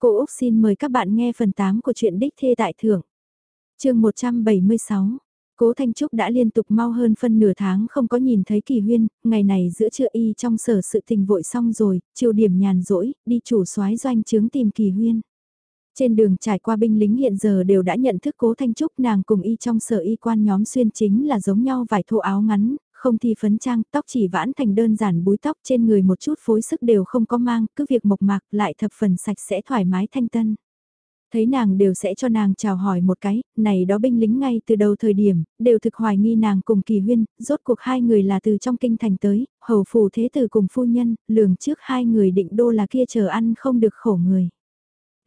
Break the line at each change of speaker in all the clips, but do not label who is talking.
Cô Úc xin mời các bạn nghe phần 8 của truyện Đích Thê Tại Thưởng. chương 176 Cố Thanh Trúc đã liên tục mau hơn phân nửa tháng không có nhìn thấy kỳ huyên, ngày này giữa trưa y trong sở sự tình vội xong rồi, chiều điểm nhàn rỗi, đi chủ soái doanh chứng tìm kỳ huyên. Trên đường trải qua binh lính hiện giờ đều đã nhận thức cố Thanh Trúc nàng cùng y trong sở y quan nhóm xuyên chính là giống nhau vải thô áo ngắn, không thi phấn trang, tóc chỉ vãn thành đơn giản búi tóc trên người một chút phối sức đều không có mang, cứ việc mộc mạc lại thập phần sạch sẽ thoải mái thanh tân. Thấy nàng đều sẽ cho nàng chào hỏi một cái, này đó binh lính ngay từ đầu thời điểm, đều thực hoài nghi nàng cùng kỳ huyên, rốt cuộc hai người là từ trong kinh thành tới, hầu phù thế tử cùng phu nhân, lường trước hai người định đô là kia chờ ăn không được khổ người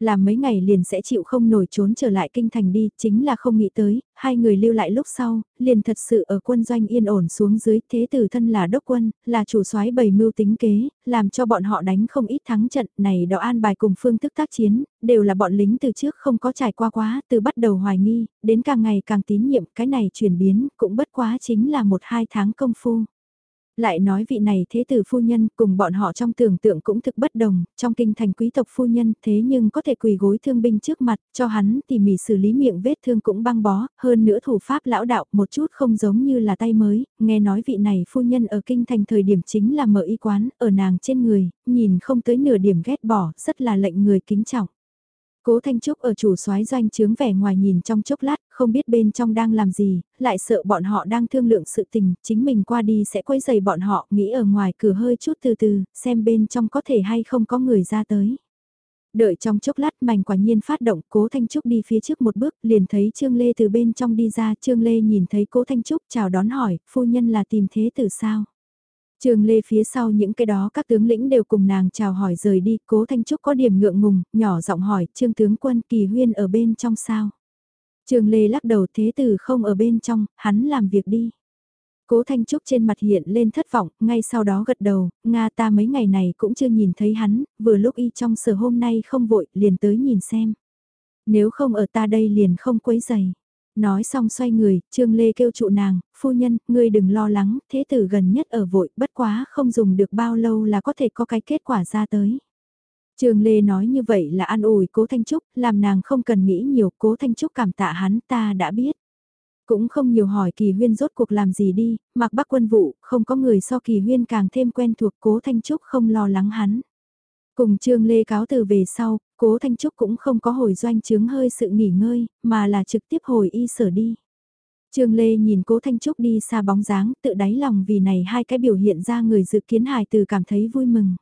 làm mấy ngày liền sẽ chịu không nổi trốn trở lại kinh thành đi, chính là không nghĩ tới, hai người lưu lại lúc sau, liền thật sự ở quân doanh yên ổn xuống dưới, thế tử thân là đốc quân, là chủ soái bày mưu tính kế, làm cho bọn họ đánh không ít thắng trận, này đó an bài cùng phương thức tác chiến, đều là bọn lính từ trước không có trải qua quá, từ bắt đầu hoài nghi, đến càng ngày càng tín nhiệm, cái này chuyển biến, cũng bất quá chính là một hai tháng công phu. Lại nói vị này thế tử phu nhân cùng bọn họ trong tưởng tượng cũng thực bất đồng, trong kinh thành quý tộc phu nhân thế nhưng có thể quỳ gối thương binh trước mặt, cho hắn tỉ mỉ xử lý miệng vết thương cũng băng bó, hơn nữa thủ pháp lão đạo một chút không giống như là tay mới, nghe nói vị này phu nhân ở kinh thành thời điểm chính là mở y quán, ở nàng trên người, nhìn không tới nửa điểm ghét bỏ, rất là lệnh người kính trọng. Cố Thanh Trúc ở chủ soái doanh trướng vẻ ngoài nhìn trong chốc lát, không biết bên trong đang làm gì, lại sợ bọn họ đang thương lượng sự tình, chính mình qua đi sẽ quấy giày bọn họ, nghĩ ở ngoài cửa hơi chút từ từ, xem bên trong có thể hay không có người ra tới. Đợi trong chốc lát mảnh quả nhiên phát động, cố Thanh Trúc đi phía trước một bước, liền thấy Trương Lê từ bên trong đi ra, Trương Lê nhìn thấy cố Thanh Trúc chào đón hỏi, phu nhân là tìm thế từ sao? Trường Lê phía sau những cái đó các tướng lĩnh đều cùng nàng chào hỏi rời đi, cố Thanh Trúc có điểm ngượng ngùng, nhỏ giọng hỏi, Trương tướng quân kỳ huyên ở bên trong sao? Trường Lê lắc đầu thế tử không ở bên trong, hắn làm việc đi. Cố Thanh Trúc trên mặt hiện lên thất vọng, ngay sau đó gật đầu, Nga ta mấy ngày này cũng chưa nhìn thấy hắn, vừa lúc y trong sở hôm nay không vội, liền tới nhìn xem. Nếu không ở ta đây liền không quấy giày. Nói xong xoay người, Trương Lê kêu trụ nàng, phu nhân, ngươi đừng lo lắng, thế tử gần nhất ở vội, bất quá không dùng được bao lâu là có thể có cái kết quả ra tới. Trương Lê nói như vậy là an ủi cố Thanh Trúc, làm nàng không cần nghĩ nhiều, cố Thanh Trúc cảm tạ hắn ta đã biết. Cũng không nhiều hỏi kỳ huyên rốt cuộc làm gì đi, mặc bắc quân vụ, không có người so kỳ huyên càng thêm quen thuộc cố Thanh Trúc không lo lắng hắn. Cùng Trương Lê cáo từ về sau, Cố Thanh Trúc cũng không có hồi doanh chứng hơi sự nghỉ ngơi, mà là trực tiếp hồi y sở đi. Trương Lê nhìn Cố Thanh Trúc đi xa bóng dáng, tự đáy lòng vì này hai cái biểu hiện ra người dự kiến hài từ cảm thấy vui mừng.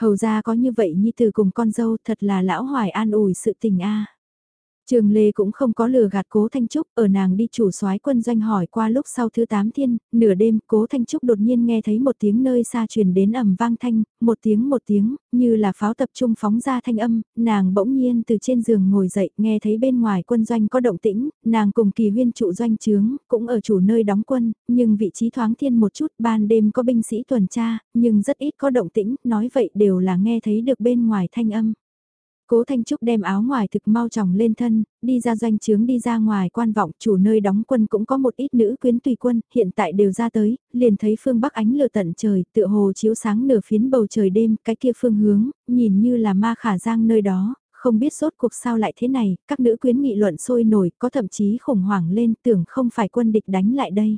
Hầu ra có như vậy như từ cùng con dâu thật là lão hoài an ủi sự tình a. Trường Lê cũng không có lừa gạt Cố Thanh Trúc, ở nàng đi chủ soái quân doanh hỏi qua lúc sau thứ 8 thiên, nửa đêm Cố Thanh Trúc đột nhiên nghe thấy một tiếng nơi xa truyền đến ầm vang thanh, một tiếng một tiếng, như là pháo tập trung phóng ra thanh âm, nàng bỗng nhiên từ trên giường ngồi dậy, nghe thấy bên ngoài quân doanh có động tĩnh, nàng cùng kỳ huyên trụ doanh trướng, cũng ở chủ nơi đóng quân, nhưng vị trí thoáng thiên một chút, ban đêm có binh sĩ tuần tra, nhưng rất ít có động tĩnh, nói vậy đều là nghe thấy được bên ngoài thanh âm. Cố Thanh Trúc đem áo ngoài thực mau tròng lên thân, đi ra doanh trướng đi ra ngoài quan vọng chủ nơi đóng quân cũng có một ít nữ quyến tùy quân, hiện tại đều ra tới, liền thấy phương bắc ánh lửa tận trời, tựa hồ chiếu sáng nửa phiến bầu trời đêm, cái kia phương hướng, nhìn như là ma khả giang nơi đó, không biết sốt cuộc sao lại thế này, các nữ quyến nghị luận sôi nổi, có thậm chí khủng hoảng lên tưởng không phải quân địch đánh lại đây.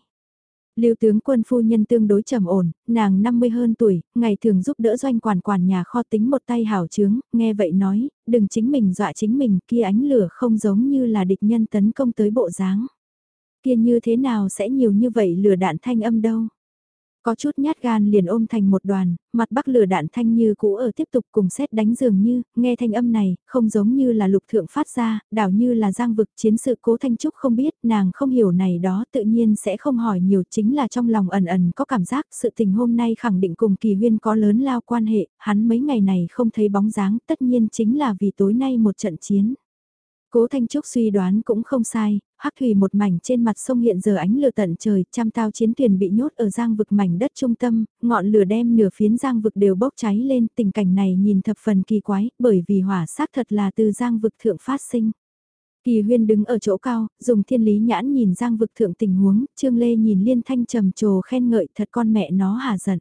Lưu tướng quân phu nhân tương đối trầm ổn, nàng 50 hơn tuổi, ngày thường giúp đỡ doanh quản quản nhà kho tính một tay hảo chướng, nghe vậy nói, đừng chính mình dọa chính mình, kia ánh lửa không giống như là địch nhân tấn công tới bộ dáng. Kia như thế nào sẽ nhiều như vậy lửa đạn thanh âm đâu. Có chút nhát gan liền ôm thành một đoàn, mặt bắc lửa đạn thanh như cũ ở tiếp tục cùng xét đánh dường như, nghe thanh âm này, không giống như là lục thượng phát ra, đảo như là giang vực chiến sự cố thanh trúc không biết, nàng không hiểu này đó tự nhiên sẽ không hỏi nhiều chính là trong lòng ẩn ẩn có cảm giác sự tình hôm nay khẳng định cùng kỳ huyên có lớn lao quan hệ, hắn mấy ngày này không thấy bóng dáng tất nhiên chính là vì tối nay một trận chiến. Cố Thanh Trúc suy đoán cũng không sai, hắc thủy một mảnh trên mặt sông hiện giờ ánh lửa tận trời, trăm tao chiến thuyền bị nhốt ở giang vực mảnh đất trung tâm, ngọn lửa đem nửa phiến giang vực đều bốc cháy lên, tình cảnh này nhìn thập phần kỳ quái, bởi vì hỏa sát thật là từ giang vực thượng phát sinh. Kỳ huyên đứng ở chỗ cao, dùng thiên lý nhãn nhìn giang vực thượng tình huống, Trương Lê nhìn liên thanh trầm trồ khen ngợi thật con mẹ nó hà giận.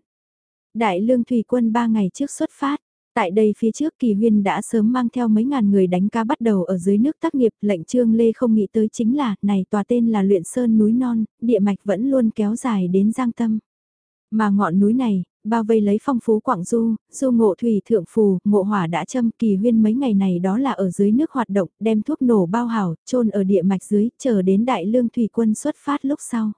Đại lương thủy quân ba ngày trước xuất phát, Tại đây phía trước kỳ huyên đã sớm mang theo mấy ngàn người đánh ca bắt đầu ở dưới nước tác nghiệp lệnh trương lê không nghĩ tới chính là này tòa tên là luyện sơn núi non, địa mạch vẫn luôn kéo dài đến giang tâm. Mà ngọn núi này, bao vây lấy phong phú quảng du, du ngộ thủy thượng phù, ngộ hỏa đã châm kỳ huyên mấy ngày này đó là ở dưới nước hoạt động, đem thuốc nổ bao hảo, trôn ở địa mạch dưới, chờ đến đại lương thủy quân xuất phát lúc sau.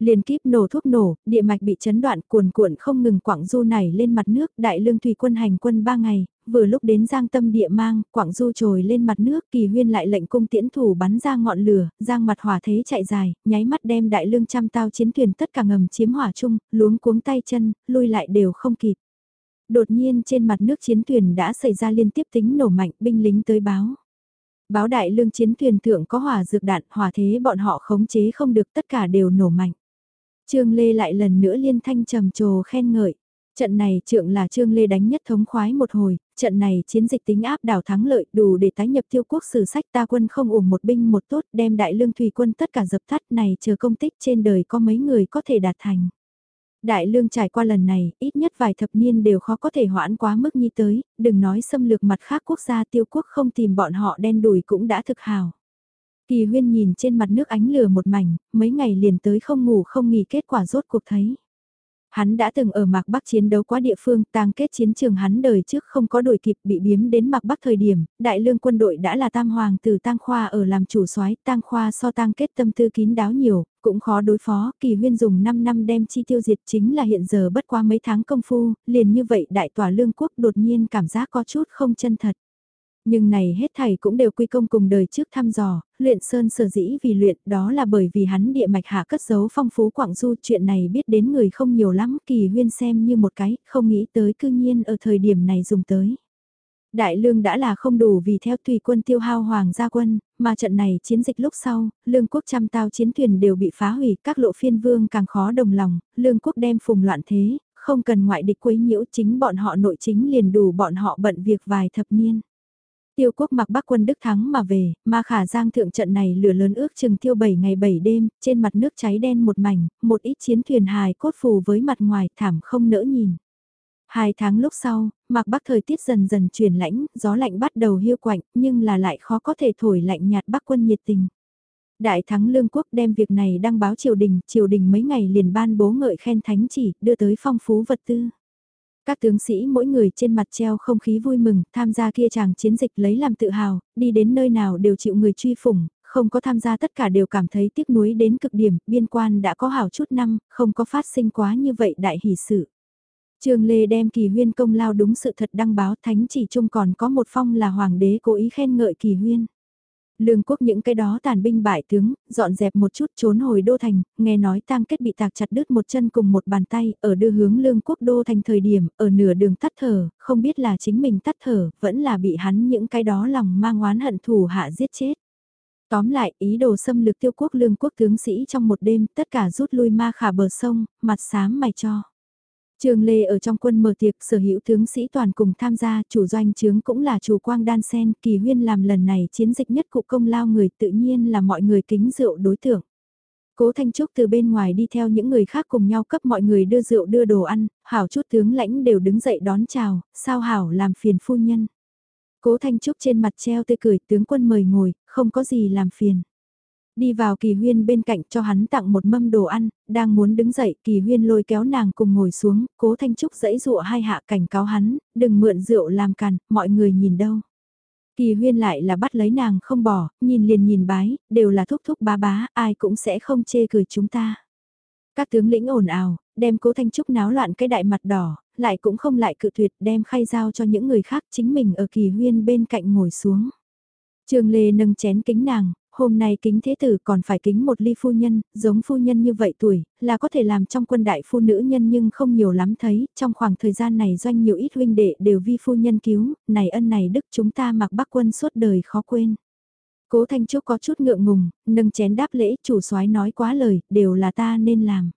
Liên kíp nổ thuốc nổ, địa mạch bị chấn đoạn cuồn cuộn không ngừng quảng du này lên mặt nước, đại lương thủy quân hành quân 3 ngày, vừa lúc đến giang tâm địa mang, quảng du trồi lên mặt nước, kỳ huyên lại lệnh cung tiễn thủ bắn ra ngọn lửa, giang mặt hỏa thế chạy dài, nháy mắt đem đại lương trăm tao chiến thuyền tất cả ngầm chiếm hỏa chung, luống cuống tay chân, lui lại đều không kịp. Đột nhiên trên mặt nước chiến thuyền đã xảy ra liên tiếp tính nổ mạnh, binh lính tới báo. Báo đại lương chiến thuyền thượng có hỏa dược đạn, hỏa thế bọn họ khống chế không được tất cả đều nổ mạnh. Trương Lê lại lần nữa liên thanh trầm trồ khen ngợi. Trận này trượng là Trương Lê đánh nhất thống khoái một hồi, trận này chiến dịch tính áp đảo thắng lợi đủ để tái nhập tiêu quốc sử sách ta quân không ủng một binh một tốt đem đại lương thủy quân tất cả dập tắt này chờ công tích trên đời có mấy người có thể đạt thành. Đại lương trải qua lần này, ít nhất vài thập niên đều khó có thể hoãn quá mức như tới, đừng nói xâm lược mặt khác quốc gia tiêu quốc không tìm bọn họ đen đùi cũng đã thực hào. Kỳ huyên nhìn trên mặt nước ánh lửa một mảnh, mấy ngày liền tới không ngủ không nghỉ kết quả rốt cuộc thấy. Hắn đã từng ở Mạc Bắc chiến đấu quá địa phương, tang kết chiến trường hắn đời trước không có đổi kịp bị biếm đến Mạc Bắc thời điểm, đại lương quân đội đã là tam hoàng từ tang khoa ở làm chủ soái tang khoa so tang kết tâm tư kín đáo nhiều, cũng khó đối phó, kỳ huyên dùng 5 năm đem chi tiêu diệt chính là hiện giờ bất qua mấy tháng công phu, liền như vậy đại tòa lương quốc đột nhiên cảm giác có chút không chân thật. Nhưng này hết thảy cũng đều quy công cùng đời trước thăm dò, luyện sơn sở dĩ vì luyện đó là bởi vì hắn địa mạch hạ cất giấu phong phú quảng du chuyện này biết đến người không nhiều lắm kỳ huyên xem như một cái, không nghĩ tới cư nhiên ở thời điểm này dùng tới. Đại lương đã là không đủ vì theo tùy quân tiêu hao hoàng gia quân, mà trận này chiến dịch lúc sau, lương quốc trăm tao chiến thuyền đều bị phá hủy, các lộ phiên vương càng khó đồng lòng, lương quốc đem phùng loạn thế, không cần ngoại địch quấy nhiễu chính bọn họ nội chính liền đủ bọn họ bận việc vài thập niên. Tiêu quốc mặc bắc quân Đức thắng mà về, mà khả giang thượng trận này lửa lớn ước chừng tiêu 7 ngày 7 đêm, trên mặt nước cháy đen một mảnh, một ít chiến thuyền hài cốt phù với mặt ngoài thảm không nỡ nhìn. Hai tháng lúc sau, mặc bắc thời tiết dần dần chuyển lãnh, gió lạnh bắt đầu hiu quạnh, nhưng là lại khó có thể thổi lạnh nhạt bắc quân nhiệt tình. Đại thắng lương quốc đem việc này đăng báo triều đình, triều đình mấy ngày liền ban bố ngợi khen thánh chỉ, đưa tới phong phú vật tư. Các tướng sĩ mỗi người trên mặt treo không khí vui mừng, tham gia kia chàng chiến dịch lấy làm tự hào, đi đến nơi nào đều chịu người truy phủng, không có tham gia tất cả đều cảm thấy tiếc nuối đến cực điểm, biên quan đã có hảo chút năm, không có phát sinh quá như vậy đại hỷ sự. Trường Lê đem kỳ huyên công lao đúng sự thật đăng báo thánh chỉ chung còn có một phong là hoàng đế cố ý khen ngợi kỳ huyên. Lương quốc những cái đó tàn binh bại tướng, dọn dẹp một chút trốn hồi đô thành, nghe nói tang kết bị tạc chặt đứt một chân cùng một bàn tay, ở đưa hướng lương quốc đô thành thời điểm, ở nửa đường tắt thở, không biết là chính mình tắt thở, vẫn là bị hắn những cái đó lòng mang oán hận thù hạ giết chết. Tóm lại, ý đồ xâm lược tiêu quốc lương quốc tướng sĩ trong một đêm, tất cả rút lui ma khả bờ sông, mặt xám mày cho. Trường Lê ở trong quân mở tiệc sở hữu tướng sĩ toàn cùng tham gia, chủ doanh trướng cũng là chủ quang đan sen, kỳ huyên làm lần này chiến dịch nhất cụ công lao người tự nhiên là mọi người kính rượu đối tượng. Cố Thanh Trúc từ bên ngoài đi theo những người khác cùng nhau cấp mọi người đưa rượu đưa đồ ăn, hảo chút tướng lãnh đều đứng dậy đón chào, sao hảo làm phiền phu nhân. Cố Thanh Trúc trên mặt treo tươi cười tướng quân mời ngồi, không có gì làm phiền. Đi vào kỳ huyên bên cạnh cho hắn tặng một mâm đồ ăn, đang muốn đứng dậy kỳ huyên lôi kéo nàng cùng ngồi xuống, cố thanh trúc dãy dụa hai hạ cảnh cáo hắn, đừng mượn rượu làm càn, mọi người nhìn đâu. Kỳ huyên lại là bắt lấy nàng không bỏ, nhìn liền nhìn bái, đều là thúc thúc bá bá, ai cũng sẽ không chê cười chúng ta. Các tướng lĩnh ồn ào, đem cố thanh trúc náo loạn cái đại mặt đỏ, lại cũng không lại cự tuyệt đem khay giao cho những người khác chính mình ở kỳ huyên bên cạnh ngồi xuống. Trường Lê nâng chén kính nàng, hôm nay kính thế tử còn phải kính một ly phu nhân, giống phu nhân như vậy tuổi, là có thể làm trong quân đại phu nữ nhân nhưng không nhiều lắm thấy, trong khoảng thời gian này doanh nhiều ít huynh đệ đều vi phu nhân cứu, này ân này đức chúng ta mặc bác quân suốt đời khó quên. Cố Thanh Trúc có chút ngượng ngùng, nâng chén đáp lễ, chủ soái nói quá lời, đều là ta nên làm.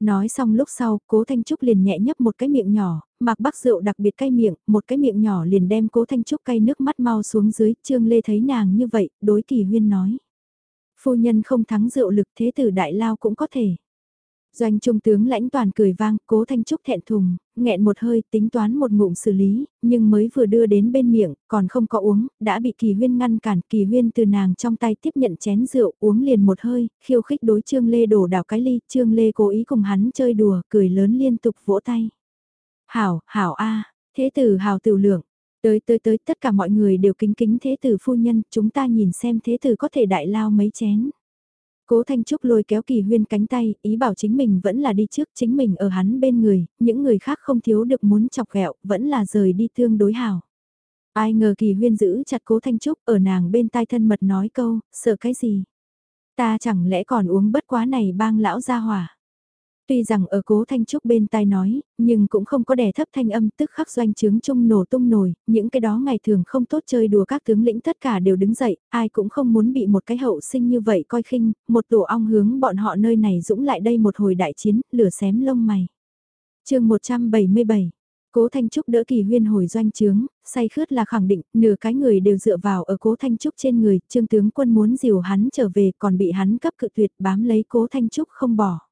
Nói xong lúc sau, cố Thanh Trúc liền nhẹ nhấp một cái miệng nhỏ, mặc bắc rượu đặc biệt cay miệng, một cái miệng nhỏ liền đem cố Thanh Trúc cay nước mắt mau xuống dưới, Trương Lê thấy nàng như vậy, đối kỳ huyên nói. Phu nhân không thắng rượu lực thế tử đại lao cũng có thể. Doanh trung tướng lãnh toàn cười vang, cố thanh trúc thẹn thùng, nghẹn một hơi tính toán một ngụm xử lý, nhưng mới vừa đưa đến bên miệng, còn không có uống, đã bị kỳ huyên ngăn cản, kỳ huyên từ nàng trong tay tiếp nhận chén rượu, uống liền một hơi, khiêu khích đối trương lê đổ đảo cái ly, trương lê cố ý cùng hắn chơi đùa, cười lớn liên tục vỗ tay. Hảo, hảo a thế tử hảo tiểu lượng, tới tới tới tất cả mọi người đều kính kính thế tử phu nhân, chúng ta nhìn xem thế tử có thể đại lao mấy chén. Cố Thanh Trúc lôi kéo Kỳ Huyên cánh tay, ý bảo chính mình vẫn là đi trước, chính mình ở hắn bên người, những người khác không thiếu được muốn chọc ghẹo, vẫn là rời đi tương đối hảo. Ai ngờ Kỳ Huyên giữ chặt Cố Thanh Trúc ở nàng bên tai thân mật nói câu, sợ cái gì? Ta chẳng lẽ còn uống bất quá này bang lão gia hỏa. Tuy rằng ở cố Thanh Trúc bên tai nói, nhưng cũng không có đè thấp thanh âm tức khắc doanh trướng trung nổ tung nổi, những cái đó ngày thường không tốt chơi đùa các tướng lĩnh tất cả đều đứng dậy, ai cũng không muốn bị một cái hậu sinh như vậy coi khinh, một tổ ong hướng bọn họ nơi này dũng lại đây một hồi đại chiến, lửa xém lông mày. chương 177 Cố Thanh Trúc đỡ kỳ huyên hồi doanh trướng, say khướt là khẳng định, nửa cái người đều dựa vào ở Cố Thanh Trúc trên người, trương tướng quân muốn dìu hắn trở về còn bị hắn cấp cự tuyệt bám lấy Cố Thanh Trúc không bỏ.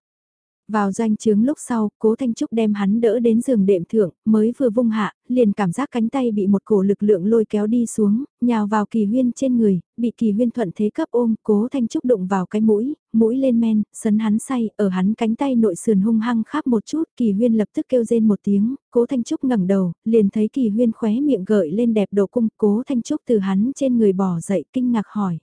Vào doanh trướng lúc sau, cố Thanh Trúc đem hắn đỡ đến giường đệm thượng, mới vừa vung hạ, liền cảm giác cánh tay bị một cổ lực lượng lôi kéo đi xuống, nhào vào kỳ huyên trên người, bị kỳ huyên thuận thế cấp ôm, cố Thanh Trúc đụng vào cái mũi, mũi lên men, sấn hắn say, ở hắn cánh tay nội sườn hung hăng khắp một chút, kỳ huyên lập tức kêu rên một tiếng, cố Thanh Trúc ngẩng đầu, liền thấy kỳ huyên khóe miệng gợi lên đẹp độ cung, cố Thanh Trúc từ hắn trên người bỏ dậy kinh ngạc hỏi.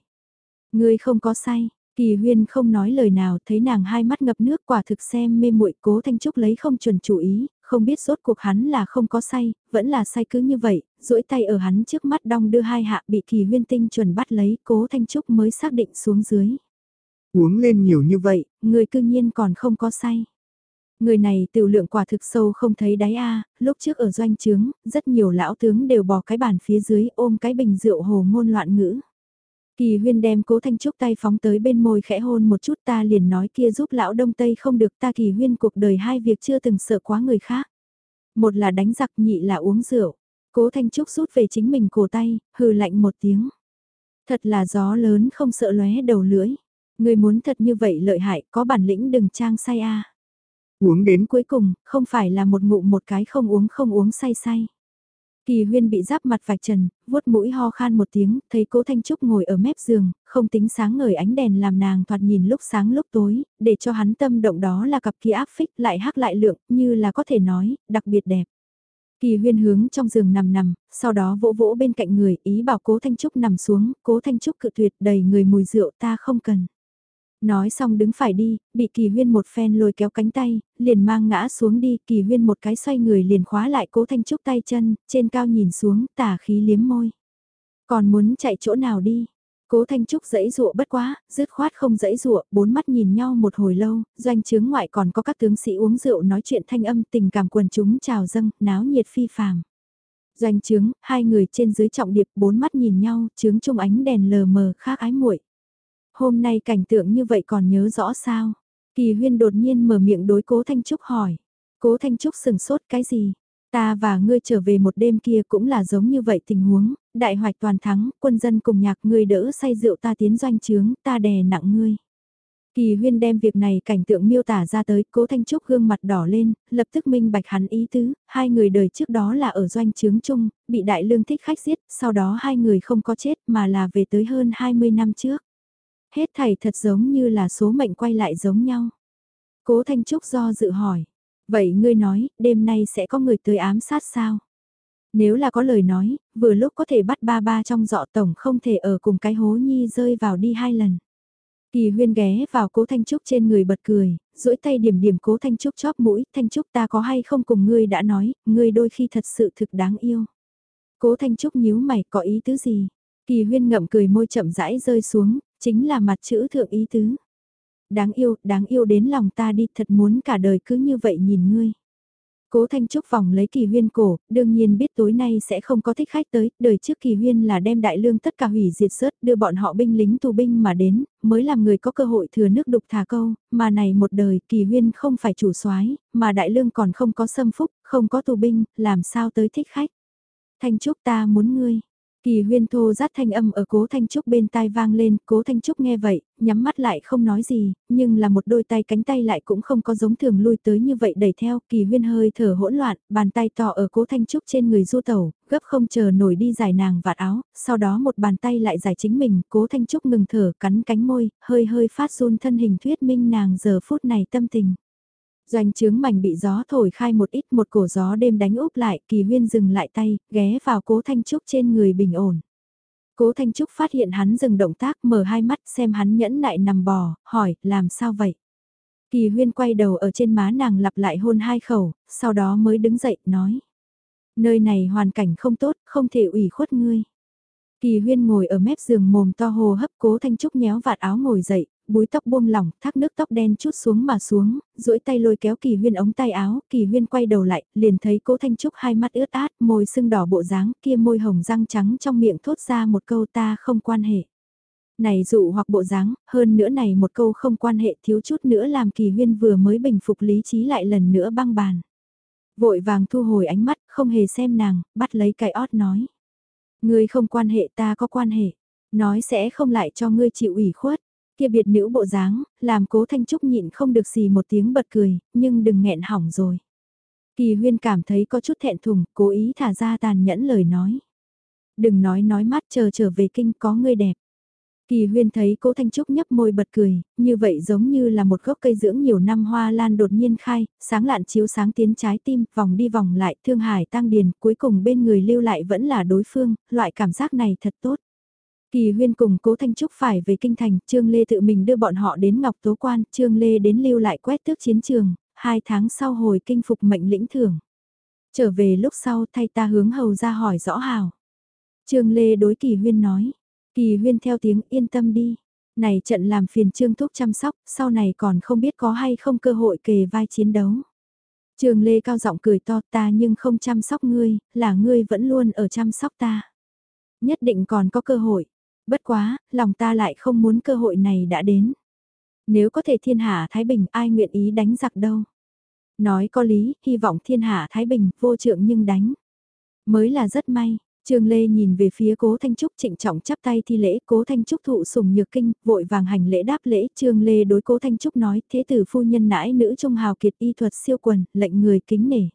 Người không có say, Kỳ huyên không nói lời nào, thấy nàng hai mắt ngập nước quả thực xem mê muội cố thanh trúc lấy không chuẩn chủ ý, không biết rốt cuộc hắn là không có say, vẫn là say cứ như vậy, duỗi tay ở hắn trước mắt đong đưa hai hạ bị kỳ huyên tinh chuẩn bắt lấy, cố thanh trúc mới xác định xuống dưới.
Uống lên nhiều như vậy,
người cư nhiên còn không có say. Người này tiểu lượng quả thực sâu không thấy đáy a lúc trước ở doanh trướng, rất nhiều lão tướng đều bỏ cái bàn phía dưới ôm cái bình rượu hồ ngôn loạn ngữ. Kỳ huyên đem cố thanh trúc tay phóng tới bên môi khẽ hôn một chút ta liền nói kia giúp lão đông tây không được ta kỳ huyên cuộc đời hai việc chưa từng sợ quá người khác. Một là đánh giặc nhị là uống rượu. Cố thanh trúc rút về chính mình cổ tay, hừ lạnh một tiếng. Thật là gió lớn không sợ lóe đầu lưỡi. Người muốn thật như vậy lợi hại có bản lĩnh đừng trang say a
Uống đến
cuối cùng, không phải là một ngụm một cái không uống không uống say say. Kỳ huyên bị giáp mặt vạch trần, vuốt mũi ho khan một tiếng, thấy cố Thanh Trúc ngồi ở mép giường, không tính sáng ngời ánh đèn làm nàng thoạt nhìn lúc sáng lúc tối, để cho hắn tâm động đó là cặp kia áp phích lại hắc lại lượng, như là có thể nói, đặc biệt đẹp. Kỳ huyên hướng trong giường nằm nằm, sau đó vỗ vỗ bên cạnh người, ý bảo cố Thanh Trúc nằm xuống, cố Thanh Trúc cự tuyệt đầy người mùi rượu ta không cần. Nói xong đứng phải đi, bị kỳ huyên một phen lôi kéo cánh tay, liền mang ngã xuống đi, kỳ huyên một cái xoay người liền khóa lại cố thanh trúc tay chân, trên cao nhìn xuống, tả khí liếm môi. Còn muốn chạy chỗ nào đi? Cố Thanh Trúc dãy dụa bất quá, dứt khoát không dãy dụa, bốn mắt nhìn nhau một hồi lâu, doanh chướng ngoại còn có các tướng sĩ uống rượu nói chuyện thanh âm tình cảm quần chúng chào dâng, náo nhiệt phi phàm. Doanh chướng, hai người trên dưới trọng điệp bốn mắt nhìn nhau, trướng trung ánh đèn lờ mờ khác ái muội Hôm nay cảnh tượng như vậy còn nhớ rõ sao? Kỳ huyên đột nhiên mở miệng đối cố Thanh Trúc hỏi. Cố Thanh Trúc sừng sốt cái gì? Ta và ngươi trở về một đêm kia cũng là giống như vậy tình huống, đại hoạch toàn thắng, quân dân cùng nhạc ngươi đỡ say rượu ta tiến doanh trướng, ta đè nặng ngươi. Kỳ huyên đem việc này cảnh tượng miêu tả ra tới, cố Thanh Trúc gương mặt đỏ lên, lập tức minh bạch hắn ý tứ, hai người đời trước đó là ở doanh trướng chung, bị đại lương thích khách giết, sau đó hai người không có chết mà là về tới hơn 20 năm trước. Hết thầy thật giống như là số mệnh quay lại giống nhau. Cố Thanh Trúc do dự hỏi. Vậy ngươi nói, đêm nay sẽ có người tới ám sát sao? Nếu là có lời nói, vừa lúc có thể bắt ba ba trong dọ tổng không thể ở cùng cái hố nhi rơi vào đi hai lần. Kỳ huyên ghé vào cố Thanh Trúc trên người bật cười, duỗi tay điểm điểm cố Thanh Trúc chóp mũi, Thanh Trúc ta có hay không cùng ngươi đã nói, ngươi đôi khi thật sự thực đáng yêu. Cố Thanh Trúc nhíu mày có ý tứ gì? Kỳ huyên ngậm cười môi chậm rãi rơi xuống, chính là mặt chữ thượng ý tứ. Đáng yêu, đáng yêu đến lòng ta đi, thật muốn cả đời cứ như vậy nhìn ngươi. Cố Thanh Trúc vòng lấy kỳ huyên cổ, đương nhiên biết tối nay sẽ không có thích khách tới, đời trước kỳ huyên là đem đại lương tất cả hủy diệt sớt, đưa bọn họ binh lính tù binh mà đến, mới làm người có cơ hội thừa nước đục thả câu, mà này một đời kỳ huyên không phải chủ soái mà đại lương còn không có xâm phúc, không có tù binh, làm sao tới thích khách. Thanh Trúc ta muốn ngươi, Kỳ huyên thô rát thanh âm ở cố Thanh Trúc bên tai vang lên, cố Thanh Trúc nghe vậy, nhắm mắt lại không nói gì, nhưng là một đôi tay cánh tay lại cũng không có giống thường lui tới như vậy đẩy theo, kỳ huyên hơi thở hỗn loạn, bàn tay to ở cố Thanh Trúc trên người du tẩu, gấp không chờ nổi đi giải nàng vạt áo, sau đó một bàn tay lại giải chính mình, cố Thanh Trúc ngừng thở cắn cánh môi, hơi hơi phát run thân hình thuyết minh nàng giờ phút này tâm tình. Doanh trướng mảnh bị gió thổi khai một ít một cổ gió đêm đánh úp lại, kỳ huyên dừng lại tay, ghé vào cố Thanh Trúc trên người bình ổn. Cố Thanh Trúc phát hiện hắn dừng động tác mở hai mắt xem hắn nhẫn nại nằm bò, hỏi, làm sao vậy? Kỳ huyên quay đầu ở trên má nàng lặp lại hôn hai khẩu, sau đó mới đứng dậy, nói. Nơi này hoàn cảnh không tốt, không thể ủy khuất ngươi. Kỳ huyên ngồi ở mép giường mồm to hồ hấp cố Thanh Trúc nhéo vạt áo ngồi dậy, búi tóc buông lỏng, thác nước tóc đen chút xuống mà xuống, duỗi tay lôi kéo Kỳ Huyên ống tay áo, Kỳ Huyên quay đầu lại, liền thấy Cố Thanh Trúc hai mắt ướt át, môi sưng đỏ bộ dáng, kia môi hồng răng trắng trong miệng thốt ra một câu ta không quan hệ. Này dụ hoặc bộ dáng, hơn nữa này một câu không quan hệ thiếu chút nữa làm Kỳ Huyên vừa mới bình phục lý trí lại lần nữa băng bàn. Vội vàng thu hồi ánh mắt, không hề xem nàng, bắt lấy cái ót nói. Ngươi không quan hệ ta có quan hệ, nói sẽ không lại cho ngươi chịu ủy khuất. Kia biệt nữ bộ dáng, làm cố Thanh Trúc nhịn không được gì một tiếng bật cười, nhưng đừng nghẹn hỏng rồi. Kỳ huyên cảm thấy có chút thẹn thùng, cố ý thả ra tàn nhẫn lời nói. Đừng nói nói mát chờ trở về kinh có người đẹp. Kỳ huyên thấy cố Thanh Trúc nhấp môi bật cười, như vậy giống như là một gốc cây dưỡng nhiều năm hoa lan đột nhiên khai, sáng lạn chiếu sáng tiến trái tim, vòng đi vòng lại, thương hải tăng điền, cuối cùng bên người lưu lại vẫn là đối phương, loại cảm giác này thật tốt. Kỳ huyên cùng cố Thanh Trúc phải về kinh thành, Trương Lê tự mình đưa bọn họ đến Ngọc Tố Quan, Trương Lê đến lưu lại quét tước chiến trường, hai tháng sau hồi kinh phục mệnh lĩnh thưởng. Trở về lúc sau thay ta hướng hầu ra hỏi rõ hào. Trương Lê đối Kỳ huyên nói, Kỳ huyên theo tiếng yên tâm đi. Này trận làm phiền Trương Thúc chăm sóc, sau này còn không biết có hay không cơ hội kề vai chiến đấu. Trương Lê cao giọng cười to ta nhưng không chăm sóc ngươi, là ngươi vẫn luôn ở chăm sóc ta. Nhất định còn có cơ hội. Bất quá, lòng ta lại không muốn cơ hội này đã đến. Nếu có thể thiên hạ Thái Bình ai nguyện ý đánh giặc đâu. Nói có lý, hy vọng thiên hạ Thái Bình, vô trượng nhưng đánh. Mới là rất may, Trương Lê nhìn về phía Cố Thanh Trúc trịnh trọng chắp tay thi lễ, Cố Thanh Trúc thụ sùng nhược kinh, vội vàng hành lễ đáp lễ, Trương Lê đối Cố Thanh Trúc nói, thế tử phu nhân nãi nữ trung hào kiệt y thuật siêu quần, lệnh người kính nể.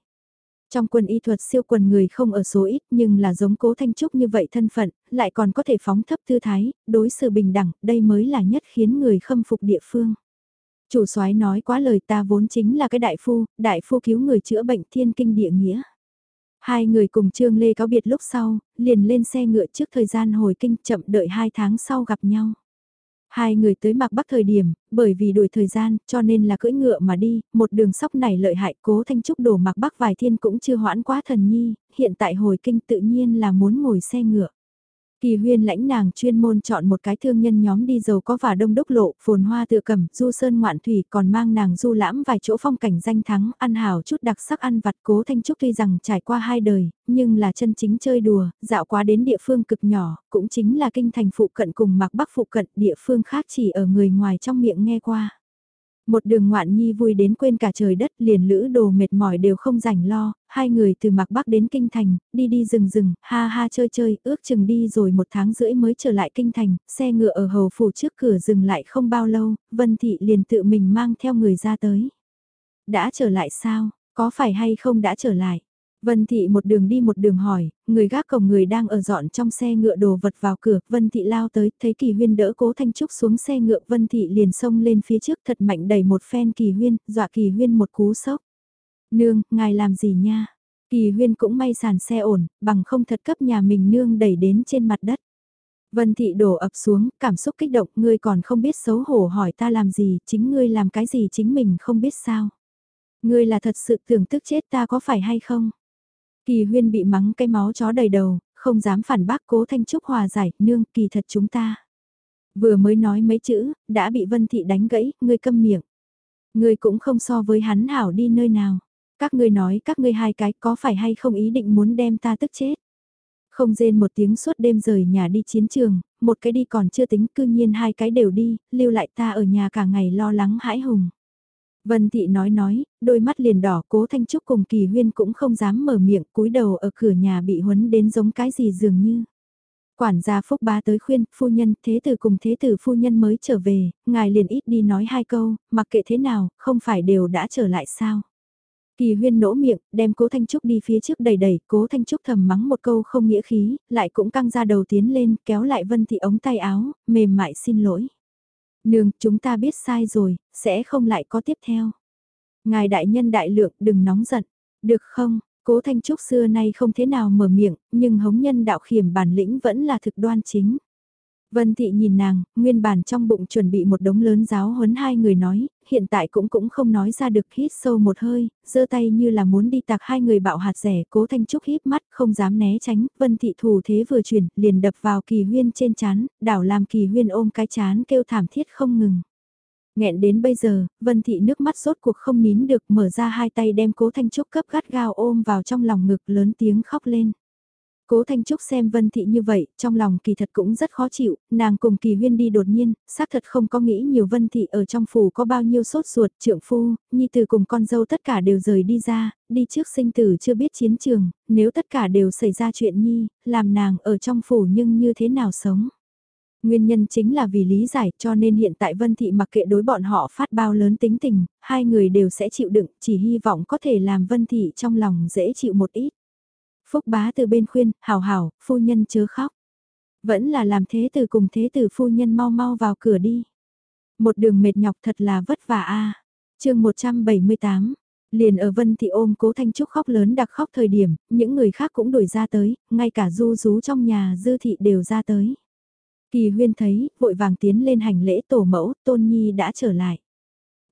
Trong quân y thuật siêu quần người không ở số ít nhưng là giống cố thanh trúc như vậy thân phận, lại còn có thể phóng thấp thư thái, đối xử bình đẳng, đây mới là nhất khiến người khâm phục địa phương. Chủ soái nói quá lời ta vốn chính là cái đại phu, đại phu cứu người chữa bệnh thiên kinh địa nghĩa. Hai người cùng Trương Lê cáo biệt lúc sau, liền lên xe ngựa trước thời gian hồi kinh chậm đợi hai tháng sau gặp nhau. Hai người tới mạc bắc thời điểm, bởi vì đuổi thời gian, cho nên là cưỡi ngựa mà đi, một đường sóc này lợi hại cố thanh trúc đổ mạc bắc vài thiên cũng chưa hoãn quá thần nhi, hiện tại hồi kinh tự nhiên là muốn ngồi xe ngựa. Kỳ huyên lãnh nàng chuyên môn chọn một cái thương nhân nhóm đi giàu có và đông đúc lộ, phồn hoa tựa cầm, du sơn ngoạn thủy còn mang nàng du lãm vài chỗ phong cảnh danh thắng, ăn hào chút đặc sắc ăn vặt cố thanh trúc tuy rằng trải qua hai đời, nhưng là chân chính chơi đùa, dạo quá đến địa phương cực nhỏ, cũng chính là kinh thành phụ cận cùng mạc bắc phụ cận địa phương khác chỉ ở người ngoài trong miệng nghe qua. Một đường ngoạn nhi vui đến quên cả trời đất liền lữ đồ mệt mỏi đều không rảnh lo, hai người từ Mạc Bắc đến Kinh Thành, đi đi rừng rừng, ha ha chơi chơi, ước chừng đi rồi một tháng rưỡi mới trở lại Kinh Thành, xe ngựa ở hầu phủ trước cửa dừng lại không bao lâu, Vân Thị liền tự mình mang theo người ra tới. Đã trở lại sao, có phải hay không đã trở lại? Vân Thị một đường đi một đường hỏi, người gác cổng người đang ở dọn trong xe ngựa đồ vật vào cửa, Vân Thị lao tới, thấy Kỳ Huyên đỡ Cố Thanh Trúc xuống xe ngựa, Vân Thị liền xông lên phía trước thật mạnh đẩy một phen Kỳ Huyên, dọa Kỳ Huyên một cú sốc. Nương, ngài làm gì nha? Kỳ Huyên cũng may sàn xe ổn, bằng không thật cấp nhà mình nương đẩy đến trên mặt đất. Vân Thị đổ ập xuống, cảm xúc kích động, ngươi còn không biết xấu hổ hỏi ta làm gì, chính ngươi làm cái gì chính mình không biết sao. Ngươi là thật sự tưởng tức chết ta có phải hay không? Kỳ huyên bị mắng cái máu chó đầy đầu, không dám phản bác cố thanh trúc hòa giải, nương kỳ thật chúng ta. Vừa mới nói mấy chữ, đã bị Vân Thị đánh gãy, ngươi câm miệng. Ngươi cũng không so với hắn hảo đi nơi nào. Các ngươi nói các ngươi hai cái có phải hay không ý định muốn đem ta tức chết. Không rên một tiếng suốt đêm rời nhà đi chiến trường, một cái đi còn chưa tính cư nhiên hai cái đều đi, lưu lại ta ở nhà cả ngày lo lắng hãi hùng. Vân Thị nói nói, đôi mắt liền đỏ cố Thanh Trúc cùng Kỳ Huyên cũng không dám mở miệng cúi đầu ở cửa nhà bị huấn đến giống cái gì dường như. Quản gia Phúc Bá tới khuyên, phu nhân, thế tử cùng thế tử phu nhân mới trở về, ngài liền ít đi nói hai câu, mặc kệ thế nào, không phải đều đã trở lại sao. Kỳ huyên nỗ miệng, đem cố Thanh Trúc đi phía trước đầy đầy, cố Thanh Trúc thầm mắng một câu không nghĩa khí, lại cũng căng ra đầu tiến lên, kéo lại Vân Thị ống tay áo, mềm mại xin lỗi. Nương, chúng ta biết sai rồi, sẽ không lại có tiếp theo. Ngài đại nhân đại lượng, đừng nóng giận, được không? Cố Thanh Trúc xưa nay không thế nào mở miệng, nhưng hống nhân đạo khiểm bản lĩnh vẫn là thực đoan chính. Vân Thị nhìn nàng, nguyên bản trong bụng chuẩn bị một đống lớn giáo huấn hai người nói, hiện tại cũng cũng không nói ra được hít sâu một hơi, giơ tay như là muốn đi tạc hai người bạo hạt rẻ, cố thanh trúc híp mắt, không dám né tránh, Vân Thị thủ thế vừa chuyển, liền đập vào kỳ huyên trên chán, đảo làm kỳ huyên ôm cái chán kêu thảm thiết không ngừng. Nghẹn đến bây giờ, Vân Thị nước mắt rốt cuộc không nín được mở ra hai tay đem cố thanh trúc cấp gắt gao ôm vào trong lòng ngực lớn tiếng khóc lên. Cố Thanh Trúc xem Vân Thị như vậy, trong lòng kỳ thật cũng rất khó chịu, nàng cùng kỳ huyên đi đột nhiên, xác thật không có nghĩ nhiều Vân Thị ở trong phủ có bao nhiêu sốt ruột, trượng phu, nhi tử cùng con dâu tất cả đều rời đi ra, đi trước sinh tử chưa biết chiến trường, nếu tất cả đều xảy ra chuyện nhi, làm nàng ở trong phủ nhưng như thế nào sống. Nguyên nhân chính là vì lý giải cho nên hiện tại Vân Thị mặc kệ đối bọn họ phát bao lớn tính tình, hai người đều sẽ chịu đựng, chỉ hy vọng có thể làm Vân Thị trong lòng dễ chịu một ít. Phúc bá từ bên khuyên, hào hào phu nhân chớ khóc. Vẫn là làm thế từ cùng thế từ phu nhân mau mau vào cửa đi. Một đường mệt nhọc thật là vất vả a à. chương 178, liền ở Vân Thị ôm cố Thanh Trúc khóc lớn đặc khóc thời điểm, những người khác cũng đuổi ra tới, ngay cả du rú trong nhà dư thị đều ra tới. Kỳ huyên thấy, vội vàng tiến lên hành lễ tổ mẫu, tôn nhi đã trở lại.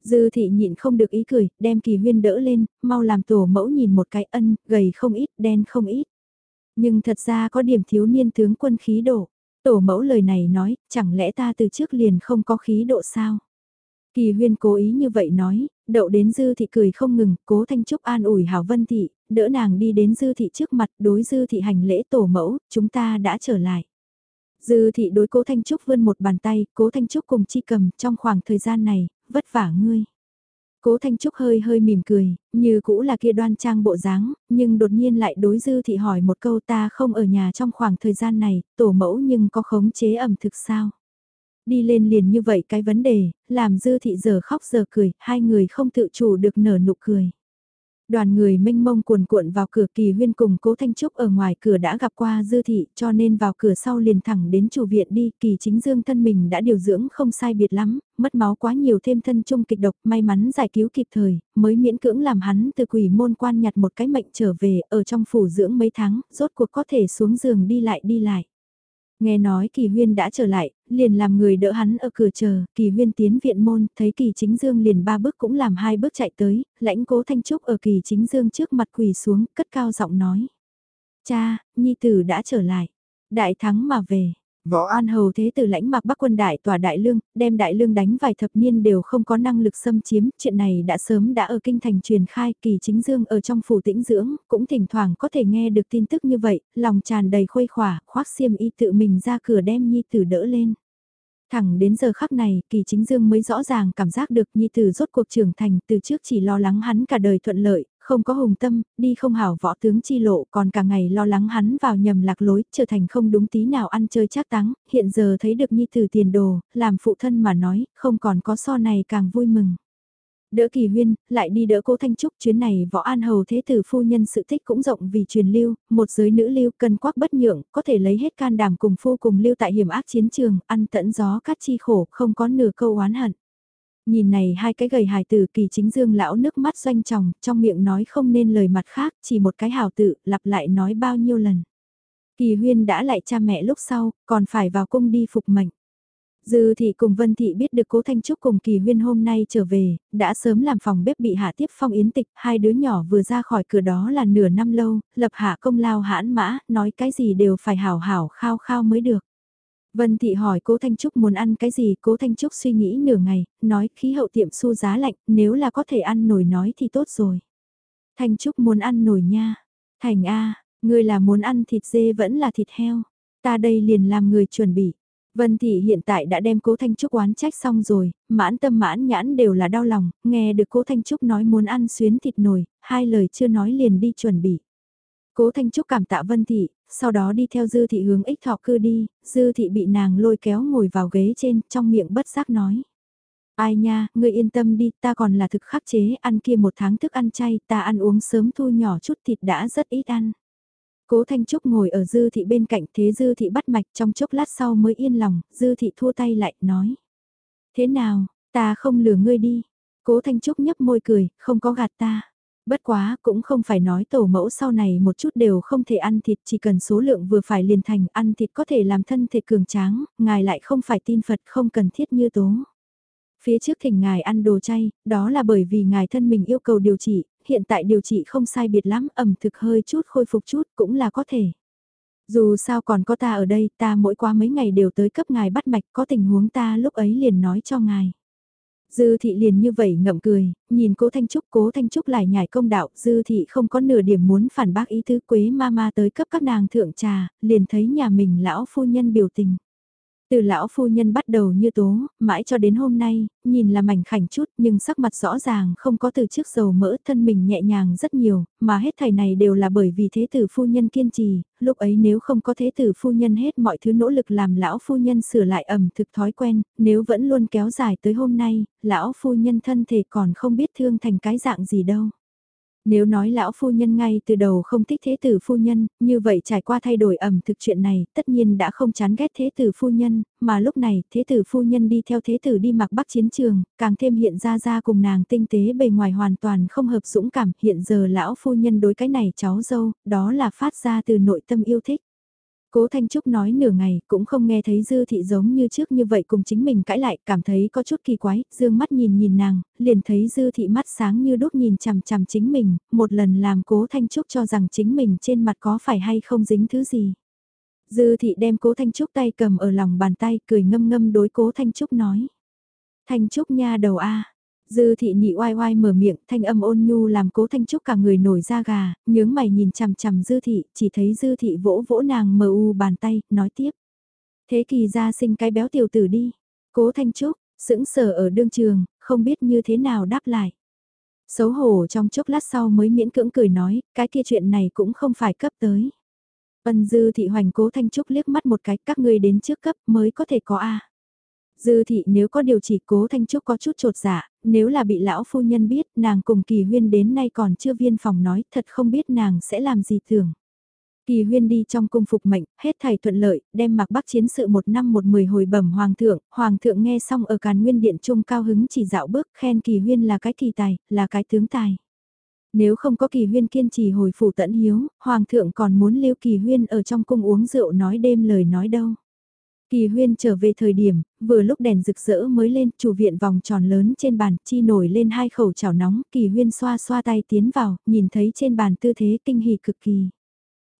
Dư thị nhịn không được ý cười, đem kỳ huyên đỡ lên, mau làm tổ mẫu nhìn một cái ân, gầy không ít, đen không ít. Nhưng thật ra có điểm thiếu niên tướng quân khí độ. Tổ mẫu lời này nói, chẳng lẽ ta từ trước liền không có khí độ sao? Kỳ huyên cố ý như vậy nói, đậu đến dư thị cười không ngừng, cố thanh trúc an ủi hảo vân thị, đỡ nàng đi đến dư thị trước mặt đối dư thị hành lễ tổ mẫu, chúng ta đã trở lại. Dư thị đối cố Thanh Trúc vươn một bàn tay, cố Thanh Trúc cùng chi cầm trong khoảng thời gian này, vất vả ngươi. Cố Thanh Trúc hơi hơi mỉm cười, như cũ là kia đoan trang bộ dáng, nhưng đột nhiên lại đối dư thị hỏi một câu ta không ở nhà trong khoảng thời gian này, tổ mẫu nhưng có khống chế ẩm thực sao? Đi lên liền như vậy cái vấn đề, làm dư thị giờ khóc giờ cười, hai người không tự chủ được nở nụ cười. Đoàn người mênh mông cuồn cuộn vào cửa kỳ huyên cùng cố Thanh Trúc ở ngoài cửa đã gặp qua dư thị cho nên vào cửa sau liền thẳng đến chủ viện đi kỳ chính dương thân mình đã điều dưỡng không sai biệt lắm, mất máu quá nhiều thêm thân trung kịch độc may mắn giải cứu kịp thời, mới miễn cưỡng làm hắn từ quỷ môn quan nhặt một cái mệnh trở về ở trong phủ dưỡng mấy tháng, rốt cuộc có thể xuống giường đi lại đi lại. Nghe nói kỳ huyên đã trở lại, liền làm người đỡ hắn ở cửa chờ, kỳ huyên tiến viện môn, thấy kỳ chính dương liền ba bước cũng làm hai bước chạy tới, lãnh cố thanh trúc ở kỳ chính dương trước mặt quỳ xuống, cất cao giọng nói. Cha, nhi tử đã trở lại, đại thắng mà về, Võ An Hầu thế tử lãnh mặc bắc quân đại tòa đại lương, đem đại lương đánh vài thập niên đều không có năng lực xâm chiếm, chuyện này đã sớm đã ở kinh thành truyền khai, kỳ chính dương ở trong phủ tĩnh dưỡng, cũng thỉnh thoảng có thể nghe được tin tức như vậy, lòng tràn đầy khuây khỏa, khoác xiêm y tự mình ra cửa đem nhi tử đỡ lên. Thẳng đến giờ khắc này, kỳ chính dương mới rõ ràng cảm giác được nhi tử rốt cuộc trưởng thành từ trước chỉ lo lắng hắn cả đời thuận lợi, không có hùng tâm, đi không hảo võ tướng chi lộ còn cả ngày lo lắng hắn vào nhầm lạc lối, trở thành không đúng tí nào ăn chơi chắc táng, hiện giờ thấy được nhi tử tiền đồ, làm phụ thân mà nói, không còn có so này càng vui mừng. Đỡ kỳ huyên, lại đi đỡ cố Thanh Trúc chuyến này võ an hầu thế tử phu nhân sự thích cũng rộng vì truyền lưu, một giới nữ lưu cần quắc bất nhượng, có thể lấy hết can đảm cùng phu cùng lưu tại hiểm ác chiến trường, ăn tận gió cát chi khổ, không có nửa câu oán hận. Nhìn này hai cái gầy hài tử kỳ chính dương lão nước mắt doanh tròng, trong miệng nói không nên lời mặt khác, chỉ một cái hào tự, lặp lại nói bao nhiêu lần. Kỳ huyên đã lại cha mẹ lúc sau, còn phải vào cung đi phục mệnh. Dư thị cùng Vân thị biết được cố Thanh Trúc cùng Kỳ Huyên hôm nay trở về, đã sớm làm phòng bếp bị hạ tiếp phong yến tịch, hai đứa nhỏ vừa ra khỏi cửa đó là nửa năm lâu, lập hạ công lao hãn mã, nói cái gì đều phải hảo hảo khao khao mới được. Vân Thị hỏi cố Thanh Trúc muốn ăn cái gì, cố Thanh Trúc suy nghĩ nửa ngày, nói khí hậu tiệm su giá lạnh, nếu là có thể ăn nổi nói thì tốt rồi. Thanh Trúc muốn ăn nổi nha. Thành A, người là muốn ăn thịt dê vẫn là thịt heo. Ta đây liền làm người chuẩn bị. Vân Thị hiện tại đã đem cố Thanh Trúc oán trách xong rồi, mãn tâm mãn nhãn đều là đau lòng, nghe được cố Thanh Trúc nói muốn ăn xuyến thịt nổi, hai lời chưa nói liền đi chuẩn bị. Cố Thanh Trúc cảm tạ Vân Thị, sau đó đi theo Dư Thị hướng ích thọ cư đi, Dư Thị bị nàng lôi kéo ngồi vào ghế trên, trong miệng bất giác nói. Ai nha, ngươi yên tâm đi, ta còn là thực khắc chế, ăn kia một tháng thức ăn chay, ta ăn uống sớm thu nhỏ chút thịt đã rất ít ăn. Cố Thanh Trúc ngồi ở Dư Thị bên cạnh thế Dư Thị bắt mạch trong chốc lát sau mới yên lòng, Dư Thị thua tay lại, nói. Thế nào, ta không lừa ngươi đi. Cố Thanh Trúc nhấp môi cười, không có gạt ta. Bất quá, cũng không phải nói tổ mẫu sau này một chút đều không thể ăn thịt, chỉ cần số lượng vừa phải liền thành, ăn thịt có thể làm thân thể cường tráng, ngài lại không phải tin Phật không cần thiết như tố. Phía trước thỉnh ngài ăn đồ chay, đó là bởi vì ngài thân mình yêu cầu điều trị, hiện tại điều trị không sai biệt lắm, ẩm thực hơi chút khôi phục chút cũng là có thể. Dù sao còn có ta ở đây, ta mỗi qua mấy ngày đều tới cấp ngài bắt mạch, có tình huống ta lúc ấy liền nói cho ngài. Dư thị liền như vậy ngậm cười, nhìn cố Thanh Trúc, cố Thanh Trúc lại nhảy công đạo, dư thị không có nửa điểm muốn phản bác ý tứ quế ma ma tới cấp các nàng thượng trà, liền thấy nhà mình lão phu nhân biểu tình. Từ lão phu nhân bắt đầu như tố, mãi cho đến hôm nay, nhìn là mảnh khảnh chút nhưng sắc mặt rõ ràng không có từ trước dầu mỡ thân mình nhẹ nhàng rất nhiều, mà hết thảy này đều là bởi vì thế tử phu nhân kiên trì, lúc ấy nếu không có thế tử phu nhân hết mọi thứ nỗ lực làm lão phu nhân sửa lại ẩm thực thói quen, nếu vẫn luôn kéo dài tới hôm nay, lão phu nhân thân thể còn không biết thương thành cái dạng gì đâu. Nếu nói lão phu nhân ngay từ đầu không thích thế tử phu nhân, như vậy trải qua thay đổi ẩm thực chuyện này, tất nhiên đã không chán ghét thế tử phu nhân, mà lúc này thế tử phu nhân đi theo thế tử đi mặc bắc chiến trường, càng thêm hiện ra ra cùng nàng tinh tế bề ngoài hoàn toàn không hợp dũng cảm, hiện giờ lão phu nhân đối cái này cháu dâu, đó là phát ra từ nội tâm yêu thích. Cố Thanh Trúc nói nửa ngày cũng không nghe thấy Dư Thị giống như trước như vậy cùng chính mình cãi lại cảm thấy có chút kỳ quái, dương mắt nhìn nhìn nàng, liền thấy Dư Thị mắt sáng như đốt nhìn chằm chằm chính mình, một lần làm Cố Thanh Trúc cho rằng chính mình trên mặt có phải hay không dính thứ gì. Dư Thị đem Cố Thanh Trúc tay cầm ở lòng bàn tay cười ngâm ngâm đối Cố Thanh Trúc nói. Thanh Trúc nha đầu a Dư thị nhị oai oai mở miệng, thanh âm ôn nhu làm cố thanh trúc cả người nổi da gà, nhướng mày nhìn chằm chằm dư thị, chỉ thấy dư thị vỗ vỗ nàng mờ u bàn tay, nói tiếp. Thế kỳ ra sinh cái béo tiểu tử đi. Cố thanh trúc, sững sờ ở đương trường, không biết như thế nào đáp lại. Xấu hổ trong chốc lát sau mới miễn cưỡng cười nói, cái kia chuyện này cũng không phải cấp tới. Vân dư thị hoành cố thanh trúc liếc mắt một cái, các ngươi đến trước cấp mới có thể có A. Dư thị nếu có điều chỉ cố Thanh Trúc có chút trột dạ, nếu là bị lão phu nhân biết nàng cùng kỳ huyên đến nay còn chưa viên phòng nói thật không biết nàng sẽ làm gì thường. Kỳ huyên đi trong cung phục mệnh, hết thầy thuận lợi, đem mặc bắc chiến sự một năm một mười hồi bẩm hoàng thượng, hoàng thượng nghe xong ở càn nguyên điện trung cao hứng chỉ dạo bước khen kỳ huyên là cái kỳ tài, là cái tướng tài. Nếu không có kỳ huyên kiên trì hồi phủ tận hiếu, hoàng thượng còn muốn lưu kỳ huyên ở trong cung uống rượu nói đêm lời nói đâu. Kỳ huyên trở về thời điểm, vừa lúc đèn rực rỡ mới lên, chủ viện vòng tròn lớn trên bàn, chi nổi lên hai khẩu chảo nóng, kỳ huyên xoa xoa tay tiến vào, nhìn thấy trên bàn tư thế kinh hỉ cực kỳ.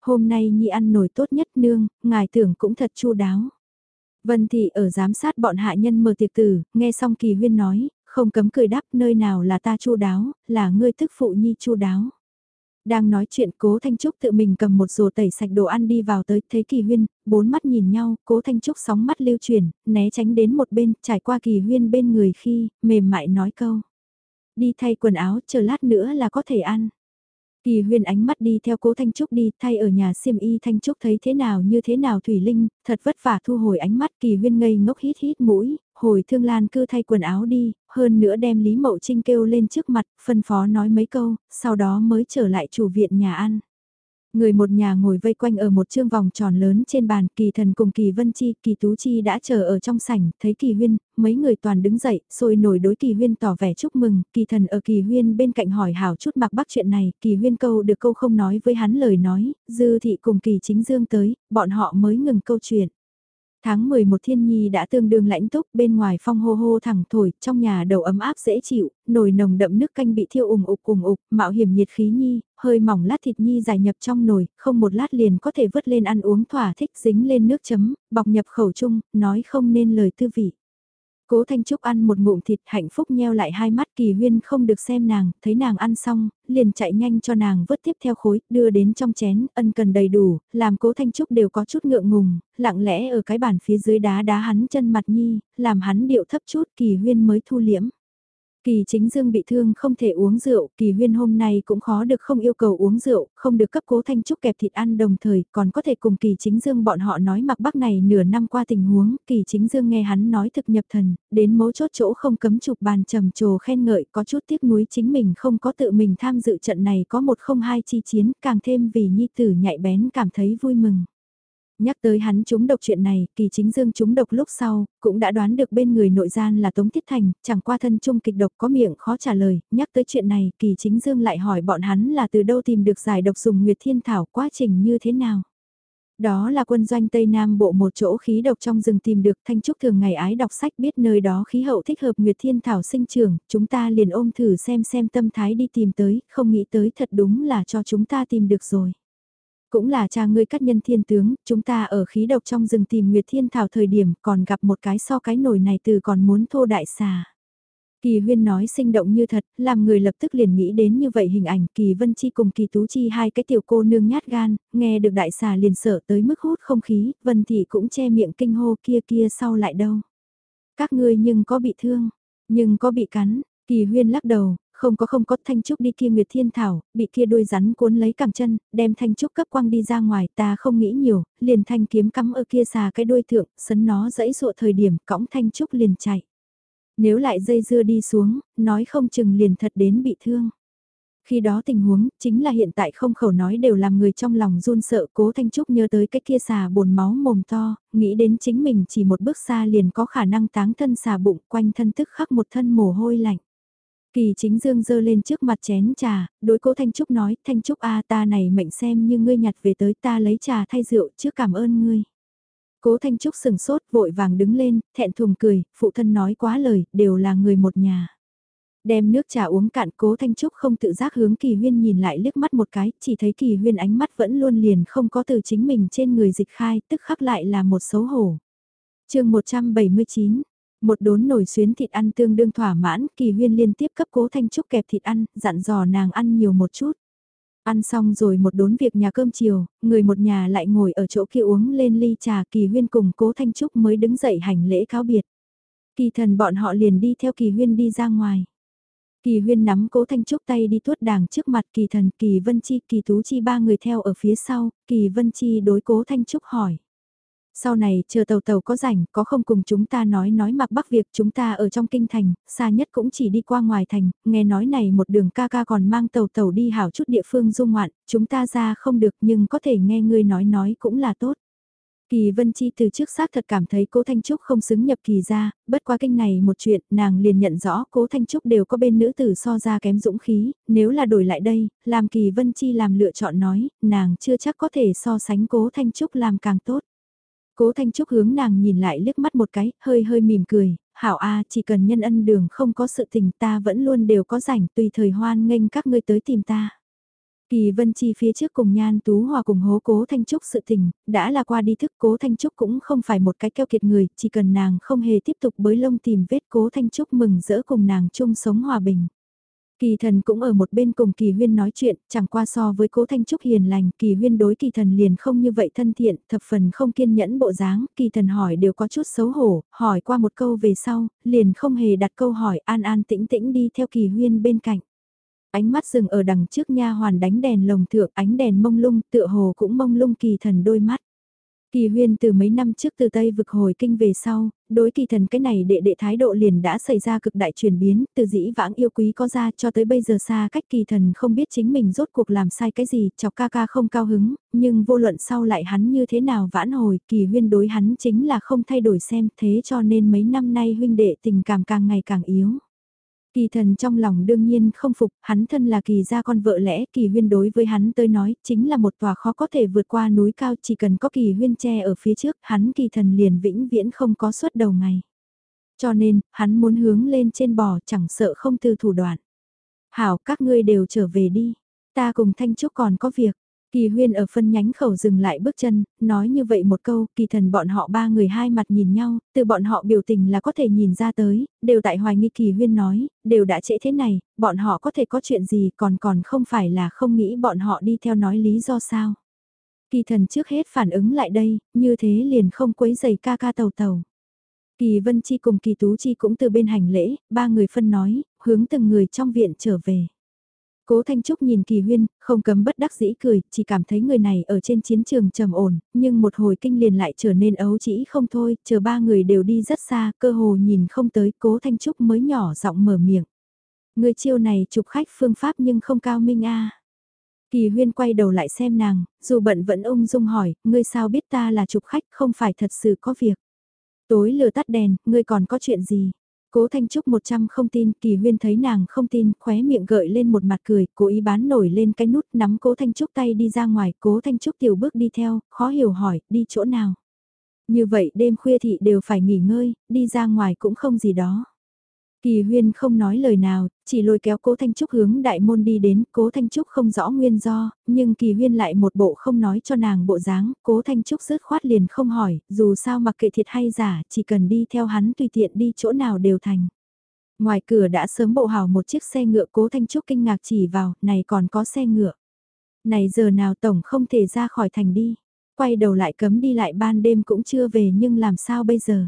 Hôm nay nhi ăn nổi tốt nhất nương, ngài tưởng cũng thật chu đáo. Vân thị ở giám sát bọn hạ nhân mở tiệc tử, nghe xong kỳ huyên nói, không cấm cười đáp nơi nào là ta chu đáo, là ngươi tức phụ nhi chu đáo. Đang nói chuyện cố Thanh Trúc tự mình cầm một rổ tẩy sạch đồ ăn đi vào tới, thấy kỳ huyên, bốn mắt nhìn nhau, cố Thanh Trúc sóng mắt lưu chuyển, né tránh đến một bên, trải qua kỳ huyên bên người khi, mềm mại nói câu. Đi thay quần áo, chờ lát nữa là có thể ăn. Kỳ huyên ánh mắt đi theo cố Thanh Trúc đi thay ở nhà xiêm y Thanh Trúc thấy thế nào như thế nào Thủy Linh, thật vất vả thu hồi ánh mắt kỳ huyên ngây ngốc hít hít mũi, hồi thương lan cư thay quần áo đi, hơn nữa đem Lý Mậu Trinh kêu lên trước mặt, phân phó nói mấy câu, sau đó mới trở lại chủ viện nhà ăn. Người một nhà ngồi vây quanh ở một chương vòng tròn lớn trên bàn, kỳ thần cùng kỳ vân chi, kỳ tú chi đã chờ ở trong sảnh, thấy kỳ huyên, mấy người toàn đứng dậy, sôi nổi đối kỳ huyên tỏ vẻ chúc mừng, kỳ thần ở kỳ huyên bên cạnh hỏi hảo chút mặc bác chuyện này, kỳ huyên câu được câu không nói với hắn lời nói, dư thị cùng kỳ chính dương tới, bọn họ mới ngừng câu chuyện. Tháng 11 thiên nhi đã tương đương lãnh túc bên ngoài phong hô hô thẳng thổi, trong nhà đầu ấm áp dễ chịu, nồi nồng đậm nước canh bị thiêu ủng ục ủng ục, mạo hiểm nhiệt khí nhi, hơi mỏng lát thịt nhi dài nhập trong nồi, không một lát liền có thể vớt lên ăn uống thỏa thích dính lên nước chấm, bọc nhập khẩu chung, nói không nên lời tư vị. Cố Thanh Trúc ăn một ngụm thịt hạnh phúc nheo lại hai mắt kỳ huyên không được xem nàng, thấy nàng ăn xong, liền chạy nhanh cho nàng vớt tiếp theo khối, đưa đến trong chén, ân cần đầy đủ, làm cố Thanh Trúc đều có chút ngượng ngùng, lặng lẽ ở cái bàn phía dưới đá đá hắn chân mặt nhi, làm hắn điệu thấp chút kỳ huyên mới thu liễm. Kỳ chính dương bị thương không thể uống rượu, kỳ huyên hôm nay cũng khó được không yêu cầu uống rượu, không được cấp cố thanh trúc kẹp thịt ăn đồng thời, còn có thể cùng kỳ chính dương bọn họ nói mặc bắc này nửa năm qua tình huống, kỳ chính dương nghe hắn nói thực nhập thần, đến mấu chốt chỗ không cấm chụp bàn trầm trồ khen ngợi, có chút tiếc nuối chính mình không có tự mình tham dự trận này có một không hai chi chiến, càng thêm vì nhi tử nhạy bén cảm thấy vui mừng. Nhắc tới hắn trúng độc chuyện này, kỳ chính dương trúng độc lúc sau, cũng đã đoán được bên người nội gian là Tống Thiết Thành, chẳng qua thân trung kịch độc có miệng khó trả lời, nhắc tới chuyện này, kỳ chính dương lại hỏi bọn hắn là từ đâu tìm được giải độc dùng Nguyệt Thiên Thảo quá trình như thế nào. Đó là quân doanh Tây Nam Bộ một chỗ khí độc trong rừng tìm được Thanh Trúc thường ngày ái đọc sách biết nơi đó khí hậu thích hợp Nguyệt Thiên Thảo sinh trưởng, chúng ta liền ôm thử xem xem tâm thái đi tìm tới, không nghĩ tới thật đúng là cho chúng ta tìm được rồi. Cũng là cha ngươi cắt nhân thiên tướng, chúng ta ở khí độc trong rừng tìm Nguyệt Thiên Thảo thời điểm còn gặp một cái so cái nổi này từ còn muốn thô đại xà. Kỳ huyên nói sinh động như thật, làm người lập tức liền nghĩ đến như vậy hình ảnh Kỳ Vân Chi cùng Kỳ Tú Chi hai cái tiểu cô nương nhát gan, nghe được đại xà liền sợ tới mức hút không khí, Vân Thị cũng che miệng kinh hô kia kia sau lại đâu. Các ngươi nhưng có bị thương, nhưng có bị cắn, Kỳ huyên lắc đầu, không có không có Thanh Trúc đi kia Nguyệt Thiên Thảo, bị kia đôi rắn cuốn lấy cẳng chân, đem Thanh Trúc cấp quăng đi ra ngoài, ta không nghĩ nhiều, liền Thanh kiếm cắm ở kia xà cái đuôi thượng, sấn nó dẫy dụa thời điểm, cõng Thanh Trúc liền chạy. Nếu lại dây dưa đi xuống, nói không chừng liền thật đến bị thương. Khi đó tình huống, chính là hiện tại không khẩu nói đều làm người trong lòng run sợ cố Thanh Trúc nhớ tới cái kia xà bồn máu mồm to, nghĩ đến chính mình chỉ một bước xa liền có khả năng táng thân xà bụng quanh thân tức khắc một thân mồ hôi lạnh. Kỳ chính dương dơ lên trước mặt chén trà, đối cố Thanh Trúc nói, Thanh Trúc a ta này mệnh xem như ngươi nhặt về tới ta lấy trà thay rượu trước cảm ơn ngươi. Cố Thanh Trúc sừng sốt vội vàng đứng lên, thẹn thùng cười, phụ thân nói quá lời, đều là người một nhà. Đem nước trà uống cạn cố Thanh Trúc không tự giác hướng Kỳ Huyên nhìn lại liếc mắt một cái, chỉ thấy Kỳ Huyên ánh mắt vẫn luôn liền không có từ chính mình trên người dịch khai, tức khắc lại là một xấu hổ. chương 179 một đốn nồi xuyến thịt ăn tương đương thỏa mãn, kỳ huyên liên tiếp cấp cố thanh trúc kẹp thịt ăn, dặn dò nàng ăn nhiều một chút. Ăn xong rồi một đốn việc nhà cơm chiều, người một nhà lại ngồi ở chỗ kia uống lên ly trà kỳ huyên cùng cố thanh trúc mới đứng dậy hành lễ cáo biệt. Kỳ thần bọn họ liền đi theo kỳ huyên đi ra ngoài. Kỳ huyên nắm cố thanh trúc tay đi tuốt đàng trước mặt kỳ thần kỳ vân chi kỳ tú chi ba người theo ở phía sau, kỳ vân chi đối cố thanh trúc hỏi. Sau này, chờ tàu tàu có rảnh, có không cùng chúng ta nói nói mặc bắc việc chúng ta ở trong kinh thành, xa nhất cũng chỉ đi qua ngoài thành, nghe nói này một đường ca ca còn mang tàu tàu đi hảo chút địa phương du ngoạn, chúng ta ra không được nhưng có thể nghe ngươi nói nói cũng là tốt. Kỳ Vân Chi từ trước xác thật cảm thấy cố Thanh Trúc không xứng nhập kỳ ra, bất qua kinh này một chuyện, nàng liền nhận rõ cố Thanh Trúc đều có bên nữ tử so ra kém dũng khí, nếu là đổi lại đây, làm Kỳ Vân Chi làm lựa chọn nói, nàng chưa chắc có thể so sánh cố Thanh Trúc làm càng tốt. Cố Thanh Trúc hướng nàng nhìn lại liếc mắt một cái, hơi hơi mỉm cười, hảo a chỉ cần nhân ân đường không có sự tình ta vẫn luôn đều có rảnh tùy thời hoan nghênh các ngươi tới tìm ta. Kỳ Vân Chi phía trước cùng Nhan Tú Hòa cùng hố Cố Thanh Trúc sự tình, đã là qua đi thức Cố Thanh Trúc cũng không phải một cái keo kiệt người, chỉ cần nàng không hề tiếp tục bới lông tìm vết Cố Thanh Trúc mừng rỡ cùng nàng chung sống hòa bình. Kỳ thần cũng ở một bên cùng kỳ huyên nói chuyện, chẳng qua so với cố thanh trúc hiền lành, kỳ huyên đối kỳ thần liền không như vậy thân thiện, thập phần không kiên nhẫn bộ dáng, kỳ thần hỏi đều có chút xấu hổ, hỏi qua một câu về sau, liền không hề đặt câu hỏi an an tĩnh tĩnh đi theo kỳ huyên bên cạnh. Ánh mắt dừng ở đằng trước nha hoàn đánh đèn lồng thượng ánh đèn mông lung tựa hồ cũng mông lung kỳ thần đôi mắt. Kỳ huyên từ mấy năm trước từ Tây vực hồi kinh về sau, đối kỳ thần cái này đệ đệ thái độ liền đã xảy ra cực đại chuyển biến, từ dĩ vãng yêu quý có ra cho tới bây giờ xa cách kỳ thần không biết chính mình rốt cuộc làm sai cái gì, chọc ca ca không cao hứng, nhưng vô luận sau lại hắn như thế nào vãn hồi, kỳ huyên đối hắn chính là không thay đổi xem thế cho nên mấy năm nay huynh đệ tình cảm càng ngày càng yếu. Kỳ thần trong lòng đương nhiên không phục, hắn thân là kỳ gia con vợ lẽ, kỳ huyên đối với hắn tới nói, chính là một tòa khó có thể vượt qua núi cao, chỉ cần có kỳ huyên che ở phía trước, hắn kỳ thần liền vĩnh viễn không có suốt đầu ngày. Cho nên, hắn muốn hướng lên trên bò chẳng sợ không từ thủ đoạn. Hảo, các ngươi đều trở về đi, ta cùng Thanh Trúc còn có việc, Kỳ huyên ở phân nhánh khẩu dừng lại bước chân, nói như vậy một câu, kỳ thần bọn họ ba người hai mặt nhìn nhau, từ bọn họ biểu tình là có thể nhìn ra tới, đều tại hoài nghi kỳ huyên nói, đều đã trễ thế này, bọn họ có thể có chuyện gì còn còn không phải là không nghĩ bọn họ đi theo nói lý do sao. Kỳ thần trước hết phản ứng lại đây, như thế liền không quấy giày ca ca tàu tàu. Kỳ Vân Chi cùng Kỳ Tú Chi cũng từ bên hành lễ, ba người phân nói, hướng từng người trong viện trở về. Cố Thanh Trúc nhìn Kỳ Huyên, không cấm bất đắc dĩ cười, chỉ cảm thấy người này ở trên chiến trường trầm ổn, nhưng một hồi kinh liền lại trở nên ấu chỉ không thôi, chờ ba người đều đi rất xa, cơ hồ nhìn không tới, Cố Thanh Trúc mới nhỏ giọng mở miệng. Người chiêu này chụp khách phương pháp nhưng không cao minh a. Kỳ Huyên quay đầu lại xem nàng, dù bận vẫn ung dung hỏi, ngươi sao biết ta là chụp khách không phải thật sự có việc. Tối lừa tắt đèn, ngươi còn có chuyện gì? Cố Thanh Trúc một trăm không tin, Kỳ Huyên thấy nàng không tin, khóe miệng gợi lên một mặt cười, cố ý bán nổi lên cái nút nắm Cố Thanh Trúc tay đi ra ngoài, Cố Thanh Trúc tiểu bước đi theo, khó hiểu hỏi, đi chỗ nào? Như vậy đêm khuya thị đều phải nghỉ ngơi, đi ra ngoài cũng không gì đó. Kỳ huyên không nói lời nào, chỉ lôi kéo cố Thanh Trúc hướng đại môn đi đến, cố Thanh Trúc không rõ nguyên do, nhưng kỳ huyên lại một bộ không nói cho nàng bộ dáng, cố Thanh Trúc rứt khoát liền không hỏi, dù sao mặc kệ thiệt hay giả, chỉ cần đi theo hắn tùy tiện đi chỗ nào đều thành. Ngoài cửa đã sớm bộ hào một chiếc xe ngựa cố Thanh Trúc kinh ngạc chỉ vào, này còn có xe ngựa. Này giờ nào tổng không thể ra khỏi thành đi, quay đầu lại cấm đi lại ban đêm cũng chưa về nhưng làm sao bây giờ.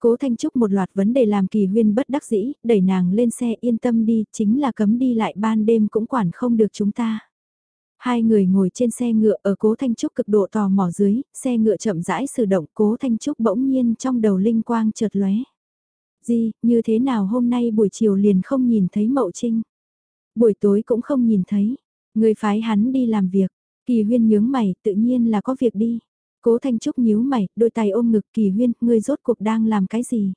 Cố Thanh Trúc một loạt vấn đề làm kỳ huyên bất đắc dĩ, đẩy nàng lên xe yên tâm đi, chính là cấm đi lại ban đêm cũng quản không được chúng ta. Hai người ngồi trên xe ngựa ở Cố Thanh Trúc cực độ tò mò dưới, xe ngựa chậm rãi sử động Cố Thanh Trúc bỗng nhiên trong đầu linh quang chợt lóe. Gì, như thế nào hôm nay buổi chiều liền không nhìn thấy Mậu Trinh? Buổi tối cũng không nhìn thấy, người phái hắn đi làm việc, kỳ huyên nhướng mày tự nhiên là có việc đi. Cố Thanh Trúc nhíu mày, đôi tay ôm ngực Kỳ Huyên, ngươi rốt cuộc đang làm cái gì?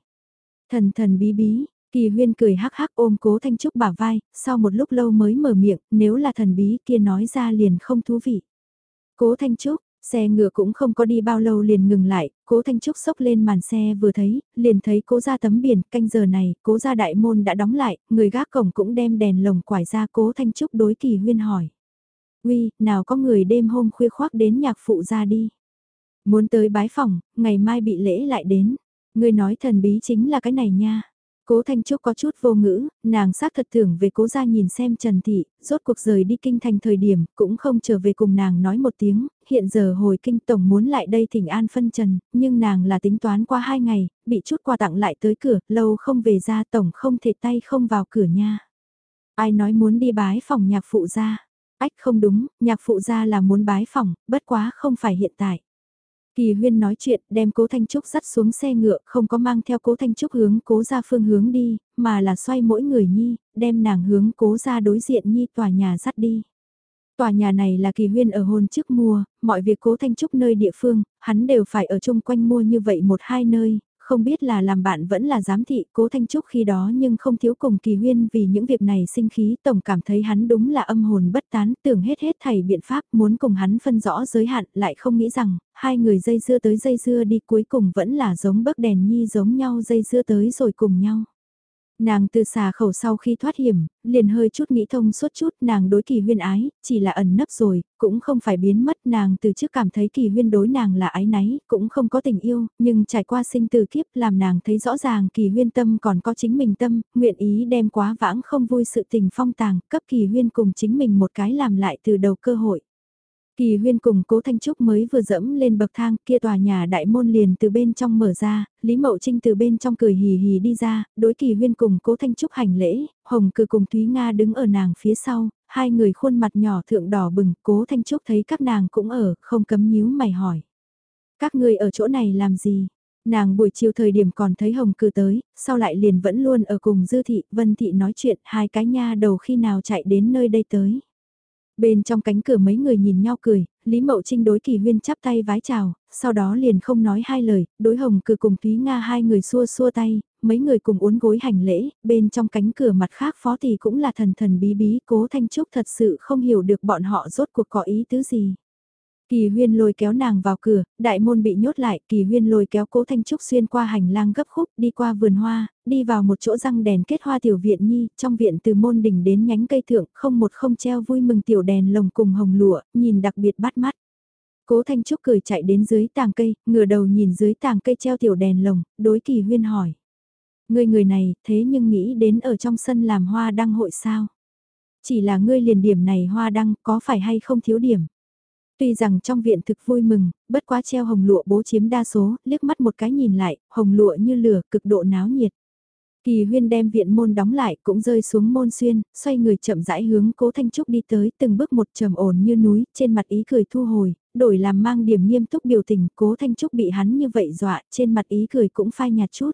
Thần thần bí bí, Kỳ Huyên cười hắc hắc ôm Cố Thanh Trúc bả vai, sau một lúc lâu mới mở miệng, nếu là thần bí kia nói ra liền không thú vị. Cố Thanh Trúc, xe ngựa cũng không có đi bao lâu liền ngừng lại, Cố Thanh Trúc sốc lên màn xe vừa thấy, liền thấy Cố ra tấm biển, canh giờ này, Cố ra đại môn đã đóng lại, người gác cổng cũng đem đèn lồng quải ra Cố Thanh Trúc đối Kỳ Huyên hỏi. Uy, nào có người đêm hôm khuya khoác đến nhạc phụ ra đi. Muốn tới bái phòng, ngày mai bị lễ lại đến. Người nói thần bí chính là cái này nha. Cố Thanh Trúc có chút vô ngữ, nàng xác thật tưởng về cố gia nhìn xem Trần Thị, rốt cuộc rời đi kinh thành thời điểm, cũng không trở về cùng nàng nói một tiếng, hiện giờ hồi kinh tổng muốn lại đây thỉnh an phân trần, nhưng nàng là tính toán qua hai ngày, bị chút quà tặng lại tới cửa, lâu không về ra tổng không thể tay không vào cửa nha. Ai nói muốn đi bái phòng nhạc phụ gia? Ách không đúng, nhạc phụ gia là muốn bái phòng, bất quá không phải hiện tại. Kỳ huyên nói chuyện, đem cố Thanh Trúc dắt xuống xe ngựa, không có mang theo cố Thanh Trúc hướng cố ra phương hướng đi, mà là xoay mỗi người nhi, đem nàng hướng cố ra đối diện nhi tòa nhà dắt đi. Tòa nhà này là kỳ huyên ở hôn trước mua, mọi việc cố Thanh Trúc nơi địa phương, hắn đều phải ở chung quanh mua như vậy một hai nơi, không biết là làm bạn vẫn là giám thị cố Thanh Trúc khi đó nhưng không thiếu cùng kỳ huyên vì những việc này sinh khí, tổng cảm thấy hắn đúng là âm hồn bất tán, tưởng hết hết thầy biện pháp muốn cùng hắn phân rõ giới hạn, lại không nghĩ rằng, hai người dây dưa tới dây dưa đi cuối cùng vẫn là giống bấc đèn nhi giống nhau dây dưa tới rồi cùng nhau. Nàng từ xà khẩu sau khi thoát hiểm, liền hơi chút nghĩ thông suốt chút nàng đối kỳ huyên ái, chỉ là ẩn nấp rồi, cũng không phải biến mất nàng từ trước cảm thấy kỳ huyên đối nàng là ái náy, cũng không có tình yêu, nhưng trải qua sinh từ kiếp làm nàng thấy rõ ràng kỳ huyên tâm còn có chính mình tâm, nguyện ý đem quá vãng không vui sự tình phong tàng, cấp kỳ huyên cùng chính mình một cái làm lại từ đầu cơ hội. Kỳ huyên cùng cố Thanh Trúc mới vừa dẫm lên bậc thang kia tòa nhà đại môn liền từ bên trong mở ra, Lý Mậu Trinh từ bên trong cười hì hì đi ra, đối kỳ huyên cùng cố Thanh Trúc hành lễ, Hồng cử cùng Thúy Nga đứng ở nàng phía sau, hai người khuôn mặt nhỏ thượng đỏ bừng, cố Thanh Trúc thấy các nàng cũng ở, không cấm nhíu mày hỏi. Các người ở chỗ này làm gì? Nàng buổi chiều thời điểm còn thấy Hồng cử tới, sau lại liền vẫn luôn ở cùng Dư Thị, Vân Thị nói chuyện, hai cái nha đầu khi nào chạy đến nơi đây tới. Bên trong cánh cửa mấy người nhìn nhau cười, Lý Mậu Trinh đối Kỳ Huyên chắp tay vái chào, sau đó liền không nói hai lời, đối Hồng cử cùng Thúy Nga hai người xua xua tay, mấy người cùng uốn gối hành lễ, bên trong cánh cửa mặt khác phó thì cũng là thần thần bí bí, cố Thanh Trúc thật sự không hiểu được bọn họ rốt cuộc có ý tứ gì. Kỳ huyên lôi kéo nàng vào cửa, đại môn bị nhốt lại, kỳ huyên lôi kéo cố Thanh Trúc xuyên qua hành lang gấp khúc, đi qua vườn hoa, đi vào một chỗ răng đèn kết hoa tiểu viện nhi, trong viện từ môn đỉnh đến nhánh cây thượng, không một không treo vui mừng tiểu đèn lồng cùng hồng lụa, nhìn đặc biệt bắt mắt. Cố Thanh Trúc cười chạy đến dưới tàng cây, ngửa đầu nhìn dưới tàng cây treo tiểu đèn lồng, đối kỳ huyên hỏi. Người người này, thế nhưng nghĩ đến ở trong sân làm hoa đăng hội sao? Chỉ là ngươi liền điểm này hoa đăng, có phải hay không thiếu điểm? Tuy rằng trong viện thực vui mừng, bất quá treo hồng lụa bố chiếm đa số, liếc mắt một cái nhìn lại, hồng lụa như lửa, cực độ náo nhiệt. Kỳ huyên đem viện môn đóng lại cũng rơi xuống môn xuyên, xoay người chậm rãi hướng cố Thanh Trúc đi tới từng bước một trầm ổn như núi, trên mặt ý cười thu hồi, đổi làm mang điểm nghiêm túc biểu tình, cố Thanh Trúc bị hắn như vậy dọa, trên mặt ý cười cũng phai nhạt chút.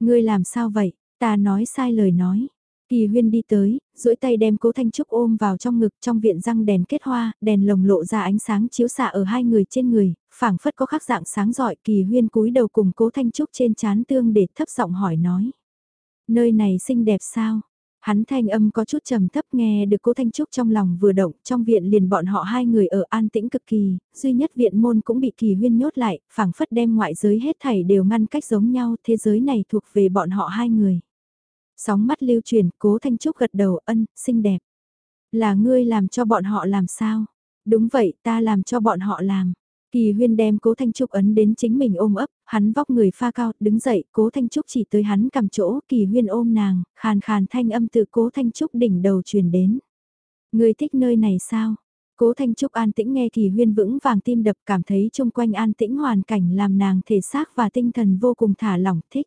Ngươi làm sao vậy, ta nói sai lời nói. Kỳ huyên đi tới, duỗi tay đem cố Thanh Trúc ôm vào trong ngực trong viện răng đèn kết hoa, đèn lồng lộ ra ánh sáng chiếu xạ ở hai người trên người, phảng phất có khắc dạng sáng giỏi kỳ huyên cúi đầu cùng cố Thanh Trúc trên chán tương để thấp giọng hỏi nói. Nơi này xinh đẹp sao? Hắn thanh âm có chút trầm thấp nghe được cố Thanh Trúc trong lòng vừa động, trong viện liền bọn họ hai người ở an tĩnh cực kỳ, duy nhất viện môn cũng bị kỳ huyên nhốt lại, phảng phất đem ngoại giới hết thảy đều ngăn cách giống nhau, thế giới này thuộc về bọn họ hai người. Sóng mắt lưu truyền, cố Thanh Trúc gật đầu ân, xinh đẹp. Là ngươi làm cho bọn họ làm sao? Đúng vậy, ta làm cho bọn họ làm. Kỳ huyên đem cố Thanh Trúc ấn đến chính mình ôm ấp, hắn vóc người pha cao, đứng dậy, cố Thanh Trúc chỉ tới hắn cầm chỗ, kỳ huyên ôm nàng, khàn khàn thanh âm từ cố Thanh Trúc đỉnh đầu truyền đến. Người thích nơi này sao? Cố Thanh Trúc an tĩnh nghe kỳ huyên vững vàng tim đập cảm thấy chung quanh an tĩnh hoàn cảnh làm nàng thể xác và tinh thần vô cùng thả lỏng thích.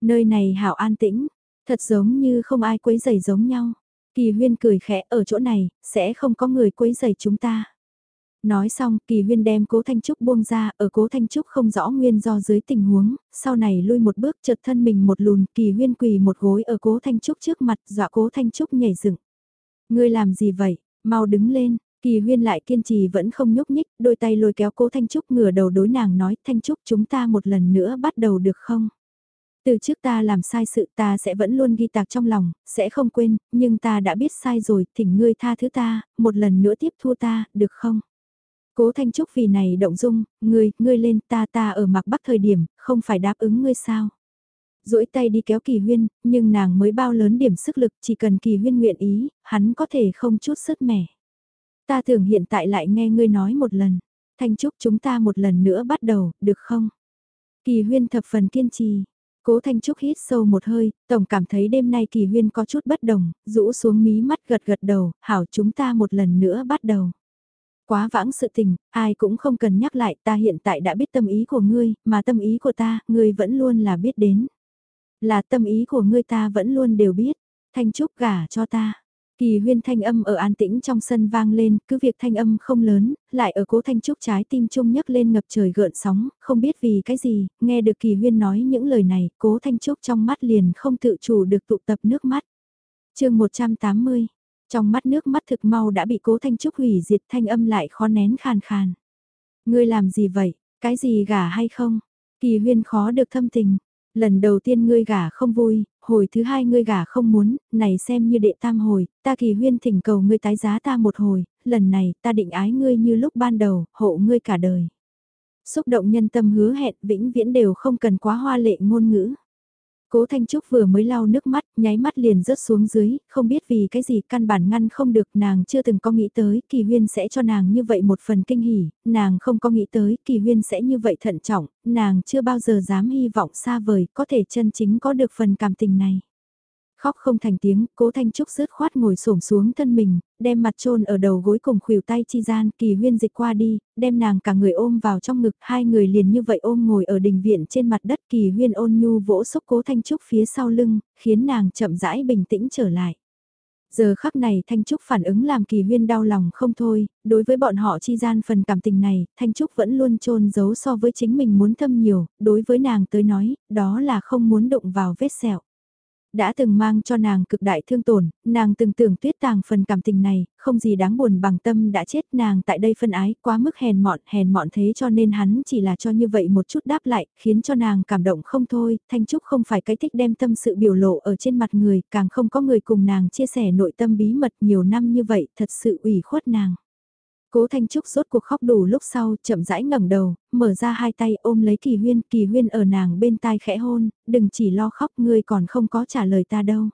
Nơi này hảo an tĩnh, thật giống như không ai quấy giày giống nhau. Kỳ huyên cười khẽ ở chỗ này, sẽ không có người quấy giày chúng ta. Nói xong, Kỳ Huyên đem Cố Thanh Trúc buông ra, ở Cố Thanh Trúc không rõ nguyên do dưới tình huống, sau này lui một bước chợt thân mình một lùn, Kỳ Huyên quỳ một gối ở Cố Thanh Trúc trước mặt, dọa Cố Thanh Trúc nhảy dựng. Ngươi làm gì vậy? Mau đứng lên. Kỳ Huyên lại kiên trì vẫn không nhúc nhích, đôi tay lôi kéo Cố Thanh Trúc ngửa đầu đối nàng nói, Thanh Trúc chúng ta một lần nữa bắt đầu được không? Từ trước ta làm sai sự ta sẽ vẫn luôn ghi tạc trong lòng, sẽ không quên, nhưng ta đã biết sai rồi, thỉnh ngươi tha thứ ta, một lần nữa tiếp thu ta, được không? Cố Thanh Trúc vì này động dung, ngươi, ngươi lên ta ta ở mặc bắc thời điểm, không phải đáp ứng ngươi sao. duỗi tay đi kéo kỳ huyên, nhưng nàng mới bao lớn điểm sức lực chỉ cần kỳ huyên nguyện ý, hắn có thể không chút sức mẻ. Ta tưởng hiện tại lại nghe ngươi nói một lần, Thanh Trúc chúng ta một lần nữa bắt đầu, được không? Kỳ huyên thập phần kiên trì. Cố Thanh Trúc hít sâu một hơi, tổng cảm thấy đêm nay kỳ huyên có chút bất đồng, rũ xuống mí mắt gật gật đầu, hảo chúng ta một lần nữa bắt đầu. Quá vãng sự tình, ai cũng không cần nhắc lại ta hiện tại đã biết tâm ý của ngươi, mà tâm ý của ta, ngươi vẫn luôn là biết đến. Là tâm ý của ngươi ta vẫn luôn đều biết, thanh trúc gả cho ta. Kỳ huyên thanh âm ở an tĩnh trong sân vang lên, cứ việc thanh âm không lớn, lại ở cố thanh trúc trái tim trung nhấc lên ngập trời gợn sóng, không biết vì cái gì, nghe được kỳ huyên nói những lời này, cố thanh trúc trong mắt liền không tự chủ được tụ tập nước mắt. chương 180, trong mắt nước mắt thực mau đã bị cố Thanh Trúc hủy diệt thanh âm lại khó nén khàn khàn. Ngươi làm gì vậy, cái gì gả hay không? Kỳ huyên khó được thâm tình. Lần đầu tiên ngươi gả không vui, hồi thứ hai ngươi gả không muốn, này xem như đệ tam hồi, ta kỳ huyên thỉnh cầu ngươi tái giá ta một hồi, lần này ta định ái ngươi như lúc ban đầu, hộ ngươi cả đời. Xúc động nhân tâm hứa hẹn vĩnh viễn đều không cần quá hoa lệ ngôn ngữ. Cố Thanh Trúc vừa mới lau nước mắt, nháy mắt liền rớt xuống dưới, không biết vì cái gì căn bản ngăn không được nàng chưa từng có nghĩ tới Kỳ Huyên sẽ cho nàng như vậy một phần kinh hỉ, nàng không có nghĩ tới Kỳ Huyên sẽ như vậy thận trọng, nàng chưa bao giờ dám hy vọng xa vời có thể chân chính có được phần cảm tình này. Khóc không thành tiếng, cố Thanh Trúc rớt khoát ngồi xổm xuống thân mình, đem mặt trôn ở đầu gối cùng khuỷu tay chi gian, kỳ huyên dịch qua đi, đem nàng cả người ôm vào trong ngực, hai người liền như vậy ôm ngồi ở đình viện trên mặt đất kỳ huyên ôn nhu vỗ xúc cố Thanh Trúc phía sau lưng, khiến nàng chậm rãi bình tĩnh trở lại. Giờ khắc này Thanh Trúc phản ứng làm kỳ huyên đau lòng không thôi, đối với bọn họ chi gian phần cảm tình này, Thanh Trúc vẫn luôn trôn giấu so với chính mình muốn thâm nhiều, đối với nàng tới nói, đó là không muốn đụng vào vết sẹo đã từng mang cho nàng cực đại thương tổn, nàng từng tưởng tuyết tàng phần cảm tình này, không gì đáng buồn bằng tâm đã chết nàng tại đây phân ái quá mức hèn mọn, hèn mọn thế cho nên hắn chỉ là cho như vậy một chút đáp lại, khiến cho nàng cảm động không thôi, Thanh Trúc không phải cái thích đem tâm sự biểu lộ ở trên mặt người, càng không có người cùng nàng chia sẻ nội tâm bí mật nhiều năm như vậy, thật sự ủy khuất nàng. Cố Thanh Trúc rốt cuộc khóc đủ lúc sau, chậm rãi ngẩng đầu, mở ra hai tay ôm lấy Kỳ Huyên, Kỳ Huyên ở nàng bên tai khẽ hôn, đừng chỉ lo khóc, ngươi còn không có trả lời ta đâu.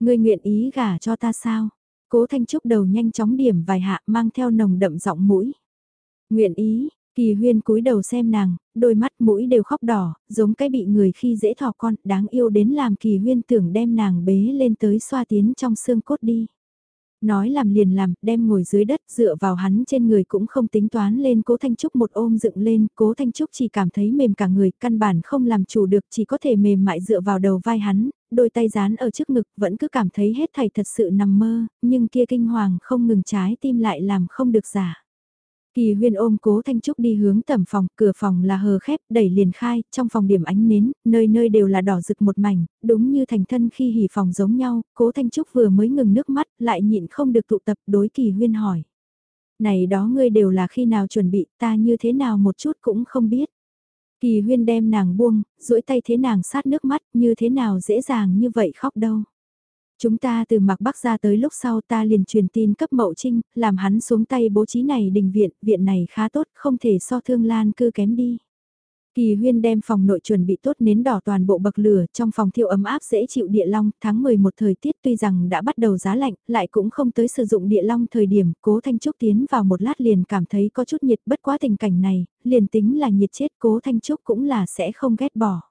Ngươi nguyện ý gả cho ta sao? Cố Thanh Trúc đầu nhanh chóng điểm vài hạ mang theo nồng đậm giọng mũi. Nguyện ý, Kỳ Huyên cúi đầu xem nàng, đôi mắt mũi đều khóc đỏ, giống cái bị người khi dễ thỏ con, đáng yêu đến làm Kỳ Huyên tưởng đem nàng bế lên tới xoa tiến trong xương cốt đi. Nói làm liền làm, đem ngồi dưới đất dựa vào hắn trên người cũng không tính toán lên cố Thanh Trúc một ôm dựng lên, cố Thanh Trúc chỉ cảm thấy mềm cả người, căn bản không làm chủ được chỉ có thể mềm mại dựa vào đầu vai hắn, đôi tay dán ở trước ngực vẫn cứ cảm thấy hết thầy thật sự nằm mơ, nhưng kia kinh hoàng không ngừng trái tim lại làm không được giả. Kỳ huyên ôm cố Thanh Trúc đi hướng tầm phòng, cửa phòng là hờ khép, đẩy liền khai, trong phòng điểm ánh nến, nơi nơi đều là đỏ rực một mảnh, đúng như thành thân khi hỉ phòng giống nhau, cố Thanh Trúc vừa mới ngừng nước mắt, lại nhịn không được tụ tập đối kỳ huyên hỏi. Này đó ngươi đều là khi nào chuẩn bị, ta như thế nào một chút cũng không biết. Kỳ huyên đem nàng buông, duỗi tay thế nàng sát nước mắt, như thế nào dễ dàng như vậy khóc đâu. Chúng ta từ mặc bắc ra tới lúc sau ta liền truyền tin cấp mậu trinh, làm hắn xuống tay bố trí này đình viện, viện này khá tốt, không thể so thương lan cư kém đi. Kỳ huyên đem phòng nội chuẩn bị tốt nến đỏ toàn bộ bậc lửa, trong phòng thiêu ấm áp dễ chịu địa long, tháng 11 thời tiết tuy rằng đã bắt đầu giá lạnh, lại cũng không tới sử dụng địa long thời điểm, cố Thanh Trúc tiến vào một lát liền cảm thấy có chút nhiệt bất quá tình cảnh này, liền tính là nhiệt chết cố Thanh Trúc cũng là sẽ không ghét bỏ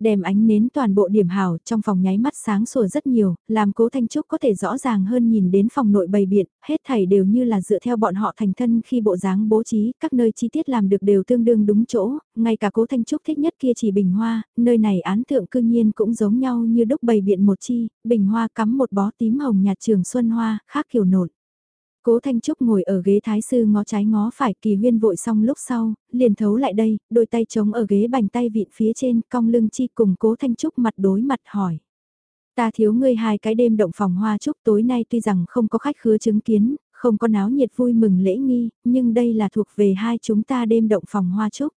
đem ánh nến toàn bộ điểm hào trong phòng nháy mắt sáng sủa rất nhiều, làm cố Thanh Trúc có thể rõ ràng hơn nhìn đến phòng nội bày biện, hết thảy đều như là dựa theo bọn họ thành thân khi bộ dáng bố trí, các nơi chi tiết làm được đều tương đương đúng chỗ, ngay cả cố Thanh Trúc thích nhất kia chỉ bình hoa, nơi này án thượng cư nhiên cũng giống nhau như đúc bày biện một chi, bình hoa cắm một bó tím hồng nhạt trường xuân hoa, khác kiểu nột. Cố Thanh Trúc ngồi ở ghế thái sư ngó trái ngó phải kỳ huyên vội xong lúc sau, liền thấu lại đây, đôi tay chống ở ghế bành tay vịn phía trên, cong lưng chi cùng cố Thanh Trúc mặt đối mặt hỏi. Ta thiếu ngươi hai cái đêm động phòng hoa trúc tối nay tuy rằng không có khách khứa chứng kiến, không có náo nhiệt vui mừng lễ nghi, nhưng đây là thuộc về hai chúng ta đêm động phòng hoa trúc.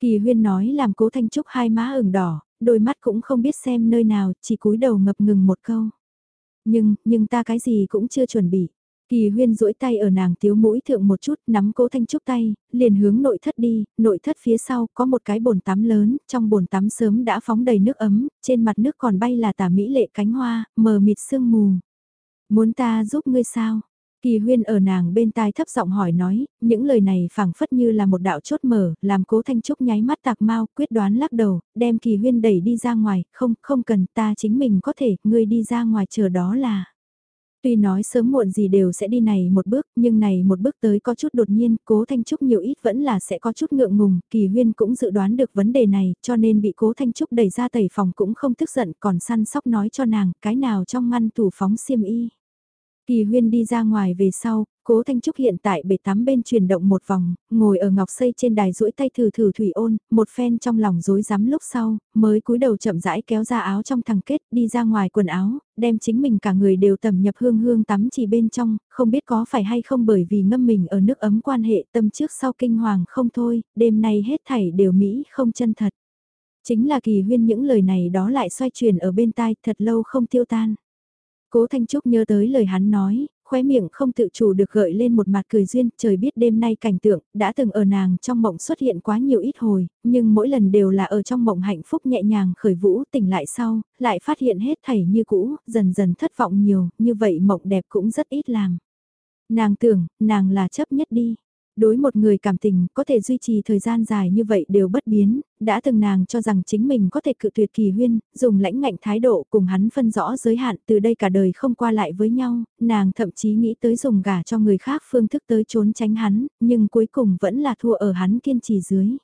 Kỳ huyên nói làm cố Thanh Trúc hai má ửng đỏ, đôi mắt cũng không biết xem nơi nào, chỉ cúi đầu ngập ngừng một câu. Nhưng, nhưng ta cái gì cũng chưa chuẩn bị. Kỳ huyên duỗi tay ở nàng tiếu mũi thượng một chút nắm cố thanh trúc tay, liền hướng nội thất đi, nội thất phía sau có một cái bồn tắm lớn, trong bồn tắm sớm đã phóng đầy nước ấm, trên mặt nước còn bay là tả mỹ lệ cánh hoa, mờ mịt sương mù. Muốn ta giúp ngươi sao? Kỳ huyên ở nàng bên tai thấp giọng hỏi nói, những lời này phảng phất như là một đạo chốt mở, làm cố thanh trúc nháy mắt tạc mau, quyết đoán lắc đầu, đem kỳ huyên đẩy đi ra ngoài, không, không cần ta chính mình có thể, ngươi đi ra ngoài chờ đó là. Tuy nói sớm muộn gì đều sẽ đi này một bước, nhưng này một bước tới có chút đột nhiên, cố Thanh Trúc nhiều ít vẫn là sẽ có chút ngượng ngùng, kỳ huyên cũng dự đoán được vấn đề này, cho nên bị cố Thanh Trúc đẩy ra tẩy phòng cũng không tức giận, còn săn sóc nói cho nàng, cái nào trong ngăn tủ phóng xiêm y. Kỳ huyên đi ra ngoài về sau, cố Thanh Trúc hiện tại bể tắm bên chuyển động một vòng, ngồi ở ngọc xây trên đài duỗi tay thử thử thủy ôn, một phen trong lòng rối rắm lúc sau, mới cúi đầu chậm rãi kéo ra áo trong thằng kết đi ra ngoài quần áo, đem chính mình cả người đều tầm nhập hương hương tắm chỉ bên trong, không biết có phải hay không bởi vì ngâm mình ở nước ấm quan hệ tâm trước sau kinh hoàng không thôi, đêm nay hết thảy đều Mỹ không chân thật. Chính là kỳ huyên những lời này đó lại xoay chuyển ở bên tai thật lâu không tiêu tan. Cố Thanh Trúc nhớ tới lời hắn nói, khóe miệng không tự chủ được gợi lên một mặt cười duyên, trời biết đêm nay cảnh tượng, đã từng ở nàng trong mộng xuất hiện quá nhiều ít hồi, nhưng mỗi lần đều là ở trong mộng hạnh phúc nhẹ nhàng khởi vũ tỉnh lại sau, lại phát hiện hết thảy như cũ, dần dần thất vọng nhiều, như vậy mộng đẹp cũng rất ít làm. Nàng tưởng, nàng là chấp nhất đi. Đối một người cảm tình có thể duy trì thời gian dài như vậy đều bất biến, đã từng nàng cho rằng chính mình có thể cự tuyệt kỳ huyên, dùng lãnh ngạnh thái độ cùng hắn phân rõ giới hạn từ đây cả đời không qua lại với nhau, nàng thậm chí nghĩ tới dùng gả cho người khác phương thức tới trốn tránh hắn, nhưng cuối cùng vẫn là thua ở hắn kiên trì dưới.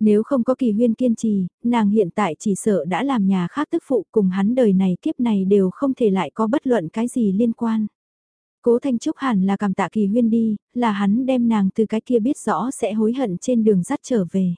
Nếu không có kỳ huyên kiên trì, nàng hiện tại chỉ sợ đã làm nhà khác tức phụ cùng hắn đời này kiếp này đều không thể lại có bất luận cái gì liên quan. Cố Thanh Trúc hẳn là cảm tạ kỳ huyên đi, là hắn đem nàng từ cái kia biết rõ sẽ hối hận trên đường dắt trở về.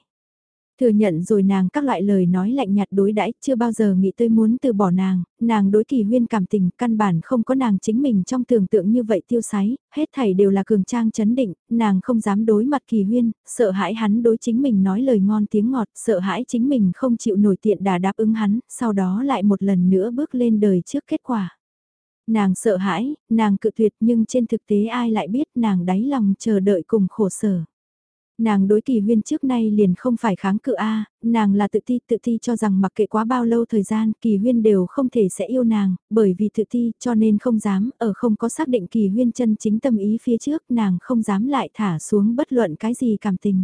Thừa nhận rồi nàng các loại lời nói lạnh nhạt đối đãi chưa bao giờ nghĩ tới muốn từ bỏ nàng, nàng đối kỳ huyên cảm tình căn bản không có nàng chính mình trong tưởng tượng như vậy tiêu sái, hết thảy đều là cường trang chấn định, nàng không dám đối mặt kỳ huyên, sợ hãi hắn đối chính mình nói lời ngon tiếng ngọt, sợ hãi chính mình không chịu nổi tiện đà đáp ứng hắn, sau đó lại một lần nữa bước lên đời trước kết quả. Nàng sợ hãi, nàng cự tuyệt nhưng trên thực tế ai lại biết nàng đáy lòng chờ đợi cùng khổ sở. Nàng đối kỳ huyên trước nay liền không phải kháng cự A, nàng là tự ti tự ti cho rằng mặc kệ quá bao lâu thời gian kỳ huyên đều không thể sẽ yêu nàng, bởi vì tự ti cho nên không dám, ở không có xác định kỳ huyên chân chính tâm ý phía trước nàng không dám lại thả xuống bất luận cái gì cảm tình.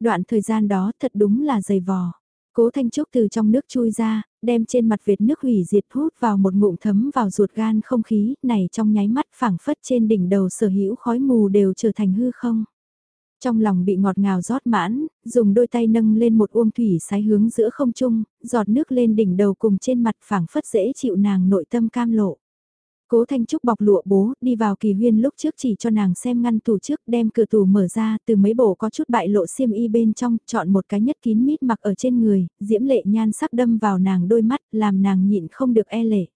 Đoạn thời gian đó thật đúng là dày vò. Cố Thanh Trúc từ trong nước chui ra, đem trên mặt Việt nước hủy diệt hút vào một ngụm thấm vào ruột gan không khí, này trong nháy mắt phảng phất trên đỉnh đầu sở hữu khói mù đều trở thành hư không. Trong lòng bị ngọt ngào rót mãn, dùng đôi tay nâng lên một uông thủy sái hướng giữa không trung, giọt nước lên đỉnh đầu cùng trên mặt phảng phất dễ chịu nàng nội tâm cam lộ. Cố Thanh Trúc bọc lụa bố, đi vào kỳ huyên lúc trước chỉ cho nàng xem ngăn tủ trước, đem cửa tủ mở ra, từ mấy bộ có chút bại lộ xiêm y bên trong, chọn một cái nhất kín mít mặc ở trên người, diễm lệ nhan sắc đâm vào nàng đôi mắt, làm nàng nhịn không được e lệ.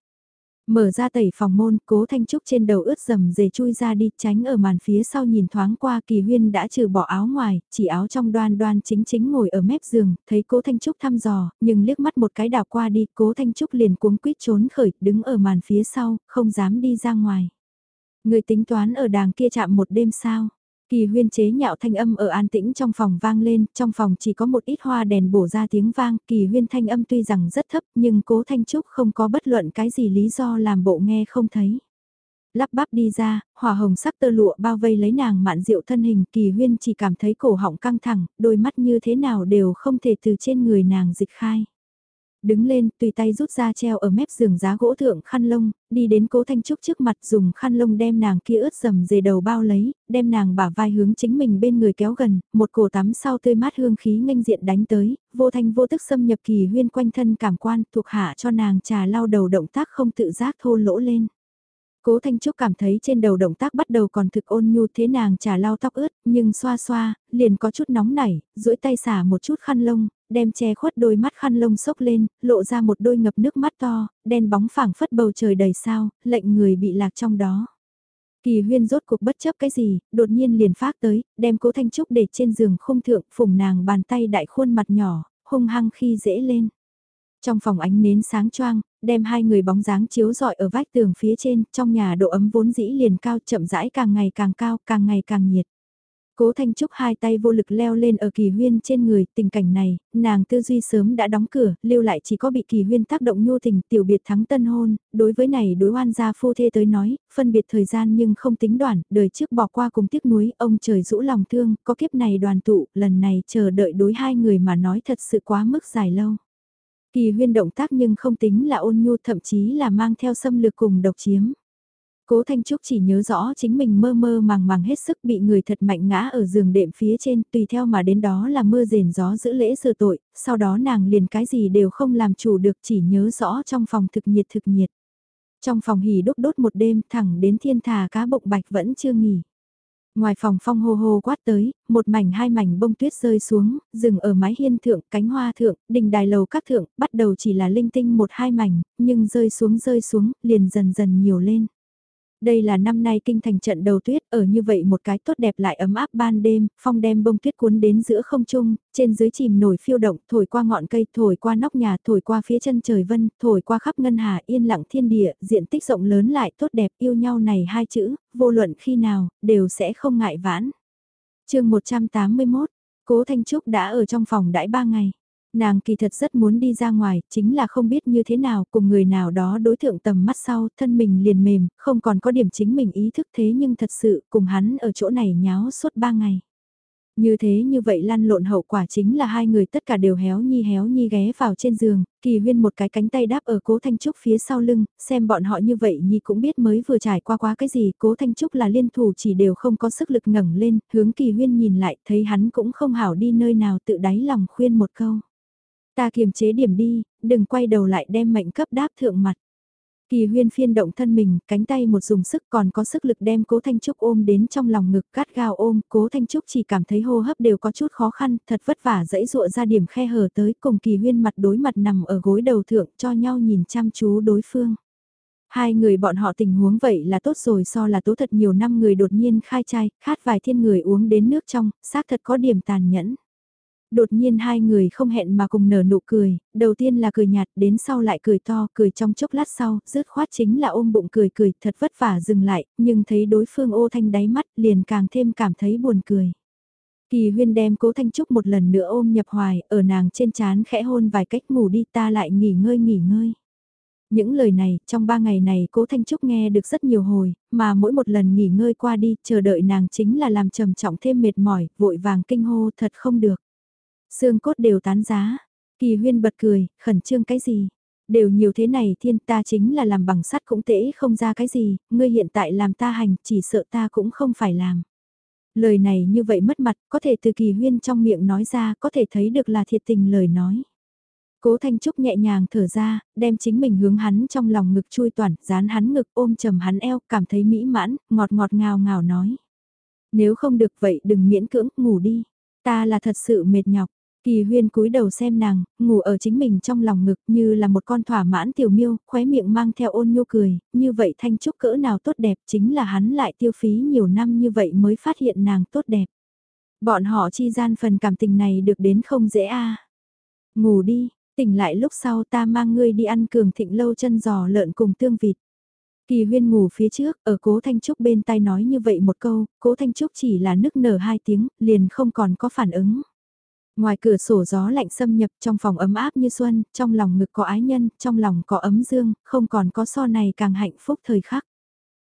Mở ra tẩy phòng môn, cố thanh trúc trên đầu ướt dầm dề chui ra đi, tránh ở màn phía sau nhìn thoáng qua kỳ huyên đã trừ bỏ áo ngoài, chỉ áo trong đoan đoan chính chính ngồi ở mép giường, thấy cố thanh trúc thăm dò, nhưng liếc mắt một cái đảo qua đi, cố thanh trúc liền cuống quýt trốn khởi, đứng ở màn phía sau, không dám đi ra ngoài. Người tính toán ở đàng kia chạm một đêm sao? Kỳ huyên chế nhạo thanh âm ở an tĩnh trong phòng vang lên, trong phòng chỉ có một ít hoa đèn bổ ra tiếng vang, kỳ huyên thanh âm tuy rằng rất thấp nhưng cố thanh trúc không có bất luận cái gì lý do làm bộ nghe không thấy. Lắp bắp đi ra, hỏa hồng sắc tơ lụa bao vây lấy nàng mạn diệu thân hình, kỳ huyên chỉ cảm thấy cổ họng căng thẳng, đôi mắt như thế nào đều không thể từ trên người nàng dịch khai đứng lên, tùy tay rút ra treo ở mép giường giá gỗ thượng khăn lông, đi đến cố Thanh Trúc trước mặt dùng khăn lông đem nàng kia ướt dầm dề đầu bao lấy, đem nàng bả vai hướng chính mình bên người kéo gần, một cổ tắm sau tươi mát hương khí nghênh diện đánh tới, vô thanh vô tức xâm nhập kỳ huyên quanh thân cảm quan thuộc hạ cho nàng trà lau đầu động tác không tự giác thô lỗ lên. Cố Thanh Trúc cảm thấy trên đầu động tác bắt đầu còn thực ôn nhu thế nàng trà lau tóc ướt, nhưng xoa xoa, liền có chút nóng nảy, duỗi tay xả một chút khăn lông, đem che khuất đôi mắt khăn lông sốc lên, lộ ra một đôi ngập nước mắt to, đen bóng phẳng phất bầu trời đầy sao, lệnh người bị lạc trong đó. Kỳ huyên rốt cuộc bất chấp cái gì, đột nhiên liền phát tới, đem cố Thanh Trúc để trên giường không thượng, phủng nàng bàn tay đại khuôn mặt nhỏ, hung hăng khi dễ lên. Trong phòng ánh nến sáng choang, đem hai người bóng dáng chiếu rọi ở vách tường phía trên, trong nhà độ ấm vốn dĩ liền cao chậm rãi càng ngày càng cao, càng ngày càng nhiệt. Cố Thanh Trúc hai tay vô lực leo lên ở kỳ huyên trên người, tình cảnh này, nàng tư duy sớm đã đóng cửa, lưu lại chỉ có bị kỳ huyên tác động nhu tình tiểu biệt thắng tân hôn, đối với này đối oan gia phu thê tới nói, phân biệt thời gian nhưng không tính đoạn, đời trước bỏ qua cùng tiếc nuối, ông trời rũ lòng thương, có kiếp này đoàn tụ, lần này chờ đợi đối hai người mà nói thật sự quá mức dài lâu. Kỳ huyên động tác nhưng không tính là ôn nhu thậm chí là mang theo xâm lược cùng độc chiếm. Cố Thanh Trúc chỉ nhớ rõ chính mình mơ mơ màng màng hết sức bị người thật mạnh ngã ở giường đệm phía trên, tùy theo mà đến đó là mưa rền gió giữ lễ sửa tội, sau đó nàng liền cái gì đều không làm chủ được chỉ nhớ rõ trong phòng thực nhiệt thực nhiệt. Trong phòng hỉ đốt đốt một đêm thẳng đến thiên thà cá bụng bạch vẫn chưa nghỉ. Ngoài phòng phong hô hô quát tới, một mảnh hai mảnh bông tuyết rơi xuống, dừng ở mái hiên thượng, cánh hoa thượng, đình đài lầu các thượng, bắt đầu chỉ là linh tinh một hai mảnh, nhưng rơi xuống rơi xuống, liền dần dần nhiều lên. Đây là năm nay kinh thành trận đầu tuyết, ở như vậy một cái tốt đẹp lại ấm áp ban đêm, phong đem bông tuyết cuốn đến giữa không trung, trên dưới chìm nổi phiêu động, thổi qua ngọn cây, thổi qua nóc nhà, thổi qua phía chân trời vân, thổi qua khắp ngân hà yên lặng thiên địa, diện tích rộng lớn lại tốt đẹp yêu nhau này hai chữ, vô luận khi nào, đều sẽ không ngại vãn. chương 181, Cố Thanh Trúc đã ở trong phòng đãi ba ngày. Nàng kỳ thật rất muốn đi ra ngoài, chính là không biết như thế nào cùng người nào đó đối thượng tầm mắt sau, thân mình liền mềm, không còn có điểm chính mình ý thức thế nhưng thật sự cùng hắn ở chỗ này nháo suốt ba ngày. Như thế như vậy lăn lộn hậu quả chính là hai người tất cả đều héo nhi héo nhi ghé vào trên giường, kỳ huyên một cái cánh tay đáp ở cố Thanh Trúc phía sau lưng, xem bọn họ như vậy nhi cũng biết mới vừa trải qua quá cái gì, cố Thanh Trúc là liên thủ chỉ đều không có sức lực ngẩng lên, hướng kỳ huyên nhìn lại thấy hắn cũng không hảo đi nơi nào tự đáy lòng khuyên một câu. Ta kiềm chế điểm đi, đừng quay đầu lại đem mệnh cấp đáp thượng mặt. Kỳ huyên phiên động thân mình, cánh tay một dùng sức còn có sức lực đem cố Thanh Trúc ôm đến trong lòng ngực cát gao ôm, cố Thanh Trúc chỉ cảm thấy hô hấp đều có chút khó khăn, thật vất vả dẫy dụa ra điểm khe hở tới cùng kỳ huyên mặt đối mặt nằm ở gối đầu thượng cho nhau nhìn chăm chú đối phương. Hai người bọn họ tình huống vậy là tốt rồi so là tố thật nhiều năm người đột nhiên khai chai, khát vài thiên người uống đến nước trong, xác thật có điểm tàn nhẫn đột nhiên hai người không hẹn mà cùng nở nụ cười, đầu tiên là cười nhạt đến sau lại cười to, cười trong chốc lát sau, rớt khoát chính là ôm bụng cười cười, thật vất vả dừng lại, nhưng thấy đối phương ô thanh đáy mắt liền càng thêm cảm thấy buồn cười. Kỳ huyên đem cố thanh trúc một lần nữa ôm nhập hoài, ở nàng trên chán khẽ hôn vài cách ngủ đi ta lại nghỉ ngơi nghỉ ngơi. Những lời này, trong ba ngày này cố Thanh Trúc nghe được rất nhiều hồi, mà mỗi một lần nghỉ ngơi qua đi, chờ đợi nàng chính là làm trầm trọng thêm mệt mỏi, vội vàng kinh hô thật không được. Xương cốt đều tán giá. Kỳ huyên bật cười, khẩn trương cái gì? Đều nhiều thế này thiên ta chính là làm bằng sắt cũng tễ không ra cái gì, ngươi hiện tại làm ta hành chỉ sợ ta cũng không phải làm. Lời này như vậy mất mặt, có thể từ kỳ huyên trong miệng nói ra, có thể thấy được là thiệt tình lời nói. Cố Thanh Trúc nhẹ nhàng thở ra, đem chính mình hướng hắn trong lòng ngực chui toàn, dán hắn ngực ôm chầm hắn eo, cảm thấy mỹ mãn, ngọt ngọt ngào ngào nói. Nếu không được vậy đừng miễn cưỡng, ngủ đi. Ta là thật sự mệt nhọc. Kỳ huyên cúi đầu xem nàng, ngủ ở chính mình trong lòng ngực như là một con thỏa mãn tiểu miêu, khóe miệng mang theo ôn nhu cười, như vậy thanh trúc cỡ nào tốt đẹp chính là hắn lại tiêu phí nhiều năm như vậy mới phát hiện nàng tốt đẹp. Bọn họ chi gian phần cảm tình này được đến không dễ a Ngủ đi, tỉnh lại lúc sau ta mang ngươi đi ăn cường thịnh lâu chân giò lợn cùng tương vịt. Kỳ huyên ngủ phía trước, ở cố Thanh Trúc bên tai nói như vậy một câu, cố Thanh Trúc chỉ là nức nở hai tiếng, liền không còn có phản ứng. Ngoài cửa sổ gió lạnh xâm nhập trong phòng ấm áp như xuân, trong lòng ngực có ái nhân, trong lòng có ấm dương, không còn có so này càng hạnh phúc thời khắc.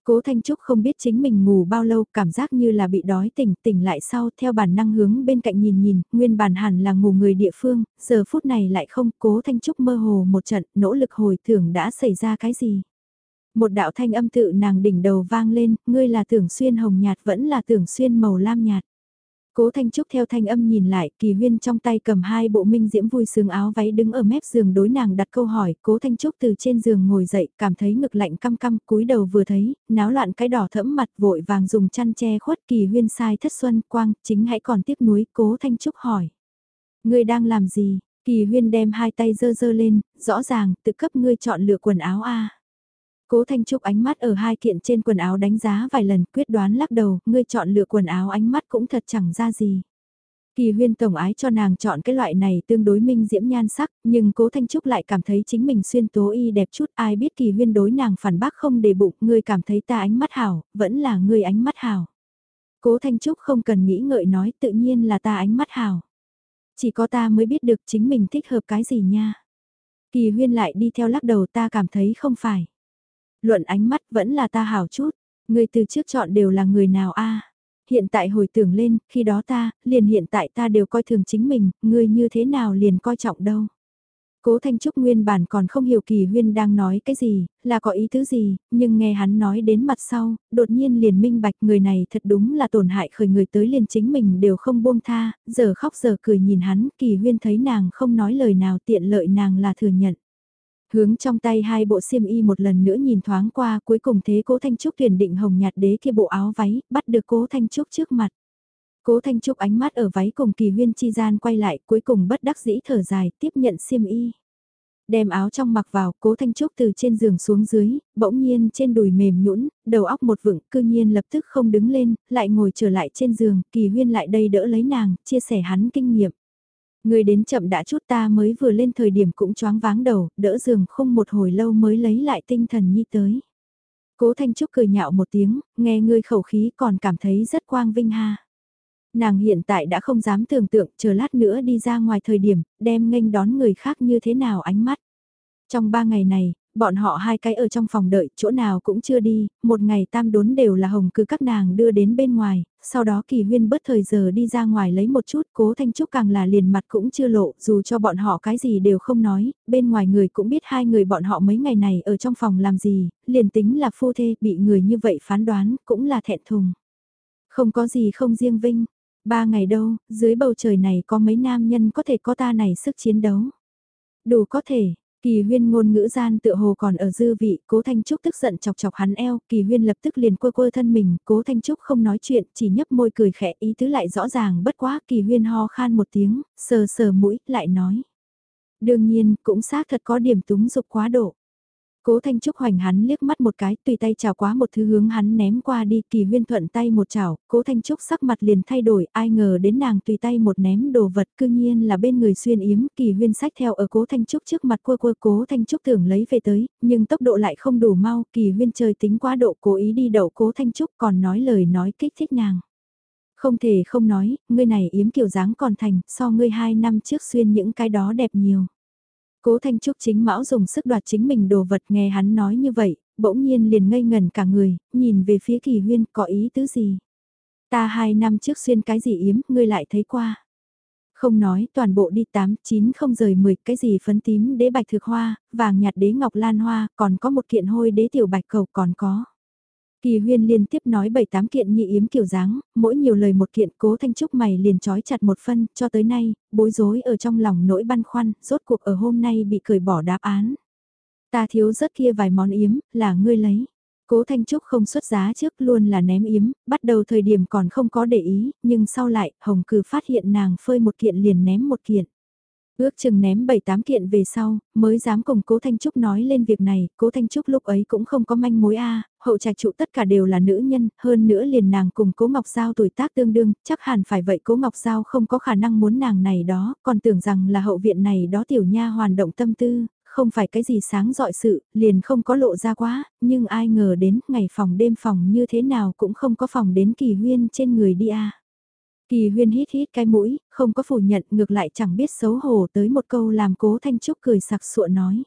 Cố Thanh Trúc không biết chính mình ngủ bao lâu, cảm giác như là bị đói tỉnh, tỉnh lại sau theo bản năng hướng bên cạnh nhìn nhìn, nguyên bản hẳn là ngủ người địa phương, giờ phút này lại không, Cố Thanh Trúc mơ hồ một trận, nỗ lực hồi tưởng đã xảy ra cái gì. Một đạo thanh âm tự nàng đỉnh đầu vang lên, ngươi là tưởng xuyên hồng nhạt vẫn là tưởng xuyên màu lam nhạt. Cố Thanh Trúc theo thanh âm nhìn lại, Kỳ Huyên trong tay cầm hai bộ minh diễm vui sướng áo váy đứng ở mép giường đối nàng đặt câu hỏi, Cố Thanh Trúc từ trên giường ngồi dậy, cảm thấy ngực lạnh căm căm, cúi đầu vừa thấy, náo loạn cái đỏ thẫm mặt vội vàng dùng chăn che khuất Kỳ Huyên sai thất xuân quang, chính hãy còn tiếc nuối, Cố Thanh Trúc hỏi. Ngươi đang làm gì? Kỳ Huyên đem hai tay dơ dơ lên, rõ ràng, tự cấp ngươi chọn lựa quần áo a. Cố Thanh Trúc ánh mắt ở hai kiện trên quần áo đánh giá vài lần quyết đoán lắc đầu, ngươi chọn lựa quần áo ánh mắt cũng thật chẳng ra gì. Kỳ huyên tổng ái cho nàng chọn cái loại này tương đối minh diễm nhan sắc, nhưng cố Thanh Trúc lại cảm thấy chính mình xuyên tố y đẹp chút ai biết kỳ huyên đối nàng phản bác không đề bụng, ngươi cảm thấy ta ánh mắt hảo, vẫn là ngươi ánh mắt hảo. Cố Thanh Trúc không cần nghĩ ngợi nói tự nhiên là ta ánh mắt hảo. Chỉ có ta mới biết được chính mình thích hợp cái gì nha. Kỳ huyên lại đi theo lắc đầu ta cảm thấy không phải. Luận ánh mắt vẫn là ta hảo chút, người từ trước chọn đều là người nào a Hiện tại hồi tưởng lên, khi đó ta, liền hiện tại ta đều coi thường chính mình, người như thế nào liền coi trọng đâu. Cố Thanh Trúc nguyên bản còn không hiểu Kỳ Huyên đang nói cái gì, là có ý tứ gì, nhưng nghe hắn nói đến mặt sau, đột nhiên liền minh bạch người này thật đúng là tổn hại khởi người tới liền chính mình đều không buông tha, giờ khóc giờ cười nhìn hắn, Kỳ Huyên thấy nàng không nói lời nào tiện lợi nàng là thừa nhận. Hướng trong tay hai bộ xiêm y một lần nữa nhìn thoáng qua cuối cùng thế cố Thanh Trúc tuyển định hồng nhạt đế kia bộ áo váy, bắt được cố Thanh Trúc trước mặt. Cố Thanh Trúc ánh mắt ở váy cùng kỳ huyên chi gian quay lại cuối cùng bất đắc dĩ thở dài tiếp nhận xiêm y. Đem áo trong mặc vào, cố Thanh Trúc từ trên giường xuống dưới, bỗng nhiên trên đùi mềm nhũn, đầu óc một vựng, cư nhiên lập tức không đứng lên, lại ngồi trở lại trên giường, kỳ huyên lại đây đỡ lấy nàng, chia sẻ hắn kinh nghiệm. Người đến chậm đã chút ta mới vừa lên thời điểm cũng choáng váng đầu, đỡ giường không một hồi lâu mới lấy lại tinh thần nhi tới. Cố Thanh Trúc cười nhạo một tiếng, nghe ngươi khẩu khí còn cảm thấy rất quang vinh ha. Nàng hiện tại đã không dám tưởng tượng chờ lát nữa đi ra ngoài thời điểm, đem nghênh đón người khác như thế nào ánh mắt. Trong ba ngày này, bọn họ hai cái ở trong phòng đợi, chỗ nào cũng chưa đi, một ngày tam đốn đều là hồng cứ các nàng đưa đến bên ngoài, sau đó kỳ huyên bớt thời giờ đi ra ngoài lấy một chút, cố thanh trúc càng là liền mặt cũng chưa lộ, dù cho bọn họ cái gì đều không nói, bên ngoài người cũng biết hai người bọn họ mấy ngày này ở trong phòng làm gì, liền tính là phu thê, bị người như vậy phán đoán, cũng là thẹn thùng. Không có gì không riêng vinh, ba ngày đâu, dưới bầu trời này có mấy nam nhân có thể có ta này sức chiến đấu. Đủ có thể, Kỳ huyên ngôn ngữ gian tựa hồ còn ở dư vị, cố Thanh Trúc tức giận chọc chọc hắn eo, kỳ huyên lập tức liền quơ quơ thân mình, cố Thanh Trúc không nói chuyện, chỉ nhấp môi cười khẽ ý tứ lại rõ ràng bất quá, kỳ huyên ho khan một tiếng, sờ sờ mũi, lại nói. Đương nhiên, cũng xác thật có điểm túng dục quá độ. Cố Thanh Trúc hoành hắn liếc mắt một cái, tùy tay chào quá một thứ hướng hắn ném qua đi, kỳ huyên thuận tay một chảo, cố Thanh Trúc sắc mặt liền thay đổi, ai ngờ đến nàng tùy tay một ném đồ vật cư nhiên là bên người xuyên yếm, kỳ huyên sách theo ở cố Thanh Trúc trước mặt quơ quơ cố Thanh Trúc tưởng lấy về tới, nhưng tốc độ lại không đủ mau, kỳ huyên chơi tính quá độ cố ý đi đậu cố Thanh Trúc còn nói lời nói kích thích nàng. Không thể không nói, ngươi này yếm kiểu dáng còn thành, so ngươi hai năm trước xuyên những cái đó đẹp nhiều. Cố Thanh Trúc chính mão dùng sức đoạt chính mình đồ vật nghe hắn nói như vậy, bỗng nhiên liền ngây ngần cả người, nhìn về phía kỳ huyên có ý tứ gì. Ta hai năm trước xuyên cái gì yếm, ngươi lại thấy qua. Không nói toàn bộ đi 8, 9 không rời 10 cái gì phấn tím đế bạch thực hoa, vàng nhạt đế ngọc lan hoa, còn có một kiện hôi đế tiểu bạch cầu còn có. Kỳ huyên liên tiếp nói bảy tám kiện nhị yếm kiểu dáng, mỗi nhiều lời một kiện cố thanh trúc mày liền trói chặt một phân, cho tới nay, bối rối ở trong lòng nỗi băn khoăn, rốt cuộc ở hôm nay bị cởi bỏ đáp án. Ta thiếu rất kia vài món yếm, là ngươi lấy. Cố Thanh Trúc không xuất giá trước luôn là ném yếm, bắt đầu thời điểm còn không có để ý, nhưng sau lại, Hồng Cừ phát hiện nàng phơi một kiện liền ném một kiện. Ước chừng ném 7-8 kiện về sau, mới dám cùng Cố Thanh Trúc nói lên việc này, Cố Thanh Trúc lúc ấy cũng không có manh mối a hậu trạch trụ tất cả đều là nữ nhân, hơn nữa liền nàng cùng Cố Ngọc Giao tuổi tác tương đương, chắc hẳn phải vậy Cố Ngọc Giao không có khả năng muốn nàng này đó, còn tưởng rằng là hậu viện này đó tiểu nha hoàn động tâm tư, không phải cái gì sáng dọi sự, liền không có lộ ra quá, nhưng ai ngờ đến ngày phòng đêm phòng như thế nào cũng không có phòng đến kỳ huyên trên người đi a. Kỳ huyên hít hít cái mũi, không có phủ nhận ngược lại chẳng biết xấu hổ tới một câu làm cố Thanh Trúc cười sặc sụa nói.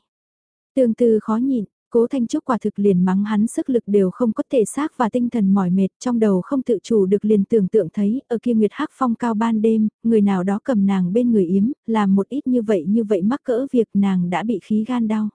Tương tư khó nhịn, cố Thanh Trúc quả thực liền mắng hắn sức lực đều không có thể xác và tinh thần mỏi mệt trong đầu không tự chủ được liền tưởng tượng thấy ở kia nguyệt hắc phong cao ban đêm, người nào đó cầm nàng bên người yếm, làm một ít như vậy như vậy mắc cỡ việc nàng đã bị khí gan đau.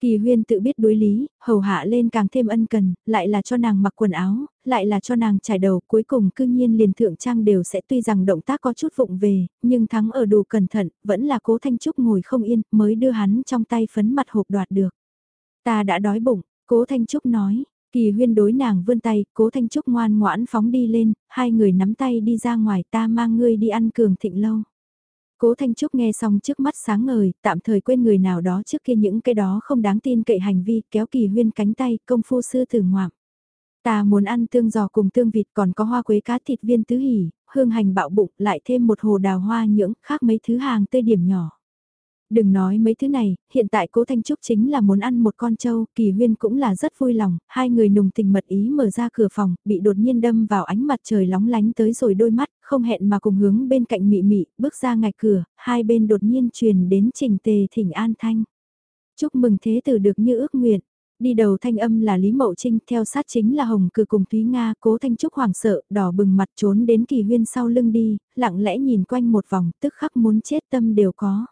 Kỳ huyên tự biết đối lý, hầu hạ lên càng thêm ân cần, lại là cho nàng mặc quần áo, lại là cho nàng trải đầu, cuối cùng cư nhiên liền thượng trang đều sẽ tuy rằng động tác có chút vụng về, nhưng thắng ở đủ cẩn thận, vẫn là cố Thanh Trúc ngồi không yên, mới đưa hắn trong tay phấn mặt hộp đoạt được. Ta đã đói bụng, cố Thanh Trúc nói, kỳ huyên đối nàng vươn tay, cố Thanh Trúc ngoan ngoãn phóng đi lên, hai người nắm tay đi ra ngoài ta mang ngươi đi ăn cường thịnh lâu. Cố Thanh Trúc nghe xong trước mắt sáng ngời, tạm thời quên người nào đó trước kia những cái đó không đáng tin cậy hành vi, kéo kỳ huyên cánh tay, công phu sư tử ngoạm. Ta muốn ăn tương giò cùng tương vịt còn có hoa quế cá thịt viên tứ hỉ, hương hành bạo bụng, lại thêm một hồ đào hoa nhưỡng, khác mấy thứ hàng tươi điểm nhỏ. Đừng nói mấy thứ này, hiện tại cố Thanh Trúc chính là muốn ăn một con trâu, kỳ huyên cũng là rất vui lòng, hai người nùng tình mật ý mở ra cửa phòng, bị đột nhiên đâm vào ánh mặt trời lóng lánh tới rồi đôi mắt, không hẹn mà cùng hướng bên cạnh mị mị, bước ra ngạch cửa, hai bên đột nhiên truyền đến trình tề thỉnh an thanh. Chúc mừng thế tử được như ước nguyện. Đi đầu thanh âm là Lý Mậu Trinh, theo sát chính là Hồng Cử cùng Thúy Nga, cố thanh trúc hoảng sợ, đỏ bừng mặt trốn đến kỳ huyên sau lưng đi, lặng lẽ nhìn quanh một vòng, tức khắc muốn chết tâm đều có.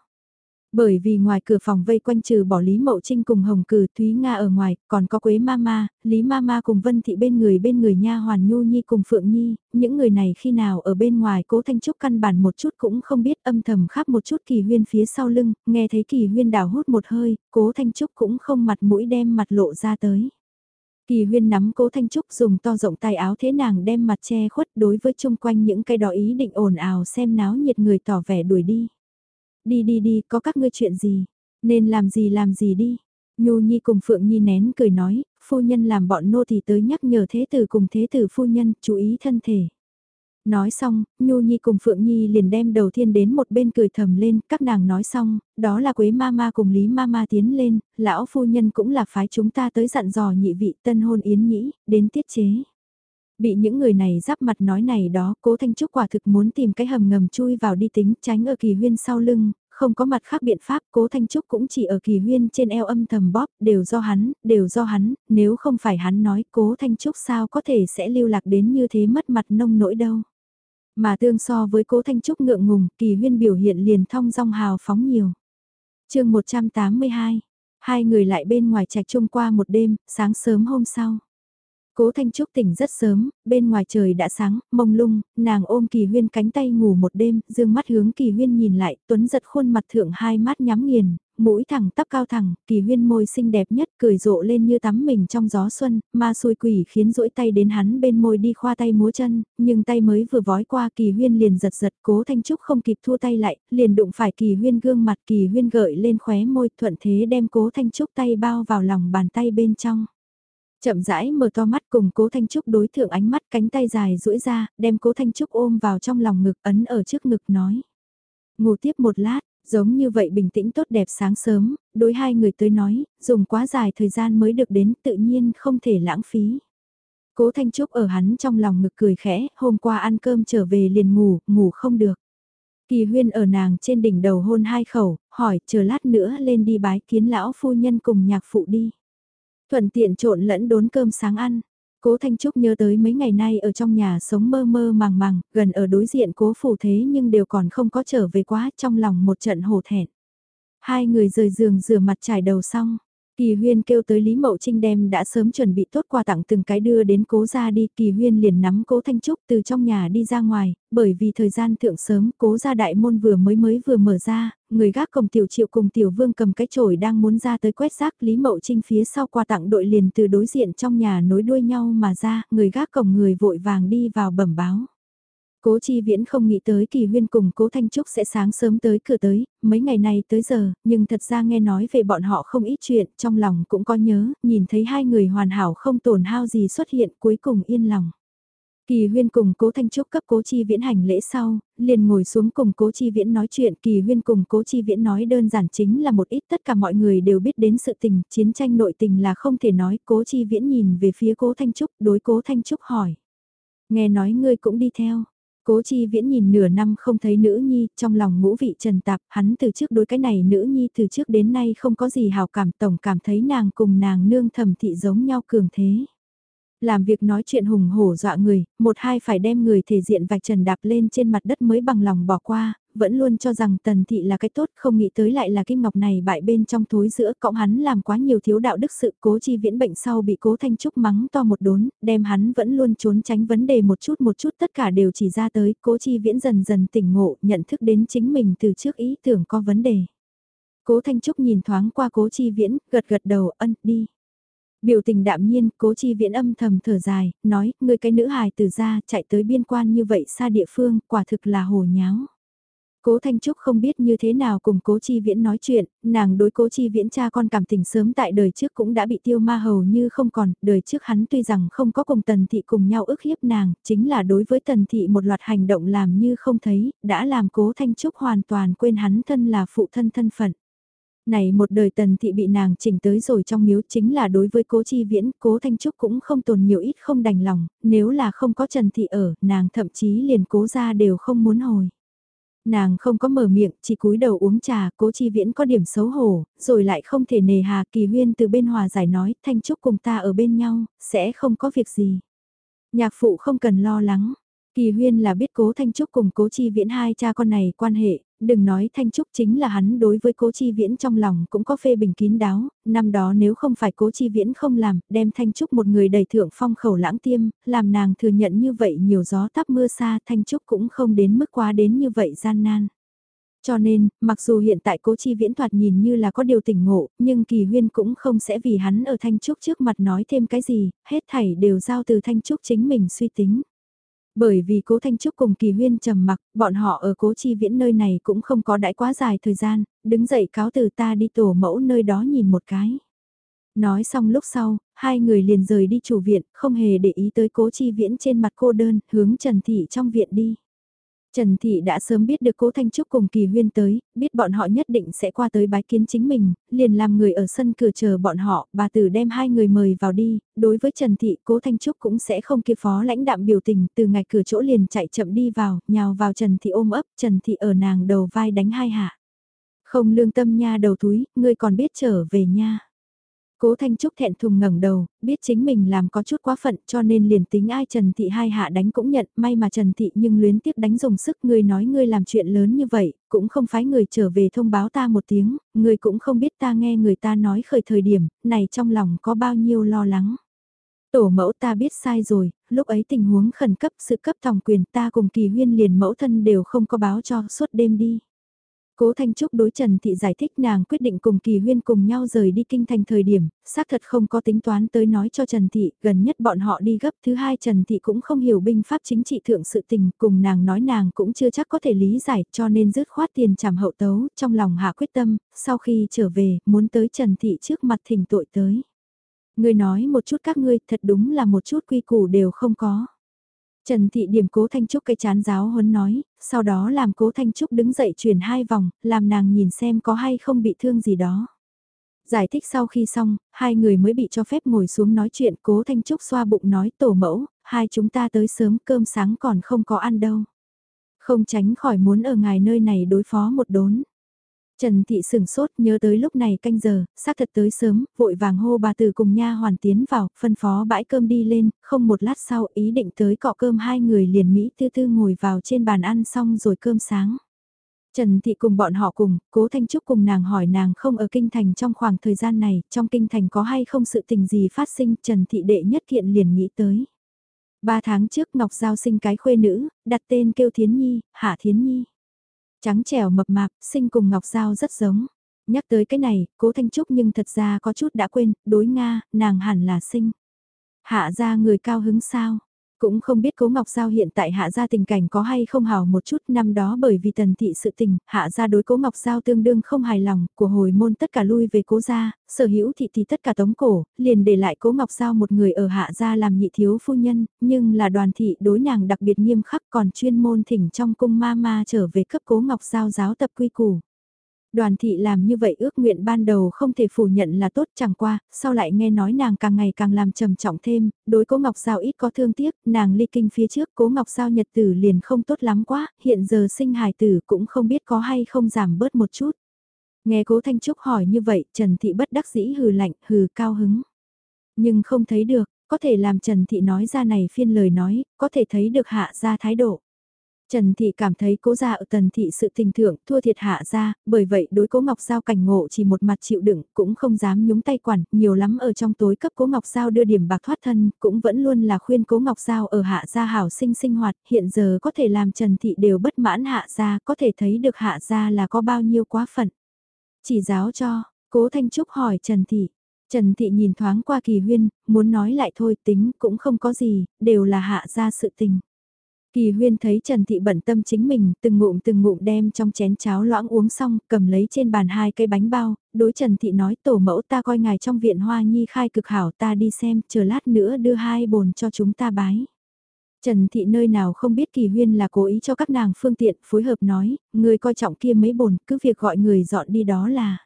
Bởi vì ngoài cửa phòng vây quanh trừ bỏ Lý Mậu Trinh cùng Hồng Cử Thúy Nga ở ngoài, còn có Quế Mama, Lý Mama cùng Vân Thị bên người bên người nha Hoàn Nhu Nhi cùng Phượng Nhi, những người này khi nào ở bên ngoài cố Thanh Trúc căn bản một chút cũng không biết âm thầm khắp một chút kỳ huyên phía sau lưng, nghe thấy kỳ huyên đào hút một hơi, cố Thanh Trúc cũng không mặt mũi đem mặt lộ ra tới. Kỳ huyên nắm cố Thanh Trúc dùng to rộng tay áo thế nàng đem mặt che khuất đối với chung quanh những cái đó ý định ồn ào xem náo nhiệt người tỏ vẻ đuổi đi. Đi đi đi, có các ngươi chuyện gì? Nên làm gì làm gì đi? Nhu Nhi cùng Phượng Nhi nén cười nói, phu nhân làm bọn nô thì tới nhắc nhở thế tử cùng thế tử phu nhân chú ý thân thể. Nói xong, Nhu Nhi cùng Phượng Nhi liền đem đầu thiên đến một bên cười thầm lên, các nàng nói xong, đó là Quế Mama cùng Lý Mama tiến lên, lão phu nhân cũng là phái chúng ta tới dặn dò nhị vị tân hôn yến nhĩ, đến tiết chế. Bị những người này giáp mặt nói này đó, cố Thanh Trúc quả thực muốn tìm cái hầm ngầm chui vào đi tính tránh ở kỳ huyên sau lưng, không có mặt khác biện pháp, cố Thanh Trúc cũng chỉ ở kỳ huyên trên eo âm thầm bóp, đều do hắn, đều do hắn, nếu không phải hắn nói cố Thanh Trúc sao có thể sẽ lưu lạc đến như thế mất mặt nông nỗi đâu. Mà tương so với cố Thanh Trúc ngượng ngùng, kỳ huyên biểu hiện liền thong dong hào phóng nhiều. chương 182, hai người lại bên ngoài trạch chung qua một đêm, sáng sớm hôm sau. Cố Thanh Trúc tỉnh rất sớm, bên ngoài trời đã sáng, mông lung, nàng ôm Kỳ Huyên cánh tay ngủ một đêm, dương mắt hướng Kỳ Huyên nhìn lại, Tuấn giật khuôn mặt thượng hai mắt nhắm nghiền, mũi thẳng tắp cao thẳng, Kỳ Huyên môi xinh đẹp nhất cười rộ lên như tắm mình trong gió xuân, ma xui quỷ khiến rỗi tay đến hắn bên môi đi khoa tay múa chân, nhưng tay mới vừa vói qua Kỳ Huyên liền giật giật, Cố Thanh Trúc không kịp thua tay lại, liền đụng phải Kỳ Huyên gương mặt Kỳ Huyên gợi lên khóe môi, thuận thế đem Cố Thanh Trúc tay bao vào lòng bàn tay bên trong. Chậm rãi mở to mắt cùng cố Thanh Trúc đối thượng ánh mắt cánh tay dài duỗi ra, đem cố Thanh Trúc ôm vào trong lòng ngực ấn ở trước ngực nói. Ngủ tiếp một lát, giống như vậy bình tĩnh tốt đẹp sáng sớm, đối hai người tới nói, dùng quá dài thời gian mới được đến tự nhiên không thể lãng phí. Cố Thanh Trúc ở hắn trong lòng ngực cười khẽ, hôm qua ăn cơm trở về liền ngủ, ngủ không được. Kỳ huyên ở nàng trên đỉnh đầu hôn hai khẩu, hỏi chờ lát nữa lên đi bái kiến lão phu nhân cùng nhạc phụ đi. Thuận tiện trộn lẫn đốn cơm sáng ăn. Cố Thanh Trúc nhớ tới mấy ngày nay ở trong nhà sống mơ mơ màng màng, gần ở đối diện cố phủ thế nhưng đều còn không có trở về quá trong lòng một trận hổ thẹn. Hai người rời giường rửa mặt trải đầu xong, Kỳ huyên kêu tới Lý Mậu Trinh đem đã sớm chuẩn bị tốt quà tặng từng cái đưa đến cố ra đi. Kỳ huyên liền nắm cố Thanh Trúc từ trong nhà đi ra ngoài, bởi vì thời gian thượng sớm cố ra đại môn vừa mới mới vừa mở ra, người gác cổng tiểu triệu cùng tiểu vương cầm cái chổi đang muốn ra tới quét rác Lý Mậu Trinh phía sau quà tặng đội liền từ đối diện trong nhà nối đuôi nhau mà ra, người gác cổng người vội vàng đi vào bẩm báo. Cố Chi Viễn không nghĩ tới Kỳ Huyên cùng Cố Thanh Trúc sẽ sáng sớm tới cửa tới, mấy ngày này tới giờ, nhưng thật ra nghe nói về bọn họ không ít chuyện, trong lòng cũng có nhớ, nhìn thấy hai người hoàn hảo không tổn hao gì xuất hiện cuối cùng yên lòng. Kỳ Huyên cùng Cố Thanh Trúc cấp Cố Chi Viễn hành lễ sau, liền ngồi xuống cùng Cố Chi Viễn nói chuyện. Kỳ Huyên cùng Cố Chi Viễn nói đơn giản chính là một ít tất cả mọi người đều biết đến sự tình, chiến tranh nội tình là không thể nói. Cố Chi Viễn nhìn về phía Cố Thanh Trúc, đối Cố Thanh Trúc hỏi. Nghe nói ngươi cũng đi theo. Cố chi viễn nhìn nửa năm không thấy nữ nhi, trong lòng ngũ vị trần tạp, hắn từ trước đối cái này nữ nhi từ trước đến nay không có gì hào cảm tổng cảm thấy nàng cùng nàng nương thầm thị giống nhau cường thế. Làm việc nói chuyện hùng hổ dọa người, một hai phải đem người thể diện vạch trần đạp lên trên mặt đất mới bằng lòng bỏ qua, vẫn luôn cho rằng tần thị là cái tốt không nghĩ tới lại là kim ngọc này bại bên trong thối giữa cộng hắn làm quá nhiều thiếu đạo đức sự cố chi viễn bệnh sau bị cố thanh trúc mắng to một đốn, đem hắn vẫn luôn trốn tránh vấn đề một chút một chút tất cả đều chỉ ra tới cố chi viễn dần dần tỉnh ngộ nhận thức đến chính mình từ trước ý tưởng có vấn đề. Cố Thanh Trúc nhìn thoáng qua cố chi viễn, gật gật đầu ân đi. Biểu tình đạm nhiên, cố chi viễn âm thầm thở dài, nói, người cái nữ hài từ ra chạy tới biên quan như vậy xa địa phương, quả thực là hồ nháo. Cố Thanh Trúc không biết như thế nào cùng Cố Chi Viễn nói chuyện, nàng đối Cố Chi Viễn cha con cảm tình sớm tại đời trước cũng đã bị tiêu ma hầu như không còn, đời trước hắn tuy rằng không có cùng Tần Thị cùng nhau ức hiếp nàng, chính là đối với Tần Thị một loạt hành động làm như không thấy, đã làm Cố Thanh Trúc hoàn toàn quên hắn thân là phụ thân thân phận. Này một đời Tần Thị bị nàng chỉnh tới rồi trong miếu chính là đối với Cố Chi Viễn, Cố Thanh Trúc cũng không tồn nhiều ít không đành lòng, nếu là không có Trần Thị ở, nàng thậm chí liền cố ra đều không muốn hồi. Nàng không có mở miệng, chỉ cúi đầu uống trà, cố chi viễn có điểm xấu hổ, rồi lại không thể nề hà kỳ huyên từ bên hòa giải nói, thanh trúc cùng ta ở bên nhau, sẽ không có việc gì. Nhạc phụ không cần lo lắng, Kỳ huyên là biết cố Thanh Trúc cùng cố chi viễn hai cha con này quan hệ, đừng nói Thanh Trúc chính là hắn đối với cố chi viễn trong lòng cũng có phê bình kín đáo, năm đó nếu không phải cố chi viễn không làm, đem Thanh Trúc một người đầy thượng phong khẩu lãng tiêm, làm nàng thừa nhận như vậy nhiều gió táp mưa xa Thanh Trúc cũng không đến mức quá đến như vậy gian nan. Cho nên, mặc dù hiện tại cố chi viễn thoạt nhìn như là có điều tỉnh ngộ, nhưng kỳ huyên cũng không sẽ vì hắn ở Thanh Trúc trước mặt nói thêm cái gì, hết thảy đều giao từ Thanh Trúc chính mình suy tính. Bởi vì cố Thanh Trúc cùng Kỳ Huyên trầm mặc, bọn họ ở cố chi viễn nơi này cũng không có đãi quá dài thời gian, đứng dậy cáo từ ta đi tổ mẫu nơi đó nhìn một cái. Nói xong lúc sau, hai người liền rời đi chủ viện, không hề để ý tới cố chi viễn trên mặt cô đơn, hướng Trần Thị trong viện đi. Trần Thị đã sớm biết được Cố Thanh Trúc cùng Kỳ Huyên tới, biết bọn họ nhất định sẽ qua tới bái kiến chính mình, liền làm người ở sân cửa chờ bọn họ, bà tử đem hai người mời vào đi, đối với Trần Thị Cố Thanh Trúc cũng sẽ không kia phó lãnh đạm biểu tình, từ ngày cửa chỗ liền chạy chậm đi vào, nhào vào Trần Thị ôm ấp, Trần Thị ở nàng đầu vai đánh hai hạ. Không lương tâm nha đầu túi, ngươi còn biết trở về nha. Cố Thanh Trúc thẹn thùng ngẩng đầu, biết chính mình làm có chút quá phận cho nên liền tính ai Trần Thị hai hạ đánh cũng nhận, may mà Trần Thị nhưng luyến tiếp đánh dùng sức ngươi nói ngươi làm chuyện lớn như vậy, cũng không phái người trở về thông báo ta một tiếng, ngươi cũng không biết ta nghe người ta nói khởi thời điểm, này trong lòng có bao nhiêu lo lắng. Tổ mẫu ta biết sai rồi, lúc ấy tình huống khẩn cấp sự cấp thòng quyền ta cùng kỳ huyên liền mẫu thân đều không có báo cho suốt đêm đi. Cố Thanh Trúc đối Trần Thị giải thích nàng quyết định cùng Kỳ Huyên cùng nhau rời đi kinh thành thời điểm, xác thật không có tính toán tới nói cho Trần Thị, gần nhất bọn họ đi gấp thứ hai Trần Thị cũng không hiểu binh pháp chính trị thượng sự tình, cùng nàng nói nàng cũng chưa chắc có thể lý giải cho nên dứt khoát tiền trảm hậu tấu, trong lòng hạ quyết tâm, sau khi trở về, muốn tới Trần Thị trước mặt thỉnh tội tới. người nói một chút các ngươi, thật đúng là một chút quy củ đều không có. Trần Thị điểm cố Thanh Trúc cái chán giáo huấn nói, sau đó làm cố Thanh Trúc đứng dậy chuyển hai vòng, làm nàng nhìn xem có hay không bị thương gì đó. Giải thích sau khi xong, hai người mới bị cho phép ngồi xuống nói chuyện cố Thanh Trúc xoa bụng nói tổ mẫu, hai chúng ta tới sớm cơm sáng còn không có ăn đâu. Không tránh khỏi muốn ở ngài nơi này đối phó một đốn. Trần Thị sừng sốt nhớ tới lúc này canh giờ, xác thật tới sớm, vội vàng hô bà từ cùng nha hoàn tiến vào, phân phó bãi cơm đi lên, không một lát sau ý định tới cọ cơm hai người liền Mỹ tư tư ngồi vào trên bàn ăn xong rồi cơm sáng. Trần Thị cùng bọn họ cùng, cố Thanh Trúc cùng nàng hỏi nàng không ở Kinh Thành trong khoảng thời gian này, trong Kinh Thành có hay không sự tình gì phát sinh, Trần Thị đệ nhất kiện liền nghĩ tới. Ba tháng trước Ngọc Giao sinh cái khuê nữ, đặt tên kêu Thiến Nhi, Hạ Thiến Nhi. Trắng trẻo mập mạp, sinh cùng Ngọc Giao rất giống. Nhắc tới cái này, cố Thanh Trúc nhưng thật ra có chút đã quên, đối Nga, nàng hẳn là sinh. Hạ ra người cao hứng sao? Cũng không biết Cố Ngọc Giao hiện tại hạ gia tình cảnh có hay không hào một chút năm đó bởi vì tần thị sự tình, hạ gia đối Cố Ngọc Giao tương đương không hài lòng, của hồi môn tất cả lui về Cố gia, sở hữu thị thì tất cả tống cổ, liền để lại Cố Ngọc Giao một người ở hạ gia làm nhị thiếu phu nhân, nhưng là đoàn thị đối nàng đặc biệt nghiêm khắc còn chuyên môn thỉnh trong cung ma ma trở về cấp Cố Ngọc Giao giáo tập quy củ. Đoàn thị làm như vậy ước nguyện ban đầu không thể phủ nhận là tốt chẳng qua, sau lại nghe nói nàng càng ngày càng làm trầm trọng thêm, đối cố Ngọc Giao ít có thương tiếc, nàng ly kinh phía trước cố Ngọc Giao nhật tử liền không tốt lắm quá, hiện giờ sinh hài tử cũng không biết có hay không giảm bớt một chút. Nghe cố Thanh Trúc hỏi như vậy, Trần Thị bất đắc dĩ hừ lạnh, hừ cao hứng. Nhưng không thấy được, có thể làm Trần Thị nói ra này phiên lời nói, có thể thấy được hạ ra thái độ. Trần Thị cảm thấy cố gia ở tần thị sự tình thượng thua thiệt hạ ra, bởi vậy đối cố Ngọc Giao cảnh ngộ chỉ một mặt chịu đựng, cũng không dám nhúng tay quản, nhiều lắm ở trong tối cấp cố Ngọc Giao đưa điểm bạc thoát thân, cũng vẫn luôn là khuyên cố Ngọc Giao ở hạ gia hảo sinh sinh hoạt, hiện giờ có thể làm Trần Thị đều bất mãn hạ gia, có thể thấy được hạ gia là có bao nhiêu quá phận. Chỉ giáo cho, cố Thanh Trúc hỏi Trần Thị. Trần Thị nhìn thoáng qua kỳ huyên, muốn nói lại thôi tính cũng không có gì, đều là hạ gia sự tình. Kỳ huyên thấy Trần Thị bận tâm chính mình, từng ngụm từng ngụm đem trong chén cháo loãng uống xong, cầm lấy trên bàn hai cây bánh bao, đối Trần Thị nói tổ mẫu ta coi ngài trong viện hoa nhi khai cực hảo ta đi xem, chờ lát nữa đưa hai bồn cho chúng ta bái. Trần Thị nơi nào không biết Kỳ Huyên là cố ý cho các nàng phương tiện, phối hợp nói, người coi trọng kia mấy bồn, cứ việc gọi người dọn đi đó là.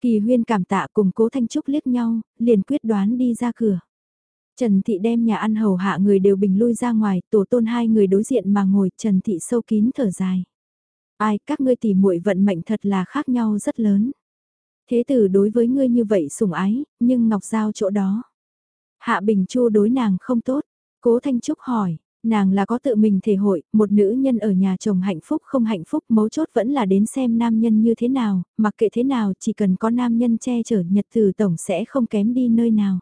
Kỳ Huyên cảm tạ cùng cố Thanh Trúc liếc nhau, liền quyết đoán đi ra cửa. Trần Thị đem nhà ăn hầu hạ người đều bình lui ra ngoài, tổ tôn hai người đối diện mà ngồi, Trần Thị sâu kín thở dài. Ai, các ngươi tỉ muội vận mệnh thật là khác nhau rất lớn. Thế tử đối với ngươi như vậy sủng ái, nhưng Ngọc Giao chỗ đó. Hạ Bình Chu đối nàng không tốt, cố Thanh Trúc hỏi, nàng là có tự mình thể hội, một nữ nhân ở nhà chồng hạnh phúc không hạnh phúc mấu chốt vẫn là đến xem nam nhân như thế nào, mặc kệ thế nào chỉ cần có nam nhân che chở nhật từ tổng sẽ không kém đi nơi nào.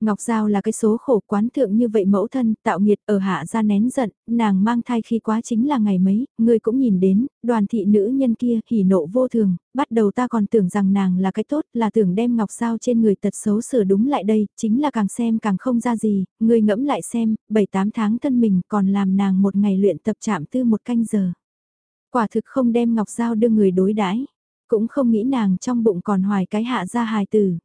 Ngọc Giao là cái số khổ quán thượng như vậy mẫu thân, tạo nghiệt ở hạ ra nén giận, nàng mang thai khi quá chính là ngày mấy, người cũng nhìn đến, đoàn thị nữ nhân kia hỉ nộ vô thường, bắt đầu ta còn tưởng rằng nàng là cái tốt, là tưởng đem Ngọc Giao trên người tật xấu sửa đúng lại đây, chính là càng xem càng không ra gì, người ngẫm lại xem, 7-8 tháng thân mình còn làm nàng một ngày luyện tập chạm tư một canh giờ. Quả thực không đem Ngọc Giao đưa người đối đãi cũng không nghĩ nàng trong bụng còn hoài cái hạ ra hài tử.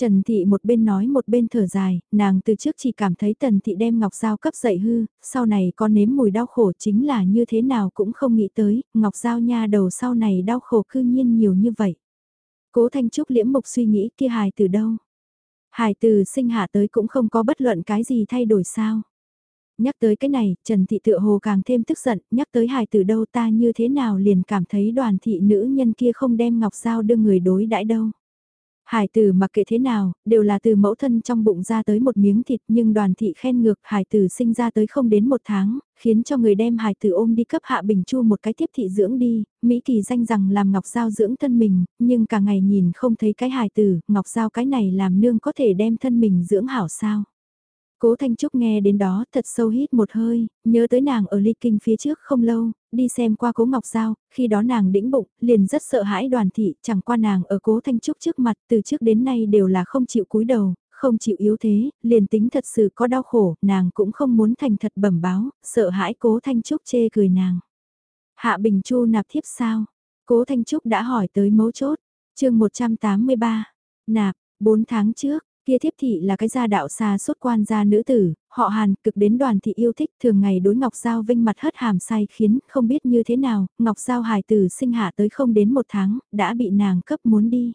Trần Thị một bên nói một bên thở dài, nàng từ trước chỉ cảm thấy Tần Thị đem Ngọc Giao cấp dậy hư, sau này con nếm mùi đau khổ chính là như thế nào cũng không nghĩ tới, Ngọc Giao nha đầu sau này đau khổ cư nhiên nhiều như vậy. Cố Thanh Trúc liễm mục suy nghĩ kia hài từ đâu? Hài từ sinh hạ tới cũng không có bất luận cái gì thay đổi sao? Nhắc tới cái này, Trần Thị tựa hồ càng thêm tức giận, nhắc tới hài từ đâu ta như thế nào liền cảm thấy đoàn thị nữ nhân kia không đem Ngọc Giao đưa người đối đãi đâu. Hải tử mặc kệ thế nào, đều là từ mẫu thân trong bụng ra tới một miếng thịt nhưng đoàn thị khen ngược hải tử sinh ra tới không đến một tháng, khiến cho người đem hải tử ôm đi cấp hạ bình chu một cái tiếp thị dưỡng đi, Mỹ kỳ danh rằng làm Ngọc Giao dưỡng thân mình, nhưng cả ngày nhìn không thấy cái hải tử, Ngọc Giao cái này làm nương có thể đem thân mình dưỡng hảo sao. Cố Thanh Trúc nghe đến đó thật sâu hít một hơi, nhớ tới nàng ở ly kinh phía trước không lâu, đi xem qua cố Ngọc Giao, khi đó nàng đĩnh bụng, liền rất sợ hãi đoàn thị, chẳng qua nàng ở cố Thanh Trúc trước mặt từ trước đến nay đều là không chịu cúi đầu, không chịu yếu thế, liền tính thật sự có đau khổ, nàng cũng không muốn thành thật bẩm báo, sợ hãi cố Thanh Trúc chê cười nàng. Hạ Bình Chu nạp thiếp sao? Cố Thanh Trúc đã hỏi tới mấu chốt, chương 183, nạp, 4 tháng trước, Kia thiếp thị là cái gia đạo xa suốt quan gia nữ tử, họ hàn cực đến đoàn thị yêu thích thường ngày đối Ngọc Giao vinh mặt hất hàm say khiến không biết như thế nào, Ngọc Giao hài tử sinh hạ tới không đến một tháng, đã bị nàng cấp muốn đi.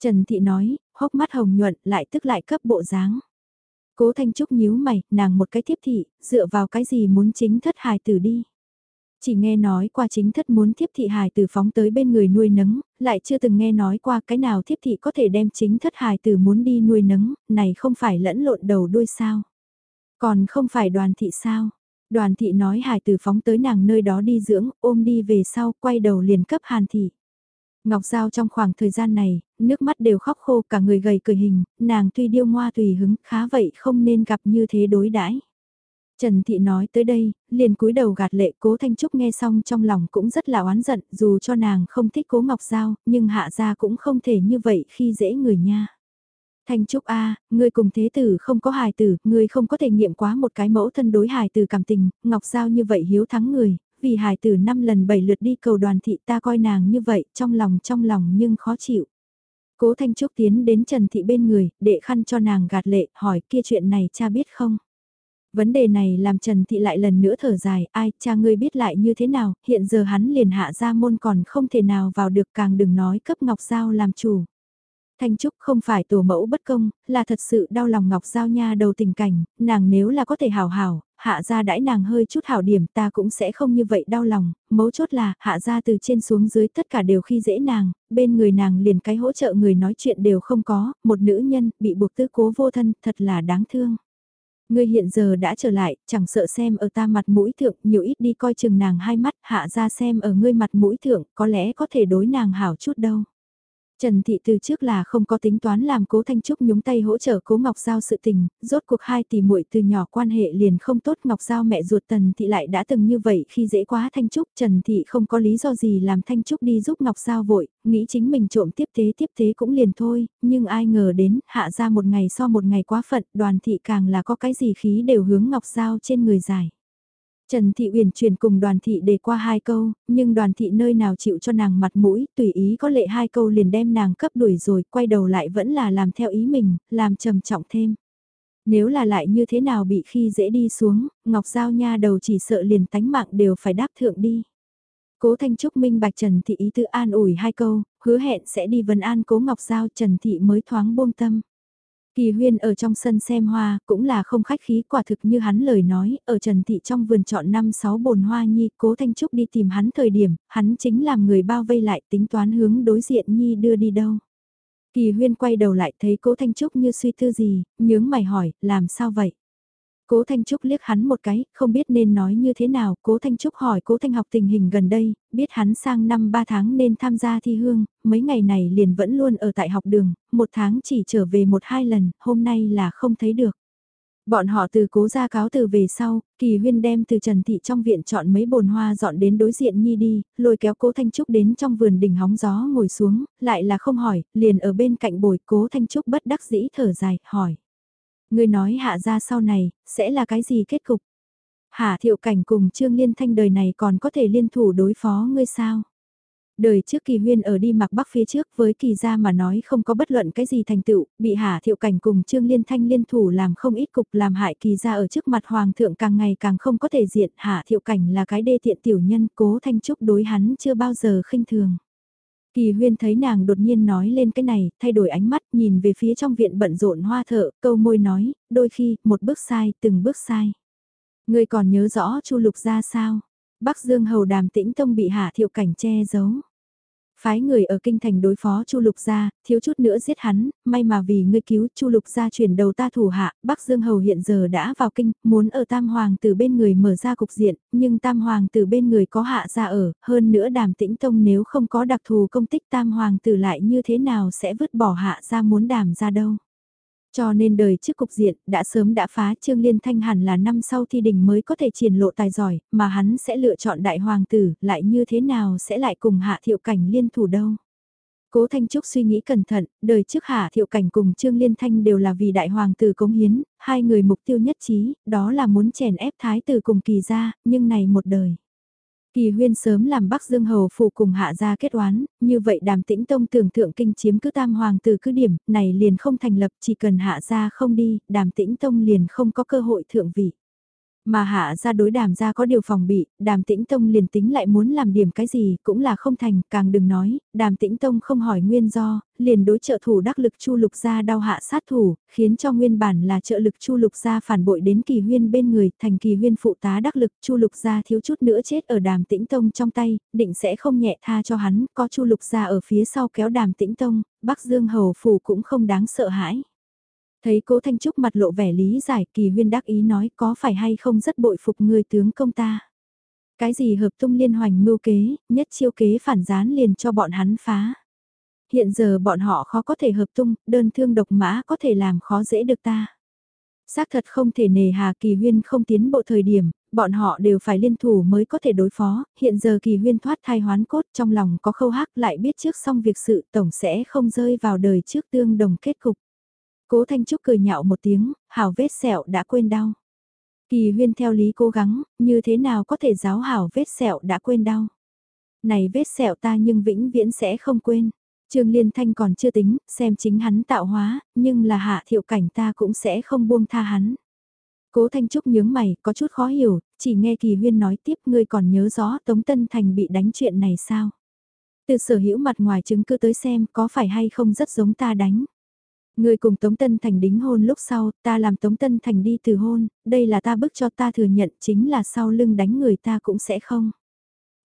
Trần Thị nói, hốc mắt hồng nhuận lại tức lại cấp bộ dáng. Cố Thanh Trúc nhíu mày, nàng một cái thiếp thị, dựa vào cái gì muốn chính thất hài tử đi. Chỉ nghe nói qua chính thất muốn thiếp thị hài tử phóng tới bên người nuôi nấng, lại chưa từng nghe nói qua cái nào thiếp thị có thể đem chính thất hài tử muốn đi nuôi nấng, này không phải lẫn lộn đầu đuôi sao. Còn không phải đoàn thị sao. Đoàn thị nói hài tử phóng tới nàng nơi đó đi dưỡng, ôm đi về sau, quay đầu liền cấp hàn thị. Ngọc Giao trong khoảng thời gian này, nước mắt đều khóc khô cả người gầy cười hình, nàng tuy điêu ngoa tùy hứng, khá vậy không nên gặp như thế đối đãi. Trần Thị nói tới đây, liền cúi đầu gạt lệ cố Thanh Trúc nghe xong trong lòng cũng rất là oán giận dù cho nàng không thích cố Ngọc Giao, nhưng hạ gia cũng không thể như vậy khi dễ người nha. Thanh Trúc A, ngươi cùng thế tử không có hài tử, ngươi không có thể nghiệm quá một cái mẫu thân đối hài tử cảm tình, Ngọc Giao như vậy hiếu thắng người, vì hài tử năm lần bảy lượt đi cầu đoàn thị ta coi nàng như vậy, trong lòng trong lòng nhưng khó chịu. Cố Thanh Trúc tiến đến Trần Thị bên người, để khăn cho nàng gạt lệ, hỏi kia chuyện này cha biết không? Vấn đề này làm Trần Thị lại lần nữa thở dài, ai, cha ngươi biết lại như thế nào, hiện giờ hắn liền hạ ra môn còn không thể nào vào được càng đừng nói cấp Ngọc Giao làm chủ. Thanh Trúc không phải tổ mẫu bất công, là thật sự đau lòng Ngọc Giao nha đầu tình cảnh, nàng nếu là có thể hảo hảo, hạ ra đãi nàng hơi chút hảo điểm ta cũng sẽ không như vậy đau lòng, mấu chốt là hạ ra từ trên xuống dưới tất cả đều khi dễ nàng, bên người nàng liền cái hỗ trợ người nói chuyện đều không có, một nữ nhân bị buộc tư cố vô thân thật là đáng thương. Ngươi hiện giờ đã trở lại, chẳng sợ xem ở ta mặt mũi thượng, nhiều ít đi coi chừng nàng hai mắt, hạ ra xem ở ngươi mặt mũi thượng, có lẽ có thể đối nàng hảo chút đâu. Trần Thị từ trước là không có tính toán làm cố Thanh Trúc nhúng tay hỗ trợ cố Ngọc Giao sự tình, rốt cuộc hai tỷ muội từ nhỏ quan hệ liền không tốt Ngọc Giao mẹ ruột Tần Thị lại đã từng như vậy khi dễ quá Thanh Trúc Trần Thị không có lý do gì làm Thanh Trúc đi giúp Ngọc Giao vội, nghĩ chính mình trộm tiếp thế tiếp thế cũng liền thôi, nhưng ai ngờ đến hạ ra một ngày so một ngày quá phận đoàn thị càng là có cái gì khí đều hướng Ngọc Giao trên người dài. Trần Thị Uyển truyền cùng đoàn thị để qua hai câu, nhưng đoàn thị nơi nào chịu cho nàng mặt mũi, tùy ý có lệ hai câu liền đem nàng cấp đuổi rồi, quay đầu lại vẫn là làm theo ý mình, làm trầm trọng thêm. Nếu là lại như thế nào bị khi dễ đi xuống, Ngọc Giao nha đầu chỉ sợ liền tánh mạng đều phải đáp thượng đi. Cố Thanh Trúc minh bạch Trần Thị ý tư an ủi hai câu, hứa hẹn sẽ đi vấn an Cố Ngọc Giao Trần Thị mới thoáng buông tâm. Kỳ huyên ở trong sân xem hoa, cũng là không khách khí quả thực như hắn lời nói, ở Trần Thị trong vườn chọn 5-6 bồn hoa nhi, cố Thanh Trúc đi tìm hắn thời điểm, hắn chính làm người bao vây lại tính toán hướng đối diện nhi đưa đi đâu. Kỳ huyên quay đầu lại thấy cố Thanh Trúc như suy tư gì, nhướng mày hỏi, làm sao vậy? Cố Thanh Trúc liếc hắn một cái, không biết nên nói như thế nào, Cố Thanh Trúc hỏi Cố Thanh học tình hình gần đây, biết hắn sang năm 3 tháng nên tham gia thi hương, mấy ngày này liền vẫn luôn ở tại học đường, một tháng chỉ trở về một hai lần, hôm nay là không thấy được. Bọn họ từ cố ra cáo từ về sau, kỳ huyên đem từ Trần Thị trong viện chọn mấy bồn hoa dọn đến đối diện Nhi đi, lôi kéo cố Thanh Trúc đến trong vườn đỉnh hóng gió ngồi xuống, lại là không hỏi, liền ở bên cạnh bồi cố Thanh Trúc bất đắc dĩ thở dài, hỏi. Ngươi nói hạ ra sau này, sẽ là cái gì kết cục? Hạ thiệu cảnh cùng Trương Liên Thanh đời này còn có thể liên thủ đối phó ngươi sao? Đời trước kỳ huyên ở đi mặc bắc phía trước với kỳ gia mà nói không có bất luận cái gì thành tựu, bị hạ thiệu cảnh cùng Trương Liên Thanh liên thủ làm không ít cục làm hại kỳ gia ở trước mặt hoàng thượng càng ngày càng không có thể diện hạ thiệu cảnh là cái đê tiện tiểu nhân cố thanh trúc đối hắn chưa bao giờ khinh thường. Kỳ huyên thấy nàng đột nhiên nói lên cái này, thay đổi ánh mắt nhìn về phía trong viện bận rộn hoa thợ, câu môi nói, đôi khi, một bước sai, từng bước sai. Người còn nhớ rõ chu lục ra sao? Bắc Dương hầu đàm tĩnh tông bị hạ thiệu cảnh che giấu. Phái người ở kinh thành đối phó Chu Lục gia, thiếu chút nữa giết hắn, may mà vì ngươi cứu Chu Lục gia chuyển đầu ta thủ hạ, Bắc Dương hầu hiện giờ đã vào kinh, muốn ở Tam hoàng từ bên người mở ra cục diện, nhưng Tam hoàng từ bên người có hạ gia ở, hơn nữa Đàm Tĩnh Tông nếu không có đặc thù công tích Tam hoàng tử lại như thế nào sẽ vứt bỏ hạ gia muốn Đàm ra đâu. Cho nên đời trước cục diện đã sớm đã phá Trương Liên Thanh hẳn là năm sau thi đình mới có thể triển lộ tài giỏi, mà hắn sẽ lựa chọn đại hoàng tử, lại như thế nào sẽ lại cùng hạ thiệu cảnh liên thủ đâu. Cố Thanh Trúc suy nghĩ cẩn thận, đời trước Hạ Thiệu Cảnh cùng Trương Liên Thanh đều là vì đại hoàng tử cống hiến, hai người mục tiêu nhất trí, đó là muốn chèn ép thái tử cùng kỳ ra, nhưng này một đời. Kỳ huyên sớm làm Bắc Dương Hầu phụ cùng hạ gia kết oán, như vậy đàm tĩnh tông tưởng thượng kinh chiếm cứ tam hoàng từ cứ điểm, này liền không thành lập chỉ cần hạ gia không đi, đàm tĩnh tông liền không có cơ hội thượng vị. Mà hạ ra đối đàm ra có điều phòng bị, đàm tĩnh tông liền tính lại muốn làm điểm cái gì cũng là không thành, càng đừng nói, đàm tĩnh tông không hỏi nguyên do, liền đối trợ thủ đắc lực chu lục gia đau hạ sát thủ, khiến cho nguyên bản là trợ lực chu lục gia phản bội đến kỳ huyên bên người, thành kỳ huyên phụ tá đắc lực chu lục gia thiếu chút nữa chết ở đàm tĩnh tông trong tay, định sẽ không nhẹ tha cho hắn, có chu lục gia ở phía sau kéo đàm tĩnh tông, bắc dương hầu phủ cũng không đáng sợ hãi. Thấy cố Thanh Trúc mặt lộ vẻ lý giải kỳ huyên đắc ý nói có phải hay không rất bội phục người tướng công ta. Cái gì hợp tung liên hoành mưu kế, nhất chiêu kế phản gián liền cho bọn hắn phá. Hiện giờ bọn họ khó có thể hợp tung, đơn thương độc mã có thể làm khó dễ được ta. Xác thật không thể nề hà kỳ huyên không tiến bộ thời điểm, bọn họ đều phải liên thủ mới có thể đối phó, hiện giờ kỳ huyên thoát thai hoán cốt trong lòng có khâu hắc lại biết trước xong việc sự tổng sẽ không rơi vào đời trước tương đồng kết cục. Cố Thanh Trúc cười nhạo một tiếng, hảo vết sẹo đã quên đau. Kỳ huyên theo lý cố gắng, như thế nào có thể giáo hảo vết sẹo đã quên đau. Này vết sẹo ta nhưng vĩnh viễn sẽ không quên. Trương Liên Thanh còn chưa tính, xem chính hắn tạo hóa, nhưng là hạ thiệu cảnh ta cũng sẽ không buông tha hắn. Cố Thanh Trúc nhướng mày, có chút khó hiểu, chỉ nghe Kỳ Huyên nói tiếp ngươi còn nhớ rõ Tống Tân Thành bị đánh chuyện này sao? Từ sở hữu mặt ngoài chứng cứ tới xem có phải hay không rất giống ta đánh. Người cùng Tống Tân Thành đính hôn lúc sau, ta làm Tống Tân Thành đi từ hôn, đây là ta bức cho ta thừa nhận chính là sau lưng đánh người ta cũng sẽ không.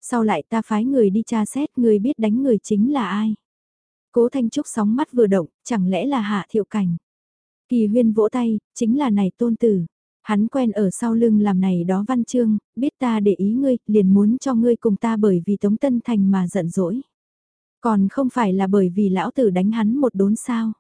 Sau lại ta phái người đi tra xét người biết đánh người chính là ai. Cố Thanh Trúc sóng mắt vừa động, chẳng lẽ là hạ thiệu cảnh. Kỳ huyên vỗ tay, chính là này tôn tử. Hắn quen ở sau lưng làm này đó văn chương, biết ta để ý ngươi, liền muốn cho ngươi cùng ta bởi vì Tống Tân Thành mà giận dỗi. Còn không phải là bởi vì lão tử đánh hắn một đốn sao.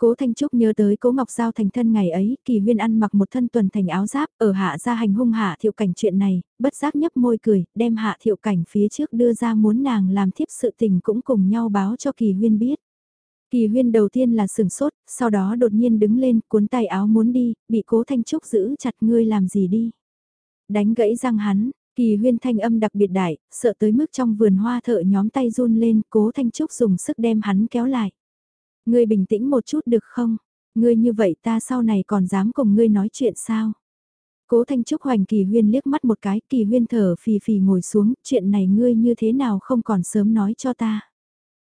Cố Thanh Trúc nhớ tới Cố Ngọc Giao thành thân ngày ấy, Kỳ Huyên ăn mặc một thân tuần thành áo giáp, ở hạ gia hành hung hạ thiệu cảnh chuyện này, bất giác nhấp môi cười, đem hạ thiệu cảnh phía trước đưa ra muốn nàng làm thiếp sự tình cũng cùng nhau báo cho Kỳ Huyên biết. Kỳ Huyên đầu tiên là sừng sốt, sau đó đột nhiên đứng lên, cuốn tay áo muốn đi, bị Cố Thanh Trúc giữ chặt ngươi làm gì đi. Đánh gãy răng hắn, Kỳ Huyên thanh âm đặc biệt đại, sợ tới mức trong vườn hoa thợ nhóm tay run lên, Cố Thanh Trúc dùng sức đem hắn kéo lại. Ngươi bình tĩnh một chút được không? Ngươi như vậy ta sau này còn dám cùng ngươi nói chuyện sao? Cố Thanh Trúc hoành Kỳ Huyên liếc mắt một cái, Kỳ Huyên thở phì phì ngồi xuống, chuyện này ngươi như thế nào không còn sớm nói cho ta.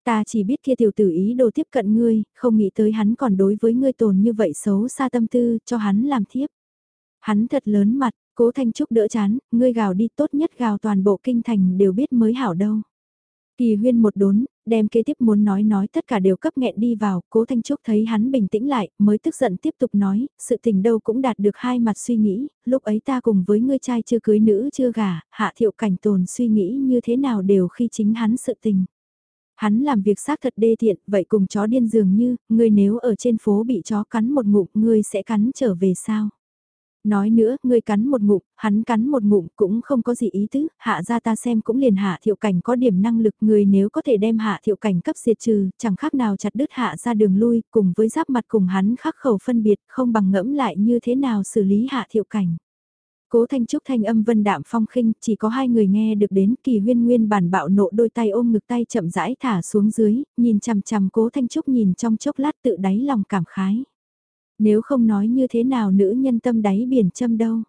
Ta chỉ biết kia tiểu tử ý đồ tiếp cận ngươi, không nghĩ tới hắn còn đối với ngươi tồn như vậy xấu xa tâm tư, cho hắn làm thiếp. Hắn thật lớn mặt, cố Thanh Trúc đỡ chán, ngươi gào đi tốt nhất gào toàn bộ kinh thành đều biết mới hảo đâu. Kỳ huyên một đốn, đem kế tiếp muốn nói nói tất cả đều cấp nghẹn đi vào, cố Thanh Trúc thấy hắn bình tĩnh lại, mới tức giận tiếp tục nói, sự tình đâu cũng đạt được hai mặt suy nghĩ, lúc ấy ta cùng với ngươi trai chưa cưới nữ chưa gả, hạ thiệu cảnh tồn suy nghĩ như thế nào đều khi chính hắn sự tình. Hắn làm việc xác thật đê thiện, vậy cùng chó điên dường như, ngươi nếu ở trên phố bị chó cắn một ngụm, ngươi sẽ cắn trở về sao? Nói nữa, ngươi cắn một ngụm, hắn cắn một ngụm cũng không có gì ý tứ, hạ ra ta xem cũng liền hạ thiệu cảnh có điểm năng lực người nếu có thể đem hạ thiệu cảnh cấp diệt trừ, chẳng khác nào chặt đứt hạ ra đường lui, cùng với giáp mặt cùng hắn khắc khẩu phân biệt, không bằng ngẫm lại như thế nào xử lý hạ thiệu cảnh. Cố Thanh Trúc thanh âm vân đạm phong khinh, chỉ có hai người nghe được đến kỳ huyên nguyên bản bạo nộ đôi tay ôm ngực tay chậm rãi thả xuống dưới, nhìn chằm chằm cố Thanh Trúc nhìn trong chốc lát tự đáy lòng cảm khái. Nếu không nói như thế nào nữ nhân tâm đáy biển châm đâu.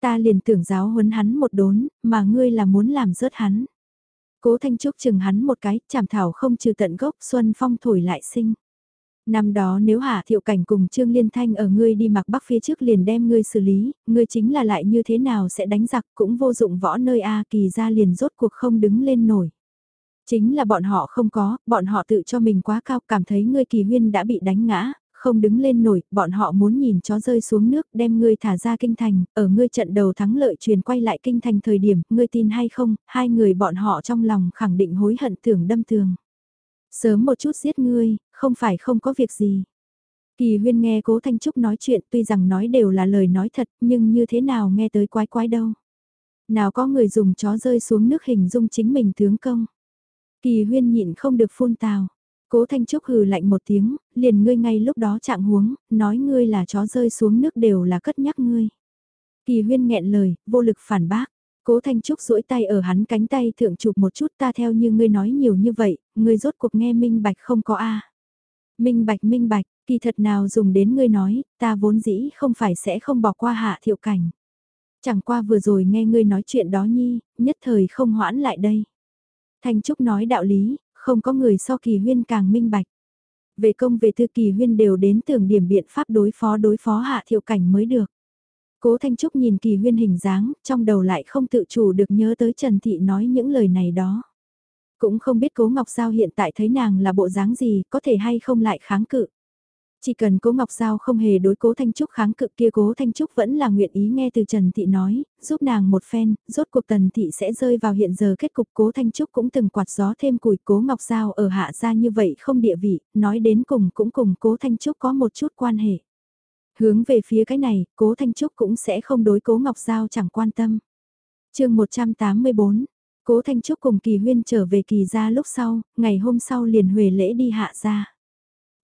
Ta liền tưởng giáo huấn hắn một đốn, mà ngươi là muốn làm rớt hắn. Cố Thanh Trúc chừng hắn một cái, chảm thảo không trừ tận gốc, xuân phong thổi lại sinh. Năm đó nếu Hạ Thiệu Cảnh cùng Trương Liên Thanh ở ngươi đi mặc bắc phía trước liền đem ngươi xử lý, ngươi chính là lại như thế nào sẽ đánh giặc cũng vô dụng võ nơi A kỳ ra liền rốt cuộc không đứng lên nổi. Chính là bọn họ không có, bọn họ tự cho mình quá cao cảm thấy ngươi kỳ huyên đã bị đánh ngã, không đứng lên nổi, bọn họ muốn nhìn chó rơi xuống nước đem ngươi thả ra kinh thành, ở ngươi trận đầu thắng lợi truyền quay lại kinh thành thời điểm, ngươi tin hay không, hai người bọn họ trong lòng khẳng định hối hận tưởng đâm tường. Sớm một chút giết ngươi, không phải không có việc gì. Kỳ huyên nghe cố Thanh Trúc nói chuyện tuy rằng nói đều là lời nói thật nhưng như thế nào nghe tới quái quái đâu. Nào có người dùng chó rơi xuống nước hình dung chính mình tướng công. Kỳ huyên nhịn không được phun tào. Cố Thanh Trúc hừ lạnh một tiếng, liền ngươi ngay lúc đó trạng huống, nói ngươi là chó rơi xuống nước đều là cất nhắc ngươi. Kỳ huyên nghẹn lời, vô lực phản bác. Cố Thanh Trúc duỗi tay ở hắn cánh tay thượng chụp một chút ta theo như ngươi nói nhiều như vậy, ngươi rốt cuộc nghe minh bạch không có a Minh bạch minh bạch, kỳ thật nào dùng đến ngươi nói, ta vốn dĩ không phải sẽ không bỏ qua hạ thiệu cảnh. Chẳng qua vừa rồi nghe ngươi nói chuyện đó nhi, nhất thời không hoãn lại đây. Thanh Trúc nói đạo lý, không có người so kỳ huyên càng minh bạch. Về công về thư kỳ huyên đều đến tưởng điểm biện pháp đối phó đối phó hạ thiệu cảnh mới được. Cố Thanh Trúc nhìn kỳ huyên hình dáng, trong đầu lại không tự chủ được nhớ tới Trần Thị nói những lời này đó. Cũng không biết Cố Ngọc Giao hiện tại thấy nàng là bộ dáng gì, có thể hay không lại kháng cự. Chỉ cần Cố Ngọc Giao không hề đối Cố Thanh Trúc kháng cự kia Cố Thanh Trúc vẫn là nguyện ý nghe từ Trần Thị nói, giúp nàng một phen, rốt cuộc Tần Thị sẽ rơi vào hiện giờ kết cục Cố Thanh Trúc cũng từng quạt gió thêm củi Cố Ngọc Giao ở hạ gia như vậy không địa vị, nói đến cùng cũng cùng Cố Thanh Trúc có một chút quan hệ. Hướng về phía cái này, Cố Thanh Trúc cũng sẽ không đối Cố Ngọc Giao chẳng quan tâm. chương 184 Cố Thanh Trúc cùng Kỳ Huyên trở về Kỳ gia lúc sau, ngày hôm sau liền huề lễ đi hạ gia.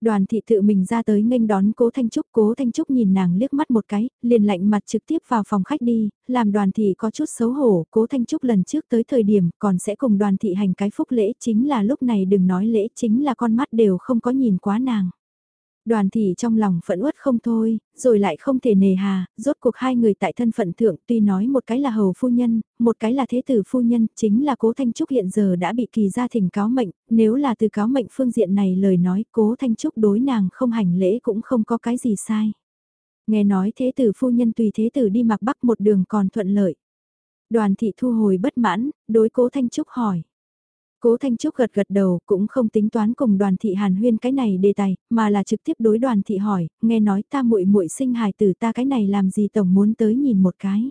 Đoàn thị tự mình ra tới nghênh đón cố Thanh Trúc, cố Thanh Trúc nhìn nàng liếc mắt một cái, liền lạnh mặt trực tiếp vào phòng khách đi, làm đoàn thị có chút xấu hổ, cố Thanh Trúc lần trước tới thời điểm còn sẽ cùng đoàn thị hành cái phúc lễ chính là lúc này đừng nói lễ chính là con mắt đều không có nhìn quá nàng. Đoàn thị trong lòng phẫn uất không thôi, rồi lại không thể nề hà, rốt cuộc hai người tại thân phận thượng tuy nói một cái là hầu phu nhân, một cái là thế tử phu nhân, chính là cố Thanh Trúc hiện giờ đã bị kỳ gia thỉnh cáo mệnh, nếu là từ cáo mệnh phương diện này lời nói cố Thanh Trúc đối nàng không hành lễ cũng không có cái gì sai. Nghe nói thế tử phu nhân tùy thế tử đi mặc bắc một đường còn thuận lợi. Đoàn thị thu hồi bất mãn, đối cố Thanh Trúc hỏi. Cố Thanh Trúc gật gật đầu cũng không tính toán cùng đoàn thị hàn huyên cái này đề tài, mà là trực tiếp đối đoàn thị hỏi, nghe nói ta muội muội sinh hài tử ta cái này làm gì tổng muốn tới nhìn một cái.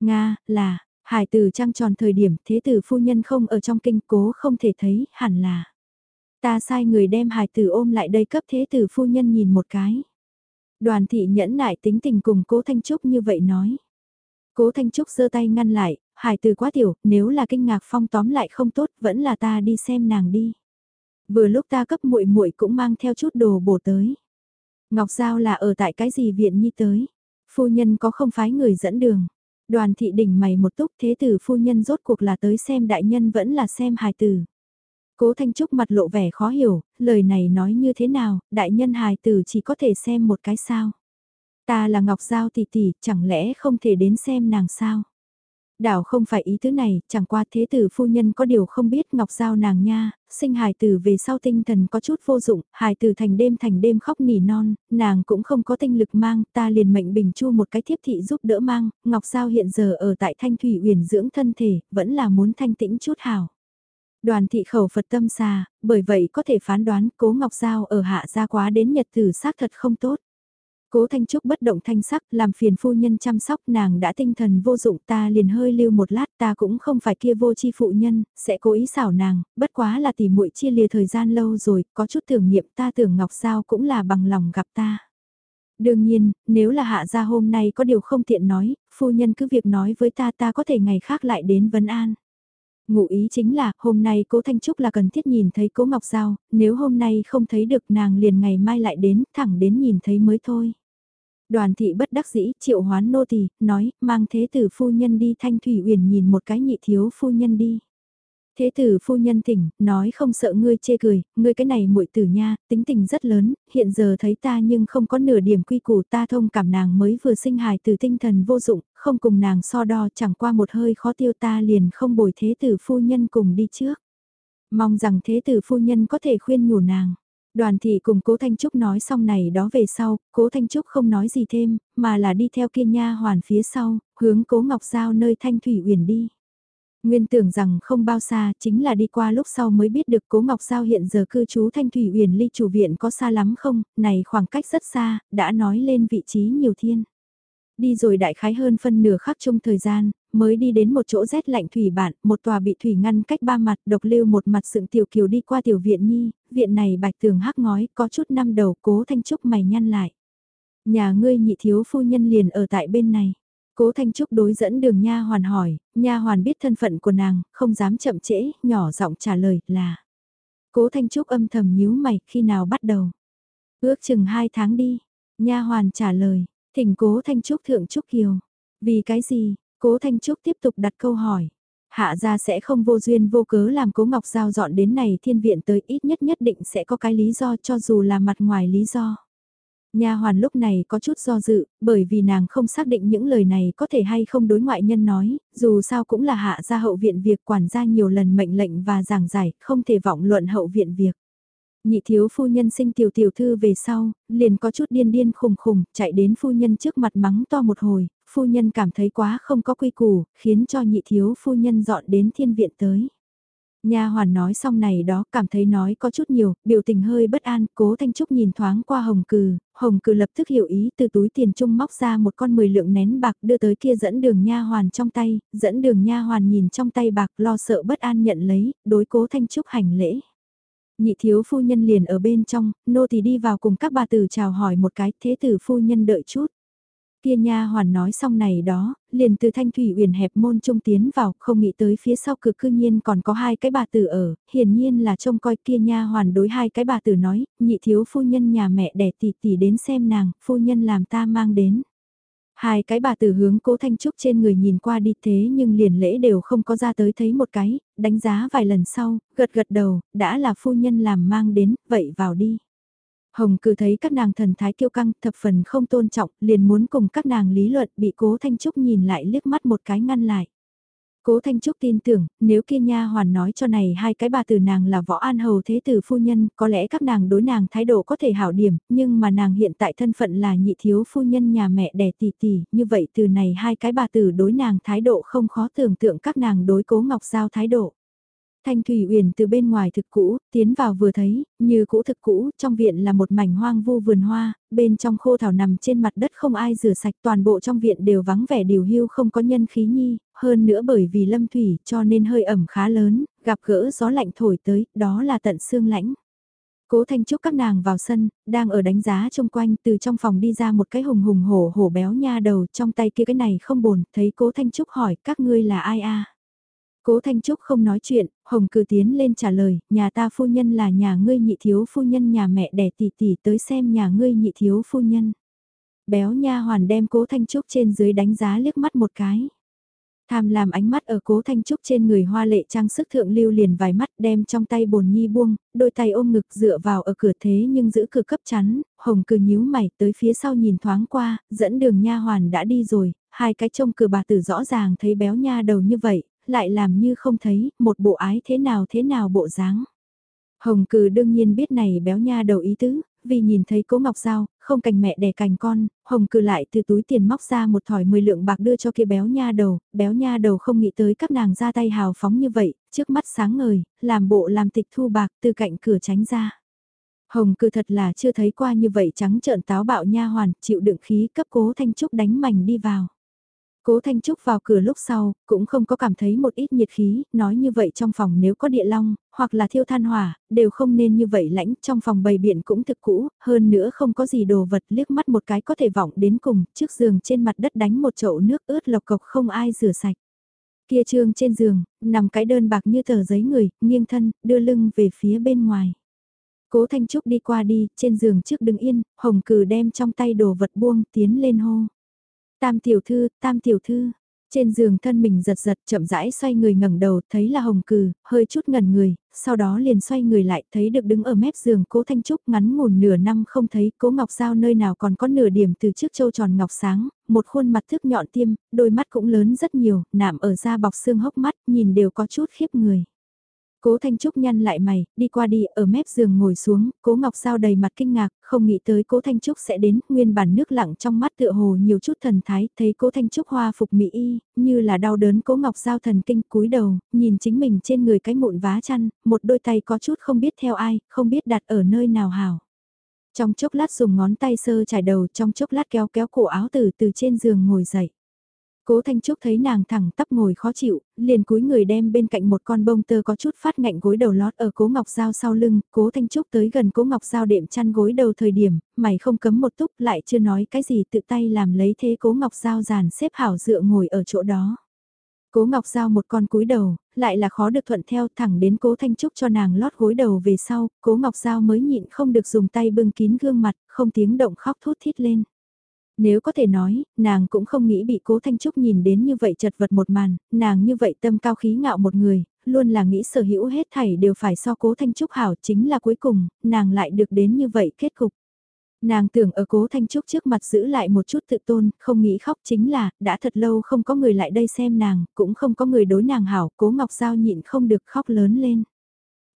Nga, là, hài tử trăng tròn thời điểm thế tử phu nhân không ở trong kinh cố không thể thấy, hẳn là. Ta sai người đem hài tử ôm lại đây cấp thế tử phu nhân nhìn một cái. Đoàn thị nhẫn nại tính tình cùng cố Thanh Trúc như vậy nói. Cố Thanh Trúc giơ tay ngăn lại, hải từ quá tiểu, nếu là kinh ngạc phong tóm lại không tốt, vẫn là ta đi xem nàng đi. Vừa lúc ta cấp muội muội cũng mang theo chút đồ bổ tới. Ngọc Giao là ở tại cái gì viện nhi tới? Phu nhân có không phái người dẫn đường? Đoàn thị đỉnh mày một túc thế tử phu nhân rốt cuộc là tới xem đại nhân vẫn là xem hài tử. Cố Thanh Trúc mặt lộ vẻ khó hiểu, lời này nói như thế nào, đại nhân hài tử chỉ có thể xem một cái sao. Ta là Ngọc Giao tỷ tỷ, chẳng lẽ không thể đến xem nàng sao? Đảo không phải ý thứ này, chẳng qua thế tử phu nhân có điều không biết Ngọc Giao nàng nha, sinh hài tử về sau tinh thần có chút vô dụng, hài tử thành đêm thành đêm khóc nỉ non, nàng cũng không có tinh lực mang, ta liền mệnh bình chu một cái thiếp thị giúp đỡ mang, Ngọc Giao hiện giờ ở tại Thanh Thủy uyển dưỡng thân thể, vẫn là muốn thanh tĩnh chút hảo. Đoàn thị khẩu Phật tâm xà, bởi vậy có thể phán đoán cố Ngọc Giao ở hạ gia quá đến nhật tử xác thật không tốt. Cố Thanh Trúc bất động thanh sắc, làm phiền phu nhân chăm sóc nàng đã tinh thần vô dụng ta liền hơi lưu một lát ta cũng không phải kia vô chi phụ nhân, sẽ cố ý xảo nàng, bất quá là tỉ muội chia lìa thời gian lâu rồi, có chút tưởng niệm ta tưởng Ngọc Giao cũng là bằng lòng gặp ta. Đương nhiên, nếu là hạ gia hôm nay có điều không tiện nói, phu nhân cứ việc nói với ta ta có thể ngày khác lại đến Vân an. Ngụ ý chính là, hôm nay cố Thanh Trúc là cần thiết nhìn thấy cố Ngọc Giao, nếu hôm nay không thấy được nàng liền ngày mai lại đến, thẳng đến nhìn thấy mới thôi. Đoàn thị bất đắc dĩ, triệu hoán nô tỳ nói, mang thế tử phu nhân đi thanh thủy uyển nhìn một cái nhị thiếu phu nhân đi. Thế tử phu nhân tỉnh, nói không sợ ngươi chê cười, ngươi cái này muội tử nha, tính tình rất lớn, hiện giờ thấy ta nhưng không có nửa điểm quy củ ta thông cảm nàng mới vừa sinh hài từ tinh thần vô dụng, không cùng nàng so đo chẳng qua một hơi khó tiêu ta liền không bồi thế tử phu nhân cùng đi trước. Mong rằng thế tử phu nhân có thể khuyên nhủ nàng. Đoàn thị cùng cố Thanh Trúc nói xong này đó về sau, cố Thanh Trúc không nói gì thêm, mà là đi theo kia nha hoàn phía sau, hướng cố Ngọc Giao nơi Thanh Thủy Uyển đi. Nguyên tưởng rằng không bao xa, chính là đi qua lúc sau mới biết được cố Ngọc Giao hiện giờ cư trú Thanh Thủy Uyển ly chủ viện có xa lắm không, này khoảng cách rất xa, đã nói lên vị trí nhiều thiên. Đi rồi đại khái hơn phân nửa khắc chung thời gian, mới đi đến một chỗ rét lạnh thủy bản, một tòa bị thủy ngăn cách ba mặt, độc lưu một mặt sượng tiểu kiều đi qua tiểu viện nhi, viện này bạch tường hắc ngói, có chút năm đầu cố thanh trúc mày nhăn lại. Nhà ngươi nhị thiếu phu nhân liền ở tại bên này. Cố Thanh Trúc đối dẫn đường nha hoàn hỏi, nha hoàn biết thân phận của nàng, không dám chậm trễ, nhỏ giọng trả lời là. Cố Thanh Trúc âm thầm nhíu mày, khi nào bắt đầu? Ước chừng hai tháng đi. Nha hoàn trả lời, thỉnh Cố Thanh Trúc thượng Trúc Kiều. Vì cái gì? Cố Thanh Trúc tiếp tục đặt câu hỏi. Hạ gia sẽ không vô duyên vô cớ làm Cố Ngọc Giao dọn đến này thiên viện tới ít nhất nhất định sẽ có cái lý do cho dù là mặt ngoài lý do. Nha hoàn lúc này có chút do dự, bởi vì nàng không xác định những lời này có thể hay không đối ngoại nhân nói, dù sao cũng là hạ gia hậu viện việc quản gia nhiều lần mệnh lệnh và giảng giải, không thể vọng luận hậu viện việc. Nhị thiếu phu nhân sinh tiểu tiểu thư về sau, liền có chút điên điên khùng khùng, chạy đến phu nhân trước mặt mắng to một hồi, phu nhân cảm thấy quá không có quy củ, khiến cho nhị thiếu phu nhân dọn đến thiên viện tới. Nha hoàn nói xong này đó, cảm thấy nói có chút nhiều, biểu tình hơi bất an, cố Thanh Trúc nhìn thoáng qua Hồng Cừ, Hồng Cừ lập tức hiểu ý từ túi tiền trung móc ra một con 10 lượng nén bạc đưa tới kia dẫn đường nha hoàn trong tay, dẫn đường nha hoàn nhìn trong tay bạc lo sợ bất an nhận lấy, đối cố Thanh Trúc hành lễ. Nhị thiếu phu nhân liền ở bên trong, nô thì đi vào cùng các bà tử chào hỏi một cái, thế tử phu nhân đợi chút. Kia nha hoàn nói xong này đó, liền từ thanh thủy uyển hẹp môn trung tiến vào, không nghĩ tới phía sau cực cư nhiên còn có hai cái bà tử ở, hiển nhiên là trông coi kia nha hoàn đối hai cái bà tử nói, nhị thiếu phu nhân nhà mẹ đẻ tỷ tỷ đến xem nàng, phu nhân làm ta mang đến. Hai cái bà từ hướng cố Thanh Trúc trên người nhìn qua đi thế nhưng liền lễ đều không có ra tới thấy một cái, đánh giá vài lần sau, gật gật đầu, đã là phu nhân làm mang đến, vậy vào đi. Hồng cử thấy các nàng thần thái kiêu căng, thập phần không tôn trọng, liền muốn cùng các nàng lý luận bị cố Thanh Trúc nhìn lại liếc mắt một cái ngăn lại. Cố Thanh Trúc tin tưởng, nếu kia nha hoàn nói cho này hai cái bà từ nàng là võ an hầu thế tử phu nhân, có lẽ các nàng đối nàng thái độ có thể hảo điểm, nhưng mà nàng hiện tại thân phận là nhị thiếu phu nhân nhà mẹ đẻ tỷ tỷ, như vậy từ này hai cái bà từ đối nàng thái độ không khó tưởng tượng các nàng đối cố ngọc giao thái độ. Thanh Thủy Uyển từ bên ngoài thực cũ, tiến vào vừa thấy, như cũ thực cũ, trong viện là một mảnh hoang vu vườn hoa, bên trong khô thảo nằm trên mặt đất không ai rửa sạch toàn bộ trong viện đều vắng vẻ điều hưu không có nhân khí nhi, hơn nữa bởi vì lâm thủy cho nên hơi ẩm khá lớn, gặp gỡ gió lạnh thổi tới, đó là tận xương lãnh. Cố Thanh Trúc các nàng vào sân, đang ở đánh giá xung quanh từ trong phòng đi ra một cái hùng hùng hổ hổ béo nha đầu trong tay kia cái này không bồn, thấy Cố Thanh Trúc hỏi các ngươi là ai a Cố Thanh Trúc không nói chuyện, Hồng cử tiến lên trả lời, nhà ta phu nhân là nhà ngươi nhị thiếu phu nhân nhà mẹ đẻ tỷ tỷ tới xem nhà ngươi nhị thiếu phu nhân. Béo nha hoàn đem Cố Thanh Trúc trên dưới đánh giá liếc mắt một cái. Tham làm ánh mắt ở cố thanh trúc trên người hoa lệ trang sức thượng lưu liền vài mắt đem trong tay bồn nhi buông, đôi tay ôm ngực dựa vào ở cửa thế nhưng giữ cửa cấp chắn, hồng Cử nhíu mày tới phía sau nhìn thoáng qua, dẫn đường nha hoàn đã đi rồi, hai cái trông cửa bà tử rõ ràng thấy béo nha đầu như vậy, lại làm như không thấy, một bộ ái thế nào thế nào bộ dáng. Hồng cừ đương nhiên biết này béo nha đầu ý tứ, vì nhìn thấy cố ngọc Sao không cành mẹ đè cành con, hồng cừ lại từ túi tiền móc ra một thỏi 10 lượng bạc đưa cho kia béo nha đầu, béo nha đầu không nghĩ tới các nàng ra tay hào phóng như vậy, trước mắt sáng ngời, làm bộ làm tịch thu bạc từ cạnh cửa tránh ra. Hồng cừ thật là chưa thấy qua như vậy trắng trợn táo bạo nha hoàn, chịu đựng khí cấp cố thanh trúc đánh mảnh đi vào. Cố Thanh Trúc vào cửa lúc sau, cũng không có cảm thấy một ít nhiệt khí, nói như vậy trong phòng nếu có địa long, hoặc là thiêu than hỏa, đều không nên như vậy lãnh, trong phòng bày biện cũng thực cũ, hơn nữa không có gì đồ vật liếc mắt một cái có thể vọng đến cùng, trước giường trên mặt đất đánh một chậu nước ướt lộc cộc không ai rửa sạch. Kia trương trên giường, nằm cái đơn bạc như tờ giấy người, nghiêng thân, đưa lưng về phía bên ngoài. Cố Thanh Trúc đi qua đi, trên giường trước đứng yên, hồng cừ đem trong tay đồ vật buông, tiến lên hô. Tam tiểu thư, tam tiểu thư. Trên giường thân mình giật giật chậm rãi xoay người ngẩng đầu thấy là hồng cừ, hơi chút ngẩn người, sau đó liền xoay người lại thấy được đứng ở mép giường cố Thanh Trúc ngắn ngủn nửa năm không thấy cố Ngọc Giao nơi nào còn có nửa điểm từ trước châu tròn ngọc sáng, một khuôn mặt thức nhọn tiêm, đôi mắt cũng lớn rất nhiều, nạm ở da bọc xương hốc mắt nhìn đều có chút khiếp người. Cố Thanh Trúc nhăn lại mày, đi qua đi, ở mép giường ngồi xuống, Cố Ngọc Giao đầy mặt kinh ngạc, không nghĩ tới Cố Thanh Trúc sẽ đến, nguyên bản nước lặng trong mắt tựa hồ nhiều chút thần thái, thấy Cố Thanh Trúc hoa phục mỹ y, như là đau đớn Cố Ngọc Giao thần kinh cúi đầu, nhìn chính mình trên người cái mụn vá chăn, một đôi tay có chút không biết theo ai, không biết đặt ở nơi nào hảo. Trong chốc lát dùng ngón tay sơ trải đầu, trong chốc lát kéo kéo cổ áo từ từ trên giường ngồi dậy. Cố Thanh Trúc thấy nàng thẳng tắp ngồi khó chịu, liền cúi người đem bên cạnh một con bông tơ có chút phát ngạnh gối đầu lót ở Cố Ngọc Giao sau lưng, Cố Thanh Trúc tới gần Cố Ngọc Giao đệm chăn gối đầu thời điểm, mày không cấm một túc lại chưa nói cái gì tự tay làm lấy thế Cố Ngọc Giao giàn xếp hảo dựa ngồi ở chỗ đó. Cố Ngọc Giao một con cúi đầu, lại là khó được thuận theo thẳng đến Cố Thanh Trúc cho nàng lót gối đầu về sau, Cố Ngọc Giao mới nhịn không được dùng tay bưng kín gương mặt, không tiếng động khóc thút thít lên. Nếu có thể nói, nàng cũng không nghĩ bị cố Thanh Trúc nhìn đến như vậy chật vật một màn, nàng như vậy tâm cao khí ngạo một người, luôn là nghĩ sở hữu hết thảy đều phải so cố Thanh Trúc hảo chính là cuối cùng, nàng lại được đến như vậy kết cục. Nàng tưởng ở cố Thanh Trúc trước mặt giữ lại một chút tự tôn, không nghĩ khóc chính là, đã thật lâu không có người lại đây xem nàng, cũng không có người đối nàng hảo, cố Ngọc Giao nhịn không được khóc lớn lên.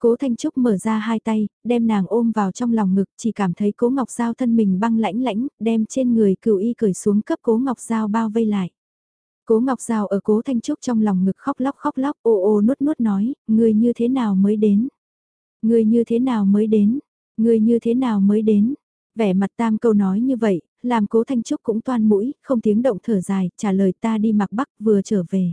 Cố Thanh Trúc mở ra hai tay, đem nàng ôm vào trong lòng ngực, chỉ cảm thấy Cố Ngọc Giao thân mình băng lãnh lãnh, đem trên người cửu y cởi xuống cấp Cố Ngọc Giao bao vây lại. Cố Ngọc Giao ở Cố Thanh Trúc trong lòng ngực khóc lóc khóc lóc, ô ô nuốt nuốt nói, người như thế nào mới đến? Người như thế nào mới đến? Người như thế nào mới đến? Vẻ mặt tam câu nói như vậy, làm Cố Thanh Trúc cũng toan mũi, không tiếng động thở dài, trả lời ta đi mặc bắc vừa trở về.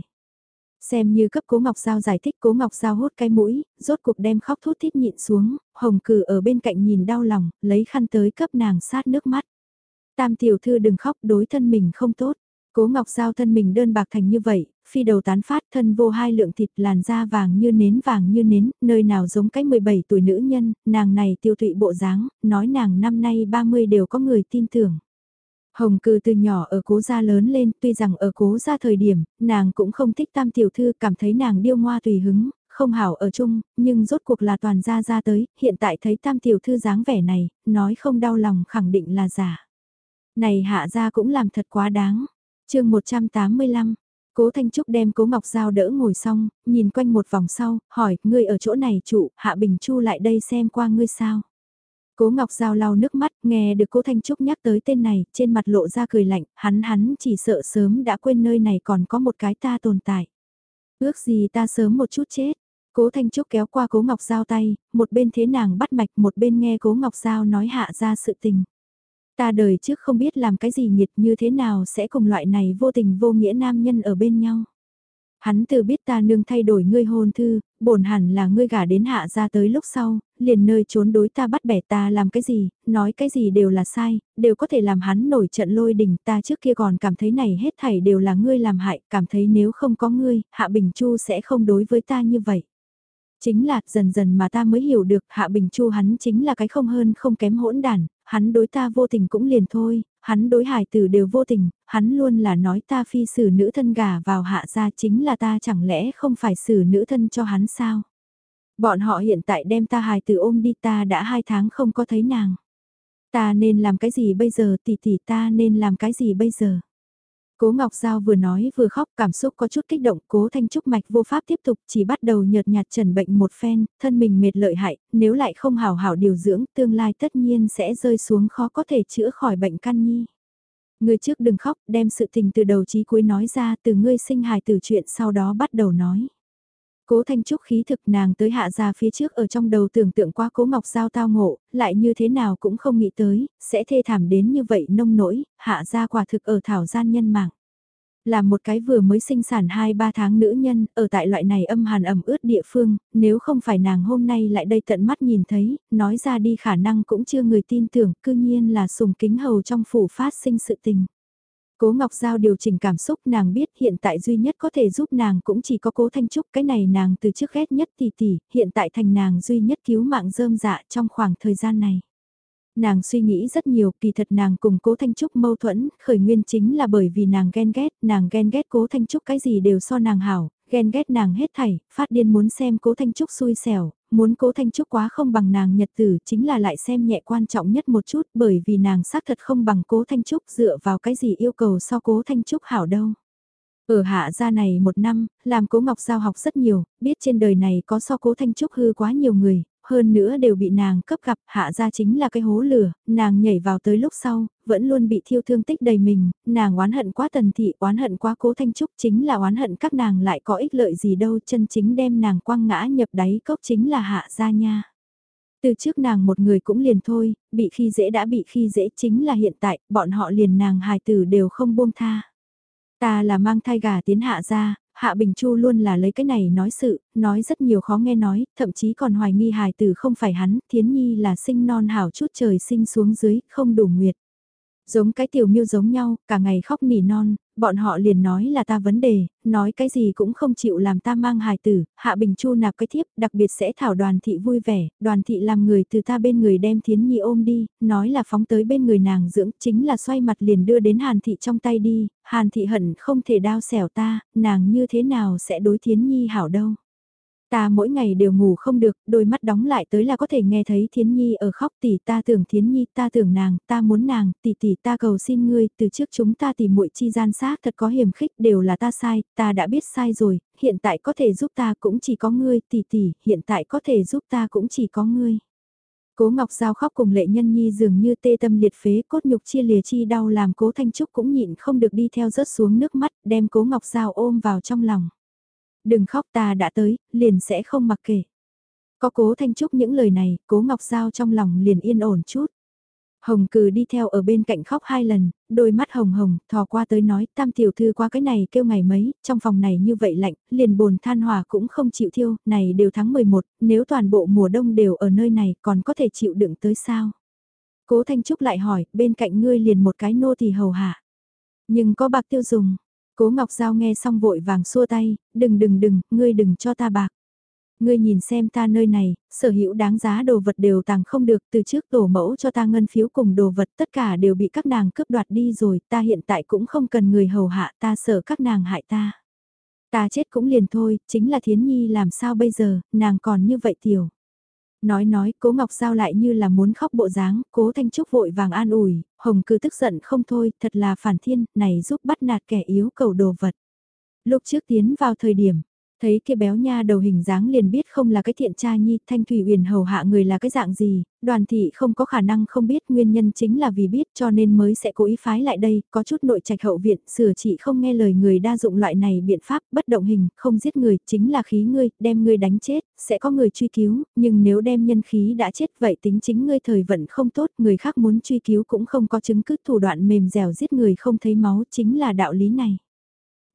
Xem như cấp Cố Ngọc Giao giải thích Cố Ngọc Giao hốt cái mũi, rốt cuộc đem khóc thút thít nhịn xuống, hồng cử ở bên cạnh nhìn đau lòng, lấy khăn tới cấp nàng sát nước mắt. Tam tiểu thư đừng khóc đối thân mình không tốt. Cố Ngọc Giao thân mình đơn bạc thành như vậy, phi đầu tán phát thân vô hai lượng thịt làn da vàng như nến vàng như nến, nơi nào giống cái 17 tuổi nữ nhân, nàng này tiêu thụy bộ dáng, nói nàng năm nay 30 đều có người tin tưởng. Hồng cư từ nhỏ ở cố gia lớn lên, tuy rằng ở cố gia thời điểm, nàng cũng không thích tam tiểu thư, cảm thấy nàng điêu ngoa tùy hứng, không hảo ở chung, nhưng rốt cuộc là toàn gia ra tới, hiện tại thấy tam tiểu thư dáng vẻ này, nói không đau lòng khẳng định là giả. Này hạ gia cũng làm thật quá đáng. chương 185, Cố Thanh Trúc đem Cố Ngọc Giao đỡ ngồi xong, nhìn quanh một vòng sau, hỏi, ngươi ở chỗ này trụ, Hạ Bình Chu lại đây xem qua ngươi sao. Cố Ngọc Giao lau nước mắt, nghe được Cố Thanh Trúc nhắc tới tên này, trên mặt lộ ra cười lạnh, hắn hắn chỉ sợ sớm đã quên nơi này còn có một cái ta tồn tại. Ước gì ta sớm một chút chết. Cố Thanh Trúc kéo qua Cố Ngọc Giao tay, một bên thế nàng bắt mạch, một bên nghe Cố Ngọc Giao nói hạ ra sự tình. Ta đời trước không biết làm cái gì nghiệt như thế nào sẽ cùng loại này vô tình vô nghĩa nam nhân ở bên nhau. Hắn từ biết ta nương thay đổi ngươi hôn thư, bổn hẳn là ngươi gả đến hạ ra tới lúc sau, liền nơi trốn đối ta bắt bẻ ta làm cái gì, nói cái gì đều là sai, đều có thể làm hắn nổi trận lôi đình ta trước kia còn cảm thấy này hết thảy đều là ngươi làm hại, cảm thấy nếu không có ngươi, Hạ Bình Chu sẽ không đối với ta như vậy. Chính là dần dần mà ta mới hiểu được Hạ Bình Chu hắn chính là cái không hơn không kém hỗn đản hắn đối ta vô tình cũng liền thôi, hắn đối hải tử đều vô tình, hắn luôn là nói ta phi xử nữ thân gà vào hạ gia chính là ta chẳng lẽ không phải xử nữ thân cho hắn sao? Bọn họ hiện tại đem ta hài tử ôm đi ta đã hai tháng không có thấy nàng. Ta nên làm cái gì bây giờ tỷ tỷ ta nên làm cái gì bây giờ? Cố Ngọc Giao vừa nói vừa khóc cảm xúc có chút kích động, cố thanh trúc mạch vô pháp tiếp tục chỉ bắt đầu nhợt nhạt trần bệnh một phen, thân mình mệt lợi hại, nếu lại không hào hảo điều dưỡng tương lai tất nhiên sẽ rơi xuống khó có thể chữa khỏi bệnh căn nhi. Người trước đừng khóc, đem sự tình từ đầu chí cuối nói ra từ ngươi sinh hài từ chuyện sau đó bắt đầu nói. Cố Thanh Trúc khí thực nàng tới hạ ra phía trước ở trong đầu tưởng tượng qua Cố Ngọc Giao tao ngộ, lại như thế nào cũng không nghĩ tới, sẽ thê thảm đến như vậy nông nỗi, hạ ra quả thực ở thảo gian nhân mạng. Là một cái vừa mới sinh sản 2-3 tháng nữ nhân, ở tại loại này âm hàn ẩm ướt địa phương, nếu không phải nàng hôm nay lại đây tận mắt nhìn thấy, nói ra đi khả năng cũng chưa người tin tưởng, cư nhiên là sùng kính hầu trong phủ phát sinh sự tình. Cố Ngọc Giao điều chỉnh cảm xúc nàng biết hiện tại duy nhất có thể giúp nàng cũng chỉ có cố Thanh Trúc cái này nàng từ trước ghét nhất tỷ tỷ, hiện tại thành nàng duy nhất cứu mạng rơm dạ trong khoảng thời gian này. Nàng suy nghĩ rất nhiều, kỳ thật nàng cùng cố Thanh Trúc mâu thuẫn, khởi nguyên chính là bởi vì nàng ghen ghét, nàng ghen ghét cố Thanh Trúc cái gì đều so nàng hảo, ghen ghét nàng hết thảy, phát điên muốn xem cố Thanh Trúc xui xẻo, muốn cố Thanh Trúc quá không bằng nàng nhật tử chính là lại xem nhẹ quan trọng nhất một chút bởi vì nàng xác thật không bằng cố Thanh Trúc dựa vào cái gì yêu cầu so cố Thanh Trúc hảo đâu. Ở hạ gia này một năm, làm cố Ngọc Giao học rất nhiều, biết trên đời này có so cố Thanh Trúc hư quá nhiều người, hơn nữa đều bị nàng cấp gặp, hạ ra chính là cái hố lửa, nàng nhảy vào tới lúc sau, vẫn luôn bị thiêu thương tích đầy mình, nàng oán hận quá tần thị, oán hận quá cố thanh trúc chính là oán hận các nàng lại có ích lợi gì đâu, chân chính đem nàng quăng ngã nhập đáy cốc chính là hạ gia nha. Từ trước nàng một người cũng liền thôi, bị khi dễ đã bị khi dễ chính là hiện tại, bọn họ liền nàng hài tử đều không buông tha. Ta là mang thai gà tiến hạ ra, Hạ Bình Chu luôn là lấy cái này nói sự, nói rất nhiều khó nghe nói, thậm chí còn hoài nghi hài tử không phải hắn, thiến nhi là sinh non hảo chút trời sinh xuống dưới, không đủ nguyệt. Giống cái tiểu miêu giống nhau, cả ngày khóc nỉ non, bọn họ liền nói là ta vấn đề, nói cái gì cũng không chịu làm ta mang hài tử, Hạ Bình Chu nạp cái thiếp, đặc biệt sẽ thảo đoàn thị vui vẻ, đoàn thị làm người từ ta bên người đem thiến nhi ôm đi, nói là phóng tới bên người nàng dưỡng, chính là xoay mặt liền đưa đến Hàn thị trong tay đi, Hàn thị hận không thể đao xẻo ta, nàng như thế nào sẽ đối thiến nhi hảo đâu. Ta mỗi ngày đều ngủ không được, đôi mắt đóng lại tới là có thể nghe thấy Thiến Nhi ở khóc tỷ ta tưởng Thiến Nhi, ta tưởng nàng, ta muốn nàng, tỷ tỷ ta cầu xin ngươi, từ trước chúng ta tỷ muội chi gian xác thật có hiểm khích, đều là ta sai, ta đã biết sai rồi, hiện tại có thể giúp ta cũng chỉ có ngươi, tỷ tỷ, hiện tại có thể giúp ta cũng chỉ có ngươi. Cố Ngọc Giao khóc cùng lệ nhân nhi dường như tê tâm liệt phế cốt nhục chia lìa chi đau làm cố Thanh Trúc cũng nhịn không được đi theo rớt xuống nước mắt đem cố Ngọc Giao ôm vào trong lòng. Đừng khóc ta đã tới, liền sẽ không mặc kệ. Có cố Thanh Trúc những lời này, cố Ngọc Giao trong lòng liền yên ổn chút. Hồng cừ đi theo ở bên cạnh khóc hai lần, đôi mắt hồng hồng, thò qua tới nói, tam tiểu thư qua cái này kêu ngày mấy, trong phòng này như vậy lạnh, liền bồn than hòa cũng không chịu thiêu, này đều tháng 11, nếu toàn bộ mùa đông đều ở nơi này còn có thể chịu đựng tới sao? Cố Thanh Trúc lại hỏi, bên cạnh ngươi liền một cái nô thì hầu hạ. Nhưng có bạc tiêu dùng, Cố Ngọc Giao nghe xong vội vàng xua tay, đừng đừng đừng, ngươi đừng cho ta bạc. Ngươi nhìn xem ta nơi này, sở hữu đáng giá đồ vật đều tàng không được từ trước tổ mẫu cho ta ngân phiếu cùng đồ vật tất cả đều bị các nàng cướp đoạt đi rồi, ta hiện tại cũng không cần người hầu hạ ta sợ các nàng hại ta. Ta chết cũng liền thôi, chính là thiến nhi làm sao bây giờ, nàng còn như vậy tiểu. Nói nói, cố Ngọc Giao lại như là muốn khóc bộ dáng, cố Thanh Trúc vội vàng an ủi, Hồng cứ tức giận không thôi, thật là phản thiên, này giúp bắt nạt kẻ yếu cầu đồ vật. Lúc trước tiến vào thời điểm, Thấy kia béo nha đầu hình dáng liền biết không là cái thiện cha nhi, thanh thủy uyển hầu hạ người là cái dạng gì, đoàn thị không có khả năng không biết nguyên nhân chính là vì biết cho nên mới sẽ cố ý phái lại đây, có chút nội trạch hậu viện, sửa trị không nghe lời người đa dụng loại này biện pháp, bất động hình, không giết người, chính là khí ngươi, đem ngươi đánh chết, sẽ có người truy cứu, nhưng nếu đem nhân khí đã chết vậy tính chính ngươi thời vận không tốt, người khác muốn truy cứu cũng không có chứng cứ thủ đoạn mềm dẻo giết người không thấy máu, chính là đạo lý này.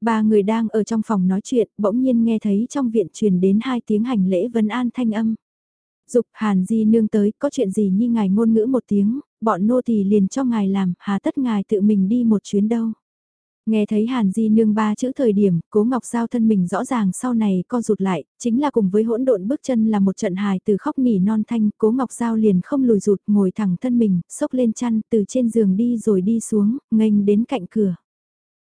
Ba người đang ở trong phòng nói chuyện, bỗng nhiên nghe thấy trong viện truyền đến hai tiếng hành lễ vân an thanh âm. Dục Hàn Di nương tới, có chuyện gì như ngài ngôn ngữ một tiếng, bọn nô thì liền cho ngài làm, hà tất ngài tự mình đi một chuyến đâu. Nghe thấy Hàn Di nương ba chữ thời điểm, cố ngọc giao thân mình rõ ràng sau này co rụt lại, chính là cùng với hỗn độn bước chân là một trận hài từ khóc nỉ non thanh, cố ngọc giao liền không lùi rụt ngồi thẳng thân mình, sốc lên chăn từ trên giường đi rồi đi xuống, nghênh đến cạnh cửa.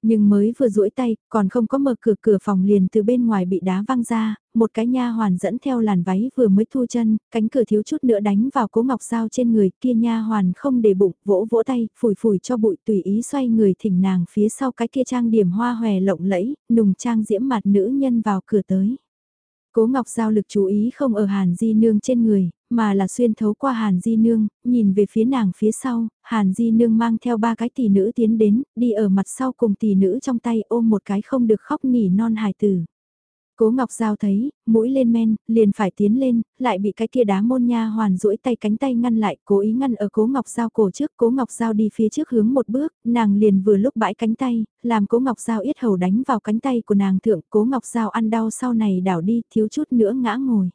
Nhưng mới vừa duỗi tay, còn không có mở cửa cửa phòng liền từ bên ngoài bị đá văng ra, một cái nha hoàn dẫn theo làn váy vừa mới thu chân, cánh cửa thiếu chút nữa đánh vào cố ngọc dao trên người kia nha hoàn không để bụng, vỗ vỗ tay, phủi phủi cho bụi tùy ý xoay người thỉnh nàng phía sau cái kia trang điểm hoa hòe lộng lẫy, nùng trang diễm mặt nữ nhân vào cửa tới. Cố Ngọc Giao lực chú ý không ở Hàn Di Nương trên người, mà là xuyên thấu qua Hàn Di Nương, nhìn về phía nàng phía sau, Hàn Di Nương mang theo ba cái tỷ nữ tiến đến, đi ở mặt sau cùng tỷ nữ trong tay ôm một cái không được khóc nỉ non hài tử. Cố Ngọc Giao thấy, mũi lên men, liền phải tiến lên, lại bị cái kia đá môn nha hoàn duỗi tay cánh tay ngăn lại, cố ý ngăn ở Cố Ngọc Giao cổ trước, Cố Ngọc Giao đi phía trước hướng một bước, nàng liền vừa lúc bãi cánh tay, làm Cố Ngọc Giao yết hầu đánh vào cánh tay của nàng thượng, Cố Ngọc Giao ăn đau sau này đảo đi, thiếu chút nữa ngã ngồi.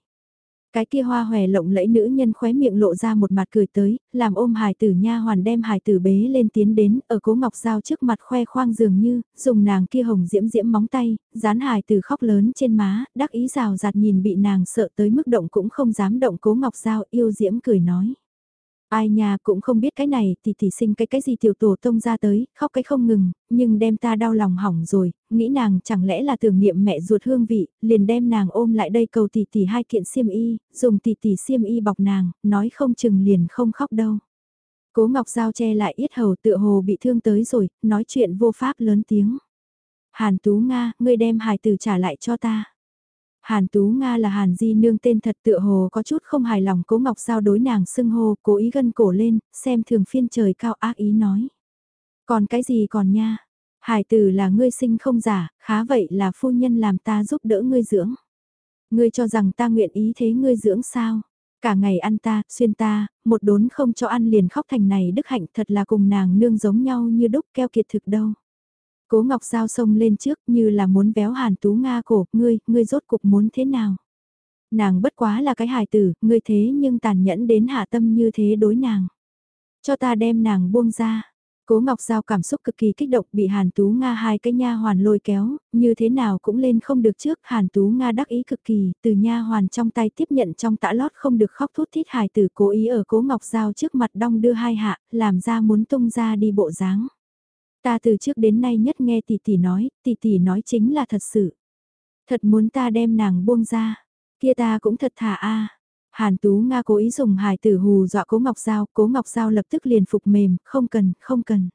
Cái kia hoa hòe lộng lẫy nữ nhân khóe miệng lộ ra một mặt cười tới, làm ôm hài tử nha hoàn đem hài tử bế lên tiến đến, ở cố ngọc giao trước mặt khoe khoang dường như, dùng nàng kia hồng diễm diễm móng tay, dán hài tử khóc lớn trên má, đắc ý rào rạt nhìn bị nàng sợ tới mức động cũng không dám động cố ngọc giao yêu diễm cười nói. Ai nhà cũng không biết cái này thì thì sinh cái cái gì tiểu tổ tông ra tới, khóc cái không ngừng, nhưng đem ta đau lòng hỏng rồi, nghĩ nàng chẳng lẽ là tưởng niệm mẹ ruột hương vị, liền đem nàng ôm lại đây cầu tỷ tỷ hai kiện xiêm y, dùng tỷ tỷ xiêm y bọc nàng, nói không chừng liền không khóc đâu. Cố Ngọc Giao che lại yết hầu tựa hồ bị thương tới rồi, nói chuyện vô pháp lớn tiếng. Hàn Tú Nga, ngươi đem hài tử trả lại cho ta. Hàn Tú Nga là Hàn Di Nương tên thật tựa hồ có chút không hài lòng cố ngọc sao đối nàng xưng hô, cố ý gân cổ lên, xem thường phiên trời cao ác ý nói. Còn cái gì còn nha? Hải tử là ngươi sinh không giả, khá vậy là phu nhân làm ta giúp đỡ ngươi dưỡng. Ngươi cho rằng ta nguyện ý thế ngươi dưỡng sao? Cả ngày ăn ta, xuyên ta, một đốn không cho ăn liền khóc thành này đức hạnh thật là cùng nàng nương giống nhau như đúc keo kiệt thực đâu. Cố Ngọc Giao xông lên trước như là muốn véo Hàn Tú Nga cổ, ngươi, ngươi rốt cục muốn thế nào? Nàng bất quá là cái hài tử, ngươi thế nhưng tàn nhẫn đến hạ tâm như thế đối nàng. Cho ta đem nàng buông ra. Cố Ngọc Giao cảm xúc cực kỳ kích động bị Hàn Tú Nga hai cái nha hoàn lôi kéo, như thế nào cũng lên không được trước. Hàn Tú Nga đắc ý cực kỳ, từ nha hoàn trong tay tiếp nhận trong tã lót không được khóc thút thít hài tử cố ý ở Cố Ngọc Giao trước mặt đong đưa hai hạ, làm ra muốn tung ra đi bộ dáng. Ta từ trước đến nay nhất nghe tỷ tỷ nói, tỷ tỷ nói chính là thật sự. Thật muốn ta đem nàng buông ra. Kia ta cũng thật thả a. Hàn Tú Nga cố ý dùng hài tử hù dọa Cố Ngọc Giao, Cố Ngọc Giao lập tức liền phục mềm, không cần, không cần.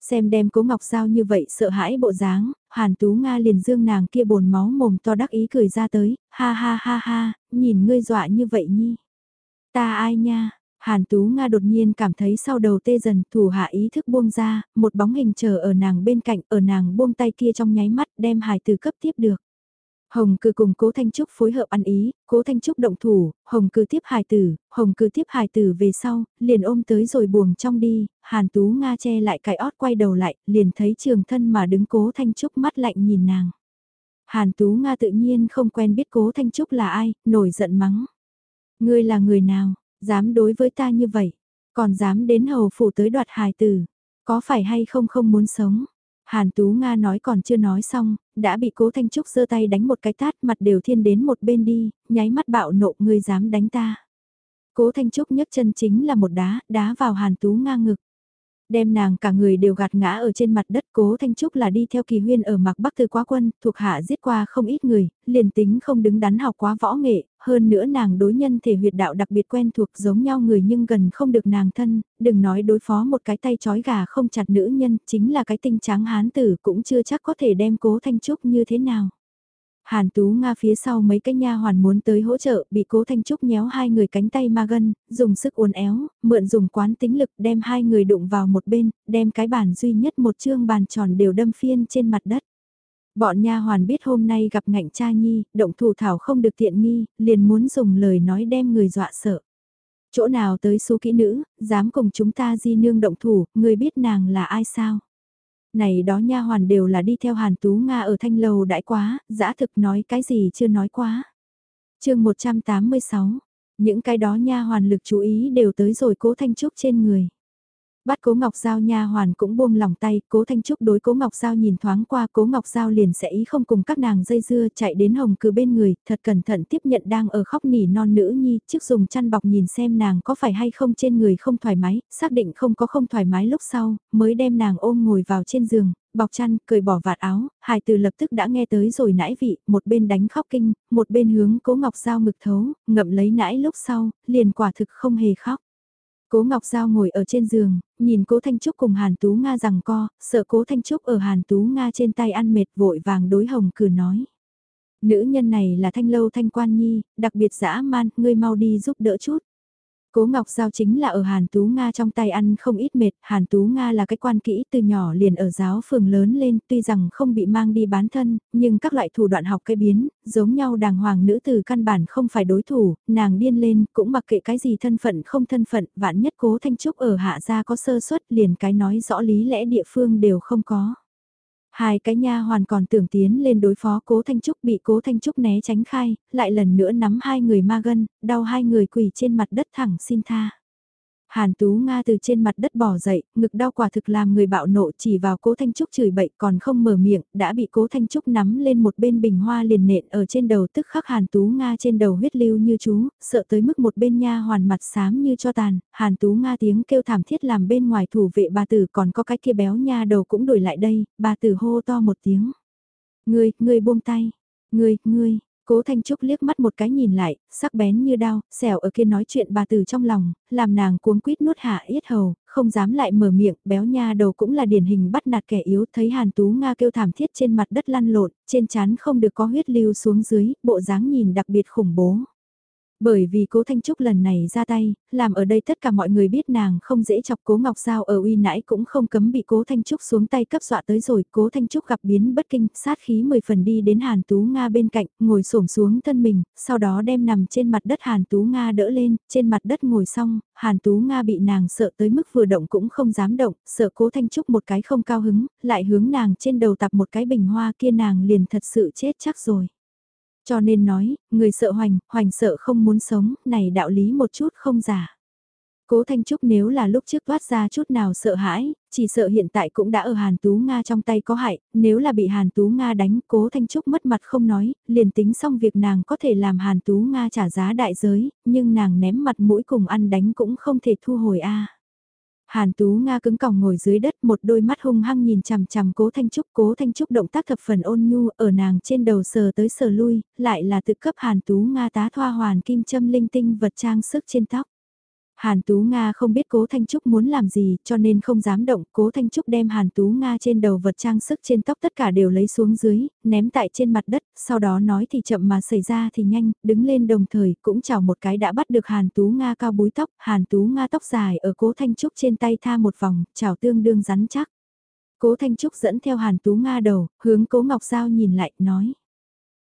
Xem đem Cố Ngọc Giao như vậy sợ hãi bộ dáng, Hàn Tú Nga liền dương nàng kia bồn máu mồm to đắc ý cười ra tới, ha ha ha ha, nhìn ngươi dọa như vậy nhi. Ta ai nha, Hàn Tú Nga đột nhiên cảm thấy sau đầu tê dần thủ hạ ý thức buông ra, một bóng hình chờ ở nàng bên cạnh, ở nàng buông tay kia trong nháy mắt đem hài từ cấp tiếp được. Hồng cư cùng Cố Thanh Trúc phối hợp ăn ý, Cố Thanh Trúc động thủ, Hồng cư tiếp hài tử, Hồng cư tiếp hài tử về sau, liền ôm tới rồi buồng trong đi, Hàn Tú Nga che lại cái ót quay đầu lại, liền thấy trường thân mà đứng Cố Thanh Trúc mắt lạnh nhìn nàng. Hàn Tú Nga tự nhiên không quen biết Cố Thanh Trúc là ai, nổi giận mắng. Ngươi là người nào, dám đối với ta như vậy, còn dám đến hầu phủ tới đoạt hài tử, có phải hay không không muốn sống. Hàn Tú Nga nói còn chưa nói xong, đã bị cố Thanh Trúc giơ tay đánh một cái tát mặt đều thiên đến một bên đi, nháy mắt bạo nộ ngươi dám đánh ta. Cố Thanh Trúc nhấc chân chính là một đá, đá vào Hàn Tú Nga ngực đem nàng cả người đều gạt ngã ở trên mặt đất, cố thanh trúc là đi theo kỳ huyên ở mặc bắc tư quá quân, thuộc hạ giết qua không ít người, liền tính không đứng đắn học quá võ nghệ, hơn nữa nàng đối nhân thể huyệt đạo đặc biệt quen thuộc giống nhau người nhưng gần không được nàng thân, đừng nói đối phó một cái tay chói gà không chặt nữ nhân, chính là cái tinh tráng hán tử cũng chưa chắc có thể đem cố thanh trúc như thế nào. Hàn Tú Nga phía sau mấy cái nha hoàn muốn tới hỗ trợ, bị Cố Thanh Trúc nhéo hai người cánh tay ma gân, dùng sức uốn éo, mượn dùng quán tính lực đem hai người đụng vào một bên, đem cái bàn duy nhất một chương bàn tròn đều đâm phiên trên mặt đất. Bọn nha hoàn biết hôm nay gặp ngạnh cha nhi, động thủ thảo không được tiện nghi, liền muốn dùng lời nói đem người dọa sợ. Chỗ nào tới số kỹ nữ, dám cùng chúng ta di nương động thủ, người biết nàng là ai sao? Này đó nha hoàn đều là đi theo Hàn Tú Nga ở thanh lầu đãi quá, dã thực nói cái gì chưa nói quá. chương 186, những cái đó nha hoàn lực chú ý đều tới rồi cố thanh trúc trên người. Bắt Cố Ngọc Giao nha hoàn cũng buông lòng tay, Cố Thanh Trúc đối Cố Ngọc Giao nhìn thoáng qua, Cố Ngọc Giao liền sẽ ý không cùng các nàng dây dưa, chạy đến Hồng Cừ bên người, thật cẩn thận tiếp nhận đang ở khóc nỉ non nữ nhi, trước dùng chăn bọc nhìn xem nàng có phải hay không trên người không thoải mái, xác định không có không thoải mái lúc sau, mới đem nàng ôm ngồi vào trên giường, bọc chăn, cười bỏ vạt áo, hài từ lập tức đã nghe tới rồi nãi vị, một bên đánh khóc kinh, một bên hướng Cố Ngọc Giao ngực thấu, ngậm lấy nãi lúc sau, liền quả thực không hề khóc. Cố Ngọc Giao ngồi ở trên giường, nhìn Cố Thanh Trúc cùng Hàn Tú Nga rằng co, sợ Cố Thanh Trúc ở Hàn Tú Nga trên tay ăn mệt vội vàng đối hồng cử nói. Nữ nhân này là thanh lâu thanh quan nhi, đặc biệt dã man, ngươi mau đi giúp đỡ chút. Cố Ngọc Giao chính là ở Hàn Tú Nga trong tay ăn không ít mệt, Hàn Tú Nga là cái quan kỹ từ nhỏ liền ở giáo phường lớn lên, tuy rằng không bị mang đi bán thân, nhưng các loại thủ đoạn học cái biến, giống nhau đàng hoàng nữ từ căn bản không phải đối thủ, nàng điên lên, cũng mặc kệ cái gì thân phận không thân phận, vạn nhất cố Thanh Trúc ở hạ gia có sơ suất liền cái nói rõ lý lẽ địa phương đều không có. Hai cái nha hoàn còn tưởng tiến lên đối phó cố Thanh Trúc bị cố Thanh Trúc né tránh khai, lại lần nữa nắm hai người ma gân, đau hai người quỳ trên mặt đất thẳng xin tha. Hàn Tú Nga từ trên mặt đất bỏ dậy, ngực đau quả thực làm người bạo nộ chỉ vào cố Thanh Trúc chửi bậy còn không mở miệng, đã bị cố Thanh Trúc nắm lên một bên bình hoa liền nện ở trên đầu tức khắc Hàn Tú Nga trên đầu huyết lưu như chú, sợ tới mức một bên nha hoàn mặt xám như cho tàn, Hàn Tú Nga tiếng kêu thảm thiết làm bên ngoài thủ vệ bà tử còn có cái kia béo nha đầu cũng đổi lại đây, bà tử hô to một tiếng. Ngươi, ngươi buông tay, ngươi, ngươi, Cố Thanh Trúc liếc mắt một cái nhìn lại, sắc bén như đao, xẻo ở kia nói chuyện bà từ trong lòng, làm nàng cuống quýt nuốt hạ yết hầu, không dám lại mở miệng, béo nha đầu cũng là điển hình bắt nạt kẻ yếu, thấy Hàn Tú Nga kêu thảm thiết trên mặt đất lăn lộn, trên chán không được có huyết lưu xuống dưới, bộ dáng nhìn đặc biệt khủng bố. Bởi vì cố Thanh Trúc lần này ra tay, làm ở đây tất cả mọi người biết nàng không dễ chọc cố Ngọc Giao ở uy nãi cũng không cấm bị cố Thanh Trúc xuống tay cấp dọa tới rồi. Cố Thanh Trúc gặp biến bất kinh, sát khí mười phần đi đến Hàn Tú Nga bên cạnh, ngồi xổm xuống thân mình, sau đó đem nằm trên mặt đất Hàn Tú Nga đỡ lên, trên mặt đất ngồi xong, Hàn Tú Nga bị nàng sợ tới mức vừa động cũng không dám động, sợ cố Thanh Trúc một cái không cao hứng, lại hướng nàng trên đầu tập một cái bình hoa kia nàng liền thật sự chết chắc rồi. Cho nên nói, người sợ hoành, hoành sợ không muốn sống, này đạo lý một chút không giả. Cố Thanh Trúc nếu là lúc trước thoát ra chút nào sợ hãi, chỉ sợ hiện tại cũng đã ở Hàn Tú Nga trong tay có hại, nếu là bị Hàn Tú Nga đánh, Cố Thanh Trúc mất mặt không nói, liền tính xong việc nàng có thể làm Hàn Tú Nga trả giá đại giới, nhưng nàng ném mặt mũi cùng ăn đánh cũng không thể thu hồi a. Hàn Tú Nga cứng còng ngồi dưới đất một đôi mắt hung hăng nhìn chằm chằm cố Thanh Trúc. Cố Thanh Trúc động tác thập phần ôn nhu ở nàng trên đầu sờ tới sờ lui, lại là tự cấp Hàn Tú Nga tá thoa hoàn kim châm linh tinh vật trang sức trên tóc. Hàn Tú Nga không biết Cố Thanh Trúc muốn làm gì cho nên không dám động. Cố Thanh Trúc đem Hàn Tú Nga trên đầu vật trang sức trên tóc tất cả đều lấy xuống dưới, ném tại trên mặt đất, sau đó nói thì chậm mà xảy ra thì nhanh, đứng lên đồng thời cũng chào một cái đã bắt được Hàn Tú Nga cao búi tóc. Hàn Tú Nga tóc dài ở Cố Thanh Trúc trên tay tha một vòng, chào tương đương rắn chắc. Cố Thanh Trúc dẫn theo Hàn Tú Nga đầu, hướng Cố Ngọc Giao nhìn lại, nói.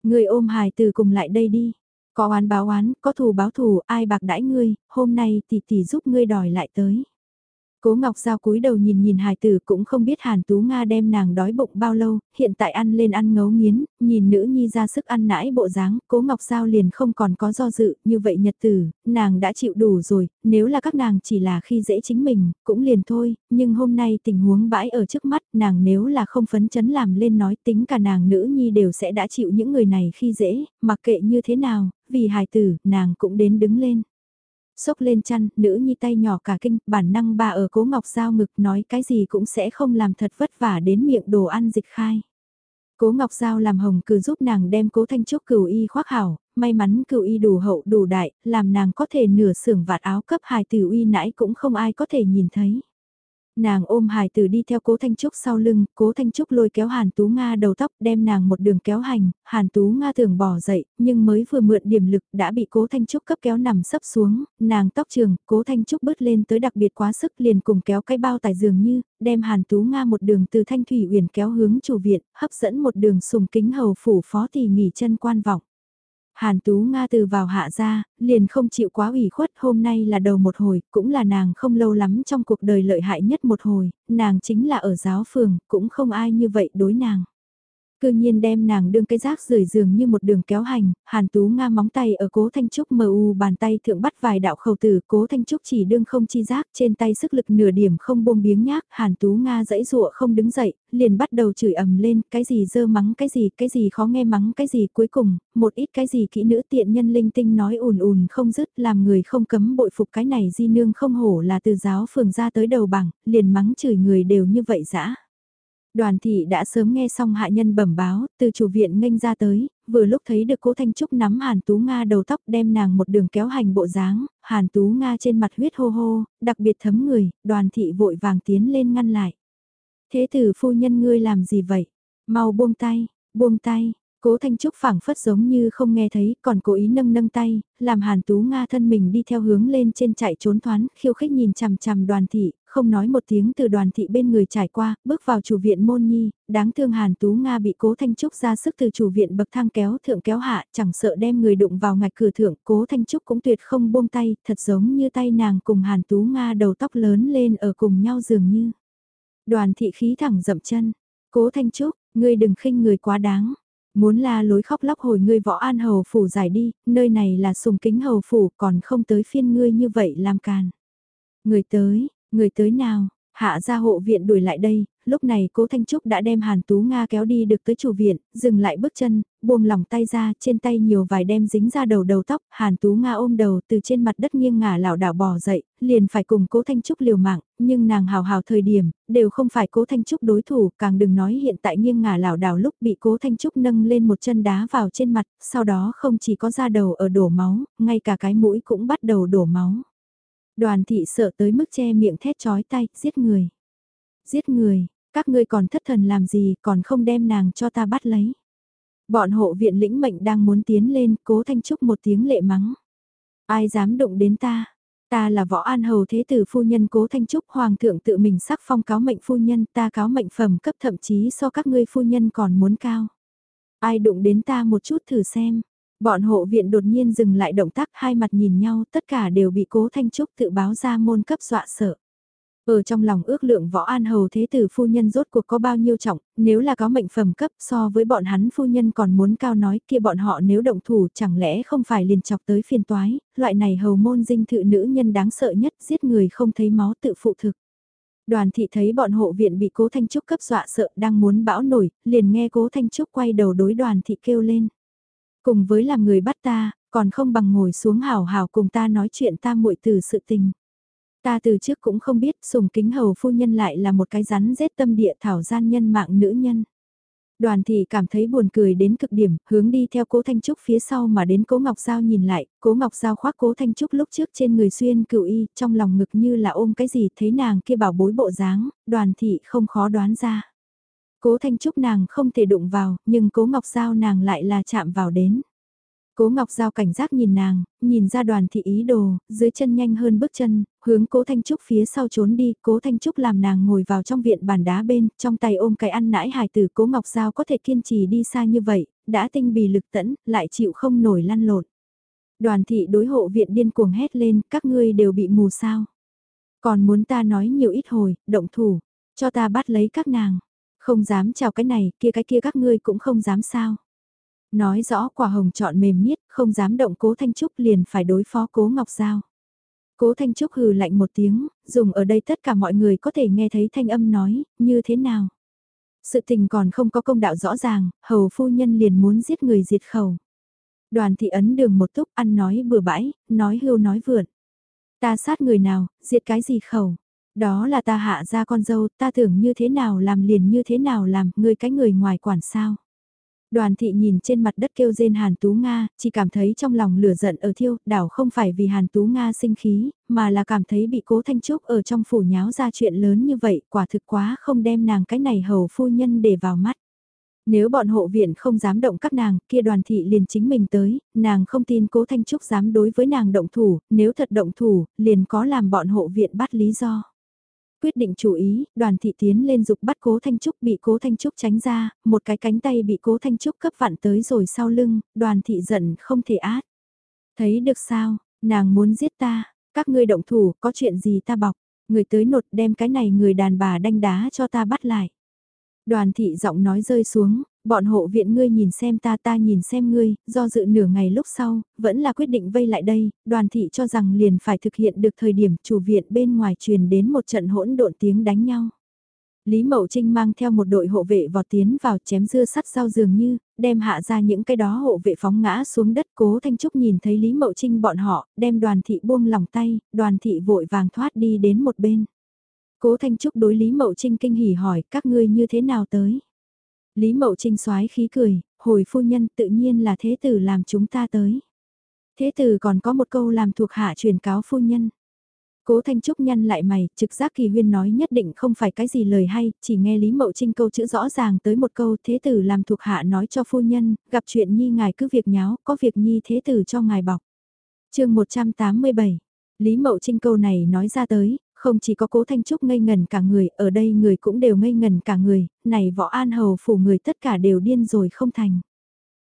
Người ôm hài từ cùng lại đây đi. Có oán báo oán, có thù báo thù, ai bạc đãi ngươi, hôm nay tỷ tỷ giúp ngươi đòi lại tới. Cố Ngọc Giao cúi đầu nhìn nhìn hài tử cũng không biết Hàn Tú Nga đem nàng đói bụng bao lâu, hiện tại ăn lên ăn ngấu nghiến, nhìn nữ nhi ra sức ăn nãi bộ dáng, Cố Ngọc Giao liền không còn có do dự, như vậy nhật tử, nàng đã chịu đủ rồi, nếu là các nàng chỉ là khi dễ chính mình, cũng liền thôi, nhưng hôm nay tình huống bãi ở trước mắt, nàng nếu là không phấn chấn làm lên nói tính cả nàng nữ nhi đều sẽ đã chịu những người này khi dễ, mặc kệ như thế nào, vì hài tử, nàng cũng đến đứng lên. Xốc lên chăn, nữ nhi tay nhỏ cả kinh, bản năng bà ở cố ngọc giao ngực nói cái gì cũng sẽ không làm thật vất vả đến miệng đồ ăn dịch khai. Cố Ngọc Giao làm hồng cử giúp nàng đem cố thanh trúc cửu y khoác hảo, may mắn cửu y đủ hậu đủ đại, làm nàng có thể nửa sưởng vạt áo cấp hài tử uy nãy cũng không ai có thể nhìn thấy. Nàng ôm hài tử đi theo cố Thanh Trúc sau lưng, cố Thanh Trúc lôi kéo Hàn Tú Nga đầu tóc đem nàng một đường kéo hành, Hàn Tú Nga tưởng bỏ dậy, nhưng mới vừa mượn điểm lực đã bị cố Thanh Trúc cấp kéo nằm sấp xuống, nàng tóc trường, cố Thanh Trúc bứt lên tới đặc biệt quá sức liền cùng kéo cái bao tải dường như, đem Hàn Tú Nga một đường từ Thanh Thủy Uyển kéo hướng chủ viện, hấp dẫn một đường sùng kính hầu phủ phó thì nghỉ chân quan vọng. Hàn Tú Nga từ vào hạ ra, liền không chịu quá ủy khuất hôm nay là đầu một hồi, cũng là nàng không lâu lắm trong cuộc đời lợi hại nhất một hồi, nàng chính là ở giáo phường, cũng không ai như vậy đối nàng cư nhiên đem nàng đương cái rác rời giường như một đường kéo hành, hàn tú nga móng tay ở cố thanh trúc mờ u bàn tay thượng bắt vài đạo khẩu tử, cố thanh trúc chỉ đương không chi rác trên tay sức lực nửa điểm không buông biếng nhác, hàn tú nga dãy dụa không đứng dậy, liền bắt đầu chửi ầm lên, cái gì dơ mắng cái gì, cái gì khó nghe mắng cái gì cuối cùng, một ít cái gì kỹ nữ tiện nhân linh tinh nói ùn ùn không dứt làm người không cấm bội phục cái này di nương không hổ là từ giáo phường ra tới đầu bảng, liền mắng chửi người đều như vậy dã. Đoàn thị đã sớm nghe xong hạ nhân bẩm báo, từ chủ viện nghênh ra tới, vừa lúc thấy được cố Thanh Trúc nắm Hàn Tú Nga đầu tóc đem nàng một đường kéo hành bộ dáng, Hàn Tú Nga trên mặt huyết hô hô, đặc biệt thấm người, đoàn thị vội vàng tiến lên ngăn lại. Thế tử phu nhân ngươi làm gì vậy? Mau buông tay, buông tay, Cố Thanh Trúc phảng phất giống như không nghe thấy, còn cố ý nâng nâng tay, làm Hàn Tú Nga thân mình đi theo hướng lên trên chạy trốn thoán, khiêu khích nhìn chằm chằm đoàn thị, không nói một tiếng từ đoàn thị bên người trải qua, bước vào chủ viện môn nhi, đáng thương Hàn Tú Nga bị Cố Thanh Trúc ra sức từ chủ viện bậc thang kéo thượng kéo hạ, chẳng sợ đem người đụng vào ngạch cửa thượng, Cố Thanh Trúc cũng tuyệt không buông tay, thật giống như tay nàng cùng Hàn Tú Nga đầu tóc lớn lên ở cùng nhau dường như. Đoàn thị khí thẳng dậm chân, Cố Thanh Trúc, ngươi đừng khinh người quá đáng. Muốn la lối khóc lóc hồi ngươi võ an hầu phủ giải đi, nơi này là sùng kính hầu phủ còn không tới phiên ngươi như vậy làm càn. Người tới, người tới nào, hạ gia hộ viện đuổi lại đây, lúc này cố Thanh Trúc đã đem Hàn Tú Nga kéo đi được tới chủ viện, dừng lại bước chân, buông lỏng tay ra, trên tay nhiều vài đem dính ra đầu đầu tóc, Hàn Tú Nga ôm đầu từ trên mặt đất nghiêng ngả lảo đảo bò dậy, liền phải cùng cố Thanh Trúc liều mạng, nhưng nàng hào hào thời điểm, đều không phải cố Thanh Trúc đối thủ, càng đừng nói hiện tại nghiêng ngả lảo đảo lúc bị cố Thanh Trúc nâng lên một chân đá vào trên mặt, sau đó không chỉ có da đầu ở đổ máu, ngay cả cái mũi cũng bắt đầu đổ máu. Đoàn thị sợ tới mức che miệng thét chói tay, giết người. Giết người, các ngươi còn thất thần làm gì còn không đem nàng cho ta bắt lấy. Bọn hộ viện lĩnh mệnh đang muốn tiến lên, cố thanh trúc một tiếng lệ mắng. Ai dám động đến ta? Ta là võ an hầu thế tử phu nhân cố thanh trúc hoàng thượng tự mình sắc phong cáo mệnh phu nhân ta cáo mệnh phẩm cấp thậm chí so các ngươi phu nhân còn muốn cao. Ai đụng đến ta một chút thử xem. Bọn hộ viện đột nhiên dừng lại động tác hai mặt nhìn nhau tất cả đều bị cố thanh trúc tự báo ra môn cấp dọa sợ. Ở trong lòng ước lượng võ an hầu thế tử phu nhân rốt cuộc có bao nhiêu trọng, nếu là có mệnh phẩm cấp so với bọn hắn phu nhân còn muốn cao nói kia bọn họ nếu động thủ chẳng lẽ không phải liền chọc tới phiên toái, loại này hầu môn dinh thự nữ nhân đáng sợ nhất giết người không thấy máu tự phụ thực. Đoàn thị thấy bọn hộ viện bị cố Thanh Trúc cấp dọa sợ đang muốn bão nổi, liền nghe cố Thanh Trúc quay đầu đối đoàn thị kêu lên. Cùng với làm người bắt ta, còn không bằng ngồi xuống hào hào cùng ta nói chuyện ta muội từ sự tình. Ta từ trước cũng không biết sùng kính hầu phu nhân lại là một cái rắn rết tâm địa thảo gian nhân mạng nữ nhân. Đoàn thị cảm thấy buồn cười đến cực điểm, hướng đi theo cố Thanh Trúc phía sau mà đến cố Ngọc Giao nhìn lại, cố Ngọc Giao khoác cố Thanh Trúc lúc trước trên người xuyên cựu y, trong lòng ngực như là ôm cái gì thấy nàng kia bảo bối bộ dáng, đoàn thị không khó đoán ra. Cố Thanh Trúc nàng không thể đụng vào, nhưng cố Ngọc Giao nàng lại là chạm vào đến. Cố Ngọc Giao cảnh giác nhìn nàng, nhìn ra đoàn thị ý đồ, dưới chân nhanh hơn bước chân, hướng cố Thanh Trúc phía sau trốn đi, cố Thanh Trúc làm nàng ngồi vào trong viện bàn đá bên, trong tay ôm cái ăn nãi hài tử cố Ngọc Giao có thể kiên trì đi xa như vậy, đã tinh bì lực tẫn, lại chịu không nổi lăn lộn. Đoàn thị đối hộ viện điên cuồng hét lên, các ngươi đều bị mù sao. Còn muốn ta nói nhiều ít hồi, động thủ, cho ta bắt lấy các nàng. Không dám chào cái này, kia cái kia các ngươi cũng không dám sao. Nói rõ quả hồng chọn mềm miết, không dám động cố Thanh Trúc liền phải đối phó cố Ngọc Giao. Cố Thanh Trúc hừ lạnh một tiếng, dùng ở đây tất cả mọi người có thể nghe thấy thanh âm nói, như thế nào. Sự tình còn không có công đạo rõ ràng, hầu phu nhân liền muốn giết người diệt khẩu. Đoàn thị ấn đường một túc ăn nói bừa bãi, nói hưu nói vượn. Ta sát người nào, diệt cái gì khẩu. Đó là ta hạ ra con dâu, ta tưởng như thế nào làm liền như thế nào làm, người cái người ngoài quản sao. Đoàn thị nhìn trên mặt đất kêu rên Hàn Tú Nga, chỉ cảm thấy trong lòng lửa giận ở thiêu, đảo không phải vì Hàn Tú Nga sinh khí, mà là cảm thấy bị cố Thanh Trúc ở trong phủ nháo ra chuyện lớn như vậy, quả thực quá không đem nàng cái này hầu phu nhân để vào mắt. Nếu bọn hộ viện không dám động các nàng, kia đoàn thị liền chính mình tới, nàng không tin cố Thanh Trúc dám đối với nàng động thủ, nếu thật động thủ, liền có làm bọn hộ viện bắt lý do quyết định chủ ý, đoàn thị tiến lên dục bắt cố Thanh Trúc bị cố Thanh Trúc tránh ra, một cái cánh tay bị cố Thanh Trúc cấp vặn tới rồi sau lưng, đoàn thị giận không thể át. Thấy được sao, nàng muốn giết ta, các ngươi động thủ, có chuyện gì ta bọc, người tới nột đem cái này người đàn bà đanh đá cho ta bắt lại. Đoàn thị giọng nói rơi xuống, bọn hộ viện ngươi nhìn xem ta ta nhìn xem ngươi, do dự nửa ngày lúc sau, vẫn là quyết định vây lại đây, đoàn thị cho rằng liền phải thực hiện được thời điểm chủ viện bên ngoài truyền đến một trận hỗn độn tiếng đánh nhau. Lý Mậu Trinh mang theo một đội hộ vệ vọt tiến vào chém dưa sắt sau dường như, đem hạ ra những cái đó hộ vệ phóng ngã xuống đất cố Thanh Trúc nhìn thấy Lý Mậu Trinh bọn họ, đem đoàn thị buông lòng tay, đoàn thị vội vàng thoát đi đến một bên. Cố Thanh Trúc đối Lý Mậu Trinh kinh hỉ hỏi các ngươi như thế nào tới. Lý Mậu Trinh soái khí cười, hồi phu nhân tự nhiên là thế tử làm chúng ta tới. Thế tử còn có một câu làm thuộc hạ truyền cáo phu nhân. Cố Thanh Trúc nhăn lại mày, trực giác kỳ huyên nói nhất định không phải cái gì lời hay, chỉ nghe Lý Mậu Trinh câu chữ rõ ràng tới một câu thế tử làm thuộc hạ nói cho phu nhân, gặp chuyện nhi ngài cứ việc nháo, có việc nhi thế tử cho ngài bọc. chương 187, Lý Mậu Trinh câu này nói ra tới, không chỉ có cố Thanh Trúc ngây ngần cả người, ở đây người cũng đều ngây ngần cả người, này võ an hầu phủ người tất cả đều điên rồi không thành.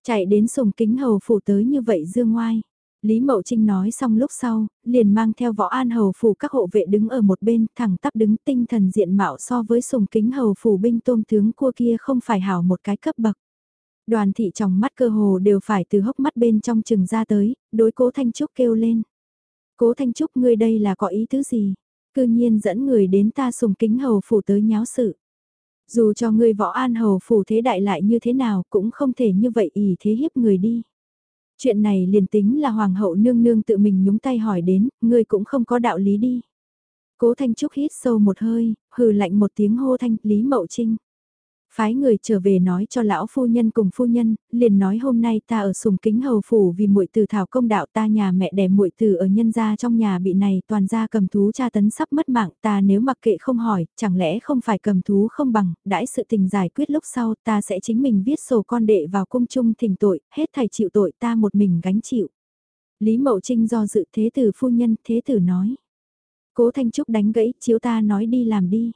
Chạy đến sùng kính hầu phủ tới như vậy dương ngoai. Lý Mậu Trinh nói xong lúc sau, liền mang theo võ an hầu phủ các hộ vệ đứng ở một bên, thẳng tắp đứng tinh thần diện mạo so với sùng kính hầu phủ binh tôm tướng cua kia không phải hảo một cái cấp bậc. Đoàn thị trong mắt cơ hồ đều phải từ hốc mắt bên trong chừng ra tới, đối cố Thanh Trúc kêu lên. Cố Thanh Trúc ngươi đây là có ý thứ gì? Cư nhiên dẫn người đến ta sùng kính hầu phủ tới nháo sự. Dù cho ngươi võ an hầu phủ thế đại lại như thế nào cũng không thể như vậy ý thế hiếp người đi. Chuyện này liền tính là hoàng hậu nương nương tự mình nhúng tay hỏi đến, ngươi cũng không có đạo lý đi. Cố Thanh Trúc hít sâu một hơi, hừ lạnh một tiếng hô thanh Lý Mậu Trinh phái người trở về nói cho lão phu nhân cùng phu nhân, liền nói hôm nay ta ở sùng kính hầu phủ vì muội từ thảo công đạo ta nhà mẹ đẻ muội từ ở nhân gia trong nhà bị này toàn gia cầm thú tra tấn sắp mất mạng ta nếu mặc kệ không hỏi, chẳng lẽ không phải cầm thú không bằng, đãi sự tình giải quyết lúc sau ta sẽ chính mình viết sổ con đệ vào cung chung thỉnh tội, hết thầy chịu tội ta một mình gánh chịu. Lý Mậu Trinh do dự thế tử phu nhân, thế tử nói. Cố Thanh Trúc đánh gãy, chiếu ta nói đi làm đi.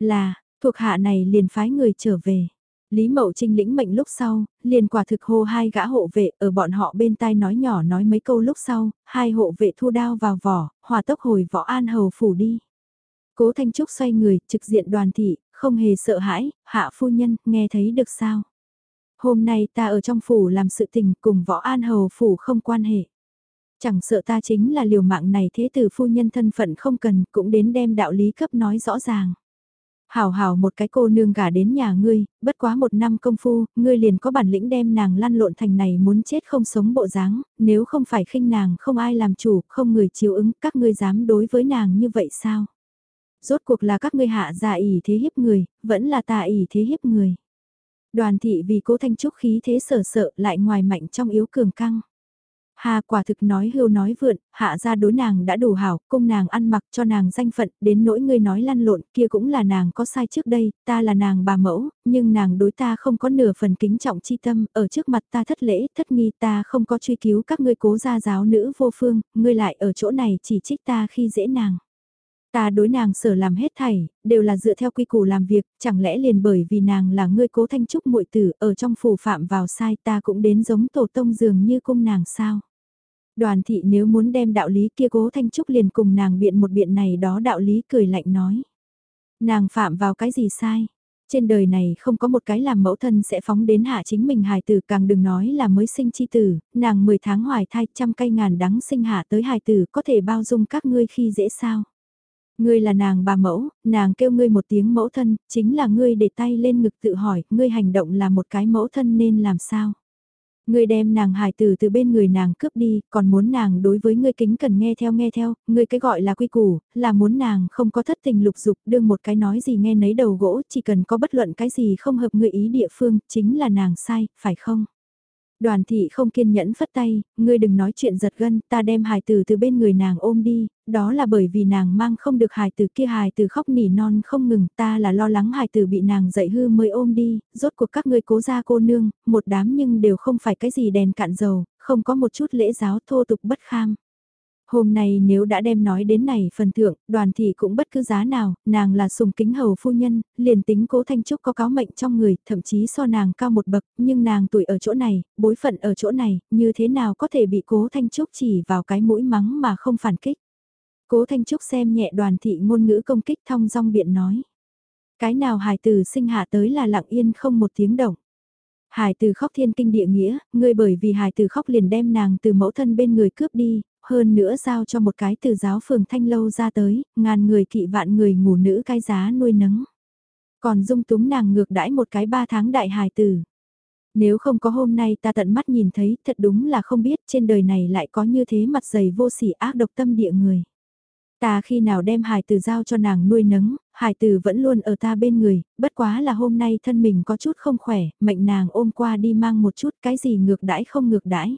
Là, Thuộc hạ này liền phái người trở về. Lý Mậu Trinh lĩnh mệnh lúc sau, liền quả thực hô hai gã hộ vệ ở bọn họ bên tai nói nhỏ nói mấy câu lúc sau, hai hộ vệ thu đao vào vỏ, hòa tốc hồi võ an hầu phủ đi. Cố Thanh Trúc xoay người, trực diện đoàn thị, không hề sợ hãi, hạ phu nhân, nghe thấy được sao? Hôm nay ta ở trong phủ làm sự tình cùng võ an hầu phủ không quan hệ. Chẳng sợ ta chính là liều mạng này thế tử phu nhân thân phận không cần cũng đến đem đạo lý cấp nói rõ ràng. Hảo hảo một cái cô nương gả đến nhà ngươi, bất quá một năm công phu, ngươi liền có bản lĩnh đem nàng lăn lộn thành này muốn chết không sống bộ dáng, nếu không phải khinh nàng không ai làm chủ, không người chiếu ứng, các ngươi dám đối với nàng như vậy sao? Rốt cuộc là các ngươi hạ dạ giả ỉ thế hiếp người, vẫn là tà ỉ thế hiếp người. Đoàn thị vì cố thanh trúc khí thế sở sợ lại ngoài mạnh trong yếu cường căng. Hà quả thực nói hưu nói vượn, hạ ra đối nàng đã đủ hảo, cung nàng ăn mặc cho nàng danh phận, đến nỗi ngươi nói lăn lộn kia cũng là nàng có sai trước đây, ta là nàng bà mẫu, nhưng nàng đối ta không có nửa phần kính trọng chi tâm, ở trước mặt ta thất lễ, thất nghi ta không có truy cứu các ngươi cố gia giáo nữ vô phương, ngươi lại ở chỗ này chỉ trích ta khi dễ nàng. Ta đối nàng sở làm hết thảy, đều là dựa theo quy củ làm việc, chẳng lẽ liền bởi vì nàng là ngươi cố thanh trúc muội tử ở trong phủ phạm vào sai ta cũng đến giống tổ tông dường như cung nàng sao. Đoàn thị nếu muốn đem đạo lý kia cố thanh trúc liền cùng nàng biện một biện này đó đạo lý cười lạnh nói. Nàng phạm vào cái gì sai? Trên đời này không có một cái làm mẫu thân sẽ phóng đến hạ chính mình hài tử càng đừng nói là mới sinh chi tử, nàng 10 tháng hoài thai trăm cây ngàn đắng sinh hạ tới hài tử có thể bao dung các ngươi khi dễ sao? Ngươi là nàng bà mẫu, nàng kêu ngươi một tiếng mẫu thân, chính là ngươi để tay lên ngực tự hỏi, ngươi hành động là một cái mẫu thân nên làm sao? Ngươi đem nàng hài tử từ bên người nàng cướp đi, còn muốn nàng đối với ngươi kính cần nghe theo nghe theo, ngươi cái gọi là quy củ, là muốn nàng không có thất tình lục dục, đương một cái nói gì nghe nấy đầu gỗ, chỉ cần có bất luận cái gì không hợp ngươi ý địa phương, chính là nàng sai, phải không? Đoàn thị không kiên nhẫn phất tay, ngươi đừng nói chuyện giật gân, ta đem hài tử từ bên người nàng ôm đi, đó là bởi vì nàng mang không được hài tử kia hài tử khóc nỉ non không ngừng, ta là lo lắng hài tử bị nàng dậy hư mới ôm đi, rốt cuộc các ngươi cố gia cô nương, một đám nhưng đều không phải cái gì đèn cạn dầu, không có một chút lễ giáo thô tục bất kham. Hôm nay nếu đã đem nói đến này phần thượng, đoàn thị cũng bất cứ giá nào, nàng là sùng kính hầu phu nhân, liền tính cố Thanh Trúc có cáo mệnh trong người, thậm chí so nàng cao một bậc, nhưng nàng tuổi ở chỗ này, bối phận ở chỗ này, như thế nào có thể bị cố Thanh Trúc chỉ vào cái mũi mắng mà không phản kích. Cố Thanh Trúc xem nhẹ đoàn thị ngôn ngữ công kích thong dong biện nói. Cái nào hài tử sinh hạ tới là lặng yên không một tiếng động. Hải từ khóc thiên kinh địa nghĩa, ngươi bởi vì hải từ khóc liền đem nàng từ mẫu thân bên người cướp đi, hơn nữa giao cho một cái từ giáo phường thanh lâu ra tới, ngàn người kỵ vạn người ngủ nữ cái giá nuôi nấng. Còn dung túng nàng ngược đãi một cái ba tháng đại hài tử. Nếu không có hôm nay ta tận mắt nhìn thấy, thật đúng là không biết trên đời này lại có như thế mặt dày vô sỉ ác độc tâm địa người. Ta khi nào đem hài tử giao cho nàng nuôi nấng, hài tử vẫn luôn ở ta bên người, bất quá là hôm nay thân mình có chút không khỏe, mệnh nàng ôm qua đi mang một chút cái gì ngược đãi không ngược đãi.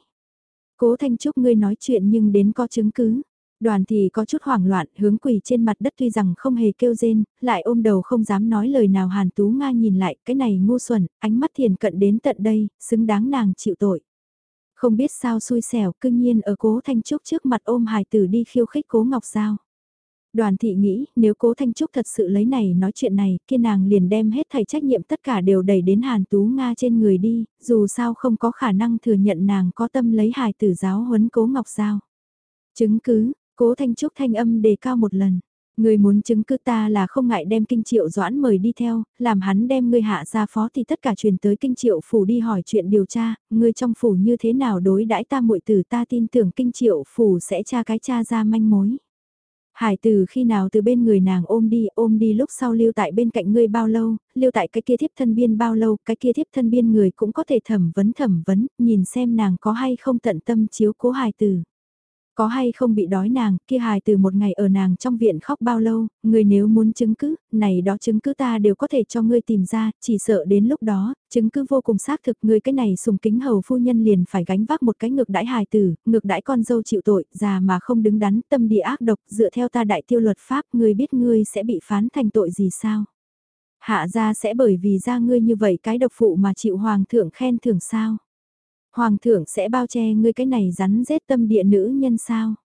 Cố Thanh Trúc ngươi nói chuyện nhưng đến có chứng cứ. Đoàn thì có chút hoảng loạn hướng quỳ trên mặt đất tuy rằng không hề kêu rên, lại ôm đầu không dám nói lời nào Hàn Tú Nga nhìn lại cái này ngu xuẩn, ánh mắt thiền cận đến tận đây, xứng đáng nàng chịu tội. Không biết sao xui xẻo, cương nhiên ở cố Thanh Trúc trước mặt ôm hài tử đi khiêu khích cố Ngọc Giao. Đoàn thị nghĩ, nếu cố Thanh Trúc thật sự lấy này nói chuyện này, kia nàng liền đem hết thầy trách nhiệm tất cả đều đẩy đến Hàn Tú Nga trên người đi, dù sao không có khả năng thừa nhận nàng có tâm lấy hài tử giáo huấn cố Ngọc Giao. Chứng cứ, cố Thanh Trúc thanh âm đề cao một lần. Người muốn chứng cứ ta là không ngại đem kinh triệu doãn mời đi theo, làm hắn đem ngươi hạ ra phó thì tất cả truyền tới kinh triệu phủ đi hỏi chuyện điều tra, ngươi trong phủ như thế nào đối đãi ta muội tử ta tin tưởng kinh triệu phủ sẽ tra cái cha ra manh mối. Hải từ khi nào từ bên người nàng ôm đi, ôm đi lúc sau lưu tại bên cạnh ngươi bao lâu, lưu tại cái kia thiếp thân biên bao lâu, cái kia thiếp thân biên người cũng có thể thẩm vấn thẩm vấn, nhìn xem nàng có hay không tận tâm chiếu cố Hải từ. Có hay không bị đói nàng, kia hài từ một ngày ở nàng trong viện khóc bao lâu, người nếu muốn chứng cứ, này đó chứng cứ ta đều có thể cho ngươi tìm ra, chỉ sợ đến lúc đó, chứng cứ vô cùng xác thực người cái này sùng kính hầu phu nhân liền phải gánh vác một cái ngược đãi hài tử, ngược đãi con dâu chịu tội, già mà không đứng đắn, tâm địa ác độc, dựa theo ta đại tiêu luật pháp, ngươi biết ngươi sẽ bị phán thành tội gì sao? Hạ gia sẽ bởi vì ra ngươi như vậy cái độc phụ mà chịu hoàng thượng khen thưởng sao? Hoàng thượng sẽ bao che ngươi cái này rắn rết tâm địa nữ nhân sao?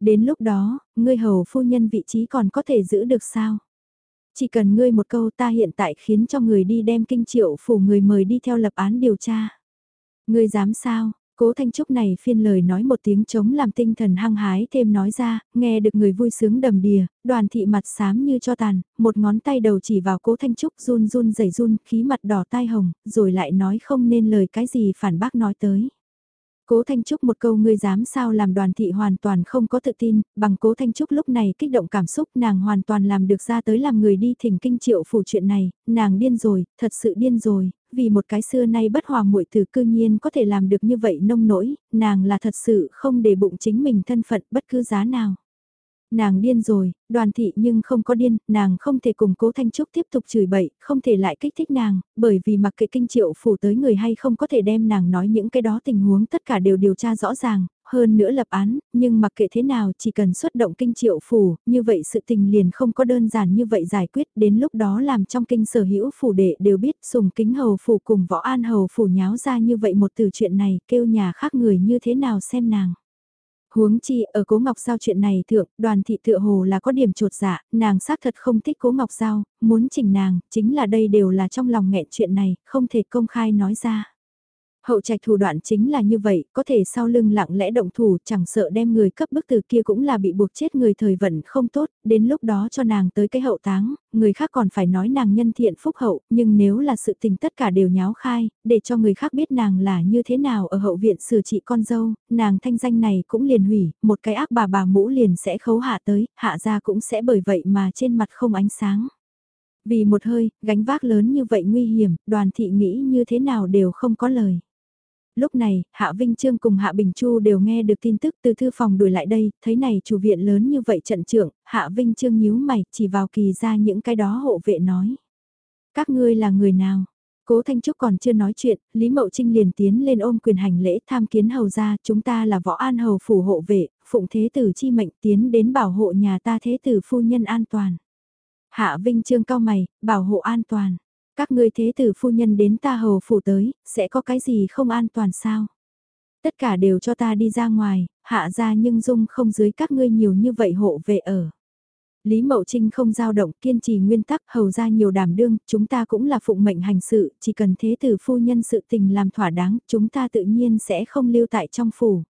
Đến lúc đó, ngươi hầu phu nhân vị trí còn có thể giữ được sao? Chỉ cần ngươi một câu ta hiện tại khiến cho người đi đem kinh triệu phủ người mời đi theo lập án điều tra. Ngươi dám sao? Cố Thanh Trúc này phiên lời nói một tiếng chống làm tinh thần hăng hái thêm nói ra, nghe được người vui sướng đầm đìa, đoàn thị mặt xám như cho tàn, một ngón tay đầu chỉ vào Cố Thanh Trúc run run rẩy run, khí mặt đỏ tai hồng, rồi lại nói không nên lời cái gì phản bác nói tới. Cố Thanh Trúc một câu ngươi dám sao làm đoàn thị hoàn toàn không có tự tin, bằng Cố Thanh Trúc lúc này kích động cảm xúc nàng hoàn toàn làm được ra tới làm người đi thỉnh kinh triệu phủ chuyện này, nàng điên rồi, thật sự điên rồi, vì một cái xưa nay bất hòa muội từ cư nhiên có thể làm được như vậy nông nỗi, nàng là thật sự không để bụng chính mình thân phận bất cứ giá nào. Nàng điên rồi, đoàn thị nhưng không có điên, nàng không thể cùng cố Thanh Trúc tiếp tục chửi bậy, không thể lại kích thích nàng, bởi vì mặc kệ kinh triệu phủ tới người hay không có thể đem nàng nói những cái đó tình huống tất cả đều điều tra rõ ràng, hơn nữa lập án, nhưng mặc kệ thế nào chỉ cần xuất động kinh triệu phủ, như vậy sự tình liền không có đơn giản như vậy giải quyết, đến lúc đó làm trong kinh sở hữu phủ đệ đều biết sùng kính hầu phủ cùng võ an hầu phủ nháo ra như vậy một từ chuyện này, kêu nhà khác người như thế nào xem nàng. Huống chi ở Cố Ngọc Giao chuyện này thượng, đoàn thị tựa hồ là có điểm trột dạ, nàng xác thật không thích Cố Ngọc Giao, muốn chỉnh nàng, chính là đây đều là trong lòng nghẹn chuyện này, không thể công khai nói ra. Hậu trạch thủ đoạn chính là như vậy, có thể sau lưng lặng lẽ động thủ chẳng sợ đem người cấp bức từ kia cũng là bị buộc chết người thời vận không tốt, đến lúc đó cho nàng tới cái hậu táng, người khác còn phải nói nàng nhân thiện phúc hậu, nhưng nếu là sự tình tất cả đều nháo khai, để cho người khác biết nàng là như thế nào ở hậu viện xử trị con dâu, nàng thanh danh này cũng liền hủy, một cái ác bà bà mũ liền sẽ khấu hạ tới, hạ ra cũng sẽ bởi vậy mà trên mặt không ánh sáng. Vì một hơi, gánh vác lớn như vậy nguy hiểm, đoàn thị nghĩ như thế nào đều không có lời. Lúc này, Hạ Vinh Trương cùng Hạ Bình Chu đều nghe được tin tức từ thư phòng đuổi lại đây, thấy này chủ viện lớn như vậy trận trưởng, Hạ Vinh Trương nhíu mày, chỉ vào kỳ ra những cái đó hộ vệ nói. Các ngươi là người nào? Cố Thanh Trúc còn chưa nói chuyện, Lý Mậu Trinh liền tiến lên ôm quyền hành lễ tham kiến hầu ra, chúng ta là võ an hầu phủ hộ vệ, phụng thế tử chi mệnh tiến đến bảo hộ nhà ta thế tử phu nhân an toàn. Hạ Vinh Trương cao mày, bảo hộ an toàn. Các ngươi thế tử phu nhân đến ta hầu phủ tới, sẽ có cái gì không an toàn sao? Tất cả đều cho ta đi ra ngoài, hạ ra nhưng dung không dưới các ngươi nhiều như vậy hộ về ở. Lý Mậu Trinh không giao động kiên trì nguyên tắc hầu ra nhiều đảm đương, chúng ta cũng là phụng mệnh hành sự, chỉ cần thế tử phu nhân sự tình làm thỏa đáng, chúng ta tự nhiên sẽ không lưu tại trong phủ.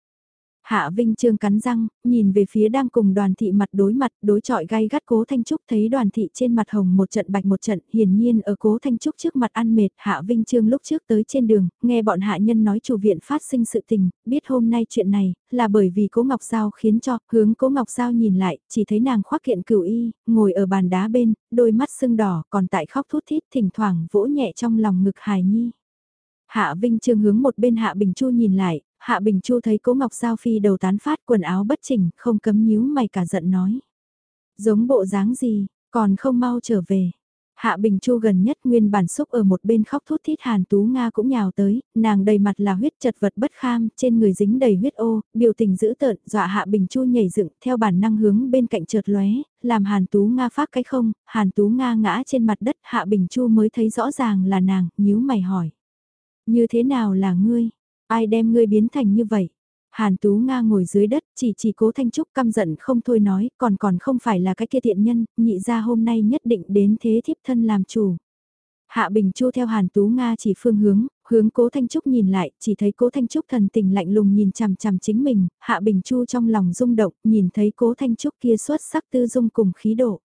Hạ Vinh Trương cắn răng, nhìn về phía đang cùng đoàn thị mặt đối mặt, đối trọi gai gắt cố Thanh Trúc thấy đoàn thị trên mặt hồng một trận bạch một trận, hiển nhiên ở cố Thanh Trúc trước mặt ăn mệt, Hạ Vinh Trương lúc trước tới trên đường, nghe bọn hạ nhân nói chủ viện phát sinh sự tình, biết hôm nay chuyện này, là bởi vì cố Ngọc Giao khiến cho, hướng cố Ngọc Giao nhìn lại, chỉ thấy nàng khoác kiện cửu y, ngồi ở bàn đá bên, đôi mắt sưng đỏ, còn tại khóc thút thít, thỉnh thoảng vỗ nhẹ trong lòng ngực hài nhi. Hạ Vinh Trương hướng một bên Hạ Bình Chu nhìn lại, Hạ Bình Chu thấy Cố Ngọc Giao Phi đầu tán phát quần áo bất chỉnh, không cấm nhíu mày cả giận nói. Giống bộ dáng gì, còn không mau trở về. Hạ Bình Chu gần nhất nguyên bản xúc ở một bên khóc thút thít Hàn Tú Nga cũng nhào tới, nàng đầy mặt là huyết chật vật bất kham, trên người dính đầy huyết ô, biểu tình dữ tợn, dọa Hạ Bình Chu nhảy dựng theo bản năng hướng bên cạnh chợt lóe, làm Hàn Tú Nga phát cái không, Hàn Tú Nga ngã trên mặt đất Hạ Bình Chu mới thấy rõ ràng là nàng, nhíu mày hỏi. Như thế nào là ngươi? Ai đem ngươi biến thành như vậy? Hàn Tú Nga ngồi dưới đất, chỉ chỉ cố Thanh Trúc căm giận không thôi nói, còn còn không phải là cái kia tiện nhân, nhị ra hôm nay nhất định đến thế thiếp thân làm chủ. Hạ Bình Chu theo Hàn Tú Nga chỉ phương hướng, hướng Cố Thanh Trúc nhìn lại, chỉ thấy Cố Thanh Trúc thần tình lạnh lùng nhìn chằm chằm chính mình, Hạ Bình Chu trong lòng rung động, nhìn thấy Cố Thanh Trúc kia xuất sắc tư dung cùng khí độ.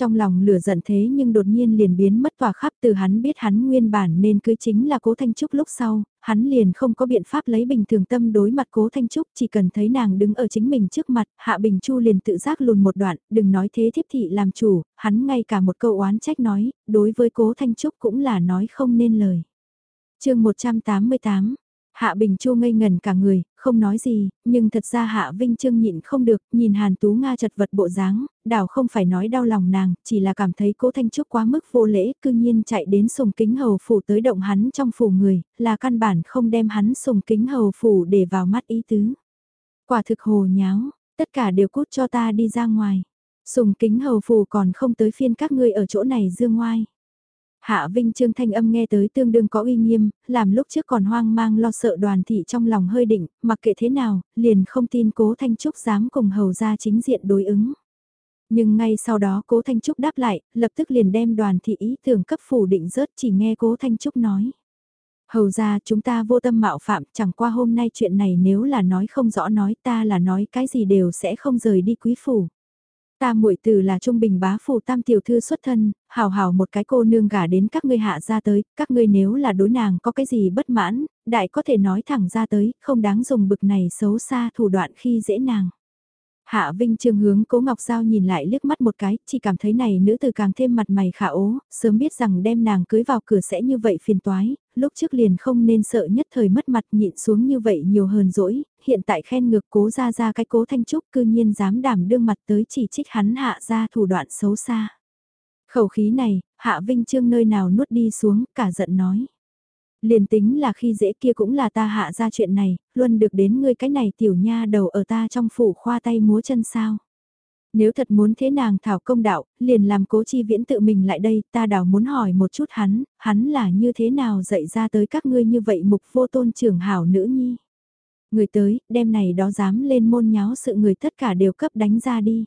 Trong lòng lửa giận thế nhưng đột nhiên liền biến mất tỏa khắp từ hắn biết hắn nguyên bản nên cưới chính là cố Thanh Trúc lúc sau, hắn liền không có biện pháp lấy bình thường tâm đối mặt cố Thanh Trúc chỉ cần thấy nàng đứng ở chính mình trước mặt, Hạ Bình Chu liền tự giác lùn một đoạn, đừng nói thế thiếp thị làm chủ, hắn ngay cả một câu oán trách nói, đối với cố Thanh Trúc cũng là nói không nên lời. chương 188 Hạ Bình Chu ngây ngần cả người, không nói gì, nhưng thật ra Hạ Vinh Trương nhịn không được, nhìn Hàn Tú Nga chật vật bộ dáng, đảo không phải nói đau lòng nàng, chỉ là cảm thấy cố Thanh Trúc quá mức vô lễ, cư nhiên chạy đến sùng kính hầu phủ tới động hắn trong phủ người, là căn bản không đem hắn sùng kính hầu phủ để vào mắt ý tứ. Quả thực hồ nháo, tất cả đều cút cho ta đi ra ngoài. Sùng kính hầu phủ còn không tới phiên các ngươi ở chỗ này dương ngoai. Hạ Vinh Trương thanh âm nghe tới tương đương có uy nghiêm, làm lúc trước còn hoang mang lo sợ đoàn thị trong lòng hơi định, mặc kệ thế nào, liền không tin cố Thanh Trúc dám cùng hầu ra chính diện đối ứng. Nhưng ngay sau đó cố Thanh Trúc đáp lại, lập tức liền đem đoàn thị ý tưởng cấp phủ định rớt chỉ nghe cố Thanh Trúc nói. Hầu ra chúng ta vô tâm mạo phạm, chẳng qua hôm nay chuyện này nếu là nói không rõ nói ta là nói cái gì đều sẽ không rời đi quý phủ. Ta muội từ là trung bình bá phủ tam tiểu thư xuất thân, hào hào một cái cô nương gả đến các ngươi hạ ra tới, các ngươi nếu là đối nàng có cái gì bất mãn, đại có thể nói thẳng ra tới, không đáng dùng bực này xấu xa thủ đoạn khi dễ nàng. Hạ Vinh Trương hướng Cố Ngọc Giao nhìn lại liếc mắt một cái, chỉ cảm thấy này nữ từ càng thêm mặt mày khả ố, sớm biết rằng đem nàng cưới vào cửa sẽ như vậy phiền toái, lúc trước liền không nên sợ nhất thời mất mặt nhịn xuống như vậy nhiều hờn dỗi, hiện tại khen ngược cố ra ra cái cố thanh trúc cư nhiên dám đảm đương mặt tới chỉ trích hắn hạ ra thủ đoạn xấu xa. Khẩu khí này, Hạ Vinh Trương nơi nào nuốt đi xuống, cả giận nói. Liền tính là khi dễ kia cũng là ta hạ ra chuyện này, luôn được đến ngươi cái này tiểu nha đầu ở ta trong phủ khoa tay múa chân sao. Nếu thật muốn thế nàng thảo công đạo, liền làm cố chi viễn tự mình lại đây, ta đảo muốn hỏi một chút hắn, hắn là như thế nào dạy ra tới các ngươi như vậy mục vô tôn trưởng hảo nữ nhi. Người tới, đêm này đó dám lên môn nháo sự người tất cả đều cấp đánh ra đi.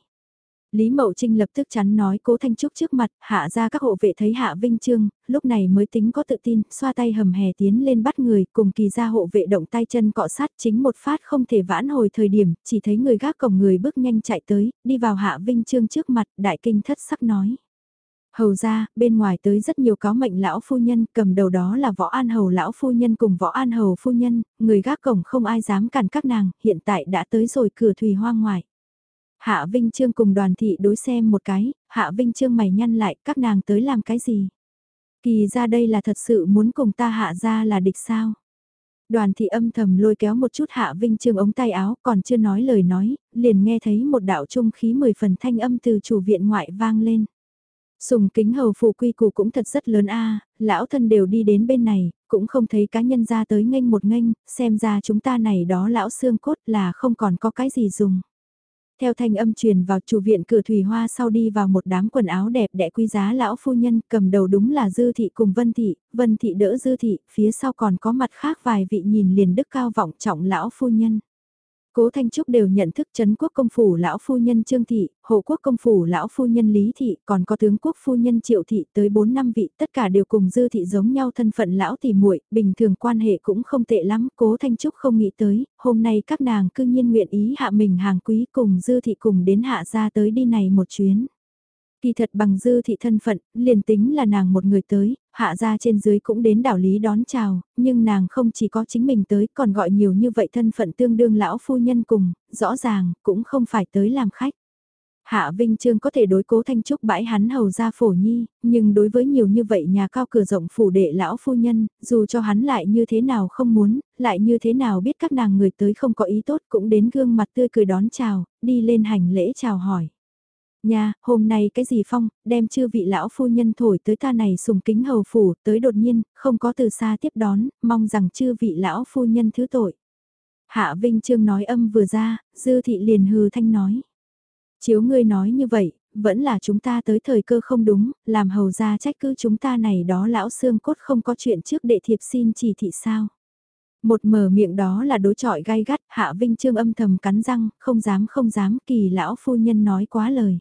Lý Mậu Trinh lập tức chắn nói cố Thanh Trúc trước mặt, hạ ra các hộ vệ thấy hạ Vinh Trương, lúc này mới tính có tự tin, xoa tay hầm hè tiến lên bắt người, cùng kỳ ra hộ vệ động tay chân cọ sát chính một phát không thể vãn hồi thời điểm, chỉ thấy người gác cổng người bước nhanh chạy tới, đi vào hạ Vinh Trương trước mặt, đại kinh thất sắc nói. Hầu ra, bên ngoài tới rất nhiều cáo mệnh lão phu nhân, cầm đầu đó là võ an hầu lão phu nhân cùng võ an hầu phu nhân, người gác cổng không ai dám cản các nàng, hiện tại đã tới rồi cửa thùy hoa ngoài. Hạ Vinh Trương cùng đoàn thị đối xem một cái, Hạ Vinh Trương mày nhăn lại các nàng tới làm cái gì. Kỳ ra đây là thật sự muốn cùng ta hạ ra là địch sao. Đoàn thị âm thầm lôi kéo một chút Hạ Vinh Trương ống tay áo còn chưa nói lời nói, liền nghe thấy một đạo trung khí mười phần thanh âm từ chủ viện ngoại vang lên. Sùng kính hầu phù quy củ cũng thật rất lớn a lão thân đều đi đến bên này, cũng không thấy cá nhân ra tới nghênh một nghênh, xem ra chúng ta này đó lão xương cốt là không còn có cái gì dùng. Theo thanh âm truyền vào chủ viện cửa thủy hoa sau đi vào một đám quần áo đẹp đẽ quý giá lão phu nhân cầm đầu đúng là Dư Thị cùng Vân Thị, Vân Thị đỡ Dư Thị, phía sau còn có mặt khác vài vị nhìn liền đức cao vọng trọng lão phu nhân. Cố Thanh Trúc đều nhận thức Trấn quốc công phủ lão phu nhân Trương Thị, hộ quốc công phủ lão phu nhân Lý Thị, còn có tướng quốc phu nhân Triệu Thị tới 4 năm vị, tất cả đều cùng Dư Thị giống nhau thân phận lão tỷ muội bình thường quan hệ cũng không tệ lắm, Cố Thanh Trúc không nghĩ tới, hôm nay các nàng cư nhiên nguyện ý hạ mình hàng quý cùng Dư Thị cùng đến hạ ra tới đi này một chuyến. Kỳ thật bằng dư thị thân phận, liền tính là nàng một người tới, hạ ra trên dưới cũng đến đảo lý đón chào, nhưng nàng không chỉ có chính mình tới còn gọi nhiều như vậy thân phận tương đương lão phu nhân cùng, rõ ràng cũng không phải tới làm khách. Hạ Vinh Trương có thể đối cố Thanh Trúc bãi hắn hầu ra phổ nhi, nhưng đối với nhiều như vậy nhà cao cửa rộng phủ đệ lão phu nhân, dù cho hắn lại như thế nào không muốn, lại như thế nào biết các nàng người tới không có ý tốt cũng đến gương mặt tươi cười đón chào, đi lên hành lễ chào hỏi. Nha, hôm nay cái gì phong, đem chư vị lão phu nhân thổi tới ta này sùng kính hầu phủ, tới đột nhiên, không có từ xa tiếp đón, mong rằng chư vị lão phu nhân thứ tội. Hạ Vinh Trương nói âm vừa ra, dư thị liền hừ thanh nói. Chiếu ngươi nói như vậy, vẫn là chúng ta tới thời cơ không đúng, làm hầu ra trách cứ chúng ta này đó lão xương cốt không có chuyện trước đệ thiệp xin chỉ thị sao. Một mở miệng đó là đối trọi gai gắt, Hạ Vinh Trương âm thầm cắn răng, không dám không dám, kỳ lão phu nhân nói quá lời.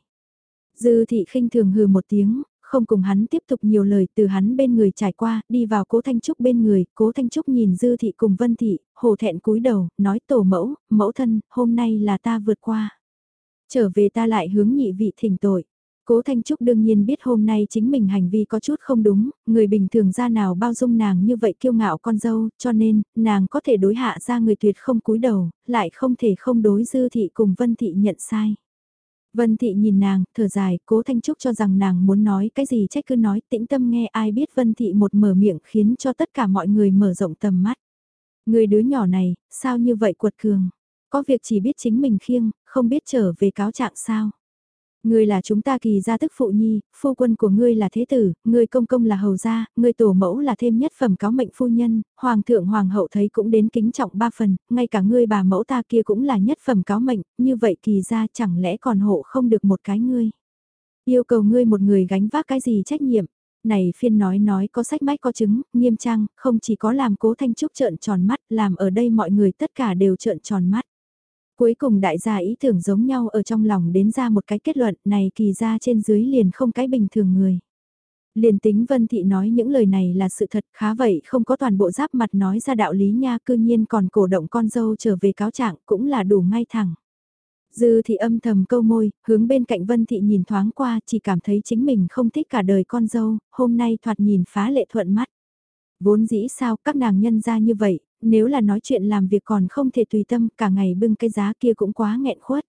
Dư thị khinh thường hừ một tiếng, không cùng hắn tiếp tục nhiều lời từ hắn bên người trải qua, đi vào cố Thanh Trúc bên người, cố Thanh Trúc nhìn Dư thị cùng Vân thị, hồ thẹn cúi đầu, nói tổ mẫu, mẫu thân, hôm nay là ta vượt qua. Trở về ta lại hướng nhị vị thỉnh tội. Cố Thanh Trúc đương nhiên biết hôm nay chính mình hành vi có chút không đúng, người bình thường ra nào bao dung nàng như vậy kiêu ngạo con dâu, cho nên, nàng có thể đối hạ ra người tuyệt không cúi đầu, lại không thể không đối dư thị cùng Vân thị nhận sai. Vân Thị nhìn nàng, thở dài, cố Thanh Trúc cho rằng nàng muốn nói cái gì trách cứ nói, tĩnh tâm nghe ai biết Vân Thị một mở miệng khiến cho tất cả mọi người mở rộng tầm mắt. Người đứa nhỏ này, sao như vậy quật cường? Có việc chỉ biết chính mình khiêng, không biết trở về cáo trạng sao? Ngươi là chúng ta kỳ gia tức phụ nhi, phu quân của ngươi là thế tử, ngươi công công là hầu gia, ngươi tổ mẫu là thêm nhất phẩm cáo mệnh phu nhân, hoàng thượng hoàng hậu thấy cũng đến kính trọng ba phần, ngay cả ngươi bà mẫu ta kia cũng là nhất phẩm cáo mệnh, như vậy kỳ gia chẳng lẽ còn hộ không được một cái ngươi. Yêu cầu ngươi một người gánh vác cái gì trách nhiệm. Này phiên nói nói có sách mách có chứng, nghiêm trang, không chỉ có làm cố thanh trúc trợn tròn mắt, làm ở đây mọi người tất cả đều trợn tròn mắt. Cuối cùng đại gia ý tưởng giống nhau ở trong lòng đến ra một cái kết luận này kỳ ra trên dưới liền không cái bình thường người. Liền tính Vân Thị nói những lời này là sự thật khá vậy không có toàn bộ giáp mặt nói ra đạo lý nha cư nhiên còn cổ động con dâu trở về cáo trạng cũng là đủ ngay thẳng. Dư thị âm thầm câu môi, hướng bên cạnh Vân thị nhìn thoáng qua, chỉ cảm thấy chính mình không thích cả đời con dâu, hôm nay thoạt nhìn phá lệ thuận mắt. Vốn dĩ sao các nàng nhân ra như vậy, nếu là nói chuyện làm việc còn không thể tùy tâm, cả ngày bưng cái giá kia cũng quá nghẹn khuất.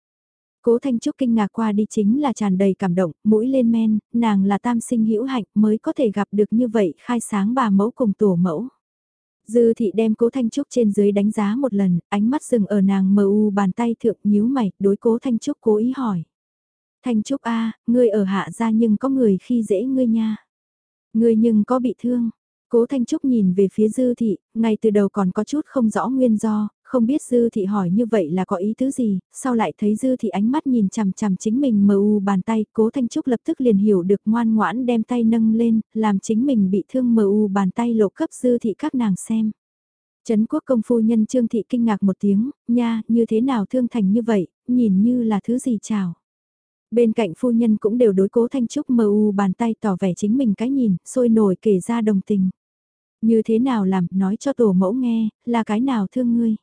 Cố Thanh Trúc kinh ngạc qua đi chính là tràn đầy cảm động, mũi lên men, nàng là tam sinh hữu hạnh mới có thể gặp được như vậy khai sáng bà mẫu cùng tổ mẫu. Dư thị đem cố Thanh Trúc trên dưới đánh giá một lần, ánh mắt dừng ở nàng mờ u bàn tay thượng nhíu mày, đối cố Thanh Trúc cố ý hỏi. Thanh Trúc a ngươi ở hạ gia nhưng có người khi dễ ngươi nha. Ngươi nhưng có bị thương. Cố Thanh Trúc nhìn về phía Dư thị, ngay từ đầu còn có chút không rõ nguyên do, không biết Dư thị hỏi như vậy là có ý tứ gì, sau lại thấy Dư thị ánh mắt nhìn chằm chằm chính mình mờ u bàn tay, Cố Thanh Trúc lập tức liền hiểu được ngoan ngoãn đem tay nâng lên, làm chính mình bị thương mờ u bàn tay lộ cấp Dư thị các nàng xem. Trấn quốc công phu nhân Trương Thị kinh ngạc một tiếng, nha, như thế nào thương thành như vậy, nhìn như là thứ gì chào. Bên cạnh phu nhân cũng đều đối cố Thanh Trúc mờ u bàn tay tỏ vẻ chính mình cái nhìn, sôi nổi kể ra đồng tình. Như thế nào làm, nói cho tổ mẫu nghe, là cái nào thương ngươi.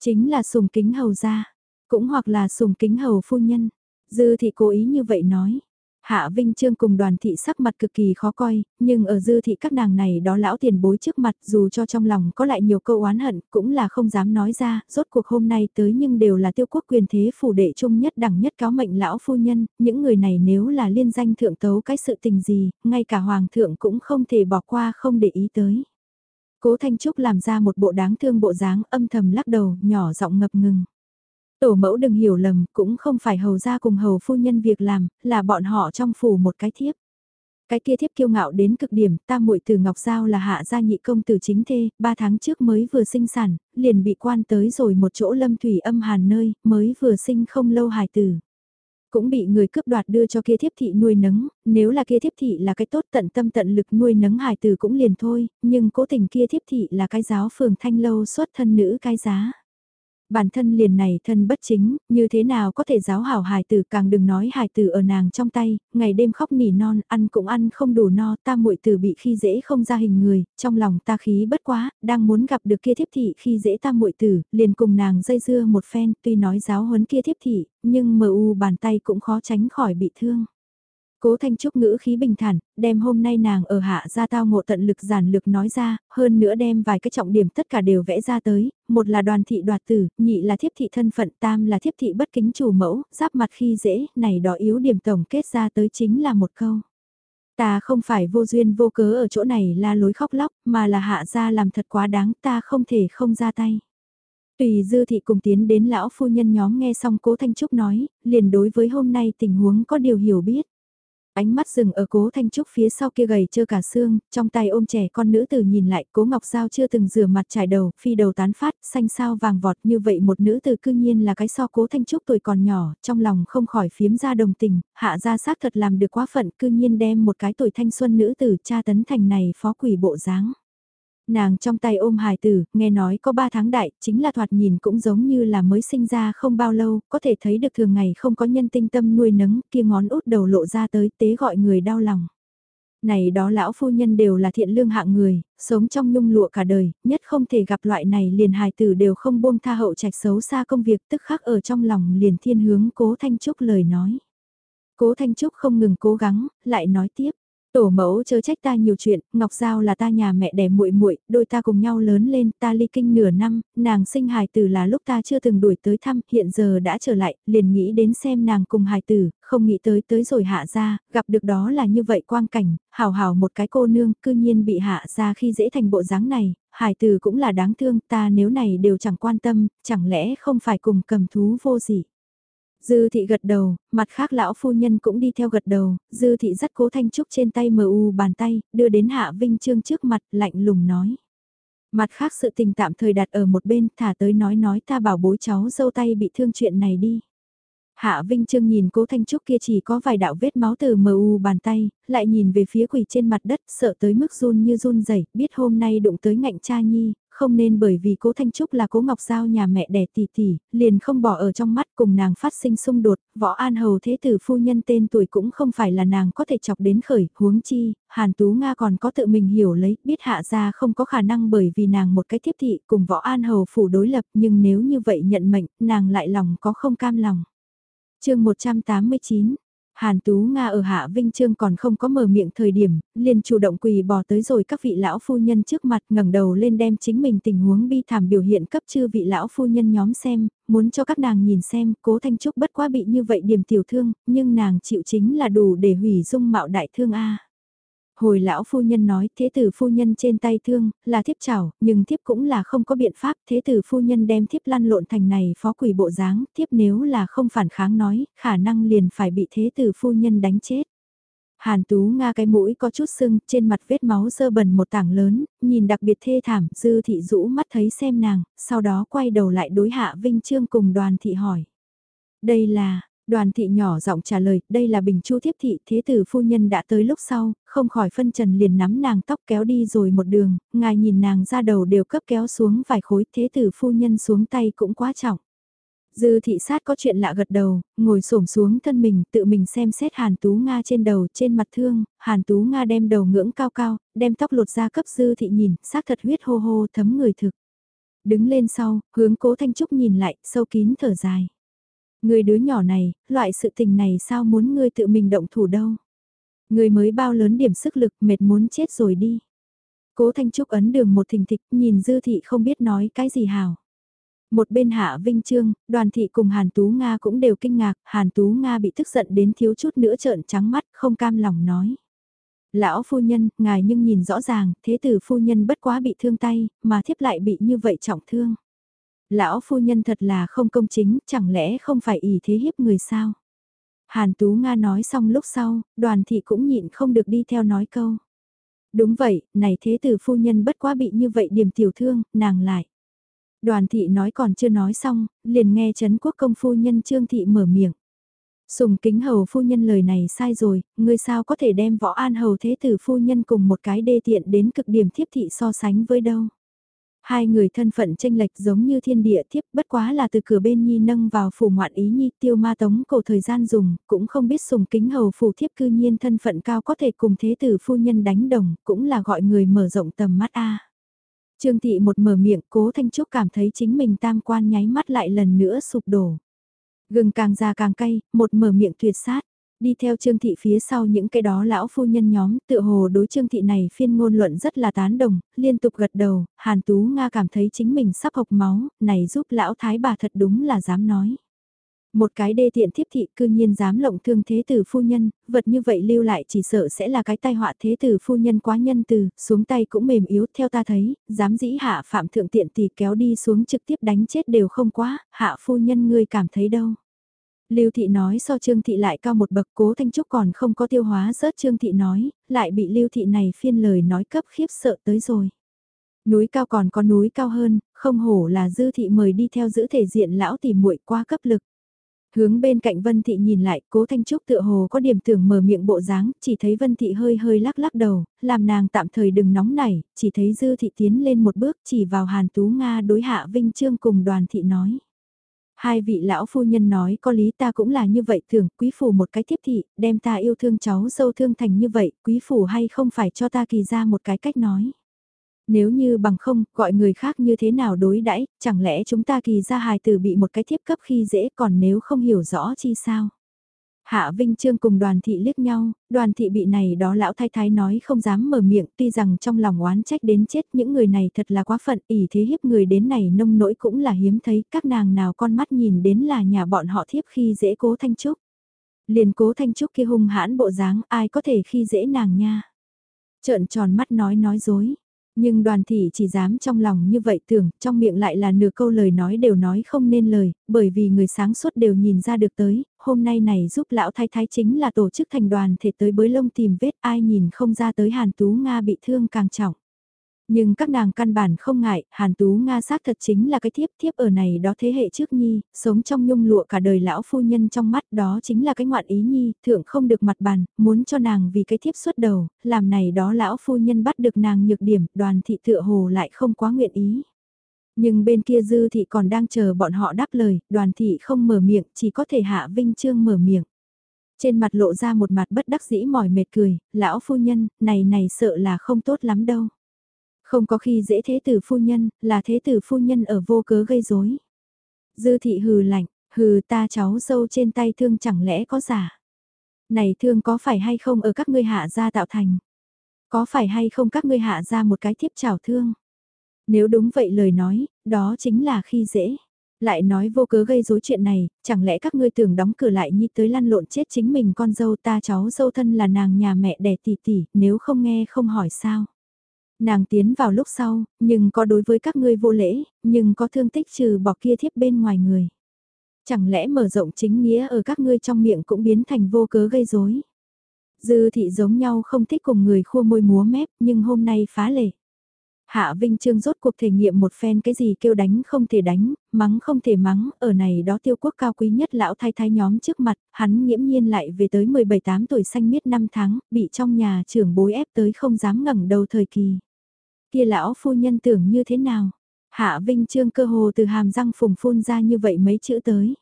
Chính là sùng kính hầu gia, cũng hoặc là sùng kính hầu phu nhân. Dư thị cố ý như vậy nói. Hạ Vinh Trương cùng đoàn thị sắc mặt cực kỳ khó coi, nhưng ở dư thị các nàng này đó lão tiền bối trước mặt dù cho trong lòng có lại nhiều câu oán hận cũng là không dám nói ra, rốt cuộc hôm nay tới nhưng đều là tiêu quốc quyền thế phủ đệ trung nhất đẳng nhất cáo mệnh lão phu nhân, những người này nếu là liên danh thượng tấu cái sự tình gì, ngay cả hoàng thượng cũng không thể bỏ qua không để ý tới. Cố Thanh Trúc làm ra một bộ đáng thương bộ dáng âm thầm lắc đầu, nhỏ giọng ngập ngừng. Tổ mẫu đừng hiểu lầm, cũng không phải hầu ra cùng hầu phu nhân việc làm, là bọn họ trong phủ một cái thiếp. Cái kia thiếp kiêu ngạo đến cực điểm, ta muội từ Ngọc Giao là hạ gia nhị công tử chính thê, ba tháng trước mới vừa sinh sản, liền bị quan tới rồi một chỗ lâm thủy âm hàn nơi, mới vừa sinh không lâu hài tử. Cũng bị người cướp đoạt đưa cho kia thiếp thị nuôi nấng, nếu là kia thiếp thị là cái tốt tận tâm tận lực nuôi nấng hài tử cũng liền thôi, nhưng cố tình kia thiếp thị là cái giáo phường thanh lâu xuất thân nữ cái giá. Bản thân liền này thân bất chính, như thế nào có thể giáo hảo hài tử càng đừng nói hài tử ở nàng trong tay, ngày đêm khóc nỉ non, ăn cũng ăn không đủ no, ta muội tử bị khi dễ không ra hình người, trong lòng ta khí bất quá, đang muốn gặp được kia thiếp thị khi dễ ta muội tử, liền cùng nàng dây dưa một phen, tuy nói giáo huấn kia thiếp thị, nhưng mờ u bàn tay cũng khó tránh khỏi bị thương. Cố Thanh Trúc ngữ khí bình thản, đem hôm nay nàng ở hạ ra tao ngộ tận lực giản lược nói ra, hơn nữa đem vài cái trọng điểm tất cả đều vẽ ra tới, một là đoàn thị đoạt tử, nhị là thiếp thị thân phận, tam là thiếp thị bất kính chủ mẫu, giáp mặt khi dễ, này đó yếu điểm tổng kết ra tới chính là một câu. Ta không phải vô duyên vô cớ ở chỗ này la lối khóc lóc, mà là hạ ra làm thật quá đáng, ta không thể không ra tay. Tùy dư thị cùng tiến đến lão phu nhân nhóm nghe xong cố Thanh Trúc nói, liền đối với hôm nay tình huống có điều hiểu biết. Ánh mắt dừng ở cố Thanh Trúc phía sau kia gầy trơ cả xương, trong tay ôm trẻ con nữ tử nhìn lại cố Ngọc Giao chưa từng rửa mặt trải đầu, phi đầu tán phát, xanh sao vàng vọt như vậy một nữ tử cư nhiên là cái so cố Thanh Trúc tuổi còn nhỏ, trong lòng không khỏi phiếm ra đồng tình, hạ ra xác thật làm được quá phận cư nhiên đem một cái tuổi thanh xuân nữ tử cha tấn thành này phó quỷ bộ dáng. Nàng trong tay ôm hài tử, nghe nói có 3 tháng đại, chính là thoạt nhìn cũng giống như là mới sinh ra không bao lâu, có thể thấy được thường ngày không có nhân tinh tâm nuôi nấng, kia ngón út đầu lộ ra tới tế gọi người đau lòng. Này đó lão phu nhân đều là thiện lương hạng người, sống trong nhung lụa cả đời, nhất không thể gặp loại này liền hài tử đều không buông tha hậu trạch xấu xa công việc tức khắc ở trong lòng liền thiên hướng cố Thanh Trúc lời nói. Cố Thanh Trúc không ngừng cố gắng, lại nói tiếp. Tổ mẫu chớ trách ta nhiều chuyện, Ngọc Giao là ta nhà mẹ đẻ muội muội, đôi ta cùng nhau lớn lên, ta ly kinh nửa năm, nàng sinh hài tử là lúc ta chưa từng đuổi tới thăm, hiện giờ đã trở lại, liền nghĩ đến xem nàng cùng hài tử, không nghĩ tới tới rồi hạ ra, gặp được đó là như vậy quang cảnh, hào hào một cái cô nương, cư nhiên bị hạ ra khi dễ thành bộ dáng này, hài tử cũng là đáng thương, ta nếu này đều chẳng quan tâm, chẳng lẽ không phải cùng cầm thú vô gì. Dư thị gật đầu, mặt khác lão phu nhân cũng đi theo gật đầu, dư thị dắt cố thanh trúc trên tay mờ u bàn tay, đưa đến hạ vinh trương trước mặt, lạnh lùng nói. Mặt khác sự tình tạm thời đặt ở một bên, thả tới nói nói ta bảo bố cháu dâu tay bị thương chuyện này đi. Hạ Vinh Trương nhìn cố Thanh Trúc kia chỉ có vài đạo vết máu từ mờ u bàn tay, lại nhìn về phía quỷ trên mặt đất, sợ tới mức run như run rẩy biết hôm nay đụng tới ngạnh cha nhi, không nên bởi vì cố Thanh Trúc là cố Ngọc Giao nhà mẹ đẻ tỷ tỷ, liền không bỏ ở trong mắt cùng nàng phát sinh xung đột, võ an hầu thế tử phu nhân tên tuổi cũng không phải là nàng có thể chọc đến khởi, huống chi, Hàn Tú Nga còn có tự mình hiểu lấy, biết hạ ra không có khả năng bởi vì nàng một cái tiếp thị cùng võ an hầu phủ đối lập nhưng nếu như vậy nhận mệnh, nàng lại lòng có không cam lòng. chương 189 Hàn Tú Nga ở Hạ Vinh Trương còn không có mở miệng thời điểm, liền chủ động quỳ bò tới rồi các vị lão phu nhân trước mặt ngẩng đầu lên đem chính mình tình huống bi thảm biểu hiện cấp chư vị lão phu nhân nhóm xem, muốn cho các nàng nhìn xem, cố Thanh Trúc bất quá bị như vậy điểm tiểu thương, nhưng nàng chịu chính là đủ để hủy dung mạo đại thương A. Hồi lão phu nhân nói thế tử phu nhân trên tay thương, là thiếp chảo, nhưng thiếp cũng là không có biện pháp, thế tử phu nhân đem thiếp lăn lộn thành này phó quỷ bộ dáng, thiếp nếu là không phản kháng nói, khả năng liền phải bị thế tử phu nhân đánh chết. Hàn Tú Nga cái mũi có chút sưng, trên mặt vết máu sơ bẩn một tảng lớn, nhìn đặc biệt thê thảm, dư thị rũ mắt thấy xem nàng, sau đó quay đầu lại đối hạ Vinh Trương cùng đoàn thị hỏi. Đây là, Đoàn thị nhỏ giọng trả lời, đây là bình chu thiếp thị, thế tử phu nhân đã tới lúc sau, không khỏi phân trần liền nắm nàng tóc kéo đi rồi một đường, ngài nhìn nàng ra đầu đều cấp kéo xuống vài khối, thế tử phu nhân xuống tay cũng quá trọng. Dư thị sát có chuyện lạ gật đầu, ngồi xổm xuống thân mình, tự mình xem xét Hàn Tú Nga trên đầu, trên mặt thương, Hàn Tú Nga đem đầu ngưỡng cao cao, đem tóc lột ra cấp dư thị nhìn, xác thật huyết hô hô thấm người thực. Đứng lên sau, hướng cố Thanh Trúc nhìn lại, sâu kín thở dài. Người đứa nhỏ này, loại sự tình này sao muốn ngươi tự mình động thủ đâu. Người mới bao lớn điểm sức lực mệt muốn chết rồi đi. Cố Thanh Trúc ấn đường một thình thịch nhìn dư thị không biết nói cái gì hào. Một bên hạ Vinh Trương, đoàn thị cùng Hàn Tú Nga cũng đều kinh ngạc, Hàn Tú Nga bị tức giận đến thiếu chút nữa trợn trắng mắt, không cam lòng nói. Lão phu nhân, ngài nhưng nhìn rõ ràng, thế tử phu nhân bất quá bị thương tay, mà thiếp lại bị như vậy trọng thương. Lão phu nhân thật là không công chính, chẳng lẽ không phải ý thế hiếp người sao? Hàn Tú Nga nói xong lúc sau, đoàn thị cũng nhịn không được đi theo nói câu. Đúng vậy, này thế tử phu nhân bất quá bị như vậy điểm tiểu thương, nàng lại. Đoàn thị nói còn chưa nói xong, liền nghe Trấn quốc công phu nhân Trương Thị mở miệng. Sùng kính hầu phu nhân lời này sai rồi, ngươi sao có thể đem võ an hầu thế tử phu nhân cùng một cái đê tiện đến cực điểm thiếp thị so sánh với đâu. Hai người thân phận tranh lệch giống như thiên địa thiếp bất quá là từ cửa bên nhi nâng vào phủ ngoạn ý nhi tiêu ma tống cổ thời gian dùng, cũng không biết sùng kính hầu phủ thiếp cư nhiên thân phận cao có thể cùng thế tử phu nhân đánh đồng, cũng là gọi người mở rộng tầm mắt a. Trương thị một mở miệng cố thanh trúc cảm thấy chính mình tam quan nháy mắt lại lần nữa sụp đổ. Gừng càng già càng cay, một mở miệng tuyệt sát. Đi theo Trương Thị phía sau những cái đó lão phu nhân nhóm, tựa hồ đối Trương Thị này phiên ngôn luận rất là tán đồng, liên tục gật đầu, Hàn Tú Nga cảm thấy chính mình sắp học máu, này giúp lão thái bà thật đúng là dám nói. Một cái đê tiện thiếp thị cư nhiên dám lộng thương thế tử phu nhân, vật như vậy lưu lại chỉ sợ sẽ là cái tai họa thế tử phu nhân quá nhân từ, xuống tay cũng mềm yếu theo ta thấy, dám dĩ hạ phạm thượng tiện thì kéo đi xuống trực tiếp đánh chết đều không quá, hạ phu nhân ngươi cảm thấy đâu. Lưu Thị nói so Trương Thị lại cao một bậc cố Thanh Trúc còn không có tiêu hóa rớt Trương Thị nói, lại bị Lưu Thị này phiên lời nói cấp khiếp sợ tới rồi. Núi cao còn có núi cao hơn, không hổ là Dư Thị mời đi theo giữ thể diện lão tỷ muội qua cấp lực. Hướng bên cạnh Vân Thị nhìn lại, cố Thanh Trúc tựa hồ có điểm tưởng mở miệng bộ dáng, chỉ thấy Vân Thị hơi hơi lắc lắc đầu, làm nàng tạm thời đừng nóng nảy, chỉ thấy Dư Thị tiến lên một bước chỉ vào Hàn Tú Nga đối hạ Vinh Trương cùng đoàn thị nói. Hai vị lão phu nhân nói có lý ta cũng là như vậy thường, quý phủ một cái tiếp thị, đem ta yêu thương cháu dâu thương thành như vậy, quý phủ hay không phải cho ta kỳ ra một cái cách nói. Nếu như bằng không, gọi người khác như thế nào đối đãi chẳng lẽ chúng ta kỳ ra hài tử bị một cái thiếp cấp khi dễ còn nếu không hiểu rõ chi sao. Hạ Vinh Trương cùng đoàn thị liếc nhau, đoàn thị bị này đó lão thái thái nói không dám mở miệng tuy rằng trong lòng oán trách đến chết những người này thật là quá phận ỉ thế hiếp người đến này nông nỗi cũng là hiếm thấy các nàng nào con mắt nhìn đến là nhà bọn họ thiếp khi dễ cố thanh trúc. Liền cố thanh trúc kia hung hãn bộ dáng ai có thể khi dễ nàng nha. Trợn tròn mắt nói nói dối, nhưng đoàn thị chỉ dám trong lòng như vậy tưởng, trong miệng lại là nửa câu lời nói đều nói không nên lời, bởi vì người sáng suốt đều nhìn ra được tới, hôm nay này giúp lão thái thái chính là tổ chức thành đoàn thể tới bới lông tìm vết ai nhìn không ra tới Hàn Tú Nga bị thương càng trọng. Nhưng các nàng căn bản không ngại, Hàn Tú Nga xác thật chính là cái thiếp thiếp ở này đó thế hệ trước nhi, sống trong nhung lụa cả đời lão phu nhân trong mắt đó chính là cái ngoạn ý nhi, thượng không được mặt bàn, muốn cho nàng vì cái thiếp xuất đầu, làm này đó lão phu nhân bắt được nàng nhược điểm, đoàn thị tựa hồ lại không quá nguyện ý. Nhưng bên kia dư thị còn đang chờ bọn họ đáp lời, đoàn thị không mở miệng, chỉ có thể hạ vinh trương mở miệng. Trên mặt lộ ra một mặt bất đắc dĩ mỏi mệt cười, lão phu nhân, này này sợ là không tốt lắm đâu. Không có khi dễ thế tử phu nhân, là thế tử phu nhân ở vô cớ gây rối. Dư thị hừ lạnh, Hừ ta cháu dâu trên tay thương chẳng lẽ có giả. Này thương có phải hay không ở các ngươi hạ gia tạo thành? Có phải hay không các ngươi hạ ra một cái thiếp chào thương? Nếu đúng vậy lời nói, đó chính là khi dễ. Lại nói vô cớ gây rối chuyện này, chẳng lẽ các ngươi tưởng đóng cửa lại nhi tới lăn lộn chết chính mình con dâu ta cháu dâu thân là nàng nhà mẹ đẻ tỷ tỷ, nếu không nghe không hỏi sao. Nàng tiến vào lúc sau, nhưng có đối với các ngươi vô lễ, nhưng có thương tích trừ bỏ kia thiếp bên ngoài người. Chẳng lẽ mở rộng chính nghĩa ở các ngươi trong miệng cũng biến thành vô cớ gây rối Dư thị giống nhau không thích cùng người khua môi múa mép, nhưng hôm nay phá lệ. Hạ Vinh Trương rốt cuộc thể nghiệm một phen cái gì kêu đánh không thể đánh, mắng không thể mắng, ở này đó tiêu quốc cao quý nhất lão thái thái nhóm trước mặt, hắn nghiễm nhiên lại về tới 17-8 tuổi xanh miết năm tháng, bị trong nhà trưởng bối ép tới không dám ngẩng đầu thời kỳ. Kia lão phu nhân tưởng như thế nào? Hạ Vinh Trương cơ hồ từ hàm răng phùng phun ra như vậy mấy chữ tới.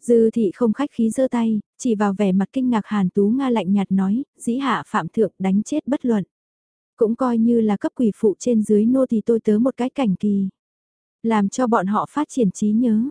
Dư thị không khách khí giơ tay, chỉ vào vẻ mặt kinh ngạc Hàn Tú Nga lạnh nhạt nói, dĩ hạ phạm thượng đánh chết bất luận. Cũng coi như là cấp quỷ phụ trên dưới nô thì tôi tớ một cái cảnh kỳ. Làm cho bọn họ phát triển trí nhớ.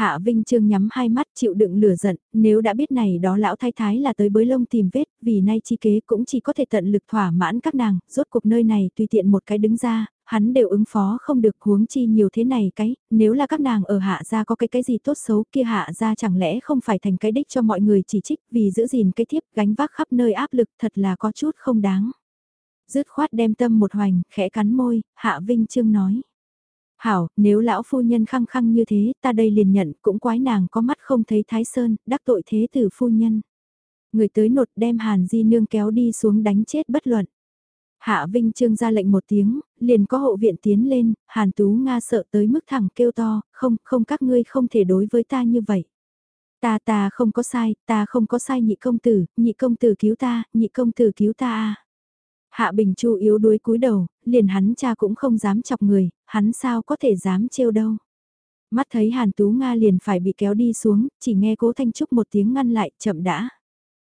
Hạ Vinh Trương nhắm hai mắt chịu đựng lửa giận, nếu đã biết này đó lão thái thái là tới bới lông tìm vết, vì nay chi kế cũng chỉ có thể tận lực thỏa mãn các nàng, rốt cuộc nơi này tùy tiện một cái đứng ra, hắn đều ứng phó không được huống chi nhiều thế này cái, nếu là các nàng ở hạ gia có cái cái gì tốt xấu kia hạ gia chẳng lẽ không phải thành cái đích cho mọi người chỉ trích vì giữ gìn cái thiếp gánh vác khắp nơi áp lực thật là có chút không đáng. Dứt khoát đem tâm một hoành, khẽ cắn môi, hạ vinh trương nói. Hảo, nếu lão phu nhân khăng khăng như thế, ta đây liền nhận, cũng quái nàng có mắt không thấy thái sơn, đắc tội thế tử phu nhân. Người tới nột đem hàn di nương kéo đi xuống đánh chết bất luận. Hạ Vinh Trương ra lệnh một tiếng, liền có hộ viện tiến lên, Hàn Tú Nga sợ tới mức thẳng kêu to, không, không các ngươi không thể đối với ta như vậy. Ta ta không có sai, ta không có sai nhị công tử, nhị công tử cứu ta, nhị công tử cứu ta à. Hạ Bình Chu yếu đuối cúi đầu, liền hắn cha cũng không dám chọc người, hắn sao có thể dám trêu đâu. Mắt thấy Hàn Tú Nga liền phải bị kéo đi xuống, chỉ nghe cố Thanh Trúc một tiếng ngăn lại, chậm đã.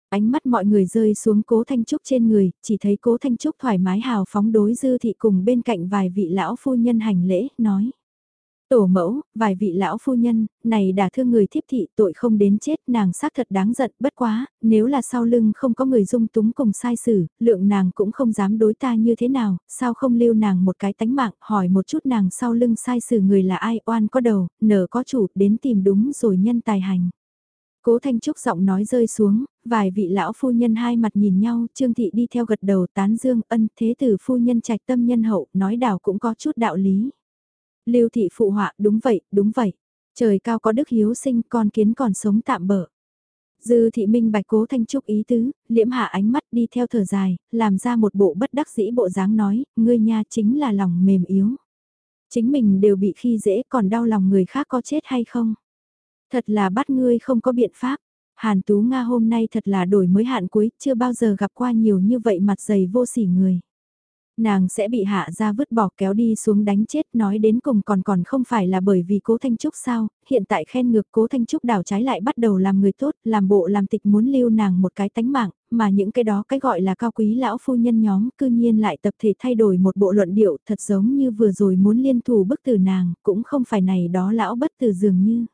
Ánh mắt mọi người rơi xuống cố Thanh Trúc trên người, chỉ thấy cố Thanh Trúc thoải mái hào phóng đối dư thị cùng bên cạnh vài vị lão phu nhân hành lễ, nói. Tổ mẫu, vài vị lão phu nhân, này đã thương người thiếp thị tội không đến chết nàng xác thật đáng giận bất quá, nếu là sau lưng không có người dung túng cùng sai xử, lượng nàng cũng không dám đối ta như thế nào, sao không lưu nàng một cái tánh mạng, hỏi một chút nàng sau lưng sai xử người là ai oan có đầu, nở có chủ, đến tìm đúng rồi nhân tài hành. Cố Thanh Trúc giọng nói rơi xuống, vài vị lão phu nhân hai mặt nhìn nhau, Trương Thị đi theo gật đầu tán dương ân thế tử phu nhân trạch tâm nhân hậu, nói đảo cũng có chút đạo lý. Lưu Thị phụ họa, đúng vậy, đúng vậy. Trời cao có đức hiếu sinh, con kiến còn sống tạm bỡ. Dư thị minh bạch cố thanh trúc ý tứ, liễm hạ ánh mắt đi theo thở dài, làm ra một bộ bất đắc dĩ bộ dáng nói, ngươi nha chính là lòng mềm yếu. Chính mình đều bị khi dễ còn đau lòng người khác có chết hay không. Thật là bắt ngươi không có biện pháp. Hàn Tú Nga hôm nay thật là đổi mới hạn cuối, chưa bao giờ gặp qua nhiều như vậy mặt dày vô sỉ người. Nàng sẽ bị hạ ra vứt bỏ kéo đi xuống đánh chết nói đến cùng còn còn không phải là bởi vì cố Thanh Trúc sao, hiện tại khen ngược cố Thanh Trúc đảo trái lại bắt đầu làm người tốt, làm bộ làm tịch muốn lưu nàng một cái tánh mạng, mà những cái đó cái gọi là cao quý lão phu nhân nhóm cư nhiên lại tập thể thay đổi một bộ luận điệu thật giống như vừa rồi muốn liên thủ bức tử nàng, cũng không phải này đó lão bất tử dường như.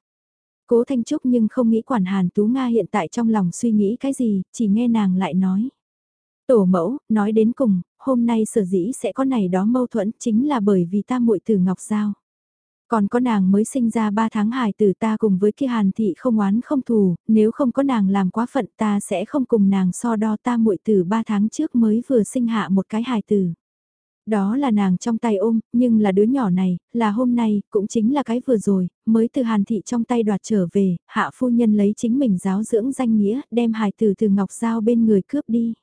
Cố Thanh Trúc nhưng không nghĩ quản Hàn Tú Nga hiện tại trong lòng suy nghĩ cái gì, chỉ nghe nàng lại nói. Tổ mẫu, nói đến cùng, hôm nay sở dĩ sẽ có này đó mâu thuẫn chính là bởi vì ta muội tử Ngọc Giao. Còn có nàng mới sinh ra 3 tháng hài tử ta cùng với kia hàn thị không oán không thù, nếu không có nàng làm quá phận ta sẽ không cùng nàng so đo ta muội tử 3 tháng trước mới vừa sinh hạ một cái hài tử. Đó là nàng trong tay ôm, nhưng là đứa nhỏ này, là hôm nay, cũng chính là cái vừa rồi, mới từ hàn thị trong tay đoạt trở về, hạ phu nhân lấy chính mình giáo dưỡng danh nghĩa, đem hài tử từ Ngọc Giao bên người cướp đi.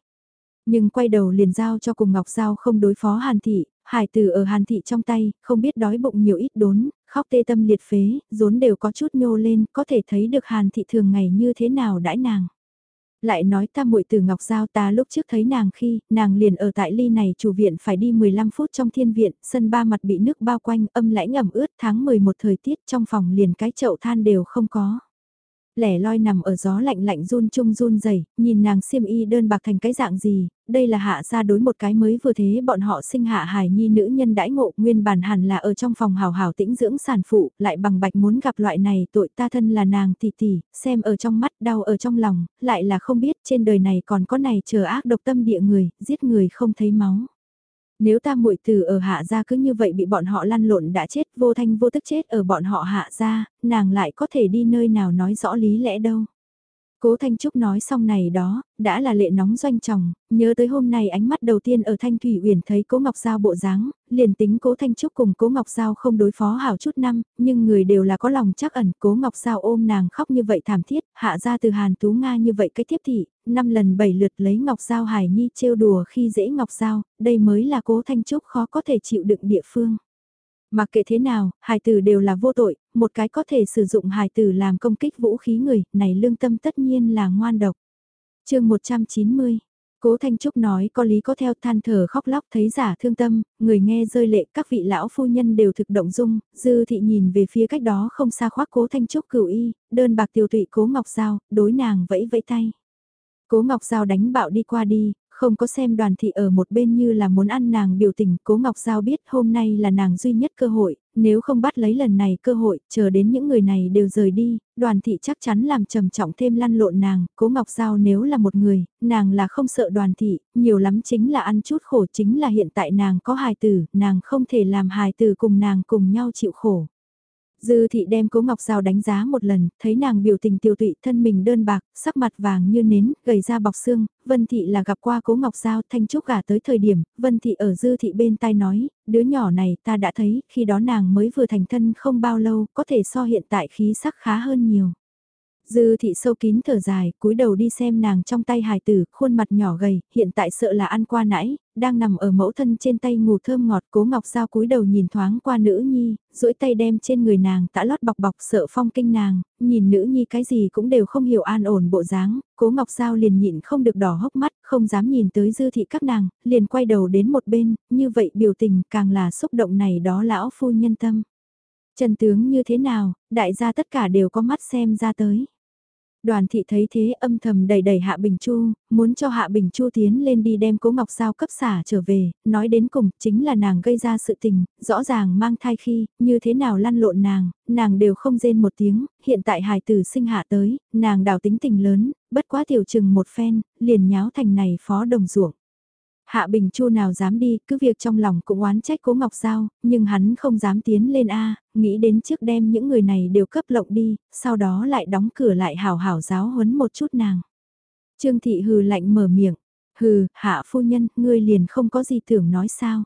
Nhưng quay đầu liền giao cho cùng Ngọc Giao không đối phó hàn thị, hải tử ở hàn thị trong tay, không biết đói bụng nhiều ít đốn, khóc tê tâm liệt phế, rốn đều có chút nhô lên, có thể thấy được hàn thị thường ngày như thế nào đãi nàng. Lại nói ta muội từ Ngọc Giao ta lúc trước thấy nàng khi, nàng liền ở tại ly này chủ viện phải đi 15 phút trong thiên viện, sân ba mặt bị nước bao quanh, âm lãnh ẩm ướt tháng 11 thời tiết trong phòng liền cái chậu than đều không có lẻ loi nằm ở gió lạnh lạnh run chung run dày nhìn nàng xiêm y đơn bạc thành cái dạng gì, đây là hạ ra đối một cái mới vừa thế bọn họ sinh hạ hài nhi nữ nhân đãi ngộ nguyên bản hẳn là ở trong phòng hào hào tĩnh dưỡng sản phụ, lại bằng bạch muốn gặp loại này tội ta thân là nàng tỷ tỷ, xem ở trong mắt đau ở trong lòng, lại là không biết trên đời này còn có này chờ ác độc tâm địa người, giết người không thấy máu. Nếu ta muội từ ở hạ gia cứ như vậy bị bọn họ lăn lộn đã chết vô thanh vô tức chết ở bọn họ hạ gia, nàng lại có thể đi nơi nào nói rõ lý lẽ đâu. Cố Thanh Trúc nói xong này đó, đã là lệ nóng doanh chồng, nhớ tới hôm nay ánh mắt đầu tiên ở Thanh Thủy Uyển thấy Cố Ngọc Giao bộ dáng, liền tính Cố Thanh Trúc cùng Cố Ngọc Giao không đối phó hảo chút năm, nhưng người đều là có lòng chắc ẩn, Cố Ngọc Giao ôm nàng khóc như vậy thảm thiết, hạ ra từ Hàn Tú Nga như vậy cái tiếp thị, năm lần bảy lượt lấy Ngọc Giao Hải Nhi trêu đùa khi dễ Ngọc Giao, đây mới là Cố Thanh Trúc khó có thể chịu đựng địa phương. Mặc kệ thế nào, hài tử đều là vô tội, một cái có thể sử dụng hài tử làm công kích vũ khí người, này lương tâm tất nhiên là ngoan độc. chương 190 Cố Thanh Trúc nói có lý có theo than thở khóc lóc thấy giả thương tâm, người nghe rơi lệ các vị lão phu nhân đều thực động dung, dư thị nhìn về phía cách đó không xa khoác Cố Thanh Trúc cửu y, đơn bạc tiêu tụy Cố Ngọc Giao, đối nàng vẫy vẫy tay. Cố Ngọc Giao đánh bạo đi qua đi, không có xem đoàn thị ở một bên như là muốn ăn nàng biểu tình, cố Ngọc Giao biết hôm nay là nàng duy nhất cơ hội, nếu không bắt lấy lần này cơ hội, chờ đến những người này đều rời đi, đoàn thị chắc chắn làm trầm trọng thêm lăn lộn nàng, cố Ngọc Giao nếu là một người, nàng là không sợ đoàn thị, nhiều lắm chính là ăn chút khổ chính là hiện tại nàng có hài tử, nàng không thể làm hài tử cùng nàng cùng nhau chịu khổ. Dư thị đem cố ngọc giao đánh giá một lần, thấy nàng biểu tình tiêu tụy thân mình đơn bạc, sắc mặt vàng như nến, gầy ra bọc xương, vân thị là gặp qua cố ngọc giao thanh trúc gả tới thời điểm, vân thị ở dư thị bên tai nói, đứa nhỏ này ta đã thấy, khi đó nàng mới vừa thành thân không bao lâu, có thể so hiện tại khí sắc khá hơn nhiều. Dư thị sâu kín thở dài, cúi đầu đi xem nàng trong tay hài tử, khuôn mặt nhỏ gầy, hiện tại sợ là ăn qua nãy, đang nằm ở mẫu thân trên tay ngủ thơm ngọt, cố ngọc giao cúi đầu nhìn thoáng qua nữ nhi, duỗi tay đem trên người nàng tã lót bọc bọc sợ phong kinh nàng, nhìn nữ nhi cái gì cũng đều không hiểu an ổn bộ dáng, cố ngọc giao liền nhịn không được đỏ hốc mắt, không dám nhìn tới dư thị các nàng, liền quay đầu đến một bên, như vậy biểu tình càng là xúc động này đó lão phu nhân tâm. Trần tướng như thế nào, đại gia tất cả đều có mắt xem ra tới. Đoàn thị thấy thế âm thầm đẩy đẩy Hạ Bình Chu, muốn cho Hạ Bình Chu tiến lên đi đem cố ngọc sao cấp xả trở về, nói đến cùng chính là nàng gây ra sự tình, rõ ràng mang thai khi, như thế nào lăn lộn nàng, nàng đều không rên một tiếng, hiện tại hài tử sinh hạ tới, nàng đào tính tình lớn, bất quá tiểu chừng một phen, liền nháo thành này phó đồng ruộng. Hạ Bình Chu nào dám đi, cứ việc trong lòng cũng oán trách Cố Ngọc Giao, nhưng hắn không dám tiến lên A, nghĩ đến trước đem những người này đều cấp lộng đi, sau đó lại đóng cửa lại hảo hảo giáo huấn một chút nàng. Trương Thị hừ lạnh mở miệng, hừ, hạ phu nhân, ngươi liền không có gì tưởng nói sao.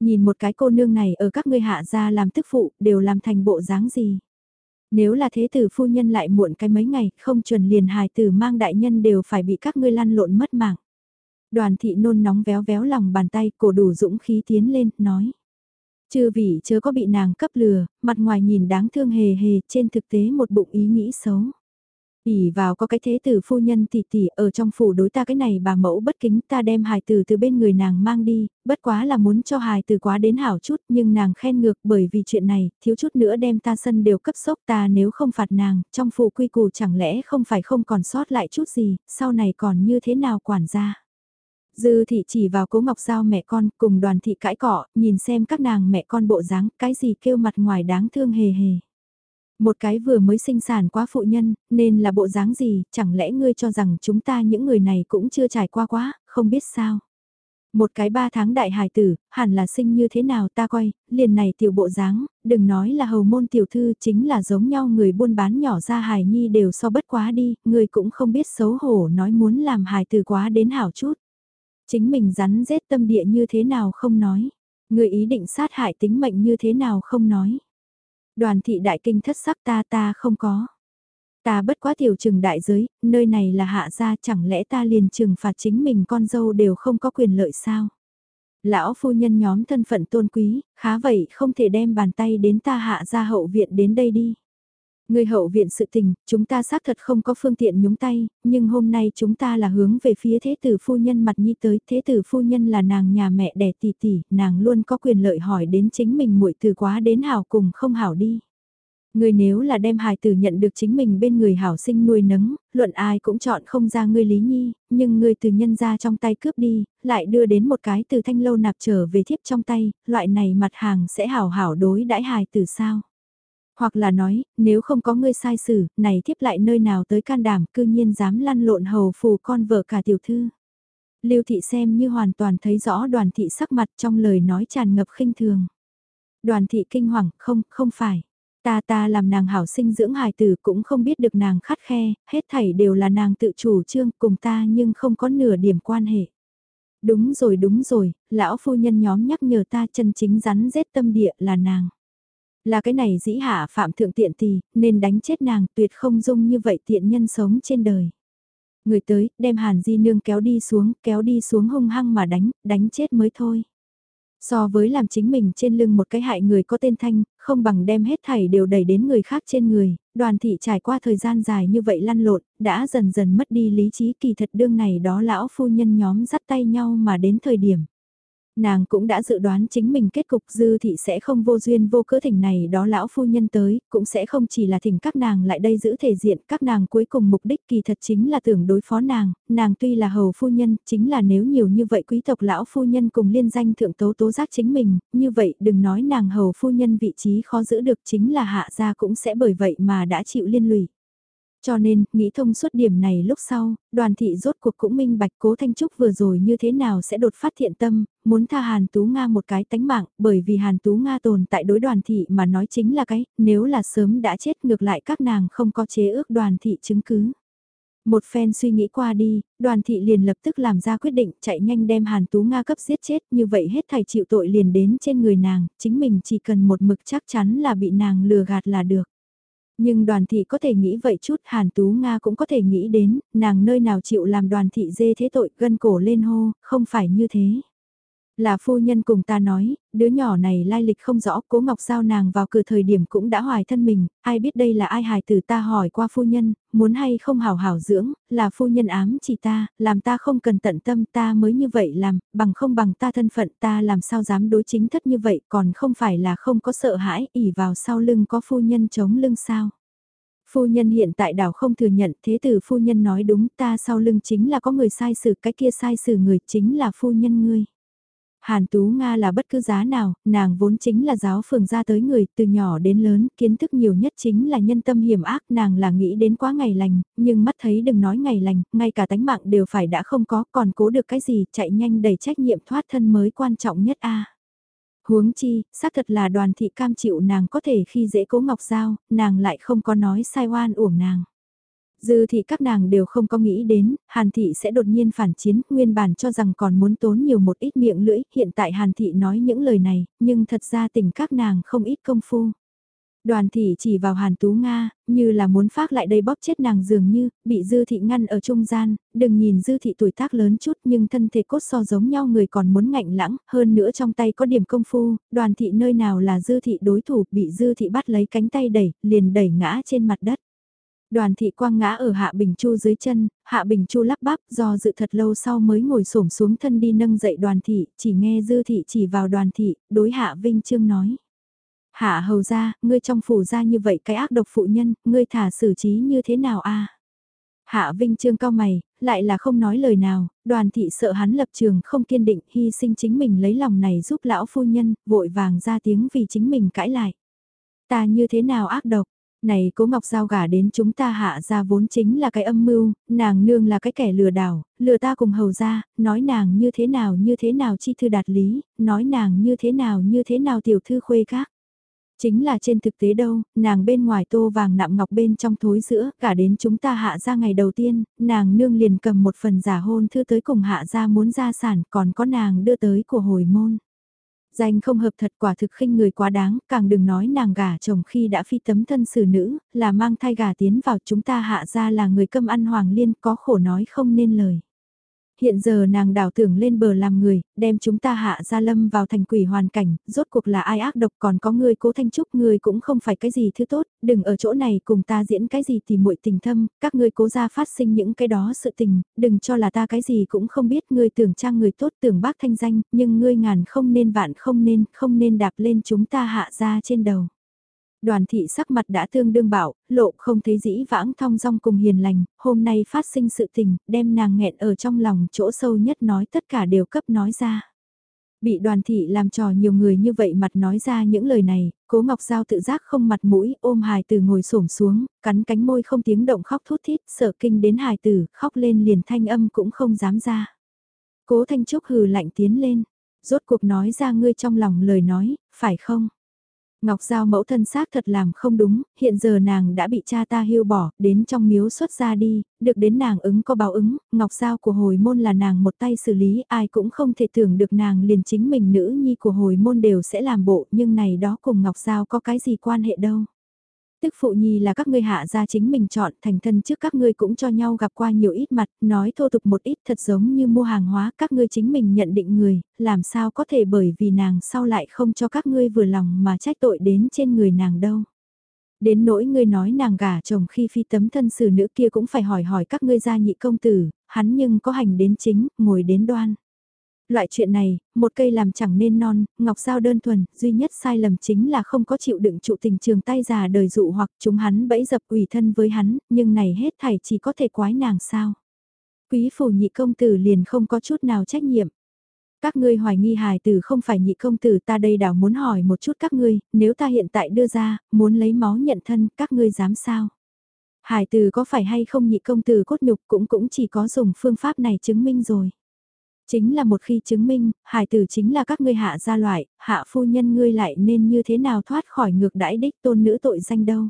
Nhìn một cái cô nương này ở các ngươi hạ gia làm tức phụ, đều làm thành bộ dáng gì. Nếu là thế tử phu nhân lại muộn cái mấy ngày, không chuẩn liền hài tử mang đại nhân đều phải bị các ngươi lăn lộn mất mạng. Đoàn thị nôn nóng véo véo lòng bàn tay, cổ đủ dũng khí tiến lên, nói. Chư vị chớ có bị nàng cấp lừa, mặt ngoài nhìn đáng thương hề hề, trên thực tế một bụng ý nghĩ xấu. ỉ vào có cái thế tử phu nhân tỷ tỷ ở trong phủ đối ta cái này bà mẫu bất kính ta đem hài tử từ bên người nàng mang đi, bất quá là muốn cho hài tử quá đến hảo chút nhưng nàng khen ngược bởi vì chuyện này, thiếu chút nữa đem ta sân đều cấp sốc ta nếu không phạt nàng, trong phủ quy củ chẳng lẽ không phải không còn sót lại chút gì, sau này còn như thế nào quản gia. Dư thị chỉ vào cố ngọc giao mẹ con cùng đoàn thị cãi cọ, nhìn xem các nàng mẹ con bộ dáng, cái gì kêu mặt ngoài đáng thương hề hề. Một cái vừa mới sinh sản quá phụ nhân, nên là bộ dáng gì, chẳng lẽ ngươi cho rằng chúng ta những người này cũng chưa trải qua quá, không biết sao. Một cái ba tháng đại hài tử, hẳn là sinh như thế nào ta coi, liền này tiểu bộ dáng, đừng nói là hầu môn tiểu thư chính là giống nhau người buôn bán nhỏ ra hài nhi đều so bất quá đi, người cũng không biết xấu hổ nói muốn làm hài tử quá đến hảo chút. Chính mình rắn rết tâm địa như thế nào không nói. Người ý định sát hại tính mệnh như thế nào không nói. Đoàn thị đại kinh thất sắc ta ta không có. Ta bất quá tiểu trừng đại giới, nơi này là hạ gia chẳng lẽ ta liền trừng phạt chính mình con dâu đều không có quyền lợi sao? Lão phu nhân nhóm thân phận tôn quý, khá vậy không thể đem bàn tay đến ta hạ gia hậu viện đến đây đi. Người hậu viện sự tình, chúng ta xác thật không có phương tiện nhúng tay, nhưng hôm nay chúng ta là hướng về phía thế tử phu nhân mặt nhi tới, thế tử phu nhân là nàng nhà mẹ đẻ tỷ tỷ, nàng luôn có quyền lợi hỏi đến chính mình muội từ quá đến hảo cùng không hảo đi. người nếu là đem hài tử nhận được chính mình bên người hảo sinh nuôi nấng, luận ai cũng chọn không ra ngươi lý nhi, nhưng ngươi từ nhân ra trong tay cướp đi, lại đưa đến một cái từ thanh lâu nạp trở về thiếp trong tay, loại này mặt hàng sẽ hảo hảo đối đãi hài tử sao. Hoặc là nói, nếu không có ngươi sai xử, này thiếp lại nơi nào tới can đảm cư nhiên dám lăn lộn hầu phù con vợ cả tiểu thư. Lưu thị xem như hoàn toàn thấy rõ đoàn thị sắc mặt trong lời nói tràn ngập khinh thường. Đoàn thị kinh hoàng, không, không phải. Ta ta làm nàng hảo sinh dưỡng hài tử cũng không biết được nàng khắt khe, hết thảy đều là nàng tự chủ trương cùng ta nhưng không có nửa điểm quan hệ. Đúng rồi đúng rồi, lão phu nhân nhóm nhắc nhở ta chân chính rắn rết tâm địa là nàng. Là cái này dĩ hạ phạm thượng tiện tì, nên đánh chết nàng tuyệt không dung như vậy tiện nhân sống trên đời. Người tới, đem hàn di nương kéo đi xuống, kéo đi xuống hung hăng mà đánh, đánh chết mới thôi. So với làm chính mình trên lưng một cái hại người có tên thanh, không bằng đem hết thảy đều đẩy đến người khác trên người, đoàn thị trải qua thời gian dài như vậy lăn lộn, đã dần dần mất đi lý trí kỳ thật đương này đó lão phu nhân nhóm dắt tay nhau mà đến thời điểm. Nàng cũng đã dự đoán chính mình kết cục dư thị sẽ không vô duyên vô cớ thỉnh này đó lão phu nhân tới, cũng sẽ không chỉ là thỉnh các nàng lại đây giữ thể diện, các nàng cuối cùng mục đích kỳ thật chính là tưởng đối phó nàng, nàng tuy là hầu phu nhân, chính là nếu nhiều như vậy quý tộc lão phu nhân cùng liên danh thượng tố tố giác chính mình, như vậy đừng nói nàng hầu phu nhân vị trí khó giữ được chính là hạ gia cũng sẽ bởi vậy mà đã chịu liên lụy. Cho nên, nghĩ thông suốt điểm này lúc sau, đoàn thị rốt cuộc cũng minh bạch cố Thanh Trúc vừa rồi như thế nào sẽ đột phát thiện tâm, muốn tha Hàn Tú Nga một cái tánh mạng, bởi vì Hàn Tú Nga tồn tại đối đoàn thị mà nói chính là cái, nếu là sớm đã chết ngược lại các nàng không có chế ước đoàn thị chứng cứ. Một phen suy nghĩ qua đi, đoàn thị liền lập tức làm ra quyết định chạy nhanh đem Hàn Tú Nga cấp giết chết như vậy hết thầy chịu tội liền đến trên người nàng, chính mình chỉ cần một mực chắc chắn là bị nàng lừa gạt là được. Nhưng đoàn thị có thể nghĩ vậy chút, Hàn Tú Nga cũng có thể nghĩ đến, nàng nơi nào chịu làm đoàn thị dê thế tội, gân cổ lên hô, không phải như thế. Là phu nhân cùng ta nói, đứa nhỏ này lai lịch không rõ, cố ngọc giao nàng vào cửa thời điểm cũng đã hoài thân mình, ai biết đây là ai hài tử ta hỏi qua phu nhân, muốn hay không hảo hảo dưỡng, là phu nhân ám chỉ ta, làm ta không cần tận tâm ta mới như vậy làm, bằng không bằng ta thân phận ta làm sao dám đối chính thất như vậy còn không phải là không có sợ hãi, ỉ vào sau lưng có phu nhân chống lưng sao. Phu nhân hiện tại đảo không thừa nhận thế tử phu nhân nói đúng ta sau lưng chính là có người sai xử cái kia sai xử người chính là phu nhân ngươi. Hàn Tú Nga là bất cứ giá nào, nàng vốn chính là giáo phường ra tới người, từ nhỏ đến lớn, kiến thức nhiều nhất chính là nhân tâm hiểm ác, nàng là nghĩ đến quá ngày lành, nhưng mắt thấy đừng nói ngày lành, ngay cả tánh mạng đều phải đã không có, còn cố được cái gì, chạy nhanh đầy trách nhiệm thoát thân mới quan trọng nhất a. Huống chi, xác thật là đoàn thị cam chịu nàng có thể khi dễ cố ngọc giao, nàng lại không có nói sai oan uổng nàng. Dư thị các nàng đều không có nghĩ đến, Hàn thị sẽ đột nhiên phản chiến, nguyên bản cho rằng còn muốn tốn nhiều một ít miệng lưỡi, hiện tại Hàn thị nói những lời này, nhưng thật ra tình các nàng không ít công phu. Đoàn thị chỉ vào Hàn Tú Nga, như là muốn phát lại đây bóp chết nàng dường như, bị dư thị ngăn ở trung gian, đừng nhìn dư thị tuổi tác lớn chút nhưng thân thể cốt so giống nhau người còn muốn ngạnh lãng, hơn nữa trong tay có điểm công phu, đoàn thị nơi nào là dư thị đối thủ bị dư thị bắt lấy cánh tay đẩy, liền đẩy ngã trên mặt đất. Đoàn thị quang ngã ở Hạ Bình Chu dưới chân, Hạ Bình Chu lắp bắp do dự thật lâu sau mới ngồi xổm xuống thân đi nâng dậy đoàn thị, chỉ nghe dư thị chỉ vào đoàn thị, đối Hạ Vinh Trương nói. Hạ hầu ra, ngươi trong phủ ra như vậy cái ác độc phụ nhân, ngươi thả xử trí như thế nào a? Hạ Vinh Trương cao mày, lại là không nói lời nào, đoàn thị sợ hắn lập trường không kiên định, hy sinh chính mình lấy lòng này giúp lão phu nhân, vội vàng ra tiếng vì chính mình cãi lại. Ta như thế nào ác độc, này cố ngọc giao gả đến chúng ta hạ ra vốn chính là cái âm mưu, nàng nương là cái kẻ lừa đảo, lừa ta cùng hầu ra, nói nàng như thế nào như thế nào chi thư đạt lý, nói nàng như thế nào như thế nào tiểu thư khuê khác. Chính là trên thực tế đâu, nàng bên ngoài tô vàng nạm ngọc bên trong thối giữa, cả đến chúng ta hạ ra ngày đầu tiên, nàng nương liền cầm một phần giả hôn thư tới cùng hạ ra muốn ra sản, còn có nàng đưa tới của hồi môn. Danh không hợp thật quả thực khinh người quá đáng, càng đừng nói nàng gả chồng khi đã phi tấm thân xử nữ, là mang thai gả tiến vào chúng ta hạ ra là người câm ăn hoàng liên có khổ nói không nên lời. Hiện giờ nàng đảo tưởng lên bờ làm người, đem chúng ta hạ ra lâm vào thành quỷ hoàn cảnh, rốt cuộc là ai ác độc còn có người cố thanh trúc người cũng không phải cái gì thứ tốt, đừng ở chỗ này cùng ta diễn cái gì thì muội tình thâm, các ngươi cố ra phát sinh những cái đó sự tình, đừng cho là ta cái gì cũng không biết ngươi tưởng trang người tốt tưởng bác thanh danh, nhưng ngươi ngàn không nên vạn không nên, không nên đạp lên chúng ta hạ ra trên đầu. Đoàn thị sắc mặt đã tương đương bảo, lộ không thấy dĩ vãng thong dong cùng hiền lành, hôm nay phát sinh sự tình, đem nàng nghẹn ở trong lòng chỗ sâu nhất nói tất cả đều cấp nói ra. Bị đoàn thị làm trò nhiều người như vậy mặt nói ra những lời này, cố ngọc giao tự giác không mặt mũi ôm hài tử ngồi xổm xuống, cắn cánh môi không tiếng động khóc thút thít, sợ kinh đến hài tử, khóc lên liền thanh âm cũng không dám ra. Cố thanh trúc hừ lạnh tiến lên, rốt cuộc nói ra ngươi trong lòng lời nói, phải không? Ngọc Giao mẫu thân xác thật làm không đúng, hiện giờ nàng đã bị cha ta hưu bỏ, đến trong miếu xuất ra đi, được đến nàng ứng có báo ứng, Ngọc Giao của hồi môn là nàng một tay xử lý, ai cũng không thể tưởng được nàng liền chính mình nữ nhi của hồi môn đều sẽ làm bộ, nhưng này đó cùng Ngọc Giao có cái gì quan hệ đâu tức phụ nhi là các ngươi hạ ra chính mình chọn thành thân trước các ngươi cũng cho nhau gặp qua nhiều ít mặt, nói thô tục một ít thật giống như mua hàng hóa các ngươi chính mình nhận định người, làm sao có thể bởi vì nàng sau lại không cho các ngươi vừa lòng mà trách tội đến trên người nàng đâu. Đến nỗi ngươi nói nàng gả chồng khi phi tấm thân xử nữ kia cũng phải hỏi hỏi các ngươi gia nhị công tử, hắn nhưng có hành đến chính, ngồi đến đoan. Loại chuyện này, một cây làm chẳng nên non, ngọc sao đơn thuần, duy nhất sai lầm chính là không có chịu đựng trụ tình trường tay già đời dụ hoặc chúng hắn bẫy dập ủy thân với hắn, nhưng này hết thảy chỉ có thể quái nàng sao. Quý phủ nhị công tử liền không có chút nào trách nhiệm. Các ngươi hoài nghi hài tử không phải nhị công tử ta đây đảo muốn hỏi một chút các ngươi, nếu ta hiện tại đưa ra, muốn lấy máu nhận thân, các ngươi dám sao? Hài tử có phải hay không nhị công tử cốt nhục cũng cũng chỉ có dùng phương pháp này chứng minh rồi. Chính là một khi chứng minh, hài tử chính là các ngươi hạ gia loại, hạ phu nhân ngươi lại nên như thế nào thoát khỏi ngược đãi đích tôn nữ tội danh đâu.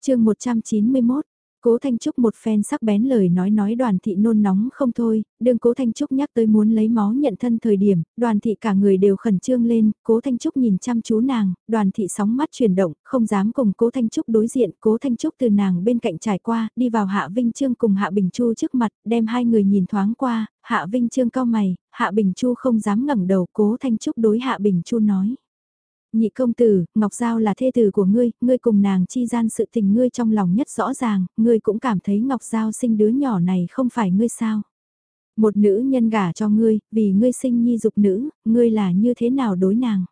chương 191 Cố Thanh Trúc một phen sắc bén lời nói nói đoàn thị nôn nóng không thôi, đương Cố Thanh Trúc nhắc tới muốn lấy máu nhận thân thời điểm, đoàn thị cả người đều khẩn trương lên, Cố Thanh Trúc nhìn chăm chú nàng, đoàn thị sóng mắt chuyển động, không dám cùng Cố Thanh Trúc đối diện, Cố Thanh Trúc từ nàng bên cạnh trải qua, đi vào Hạ Vinh Trương cùng Hạ Bình Chu trước mặt, đem hai người nhìn thoáng qua, Hạ Vinh Trương cao mày, Hạ Bình Chu không dám ngẩng đầu, Cố Thanh Trúc đối Hạ Bình Chu nói. Nhị công tử, Ngọc Giao là thê tử của ngươi, ngươi cùng nàng chi gian sự tình ngươi trong lòng nhất rõ ràng, ngươi cũng cảm thấy Ngọc Giao sinh đứa nhỏ này không phải ngươi sao. Một nữ nhân gả cho ngươi, vì ngươi sinh nhi dục nữ, ngươi là như thế nào đối nàng.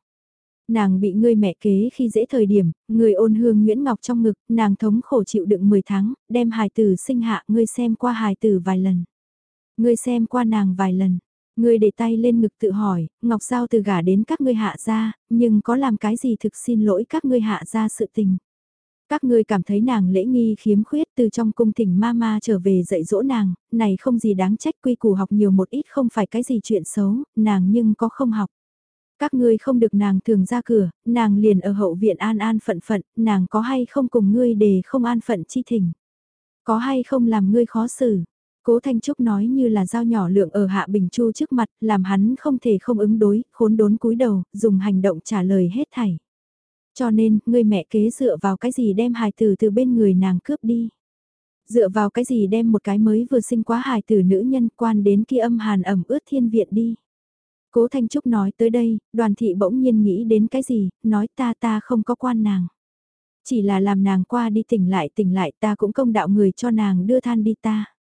Nàng bị ngươi mẹ kế khi dễ thời điểm, người ôn hương Nguyễn Ngọc trong ngực, nàng thống khổ chịu đựng 10 tháng, đem hài tử sinh hạ ngươi xem qua hài tử vài lần. Ngươi xem qua nàng vài lần, Ngươi để tay lên ngực tự hỏi, Ngọc Giao từ gả đến các ngươi hạ gia, nhưng có làm cái gì thực xin lỗi các ngươi hạ gia sự tình. Các ngươi cảm thấy nàng lễ nghi khiếm khuyết từ trong cung thỉnh ma ma trở về dạy dỗ nàng, này không gì đáng trách quy củ học nhiều một ít không phải cái gì chuyện xấu, nàng nhưng có không học. Các ngươi không được nàng thường ra cửa, nàng liền ở hậu viện an an phận phận, nàng có hay không cùng ngươi để không an phận chi thỉnh. Có hay không làm ngươi khó xử, Cố Thanh Trúc nói như là dao nhỏ lượng ở Hạ Bình Chu trước mặt, làm hắn không thể không ứng đối, khốn đốn cúi đầu, dùng hành động trả lời hết thảy. Cho nên, người mẹ kế dựa vào cái gì đem hài tử từ bên người nàng cướp đi. Dựa vào cái gì đem một cái mới vừa sinh quá hài tử nữ nhân quan đến kia âm hàn ẩm ướt thiên viện đi. Cố Thanh Trúc nói tới đây, đoàn thị bỗng nhiên nghĩ đến cái gì, nói ta ta không có quan nàng. Chỉ là làm nàng qua đi tỉnh lại tỉnh lại ta cũng công đạo người cho nàng đưa than đi ta.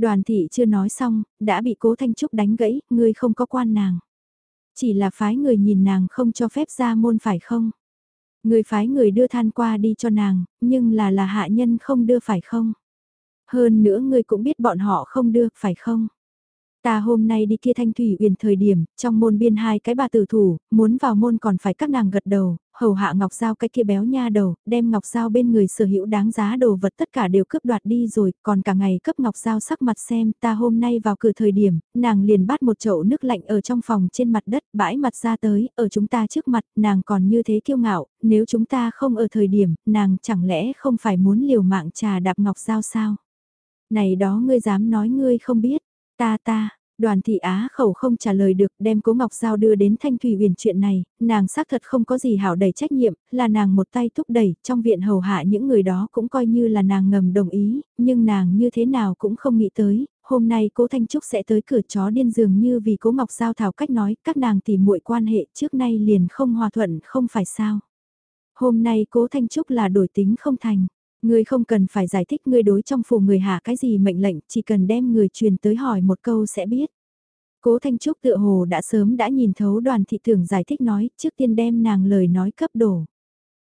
Đoàn thị chưa nói xong, đã bị cố Thanh Trúc đánh gãy, ngươi không có quan nàng. Chỉ là phái người nhìn nàng không cho phép ra môn phải không? Người phái người đưa than qua đi cho nàng, nhưng là là hạ nhân không đưa phải không? Hơn nữa ngươi cũng biết bọn họ không đưa, phải không? Ta hôm nay đi kia thanh thủy uyển thời điểm, trong môn biên hai cái bà tử thủ, muốn vào môn còn phải các nàng gật đầu, hầu hạ ngọc giao cái kia béo nha đầu, đem ngọc giao bên người sở hữu đáng giá đồ vật tất cả đều cướp đoạt đi rồi, còn cả ngày cấp ngọc giao sắc mặt xem, ta hôm nay vào cửa thời điểm, nàng liền bắt một chậu nước lạnh ở trong phòng trên mặt đất, bãi mặt ra tới, ở chúng ta trước mặt, nàng còn như thế kiêu ngạo, nếu chúng ta không ở thời điểm, nàng chẳng lẽ không phải muốn liều mạng trà đạp ngọc giao sao? Này đó ngươi dám nói ngươi không biết Ta ta, đoàn thị á khẩu không trả lời được đem cố ngọc giao đưa đến thanh thủy huyền chuyện này, nàng xác thật không có gì hảo đầy trách nhiệm, là nàng một tay thúc đẩy, trong viện hầu hạ những người đó cũng coi như là nàng ngầm đồng ý, nhưng nàng như thế nào cũng không nghĩ tới, hôm nay cố Thanh Trúc sẽ tới cửa chó điên dường như vì cố ngọc giao thảo cách nói các nàng tìm muội quan hệ trước nay liền không hòa thuận không phải sao. Hôm nay cố Thanh Trúc là đổi tính không thành. Ngươi không cần phải giải thích ngươi đối trong phủ người hạ cái gì mệnh lệnh, chỉ cần đem người truyền tới hỏi một câu sẽ biết. Cố Thanh Trúc tựa hồ đã sớm đã nhìn thấu đoàn thị tưởng giải thích nói, trước tiên đem nàng lời nói cấp đổ.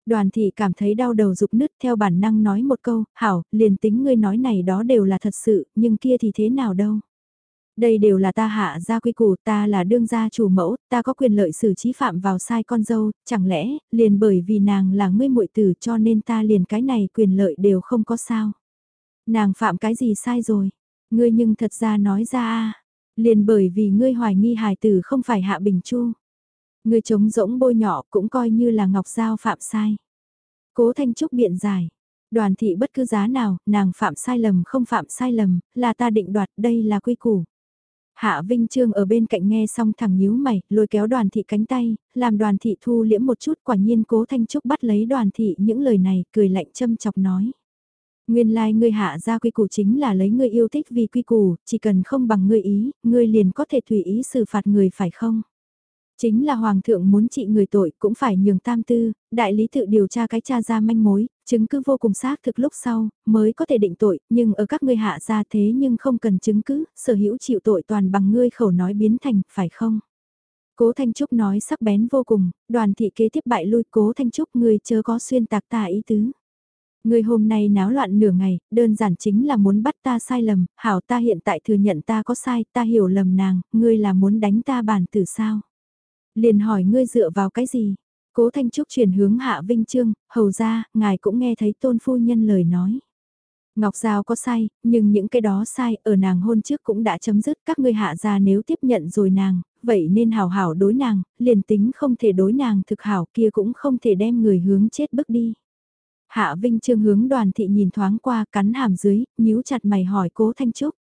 Đoàn thị cảm thấy đau đầu rục nứt theo bản năng nói một câu, hảo, liền tính ngươi nói này đó đều là thật sự, nhưng kia thì thế nào đâu. Đây đều là ta hạ gia quy củ, ta là đương gia chủ mẫu, ta có quyền lợi xử trí phạm vào sai con dâu, chẳng lẽ, liền bởi vì nàng là ngươi muội tử cho nên ta liền cái này quyền lợi đều không có sao. Nàng phạm cái gì sai rồi, ngươi nhưng thật ra nói ra a liền bởi vì ngươi hoài nghi hài tử không phải hạ bình chu. Ngươi chống rỗng bôi nhỏ cũng coi như là ngọc giao phạm sai. Cố Thanh Trúc biện giải. Đoàn thị bất cứ giá nào, nàng phạm sai lầm không phạm sai lầm, là ta định đoạt, đây là quy củ. Hạ Vinh Trương ở bên cạnh nghe xong thẳng nhíu mày, lôi kéo đoàn thị cánh tay, làm đoàn thị thu liễm một chút quả nhiên cố Thanh Trúc bắt lấy đoàn thị những lời này, cười lạnh châm chọc nói. Nguyên lai like ngươi hạ ra quy củ chính là lấy ngươi yêu thích vì quy củ, chỉ cần không bằng ngươi ý, ngươi liền có thể tùy ý xử phạt người phải không? Chính là hoàng thượng muốn trị người tội cũng phải nhường tam tư, đại lý tự điều tra cái cha ra manh mối, chứng cứ vô cùng xác thực lúc sau, mới có thể định tội, nhưng ở các ngươi hạ ra thế nhưng không cần chứng cứ, sở hữu chịu tội toàn bằng ngươi khẩu nói biến thành, phải không? Cố Thanh Trúc nói sắc bén vô cùng, đoàn thị kế tiếp bại lui Cố Thanh Trúc người chớ có xuyên tạc ta ý tứ. Người hôm nay náo loạn nửa ngày, đơn giản chính là muốn bắt ta sai lầm, hảo ta hiện tại thừa nhận ta có sai, ta hiểu lầm nàng, ngươi là muốn đánh ta bản tử sao? Liền hỏi ngươi dựa vào cái gì? Cố Thanh Trúc chuyển hướng Hạ Vinh Trương, hầu ra, ngài cũng nghe thấy tôn phu nhân lời nói. Ngọc Giao có sai, nhưng những cái đó sai ở nàng hôn trước cũng đã chấm dứt các ngươi hạ ra nếu tiếp nhận rồi nàng, vậy nên hảo hảo đối nàng, liền tính không thể đối nàng thực hảo kia cũng không thể đem người hướng chết bước đi. Hạ Vinh Trương hướng đoàn thị nhìn thoáng qua cắn hàm dưới, nhíu chặt mày hỏi cố Thanh Trúc.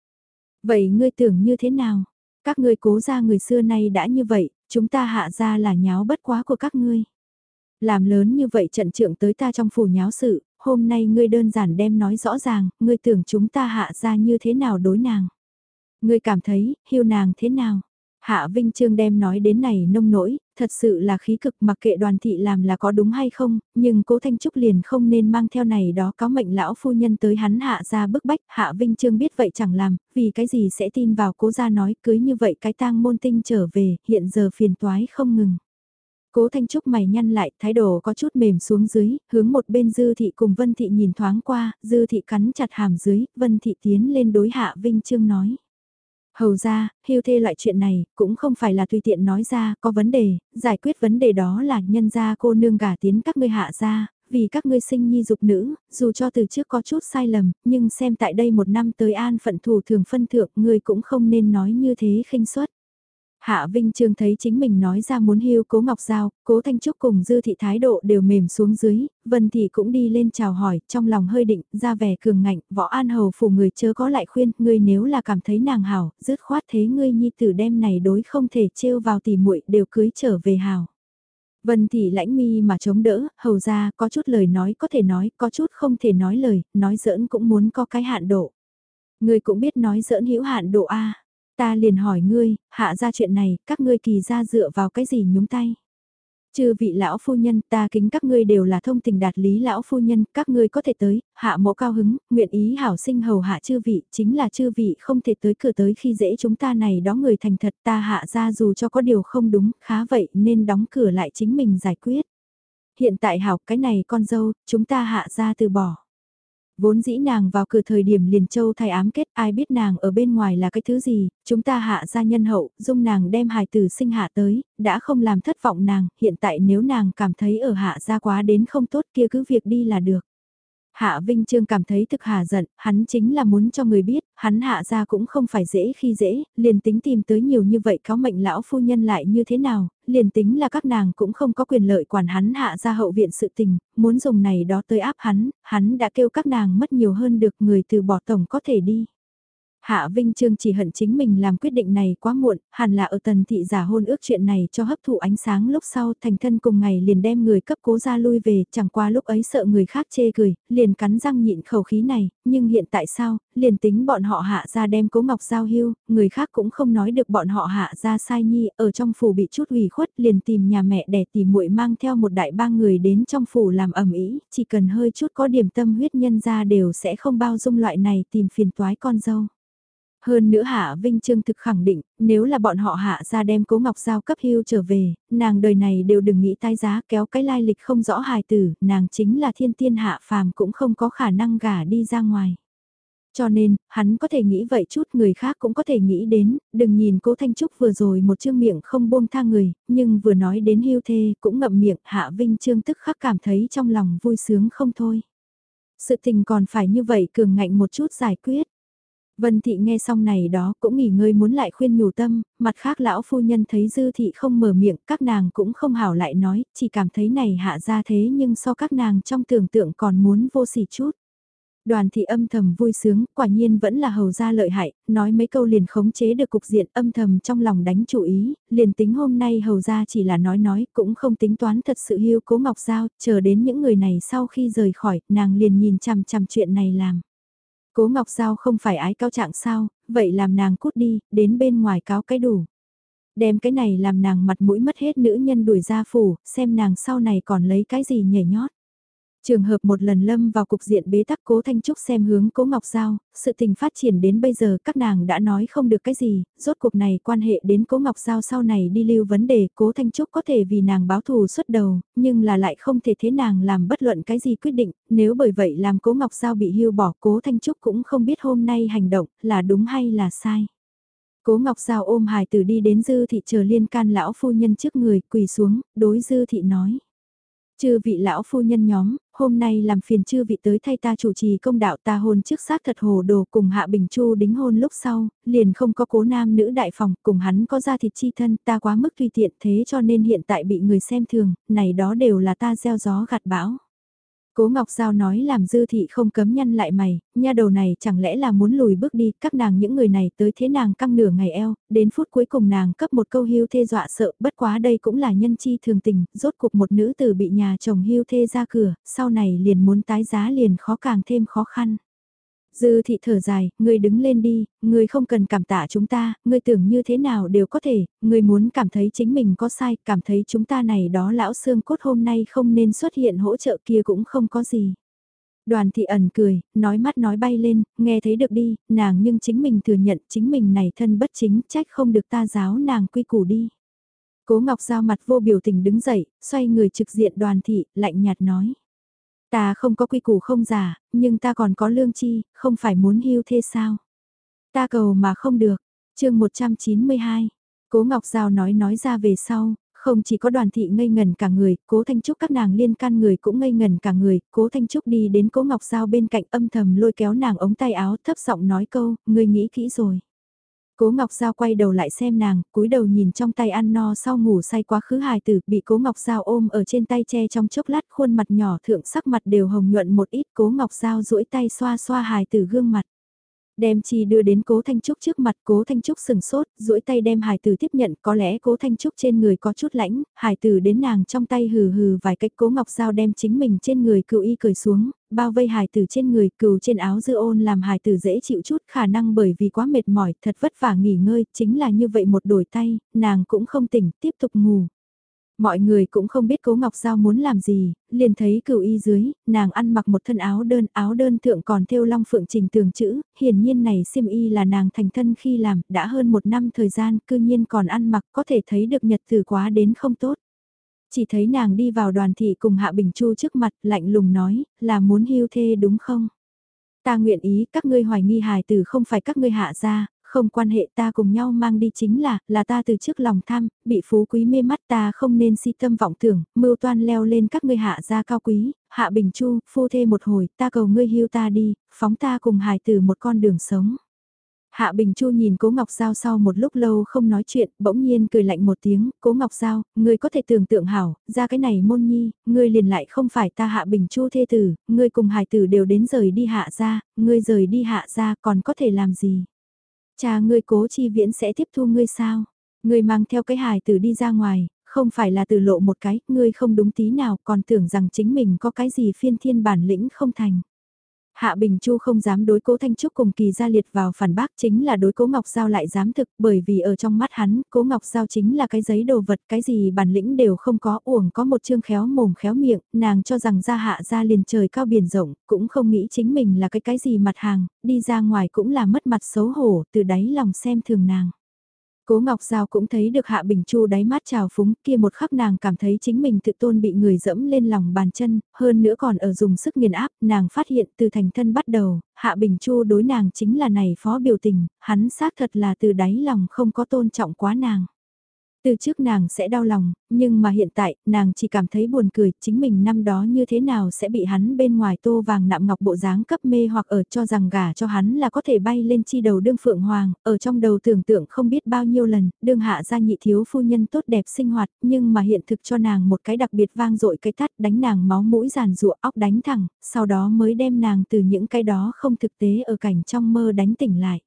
Vậy ngươi tưởng như thế nào? Các ngươi cố ra người xưa nay đã như vậy, chúng ta hạ ra là nháo bất quá của các ngươi. Làm lớn như vậy trận trưởng tới ta trong phủ nháo sự, hôm nay ngươi đơn giản đem nói rõ ràng, ngươi tưởng chúng ta hạ ra như thế nào đối nàng. Ngươi cảm thấy, hiu nàng thế nào? Hạ Vinh Trương đem nói đến này nông nỗi, thật sự là khí cực mặc kệ đoàn thị làm là có đúng hay không, nhưng cố Thanh Trúc liền không nên mang theo này đó có mệnh lão phu nhân tới hắn hạ ra bức bách, Hạ Vinh Trương biết vậy chẳng làm, vì cái gì sẽ tin vào cố gia nói cưới như vậy cái tang môn tinh trở về, hiện giờ phiền toái không ngừng. Cố Thanh Trúc mày nhăn lại, thái độ có chút mềm xuống dưới, hướng một bên Dư Thị cùng Vân Thị nhìn thoáng qua, Dư Thị cắn chặt hàm dưới, Vân Thị tiến lên đối Hạ Vinh Trương nói. Hầu ra, hưu thê loại chuyện này, cũng không phải là tùy tiện nói ra, có vấn đề, giải quyết vấn đề đó là nhân gia cô nương gả tiến các ngươi hạ ra, vì các ngươi sinh nhi dục nữ, dù cho từ trước có chút sai lầm, nhưng xem tại đây một năm tới an phận thủ thường phân thượng, ngươi cũng không nên nói như thế khinh suất. Hạ Vinh Trương thấy chính mình nói ra muốn hưu cố Ngọc Giao, cố Thanh Trúc cùng Dư Thị thái độ đều mềm xuống dưới, Vân Thị cũng đi lên chào hỏi, trong lòng hơi định, ra vẻ cường ngạnh, võ an hầu phủ người chớ có lại khuyên, ngươi nếu là cảm thấy nàng hảo, dứt khoát thế ngươi nhi tử đem này đối không thể trêu vào tỉ muội đều cưới trở về hảo. Vân Thị lãnh mi mà chống đỡ, hầu ra, có chút lời nói có thể nói, có chút không thể nói lời, nói giỡn cũng muốn có cái hạn độ. Ngươi cũng biết nói giỡn hữu hạn độ A. Ta liền hỏi ngươi, hạ ra chuyện này, các ngươi kỳ ra dựa vào cái gì nhúng tay? Chư vị lão phu nhân, ta kính các ngươi đều là thông tình đạt lý lão phu nhân, các ngươi có thể tới, hạ mộ cao hứng, nguyện ý hảo sinh hầu hạ chư vị, chính là chư vị không thể tới cửa tới khi dễ chúng ta này đó người thành thật ta hạ ra dù cho có điều không đúng, khá vậy nên đóng cửa lại chính mình giải quyết. Hiện tại hảo cái này con dâu, chúng ta hạ ra từ bỏ. Vốn dĩ nàng vào cửa thời điểm liền châu thay ám kết ai biết nàng ở bên ngoài là cái thứ gì, chúng ta hạ ra nhân hậu, dung nàng đem hài tử sinh hạ tới, đã không làm thất vọng nàng, hiện tại nếu nàng cảm thấy ở hạ ra quá đến không tốt kia cứ việc đi là được. Hạ Vinh Trương cảm thấy thực hà giận, hắn chính là muốn cho người biết, hắn hạ ra cũng không phải dễ khi dễ, liền tính tìm tới nhiều như vậy có mệnh lão phu nhân lại như thế nào, liền tính là các nàng cũng không có quyền lợi quản hắn hạ ra hậu viện sự tình, muốn dùng này đó tới áp hắn, hắn đã kêu các nàng mất nhiều hơn được người từ bỏ tổng có thể đi. Hạ Vinh Trương chỉ hận chính mình làm quyết định này quá muộn, hẳn là ở tần thị giả hôn ước chuyện này cho hấp thụ ánh sáng lúc sau thành thân cùng ngày liền đem người cấp cố ra lui về, chẳng qua lúc ấy sợ người khác chê cười, liền cắn răng nhịn khẩu khí này, nhưng hiện tại sao, liền tính bọn họ hạ ra đem cố ngọc giao hưu, người khác cũng không nói được bọn họ hạ ra sai nhi, ở trong phủ bị chút ủy khuất liền tìm nhà mẹ để tìm muội mang theo một đại ba người đến trong phủ làm ẩm ý, chỉ cần hơi chút có điểm tâm huyết nhân ra đều sẽ không bao dung loại này tìm phiền toái con dâu. Hơn nữa Hạ Vinh Trương thực khẳng định, nếu là bọn họ hạ ra đem cố ngọc giao cấp hưu trở về, nàng đời này đều đừng nghĩ tai giá kéo cái lai lịch không rõ hài tử, nàng chính là thiên tiên hạ phàm cũng không có khả năng gả đi ra ngoài. Cho nên, hắn có thể nghĩ vậy chút người khác cũng có thể nghĩ đến, đừng nhìn cố Thanh Trúc vừa rồi một chương miệng không buông tha người, nhưng vừa nói đến hưu thê cũng ngậm miệng Hạ Vinh Trương tức khắc cảm thấy trong lòng vui sướng không thôi. Sự tình còn phải như vậy cường ngạnh một chút giải quyết. Vân Thị nghe xong này đó cũng nghỉ ngơi muốn lại khuyên nhủ tâm, mặt khác lão phu nhân thấy Dư Thị không mở miệng, các nàng cũng không hảo lại nói, chỉ cảm thấy này hạ ra thế nhưng so các nàng trong tưởng tượng còn muốn vô sỉ chút. Đoàn thị âm thầm vui sướng, quả nhiên vẫn là hầu gia lợi hại, nói mấy câu liền khống chế được cục diện âm thầm trong lòng đánh chủ ý, liền tính hôm nay hầu gia chỉ là nói nói, cũng không tính toán thật sự hiêu cố ngọc giao, chờ đến những người này sau khi rời khỏi, nàng liền nhìn chằm chằm chuyện này làm. Cố ngọc giao không phải ái cao trạng sao, vậy làm nàng cút đi, đến bên ngoài cáo cái đủ. Đem cái này làm nàng mặt mũi mất hết nữ nhân đuổi ra phủ, xem nàng sau này còn lấy cái gì nhảy nhót. Trường hợp một lần lâm vào cục diện bế tắc cố Thanh Trúc xem hướng cố Ngọc Giao, sự tình phát triển đến bây giờ các nàng đã nói không được cái gì, rốt cuộc này quan hệ đến cố Ngọc Giao sau này đi lưu vấn đề cố Thanh Trúc có thể vì nàng báo thù xuất đầu, nhưng là lại không thể thế nàng làm bất luận cái gì quyết định, nếu bởi vậy làm cố Ngọc Giao bị hưu bỏ cố Thanh Trúc cũng không biết hôm nay hành động là đúng hay là sai. Cố Ngọc Giao ôm hài tử đi đến dư thị chờ liên can lão phu nhân trước người quỳ xuống, đối dư thị nói. Chư vị lão phu nhân nhóm, hôm nay làm phiền chư vị tới thay ta chủ trì công đạo ta hôn trước xác thật hồ đồ cùng Hạ Bình Chu đính hôn lúc sau, liền không có cố nam nữ đại phòng, cùng hắn có ra thịt chi thân ta quá mức tùy tiện thế cho nên hiện tại bị người xem thường, này đó đều là ta gieo gió gặt bão. Cố Ngọc Giao nói làm dư thị không cấm nhăn lại mày, nha đầu này chẳng lẽ là muốn lùi bước đi, các nàng những người này tới thế nàng căng nửa ngày eo, đến phút cuối cùng nàng cấp một câu hưu thê dọa sợ, bất quá đây cũng là nhân chi thường tình, rốt cuộc một nữ tử bị nhà chồng hưu thê ra cửa, sau này liền muốn tái giá liền khó càng thêm khó khăn. Dư thị thở dài, ngươi đứng lên đi, ngươi không cần cảm tạ chúng ta, ngươi tưởng như thế nào đều có thể, ngươi muốn cảm thấy chính mình có sai, cảm thấy chúng ta này đó lão xương cốt hôm nay không nên xuất hiện hỗ trợ kia cũng không có gì. Đoàn thị ẩn cười, nói mắt nói bay lên, nghe thấy được đi, nàng nhưng chính mình thừa nhận chính mình này thân bất chính, trách không được ta giáo nàng quy củ đi. Cố Ngọc Giao mặt vô biểu tình đứng dậy, xoay người trực diện đoàn thị, lạnh nhạt nói. Ta không có quy củ không giả, nhưng ta còn có lương chi, không phải muốn hưu thế sao? Ta cầu mà không được. chương 192. Cố Ngọc Giao nói nói ra về sau, không chỉ có đoàn thị ngây ngần cả người, cố Thanh Trúc các nàng liên can người cũng ngây ngần cả người, cố Thanh Trúc đi đến cố Ngọc Giao bên cạnh âm thầm lôi kéo nàng ống tay áo thấp giọng nói câu, ngươi nghĩ kỹ rồi. Cố Ngọc Giao quay đầu lại xem nàng, cúi đầu nhìn trong tay ăn no sau ngủ say quá khứ hài tử, bị Cố Ngọc Giao ôm ở trên tay che trong chốc lát khuôn mặt nhỏ thượng sắc mặt đều hồng nhuận một ít, Cố Ngọc Giao duỗi tay xoa xoa hài tử gương mặt. Đem chi đưa đến cố Thanh Trúc trước mặt cố Thanh Trúc sừng sốt, duỗi tay đem hải tử tiếp nhận có lẽ cố Thanh Trúc trên người có chút lãnh, hải tử đến nàng trong tay hừ hừ vài cách cố Ngọc Giao đem chính mình trên người cựu y cởi xuống, bao vây hải tử trên người cừu trên áo dư ôn làm hải tử dễ chịu chút khả năng bởi vì quá mệt mỏi thật vất vả nghỉ ngơi chính là như vậy một đổi tay, nàng cũng không tỉnh tiếp tục ngủ. Mọi người cũng không biết Cố Ngọc Giao muốn làm gì, liền thấy cửu y dưới, nàng ăn mặc một thân áo đơn, áo đơn thượng còn thêu long phượng trình tường chữ, hiển nhiên này xiêm y là nàng thành thân khi làm, đã hơn một năm thời gian, cư nhiên còn ăn mặc có thể thấy được nhật từ quá đến không tốt. Chỉ thấy nàng đi vào đoàn thị cùng Hạ Bình Chu trước mặt, lạnh lùng nói, là muốn hưu thê đúng không? Ta nguyện ý các ngươi hoài nghi hài tử không phải các ngươi hạ ra, không quan hệ ta cùng nhau mang đi chính là, là ta từ trước lòng tham, bị phú quý mê mắt ta không nên si tâm vọng tưởng, mưu toan leo lên các ngươi hạ gia cao quý, hạ bình chu, phu thê một hồi, ta cầu ngươi hưu ta đi, phóng ta cùng hài tử một con đường sống. Hạ Bình Chu nhìn Cố Ngọc Giao sau một lúc lâu không nói chuyện, bỗng nhiên cười lạnh một tiếng, Cố Ngọc Giao, ngươi có thể tưởng tượng hảo, ra cái này môn nhi, ngươi liền lại không phải ta Hạ Bình Chu thê tử, ngươi cùng hài tử đều đến rời đi hạ ra, ngươi rời đi hạ ra còn có thể làm gì? Cha ngươi cố chi viễn sẽ tiếp thu ngươi sao? Ngươi mang theo cái hài tử đi ra ngoài, không phải là từ lộ một cái, ngươi không đúng tí nào còn tưởng rằng chính mình có cái gì phiên thiên bản lĩnh không thành. Hạ Bình Chu không dám đối cố Thanh Trúc cùng kỳ gia liệt vào phản bác chính là đối cố Ngọc Giao lại dám thực bởi vì ở trong mắt hắn, cố Ngọc Giao chính là cái giấy đồ vật, cái gì bản lĩnh đều không có, uổng có một chương khéo mồm khéo miệng, nàng cho rằng ra hạ ra liền trời cao biển rộng, cũng không nghĩ chính mình là cái cái gì mặt hàng, đi ra ngoài cũng là mất mặt xấu hổ, từ đáy lòng xem thường nàng. Cố Ngọc Giao cũng thấy được Hạ Bình Chu đáy mắt trào phúng kia một khắc nàng cảm thấy chính mình tự tôn bị người dẫm lên lòng bàn chân, hơn nữa còn ở dùng sức nghiền áp, nàng phát hiện từ thành thân bắt đầu, Hạ Bình Chu đối nàng chính là này phó biểu tình, hắn xác thật là từ đáy lòng không có tôn trọng quá nàng. Từ trước nàng sẽ đau lòng, nhưng mà hiện tại, nàng chỉ cảm thấy buồn cười, chính mình năm đó như thế nào sẽ bị hắn bên ngoài tô vàng nạm ngọc bộ dáng cấp mê hoặc ở cho rằng gả cho hắn là có thể bay lên chi đầu đương phượng hoàng, ở trong đầu tưởng tượng không biết bao nhiêu lần, đương hạ ra nhị thiếu phu nhân tốt đẹp sinh hoạt, nhưng mà hiện thực cho nàng một cái đặc biệt vang dội cái tắt đánh nàng máu mũi giàn rụa óc đánh thẳng, sau đó mới đem nàng từ những cái đó không thực tế ở cảnh trong mơ đánh tỉnh lại.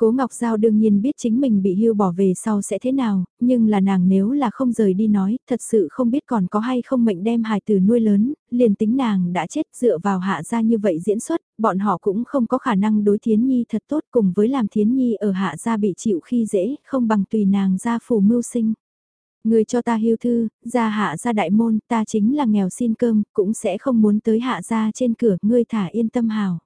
Cố Ngọc Giao đương nhiên biết chính mình bị hưu bỏ về sau sẽ thế nào, nhưng là nàng nếu là không rời đi nói, thật sự không biết còn có hay không mệnh đem hài tử nuôi lớn, liền tính nàng đã chết dựa vào hạ gia như vậy diễn xuất, bọn họ cũng không có khả năng đối Thiến Nhi thật tốt cùng với làm Thiến Nhi ở hạ gia bị chịu khi dễ, không bằng tùy nàng ra phủ mưu sinh. Người cho ta hưu thư, ra hạ gia đại môn, ta chính là nghèo xin cơm, cũng sẽ không muốn tới hạ gia trên cửa, ngươi thả yên tâm hào.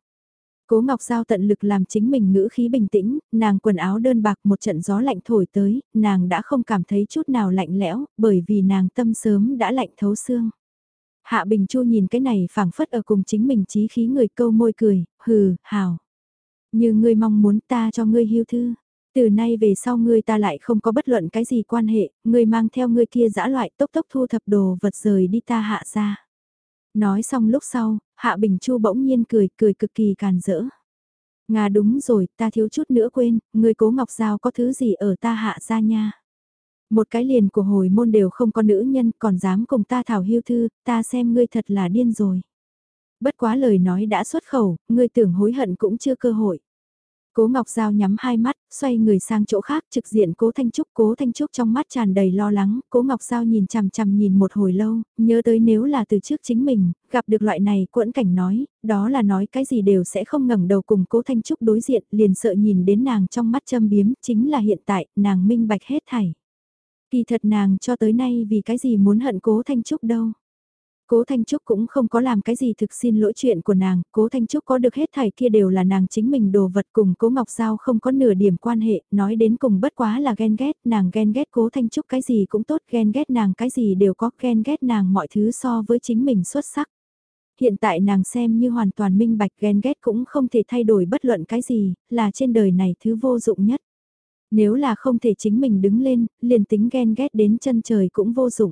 Cố Ngọc Giao tận lực làm chính mình ngữ khí bình tĩnh, nàng quần áo đơn bạc một trận gió lạnh thổi tới, nàng đã không cảm thấy chút nào lạnh lẽo, bởi vì nàng tâm sớm đã lạnh thấu xương. Hạ Bình Chu nhìn cái này phảng phất ở cùng chính mình trí khí người câu môi cười, hừ, hào. Như ngươi mong muốn ta cho ngươi hiu thư. Từ nay về sau ngươi ta lại không có bất luận cái gì quan hệ, ngươi mang theo ngươi kia dã loại tốc tốc thu thập đồ vật rời đi ta hạ ra. Nói xong lúc sau, Hạ Bình Chu bỗng nhiên cười, cười cực kỳ càn rỡ. Nga đúng rồi, ta thiếu chút nữa quên, người cố Ngọc Giao có thứ gì ở ta hạ ra nha. Một cái liền của hồi môn đều không có nữ nhân còn dám cùng ta thảo hiêu thư, ta xem ngươi thật là điên rồi. Bất quá lời nói đã xuất khẩu, ngươi tưởng hối hận cũng chưa cơ hội. Cố Ngọc Giao nhắm hai mắt, xoay người sang chỗ khác trực diện Cố Thanh Trúc. Cố Thanh Trúc trong mắt tràn đầy lo lắng, Cố Ngọc Giao nhìn chằm chằm nhìn một hồi lâu, nhớ tới nếu là từ trước chính mình, gặp được loại này quẫn cảnh nói, đó là nói cái gì đều sẽ không ngẩng đầu cùng Cố Thanh Trúc đối diện, liền sợ nhìn đến nàng trong mắt châm biếm, chính là hiện tại, nàng minh bạch hết thảy. Kỳ thật nàng cho tới nay vì cái gì muốn hận Cố Thanh Trúc đâu. Cố Thanh Trúc cũng không có làm cái gì thực xin lỗi chuyện của nàng, Cố Thanh Trúc có được hết thảy kia đều là nàng chính mình đồ vật cùng Cố Ngọc Giao không có nửa điểm quan hệ, nói đến cùng bất quá là ghen ghét, nàng ghen ghét Cố Thanh Trúc cái gì cũng tốt, ghen ghét nàng cái gì đều có, ghen ghét nàng mọi thứ so với chính mình xuất sắc. Hiện tại nàng xem như hoàn toàn minh bạch ghen ghét cũng không thể thay đổi bất luận cái gì, là trên đời này thứ vô dụng nhất. Nếu là không thể chính mình đứng lên, liền tính ghen ghét đến chân trời cũng vô dụng.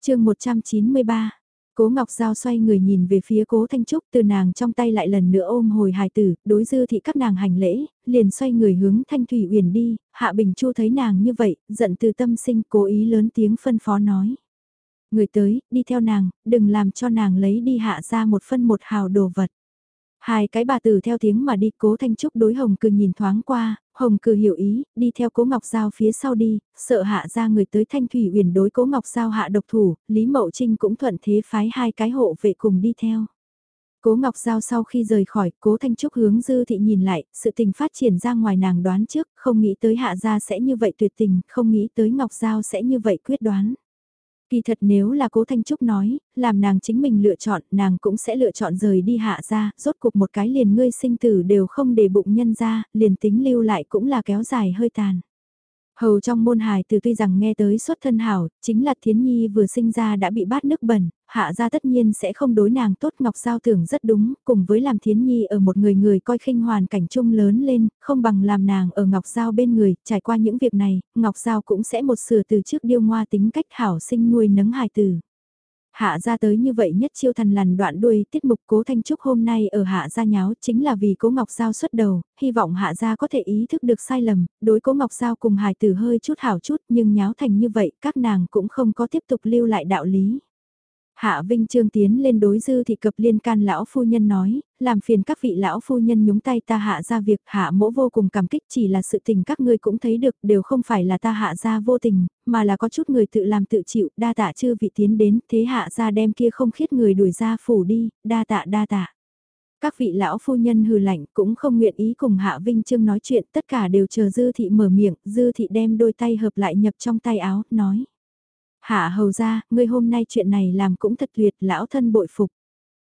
chương 193 Cố Ngọc Giao xoay người nhìn về phía Cố Thanh Trúc từ nàng trong tay lại lần nữa ôm hồi hài tử, đối dư thị các nàng hành lễ, liền xoay người hướng Thanh Thủy Uyển đi, Hạ Bình Chu thấy nàng như vậy, giận từ tâm sinh cố ý lớn tiếng phân phó nói. Người tới, đi theo nàng, đừng làm cho nàng lấy đi hạ ra một phân một hào đồ vật. Hai cái bà tử theo tiếng mà đi cố Thanh Trúc đối Hồng Cừ nhìn thoáng qua, Hồng Cừ hiểu ý, đi theo cố Ngọc Giao phía sau đi, sợ hạ ra người tới Thanh Thủy uyển đối cố Ngọc Giao hạ độc thủ, Lý Mậu Trinh cũng thuận thế phái hai cái hộ vệ cùng đi theo. Cố Ngọc Giao sau khi rời khỏi, Cố Thanh Trúc hướng Dư Thị nhìn lại, sự tình phát triển ra ngoài nàng đoán trước, không nghĩ tới Hạ Gia sẽ như vậy tuyệt tình, không nghĩ tới Ngọc Giao sẽ như vậy quyết đoán. Kỳ thật nếu là cố Thanh Trúc nói, làm nàng chính mình lựa chọn, nàng cũng sẽ lựa chọn rời đi hạ ra, rốt cục một cái liền ngươi sinh tử đều không để bụng nhân ra, liền tính lưu lại cũng là kéo dài hơi tàn. Hầu trong môn hài từ tuy rằng nghe tới xuất thân hảo, chính là Thiến Nhi vừa sinh ra đã bị bát nước bẩn, hạ ra tất nhiên sẽ không đối nàng tốt Ngọc Giao tưởng rất đúng, cùng với làm Thiến Nhi ở một người người coi khinh hoàn cảnh chung lớn lên, không bằng làm nàng ở Ngọc Giao bên người, trải qua những việc này, Ngọc Giao cũng sẽ một sửa từ trước điêu ngoa tính cách hảo sinh nuôi nấng hài tử. Hạ ra tới như vậy nhất chiêu thần lằn đoạn đuôi tiết mục cố Thanh Trúc hôm nay ở hạ gia nháo chính là vì cố Ngọc Giao xuất đầu, hy vọng hạ gia có thể ý thức được sai lầm, đối cố Ngọc Giao cùng hài tử hơi chút hảo chút nhưng nháo thành như vậy các nàng cũng không có tiếp tục lưu lại đạo lý. Hạ Vinh Trương tiến lên đối dư thị cập liên can lão phu nhân nói, làm phiền các vị lão phu nhân nhúng tay ta hạ ra việc hạ mỗ vô cùng cảm kích chỉ là sự tình các ngươi cũng thấy được đều không phải là ta hạ ra vô tình, mà là có chút người tự làm tự chịu, đa tạ chư vị tiến đến, thế hạ ra đem kia không khiết người đuổi ra phủ đi, đa tạ đa tạ. Các vị lão phu nhân hừ lạnh cũng không nguyện ý cùng Hạ Vinh Trương nói chuyện, tất cả đều chờ Dư Thị mở miệng, Dư Thị đem đôi tay hợp lại nhập trong tay áo, nói. Hạ hầu ra, ngươi hôm nay chuyện này làm cũng thật tuyệt, lão thân bội phục.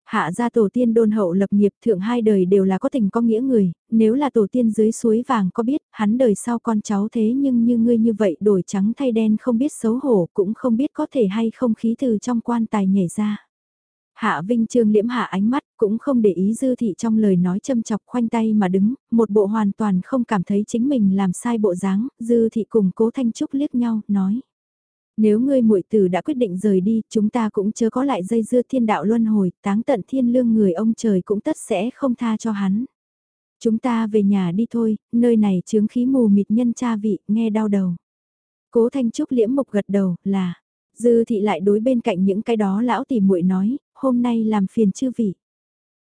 Hạ gia tổ tiên đôn hậu lập nghiệp thượng hai đời đều là có tình có nghĩa người, nếu là tổ tiên dưới suối vàng có biết, hắn đời sau con cháu thế nhưng như ngươi như vậy đổi trắng thay đen không biết xấu hổ cũng không biết có thể hay không khí từ trong quan tài nhảy ra. Hạ Vinh Trương liễm hạ ánh mắt, cũng không để ý dư thị trong lời nói châm chọc khoanh tay mà đứng, một bộ hoàn toàn không cảm thấy chính mình làm sai bộ dáng, dư thị cùng cố Thanh Trúc liếc nhau, nói. Nếu ngươi muội tử đã quyết định rời đi, chúng ta cũng chớ có lại dây dưa thiên đạo luân hồi, táng tận thiên lương người ông trời cũng tất sẽ không tha cho hắn. Chúng ta về nhà đi thôi, nơi này chướng khí mù mịt nhân cha vị, nghe đau đầu. Cố Thanh Trúc liễm mục gật đầu, là, Dư thị lại đối bên cạnh những cái đó lão tỷ muội nói, hôm nay làm phiền chư vị.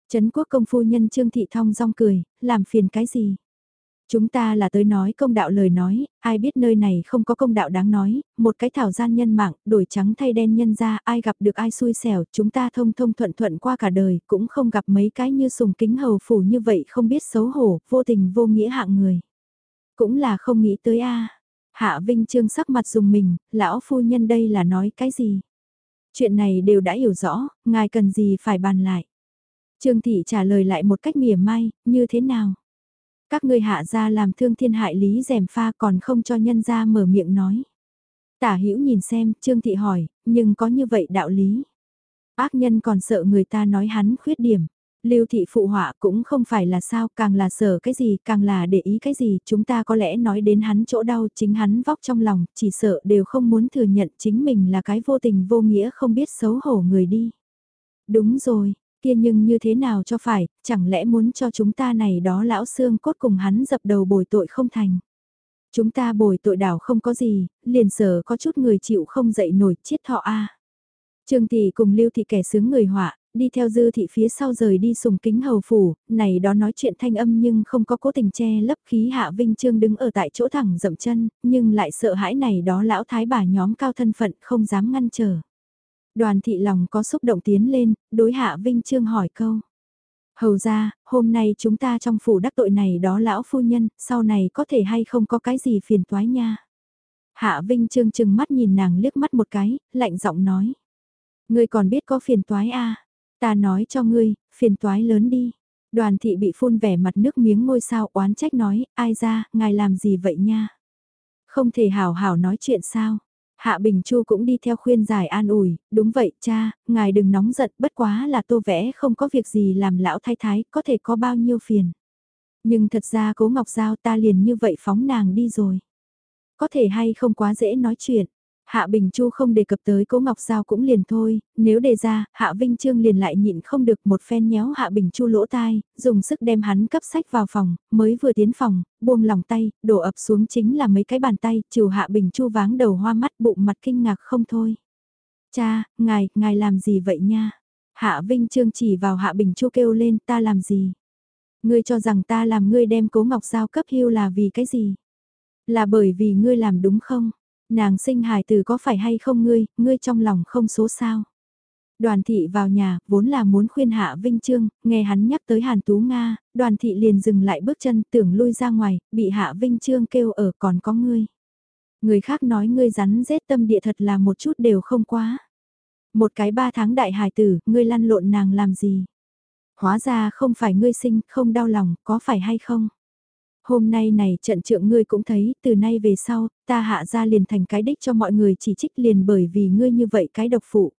Trấn quốc công phu nhân Trương Thị Thong rong cười, làm phiền cái gì? Chúng ta là tới nói công đạo lời nói, ai biết nơi này không có công đạo đáng nói, một cái thảo gian nhân mạng, đổi trắng thay đen nhân ra, ai gặp được ai xui xẻo, chúng ta thông thông thuận thuận qua cả đời, cũng không gặp mấy cái như sùng kính hầu phủ như vậy không biết xấu hổ, vô tình vô nghĩa hạng người. Cũng là không nghĩ tới a Hạ Vinh Trương sắc mặt dùng mình, lão phu nhân đây là nói cái gì? Chuyện này đều đã hiểu rõ, ngài cần gì phải bàn lại. Trương Thị trả lời lại một cách mỉa mai, như thế nào? Các ngươi hạ ra làm thương thiên hại lý rèm pha còn không cho nhân ra mở miệng nói. Tả hữu nhìn xem, Trương Thị hỏi, nhưng có như vậy đạo lý. Ác nhân còn sợ người ta nói hắn khuyết điểm. Lưu thị phụ họa cũng không phải là sao, càng là sợ cái gì, càng là để ý cái gì, chúng ta có lẽ nói đến hắn chỗ đau, chính hắn vóc trong lòng, chỉ sợ đều không muốn thừa nhận chính mình là cái vô tình vô nghĩa không biết xấu hổ người đi. Đúng rồi, kia nhưng như thế nào cho phải, chẳng lẽ muốn cho chúng ta này đó lão xương cốt cùng hắn dập đầu bồi tội không thành. Chúng ta bồi tội đảo không có gì, liền sở có chút người chịu không dậy nổi chết thọ a. Trương Thị cùng Lưu Thị kẻ sướng người họa, đi theo dư thị phía sau rời đi sùng kính hầu phủ, này đó nói chuyện thanh âm nhưng không có cố tình che lấp khí hạ vinh trương đứng ở tại chỗ thẳng dậm chân, nhưng lại sợ hãi này đó lão thái bà nhóm cao thân phận không dám ngăn trở. Đoàn thị lòng có xúc động tiến lên, đối hạ vinh trương hỏi câu. Hầu ra, hôm nay chúng ta trong phủ đắc tội này đó lão phu nhân, sau này có thể hay không có cái gì phiền toái nha. Hạ Vinh Trương chừng mắt nhìn nàng liếc mắt một cái, lạnh giọng nói. Ngươi còn biết có phiền toái a à? Ta nói cho ngươi, phiền toái lớn đi. Đoàn thị bị phun vẻ mặt nước miếng ngôi sao oán trách nói, ai ra, ngài làm gì vậy nha? Không thể hảo hảo nói chuyện sao? Hạ Bình Chu cũng đi theo khuyên giải an ủi, đúng vậy cha, ngài đừng nóng giận, bất quá là tô vẽ không có việc gì làm lão thái thái, có thể có bao nhiêu phiền. Nhưng thật ra cố Ngọc Giao ta liền như vậy phóng nàng đi rồi. Có thể hay không quá dễ nói chuyện. Hạ Bình Chu không đề cập tới Cố Ngọc Giao cũng liền thôi, nếu đề ra, Hạ Vinh Trương liền lại nhịn không được một phen nhéo Hạ Bình Chu lỗ tai, dùng sức đem hắn cấp sách vào phòng, mới vừa tiến phòng, buông lòng tay, đổ ập xuống chính là mấy cái bàn tay, chiều Hạ Bình Chu váng đầu hoa mắt bụng mặt kinh ngạc không thôi. Cha, ngài, ngài làm gì vậy nha? Hạ Vinh Trương chỉ vào Hạ Bình Chu kêu lên ta làm gì? Ngươi cho rằng ta làm ngươi đem Cố Ngọc Giao cấp hưu là vì cái gì? Là bởi vì ngươi làm đúng không? Nàng sinh hài từ có phải hay không ngươi, ngươi trong lòng không số sao. Đoàn thị vào nhà, vốn là muốn khuyên Hạ Vinh Trương, nghe hắn nhắc tới Hàn Tú Nga, đoàn thị liền dừng lại bước chân tưởng lui ra ngoài, bị Hạ Vinh Trương kêu ở còn có ngươi. Người khác nói ngươi rắn rết tâm địa thật là một chút đều không quá. Một cái ba tháng đại hài tử, ngươi lăn lộn nàng làm gì? Hóa ra không phải ngươi sinh, không đau lòng, có phải hay không? Hôm nay này trận trượng ngươi cũng thấy, từ nay về sau, ta hạ ra liền thành cái đích cho mọi người chỉ trích liền bởi vì ngươi như vậy cái độc phụ.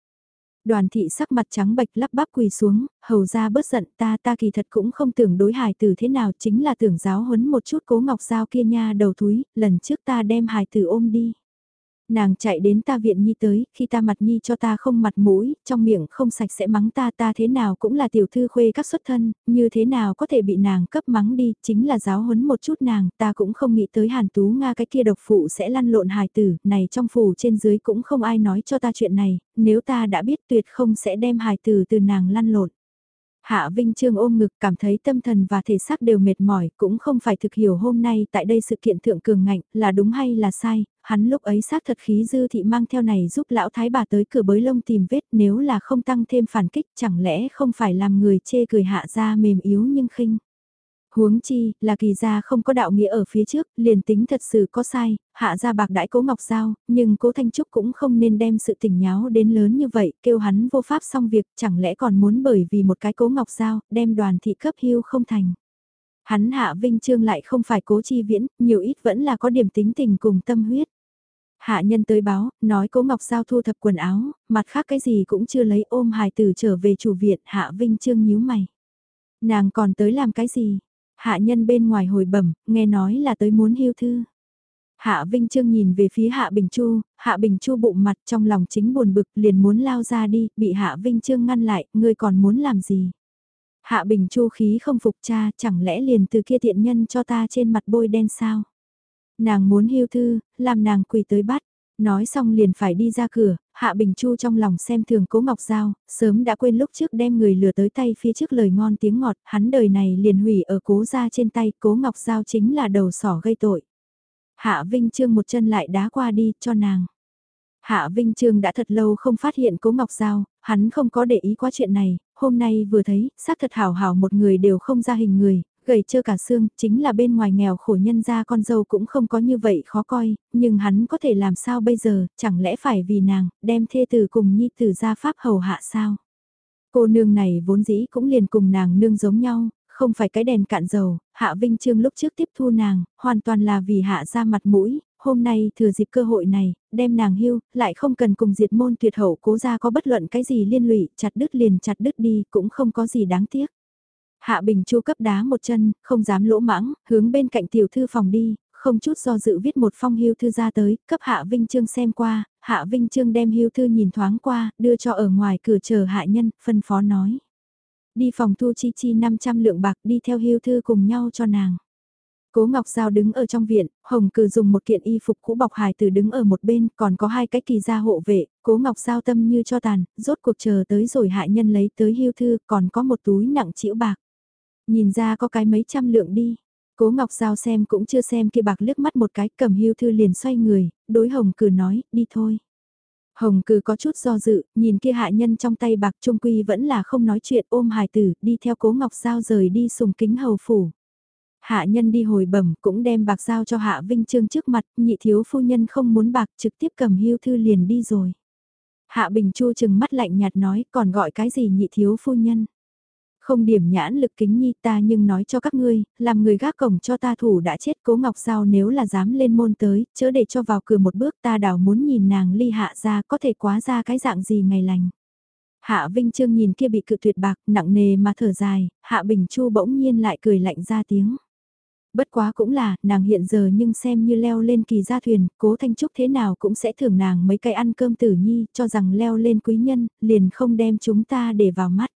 Đoàn thị sắc mặt trắng bạch lắp bắp quỳ xuống, hầu ra bớt giận ta ta kỳ thật cũng không tưởng đối hài tử thế nào chính là tưởng giáo huấn một chút cố ngọc giao kia nha đầu túi, lần trước ta đem hài tử ôm đi. Nàng chạy đến ta viện nhi tới, khi ta mặt nhi cho ta không mặt mũi, trong miệng không sạch sẽ mắng ta ta thế nào cũng là tiểu thư khuê các xuất thân, như thế nào có thể bị nàng cấp mắng đi, chính là giáo huấn một chút nàng, ta cũng không nghĩ tới hàn tú Nga cái kia độc phụ sẽ lăn lộn hài tử, này trong phủ trên dưới cũng không ai nói cho ta chuyện này, nếu ta đã biết tuyệt không sẽ đem hài tử từ nàng lăn lộn. Hạ Vinh Trương ôm ngực cảm thấy tâm thần và thể xác đều mệt mỏi, cũng không phải thực hiểu hôm nay tại đây sự kiện thượng cường ngạnh, là đúng hay là sai, hắn lúc ấy xác thật khí dư thị mang theo này giúp lão thái bà tới cửa bới lông tìm vết nếu là không tăng thêm phản kích chẳng lẽ không phải làm người chê cười hạ ra mềm yếu nhưng khinh. Huống chi, là kỳ gia không có đạo nghĩa ở phía trước, liền tính thật sự có sai, hạ ra bạc đãi cố ngọc giao, nhưng cố Thanh Trúc cũng không nên đem sự tình nháo đến lớn như vậy, kêu hắn vô pháp xong việc, chẳng lẽ còn muốn bởi vì một cái cố ngọc giao, đem đoàn thị cấp hưu không thành. Hắn hạ vinh trương lại không phải cố chi viễn, nhiều ít vẫn là có điểm tính tình cùng tâm huyết. Hạ nhân tới báo, nói cố ngọc giao thu thập quần áo, mặt khác cái gì cũng chưa lấy ôm hài tử trở về chủ viện, hạ vinh trương nhíu mày. Nàng còn tới làm cái gì? Hạ nhân bên ngoài hồi bẩm, nghe nói là tới muốn hưu thư. Hạ Vinh Trương nhìn về phía Hạ Bình Chu, Hạ Bình Chu bụng mặt trong lòng chính buồn bực liền muốn lao ra đi, bị Hạ Vinh Trương ngăn lại, ngươi còn muốn làm gì? Hạ Bình Chu khí không phục cha, chẳng lẽ liền từ kia tiện nhân cho ta trên mặt bôi đen sao? Nàng muốn hưu thư, làm nàng quỳ tới bắt, Nói xong liền phải đi ra cửa, Hạ Bình Chu trong lòng xem thường Cố Ngọc Giao, sớm đã quên lúc trước đem người lừa tới tay phía trước lời ngon tiếng ngọt, hắn đời này liền hủy ở Cố ra trên tay, Cố Ngọc Giao chính là đầu sỏ gây tội. Hạ Vinh Trương một chân lại đá qua đi, cho nàng. Hạ Vinh Trương đã thật lâu không phát hiện Cố Ngọc Giao, hắn không có để ý qua chuyện này, hôm nay vừa thấy, xác thật hảo hảo một người đều không ra hình người, gầy trơ cả xương, chính là bên ngoài nghèo khổ nhân ra con dâu cũng không có như vậy khó coi, nhưng hắn có thể làm sao bây giờ, chẳng lẽ phải vì nàng, đem thê tử cùng nhi tử ra pháp hầu hạ sao? Cô nương này vốn dĩ cũng liền cùng nàng nương giống nhau, không phải cái đèn cạn dầu, Hạ Vinh Trương lúc trước tiếp thu nàng, hoàn toàn là vì hạ ra mặt mũi, hôm nay thừa dịp cơ hội này, đem nàng hưu, lại không cần cùng diệt môn tuyệt hậu cố ra có bất luận cái gì liên lụy, chặt đứt liền chặt đứt đi, cũng không có gì đáng tiếc. Hạ Bình Chu cấp đá một chân, không dám lỗ mãng, hướng bên cạnh tiểu thư phòng đi, không chút do dự viết một phong hưu thư ra tới, cấp Hạ Vinh Trương xem qua, Hạ Vinh Trương đem hưu thư nhìn thoáng qua, đưa cho ở ngoài cửa chờ hạ nhân, phân phó nói. Đi phòng thu chi chi 500 lượng bạc đi theo hưu thư cùng nhau cho nàng. Cố Ngọc Giao đứng ở trong viện, Hồng Cừ dùng một kiện y phục cũ bọc hài từ đứng ở một bên, còn có hai cái kỳ gia hộ vệ, Cố Ngọc Giao tâm như cho tàn, rốt cuộc chờ tới rồi hạ nhân lấy tới hưu thư, còn có một túi nặng chĩu bạc. Nhìn ra có cái mấy trăm lượng đi. Cố Ngọc Giao xem cũng chưa xem kia bạc liếc mắt một cái cầm hưu thư liền xoay người, đối Hồng Cử nói, đi thôi. Hồng Cử có chút do dự, nhìn kia hạ nhân trong tay bạc trung quy vẫn là không nói chuyện ôm hài tử, đi theo Cố Ngọc Giao rời đi sùng kính hầu phủ. Hạ nhân đi hồi bẩm cũng đem bạc giao cho Hạ Vinh Trương trước mặt, nhị thiếu phu nhân không muốn bạc trực tiếp cầm hưu thư liền đi rồi. Hạ Bình Chu chừng mắt lạnh nhạt nói còn gọi cái gì nhị thiếu phu nhân. Không điểm nhãn lực kính nhi ta nhưng nói cho các ngươi, làm người gác cổng cho ta thủ đã chết cố ngọc sao nếu là dám lên môn tới, chớ để cho vào cửa một bước ta đảo muốn nhìn nàng ly hạ ra có thể quá ra cái dạng gì ngày lành. Hạ Vinh Trương nhìn kia bị cự tuyệt bạc nặng nề mà thở dài, Hạ Bình Chu bỗng nhiên lại cười lạnh ra tiếng. Bất quá cũng là, nàng hiện giờ nhưng xem như leo lên kỳ gia thuyền, cố Thanh Trúc thế nào cũng sẽ thưởng nàng mấy cái ăn cơm tử nhi, cho rằng leo lên quý nhân, liền không đem chúng ta để vào mắt.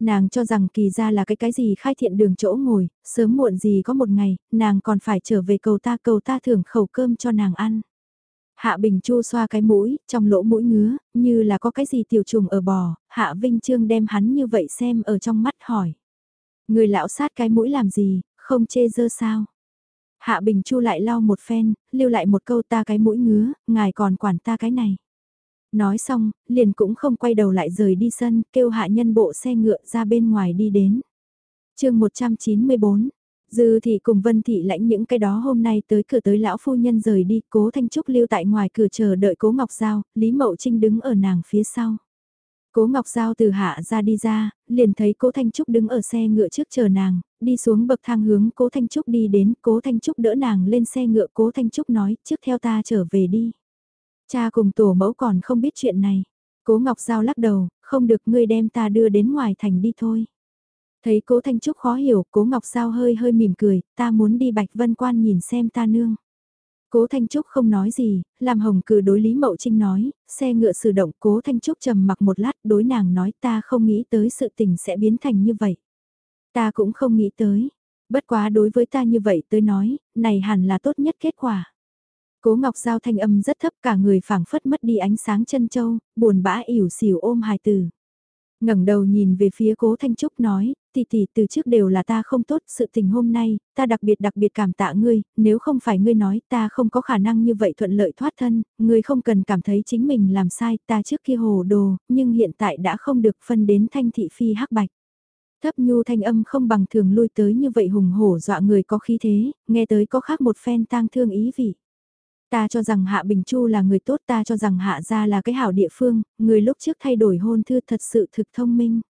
Nàng cho rằng kỳ ra là cái cái gì khai thiện đường chỗ ngồi, sớm muộn gì có một ngày, nàng còn phải trở về cầu ta cầu ta thưởng khẩu cơm cho nàng ăn. Hạ Bình Chu xoa cái mũi, trong lỗ mũi ngứa, như là có cái gì tiểu trùng ở bò, Hạ Vinh Trương đem hắn như vậy xem ở trong mắt hỏi. Người lão sát cái mũi làm gì, không chê dơ sao? Hạ Bình Chu lại lau một phen, lưu lại một câu ta cái mũi ngứa, ngài còn quản ta cái này. Nói xong, liền cũng không quay đầu lại rời đi sân, kêu hạ nhân bộ xe ngựa ra bên ngoài đi đến. chương 194 Dư thị cùng Vân thị lãnh những cái đó hôm nay tới cửa tới lão phu nhân rời đi, cố Thanh Trúc lưu tại ngoài cửa chờ đợi cố Ngọc Giao, Lý Mậu Trinh đứng ở nàng phía sau. Cố Ngọc Giao từ hạ ra đi ra, liền thấy cố Thanh Trúc đứng ở xe ngựa trước chờ nàng, đi xuống bậc thang hướng cố Thanh Trúc đi đến, cố Thanh Trúc đỡ nàng lên xe ngựa cố Thanh Trúc nói, trước theo ta trở về đi. Cha cùng tổ mẫu còn không biết chuyện này. Cố Ngọc Giao lắc đầu, không được ngươi đem ta đưa đến ngoài thành đi thôi. Thấy cố Thanh Trúc khó hiểu, cố Ngọc Giao hơi hơi mỉm cười, ta muốn đi Bạch Vân Quan nhìn xem ta nương. Cố Thanh Trúc không nói gì, làm hồng cử đối Lý Mậu Trinh nói, xe ngựa sử động cố Thanh Trúc trầm mặc một lát đối nàng nói ta không nghĩ tới sự tình sẽ biến thành như vậy. Ta cũng không nghĩ tới, bất quá đối với ta như vậy tới nói, này hẳn là tốt nhất kết quả. Cố Ngọc Giao thanh âm rất thấp cả người phảng phất mất đi ánh sáng chân châu, buồn bã ỉu xỉu ôm hài tử. ngẩng đầu nhìn về phía cố Thanh Trúc nói, tỷ tỷ từ trước đều là ta không tốt, sự tình hôm nay, ta đặc biệt đặc biệt cảm tạ ngươi, nếu không phải ngươi nói ta không có khả năng như vậy thuận lợi thoát thân, ngươi không cần cảm thấy chính mình làm sai, ta trước kia hồ đồ, nhưng hiện tại đã không được phân đến thanh thị phi hắc bạch. Thấp nhu thanh âm không bằng thường lui tới như vậy hùng hổ dọa người có khí thế, nghe tới có khác một phen tang thương ý vị. Ta cho rằng Hạ Bình Chu là người tốt ta cho rằng Hạ gia là cái hảo địa phương, người lúc trước thay đổi hôn thư thật sự thực thông minh.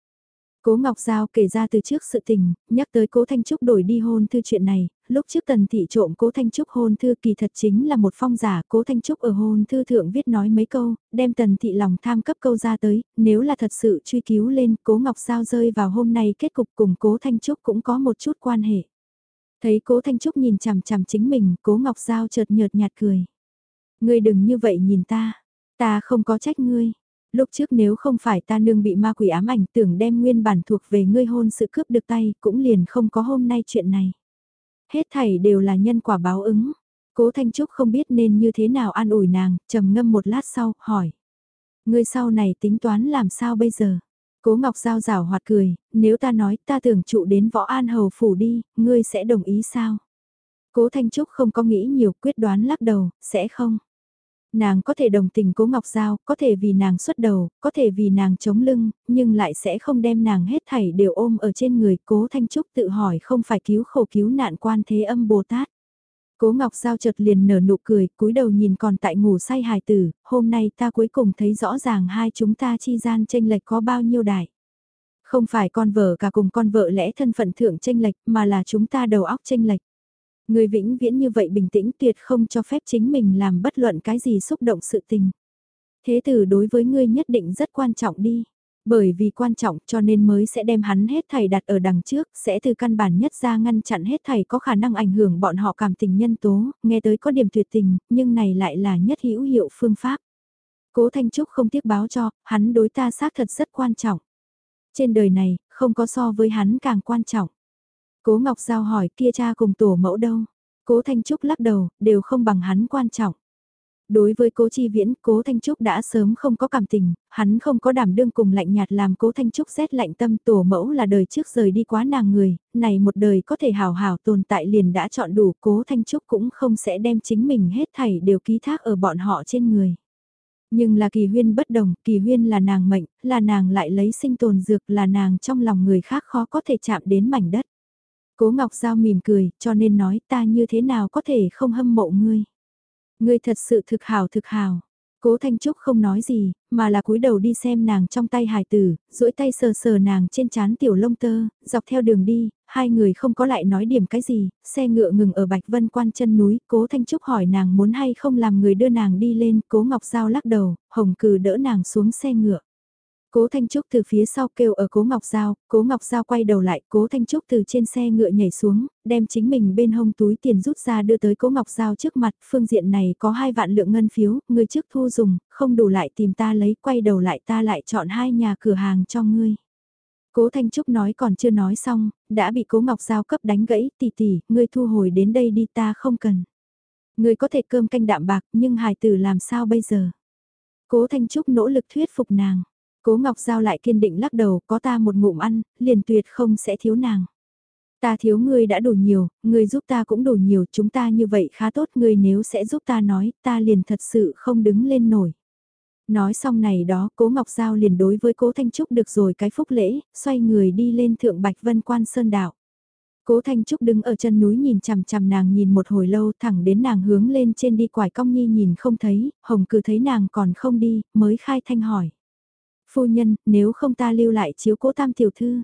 Cố Ngọc Giao kể ra từ trước sự tình, nhắc tới Cố Thanh Trúc đổi đi hôn thư chuyện này, lúc trước Tần Thị trộm Cố Thanh Trúc hôn thư kỳ thật chính là một phong giả, Cố Thanh Trúc ở hôn thư thượng viết nói mấy câu, đem Tần Thị lòng tham cấp câu ra tới, nếu là thật sự truy cứu lên, Cố Ngọc Giao rơi vào hôm nay kết cục cùng Cố Thanh Trúc cũng có một chút quan hệ. Thấy Cố Thanh Trúc nhìn chằm chằm chính mình, Cố Ngọc Giao chợt nhợt nhạt cười. Ngươi đừng như vậy nhìn ta, ta không có trách ngươi. Lúc trước nếu không phải ta nương bị ma quỷ ám ảnh tưởng đem nguyên bản thuộc về ngươi hôn sự cướp được tay cũng liền không có hôm nay chuyện này. Hết thảy đều là nhân quả báo ứng. Cố Thanh Trúc không biết nên như thế nào an ủi nàng, trầm ngâm một lát sau, hỏi. Ngươi sau này tính toán làm sao bây giờ? Cố Ngọc Giao rảo hoạt cười, nếu ta nói ta tưởng trụ đến võ an hầu phủ đi, ngươi sẽ đồng ý sao? Cố Thanh Trúc không có nghĩ nhiều quyết đoán lắc đầu, sẽ không. Nàng có thể đồng tình Cố Ngọc Giao, có thể vì nàng xuất đầu, có thể vì nàng chống lưng, nhưng lại sẽ không đem nàng hết thảy đều ôm ở trên người. Cố Thanh Trúc tự hỏi không phải cứu khổ cứu nạn quan thế âm Bồ Tát. Cố Ngọc Giao chợt liền nở nụ cười, cúi đầu nhìn còn tại ngủ say hài tử, hôm nay ta cuối cùng thấy rõ ràng hai chúng ta chi gian tranh lệch có bao nhiêu đại. Không phải con vợ cả cùng con vợ lẽ thân phận thượng tranh lệch mà là chúng ta đầu óc tranh lệch. Người vĩnh viễn như vậy bình tĩnh tuyệt không cho phép chính mình làm bất luận cái gì xúc động sự tình. Thế tử đối với ngươi nhất định rất quan trọng đi. Bởi vì quan trọng cho nên mới sẽ đem hắn hết thầy đặt ở đằng trước, sẽ từ căn bản nhất ra ngăn chặn hết thầy có khả năng ảnh hưởng bọn họ cảm tình nhân tố, nghe tới có điểm tuyệt tình, nhưng này lại là nhất hữu hiệu phương pháp. Cố Thanh Trúc không tiếc báo cho, hắn đối ta xác thật rất quan trọng. Trên đời này, không có so với hắn càng quan trọng. Cố Ngọc Giao hỏi kia cha cùng tổ mẫu đâu? Cố Thanh Trúc lắc đầu, đều không bằng hắn quan trọng. Đối với cố chi viễn, cố Thanh Trúc đã sớm không có cảm tình, hắn không có đảm đương cùng lạnh nhạt làm cố Thanh Trúc rét lạnh tâm tổ mẫu là đời trước rời đi quá nàng người, này một đời có thể hào hào tồn tại liền đã chọn đủ cố Thanh Trúc cũng không sẽ đem chính mình hết thảy đều ký thác ở bọn họ trên người. Nhưng là kỳ huyên bất đồng, kỳ huyên là nàng mệnh, là nàng lại lấy sinh tồn dược là nàng trong lòng người khác khó có thể chạm đến mảnh đất. Cố Ngọc Giao mỉm cười, cho nên nói ta như thế nào có thể không hâm mộ ngươi. Ngươi thật sự thực hào thực hào. Cố Thanh Trúc không nói gì, mà là cúi đầu đi xem nàng trong tay hài tử, duỗi tay sờ sờ nàng trên chán tiểu lông tơ, dọc theo đường đi, hai người không có lại nói điểm cái gì, xe ngựa ngừng ở Bạch Vân quan chân núi, Cố Thanh Trúc hỏi nàng muốn hay không làm người đưa nàng đi lên, Cố Ngọc Giao lắc đầu, Hồng Cừ đỡ nàng xuống xe ngựa. Cố Thanh Trúc từ phía sau kêu ở Cố Ngọc Giao, Cố Ngọc Giao quay đầu lại, Cố Thanh Trúc từ trên xe ngựa nhảy xuống, đem chính mình bên hông túi tiền rút ra đưa tới Cố Ngọc Giao trước mặt, phương diện này có hai vạn lượng ngân phiếu, người trước thu dùng, không đủ lại tìm ta lấy, quay đầu lại ta lại chọn hai nhà cửa hàng cho ngươi. Cố Thanh Trúc nói còn chưa nói xong, đã bị Cố Ngọc Giao cấp đánh gãy, tỷ tỷ, ngươi thu hồi đến đây đi ta không cần. Ngươi có thể cơm canh đạm bạc nhưng hài tử làm sao bây giờ? Cố Thanh Trúc nỗ lực thuyết phục nàng. Cố Ngọc Giao lại kiên định lắc đầu, có ta một ngụm ăn, liền tuyệt không sẽ thiếu nàng. Ta thiếu ngươi đã đủ nhiều, ngươi giúp ta cũng đủ nhiều, chúng ta như vậy khá tốt, ngươi nếu sẽ giúp ta nói, ta liền thật sự không đứng lên nổi. Nói xong này đó, Cố Ngọc Giao liền đối với Cố Thanh Trúc được rồi cái phúc lễ, xoay người đi lên thượng Bạch Vân Quan Sơn Đạo. Cố Thanh Trúc đứng ở chân núi nhìn chằm chằm nàng nhìn một hồi lâu thẳng đến nàng hướng lên trên đi quải cong nhi nhìn không thấy, hồng cứ thấy nàng còn không đi, mới khai thanh hỏi phu nhân, nếu không ta lưu lại chiếu cố tam tiểu thư.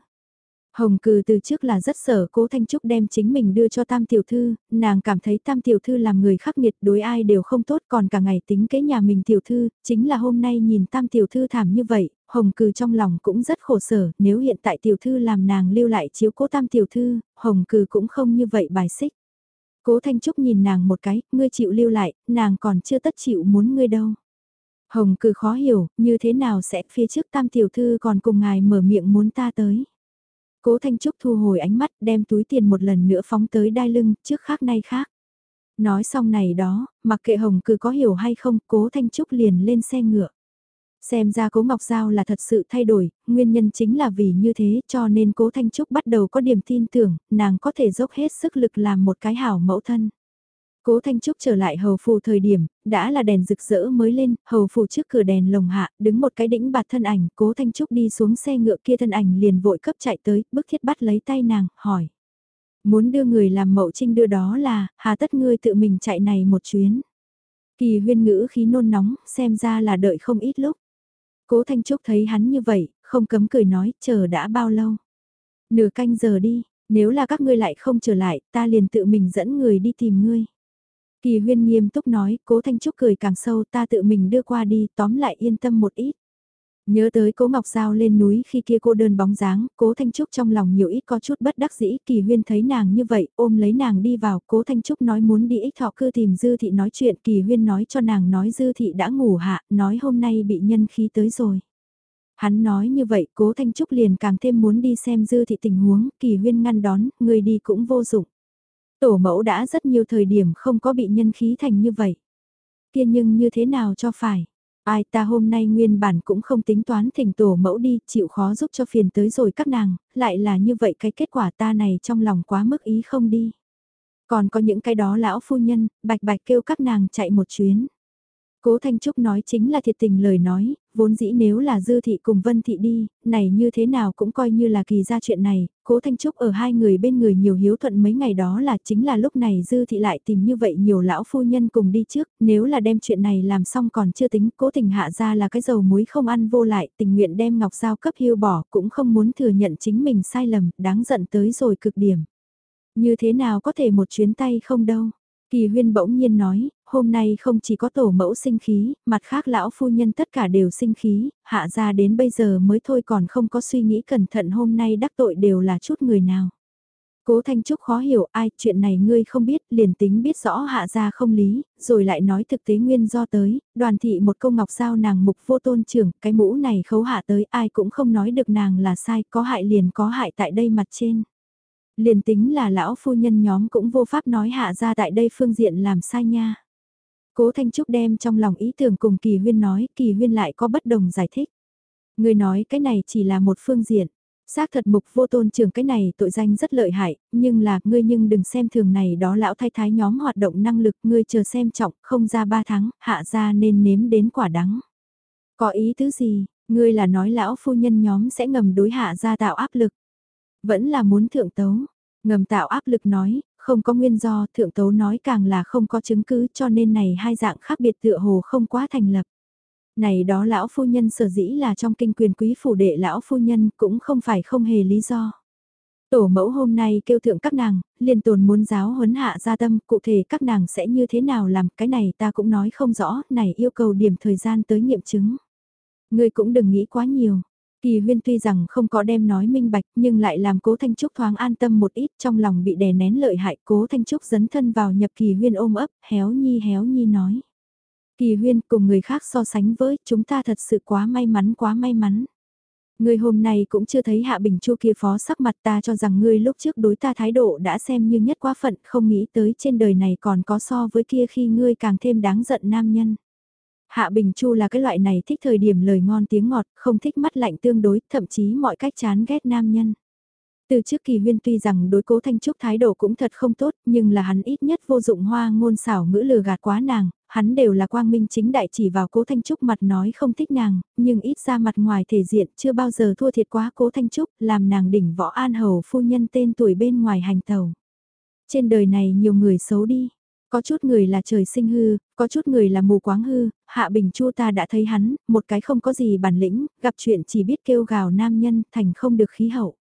Hồng cừ từ trước là rất sở cố Thanh Trúc đem chính mình đưa cho tam tiểu thư, nàng cảm thấy tam tiểu thư làm người khắc nghiệt đối ai đều không tốt còn cả ngày tính kế nhà mình tiểu thư, chính là hôm nay nhìn tam tiểu thư thảm như vậy, hồng cừ trong lòng cũng rất khổ sở, nếu hiện tại tiểu thư làm nàng lưu lại chiếu cố tam tiểu thư, hồng cừ cũng không như vậy bài xích. Cố Thanh Trúc nhìn nàng một cái, ngươi chịu lưu lại, nàng còn chưa tất chịu muốn ngươi đâu. Hồng cử khó hiểu, như thế nào sẽ phía trước tam tiểu thư còn cùng ngài mở miệng muốn ta tới. Cố Thanh Trúc thu hồi ánh mắt đem túi tiền một lần nữa phóng tới đai lưng, trước khác nay khác. Nói xong này đó, mặc kệ Hồng cử có hiểu hay không, Cố Thanh Trúc liền lên xe ngựa. Xem ra Cố Ngọc Giao là thật sự thay đổi, nguyên nhân chính là vì như thế cho nên Cố Thanh Trúc bắt đầu có điểm tin tưởng, nàng có thể dốc hết sức lực làm một cái hảo mẫu thân. Cố Thanh Trúc trở lại hầu phù thời điểm, đã là đèn rực rỡ mới lên, hầu phù trước cửa đèn lồng hạ, đứng một cái đĩnh bạt thân ảnh, Cố Thanh Trúc đi xuống xe ngựa kia thân ảnh liền vội cấp chạy tới, bức thiết bắt lấy tay nàng, hỏi. Muốn đưa người làm mậu trinh đưa đó là, hà tất ngươi tự mình chạy này một chuyến. Kỳ huyên ngữ khí nôn nóng, xem ra là đợi không ít lúc. Cố Thanh Trúc thấy hắn như vậy, không cấm cười nói, chờ đã bao lâu. Nửa canh giờ đi, nếu là các ngươi lại không trở lại, ta liền tự mình dẫn người đi tìm ngươi. Kỳ huyên nghiêm túc nói, cố Thanh Trúc cười càng sâu ta tự mình đưa qua đi, tóm lại yên tâm một ít. Nhớ tới cố Ngọc Giao lên núi khi kia cô đơn bóng dáng, cố Thanh Trúc trong lòng nhiều ít có chút bất đắc dĩ, kỳ huyên thấy nàng như vậy, ôm lấy nàng đi vào, cố Thanh Trúc nói muốn đi ích thọ cư tìm Dư Thị nói chuyện, kỳ huyên nói cho nàng nói Dư Thị đã ngủ hạ, nói hôm nay bị nhân khí tới rồi. Hắn nói như vậy, cố Thanh Trúc liền càng thêm muốn đi xem Dư Thị tình huống, kỳ huyên ngăn đón, người đi cũng vô dụng. Tổ mẫu đã rất nhiều thời điểm không có bị nhân khí thành như vậy. Kia nhưng như thế nào cho phải? Ai ta hôm nay nguyên bản cũng không tính toán thỉnh tổ mẫu đi, chịu khó giúp cho phiền tới rồi các nàng, lại là như vậy cái kết quả ta này trong lòng quá mức ý không đi. Còn có những cái đó lão phu nhân, bạch bạch kêu các nàng chạy một chuyến. Cố Thanh Trúc nói chính là thiệt tình lời nói, vốn dĩ nếu là Dư Thị cùng Vân Thị đi, này như thế nào cũng coi như là kỳ ra chuyện này, Cố Thanh Trúc ở hai người bên người nhiều hiếu thuận mấy ngày đó là chính là lúc này Dư Thị lại tìm như vậy nhiều lão phu nhân cùng đi trước, nếu là đem chuyện này làm xong còn chưa tính, Cố Tình hạ ra là cái dầu muối không ăn vô lại, tình nguyện đem Ngọc Giao cấp hưu bỏ cũng không muốn thừa nhận chính mình sai lầm, đáng giận tới rồi cực điểm. Như thế nào có thể một chuyến tay không đâu. Kỳ huyên bỗng nhiên nói, hôm nay không chỉ có tổ mẫu sinh khí, mặt khác lão phu nhân tất cả đều sinh khí, hạ ra đến bây giờ mới thôi còn không có suy nghĩ cẩn thận hôm nay đắc tội đều là chút người nào. Cố Thanh Trúc khó hiểu ai, chuyện này ngươi không biết, liền tính biết rõ hạ ra không lý, rồi lại nói thực tế nguyên do tới, đoàn thị một câu ngọc sao nàng mục vô tôn trưởng, cái mũ này khấu hạ tới ai cũng không nói được nàng là sai, có hại liền có hại tại đây mặt trên. Liền tính là lão phu nhân nhóm cũng vô pháp nói hạ ra tại đây phương diện làm sai nha. Cố Thanh Trúc đem trong lòng ý tưởng cùng Kỳ Huyên nói, Kỳ Huyên lại có bất đồng giải thích. Người nói cái này chỉ là một phương diện. Xác thật mục vô tôn trưởng cái này tội danh rất lợi hại, nhưng là ngươi nhưng đừng xem thường này đó lão thái thái nhóm hoạt động năng lực ngươi chờ xem trọng, không ra ba tháng, hạ ra nên nếm đến quả đắng. Có ý tứ gì, ngươi là nói lão phu nhân nhóm sẽ ngầm đối hạ ra tạo áp lực. Vẫn là muốn thượng tấu, ngầm tạo áp lực nói, không có nguyên do, thượng tấu nói càng là không có chứng cứ cho nên này hai dạng khác biệt tựa hồ không quá thành lập. Này đó lão phu nhân sở dĩ là trong kinh quyền quý phủ đệ lão phu nhân cũng không phải không hề lý do. Tổ mẫu hôm nay kêu thượng các nàng, liên tồn muốn giáo huấn hạ gia tâm, cụ thể các nàng sẽ như thế nào làm, cái này ta cũng nói không rõ, này yêu cầu điểm thời gian tới nghiệm chứng. Ngươi cũng đừng nghĩ quá nhiều, Kỳ huyên tuy rằng không có đem nói minh bạch nhưng lại làm cố Thanh Trúc thoáng an tâm một ít trong lòng bị đè nén lợi hại cố Thanh Trúc dấn thân vào nhập kỳ huyên ôm ấp, héo nhi héo nhi nói. Kỳ huyên cùng người khác so sánh với chúng ta thật sự quá may mắn quá may mắn. Ngươi hôm nay cũng chưa thấy Hạ Bình Chu kia phó sắc mặt ta cho rằng ngươi lúc trước đối ta thái độ đã xem như nhất quá phận không nghĩ tới trên đời này còn có so với kia khi ngươi càng thêm đáng giận nam nhân. Hạ Bình Chu là cái loại này thích thời điểm lời ngon tiếng ngọt, không thích mắt lạnh tương đối, thậm chí mọi cách chán ghét nam nhân. Từ trước kỳ huyên tuy rằng đối cố Thanh Trúc thái độ cũng thật không tốt, nhưng là hắn ít nhất vô dụng hoa ngôn xảo ngữ lừa gạt quá nàng, hắn đều là quang minh chính đại chỉ vào cố Thanh Trúc mặt nói không thích nàng, nhưng ít ra mặt ngoài thể diện chưa bao giờ thua thiệt quá cố Thanh Trúc, làm nàng đỉnh võ an hầu phu nhân tên tuổi bên ngoài hành tàu. Trên đời này nhiều người xấu đi, có chút người là trời sinh hư, có chút người là mù quáng hư, Hạ Bình Chu ta đã thấy hắn, một cái không có gì bản lĩnh, gặp chuyện chỉ biết kêu gào nam nhân, thành không được khí hậu.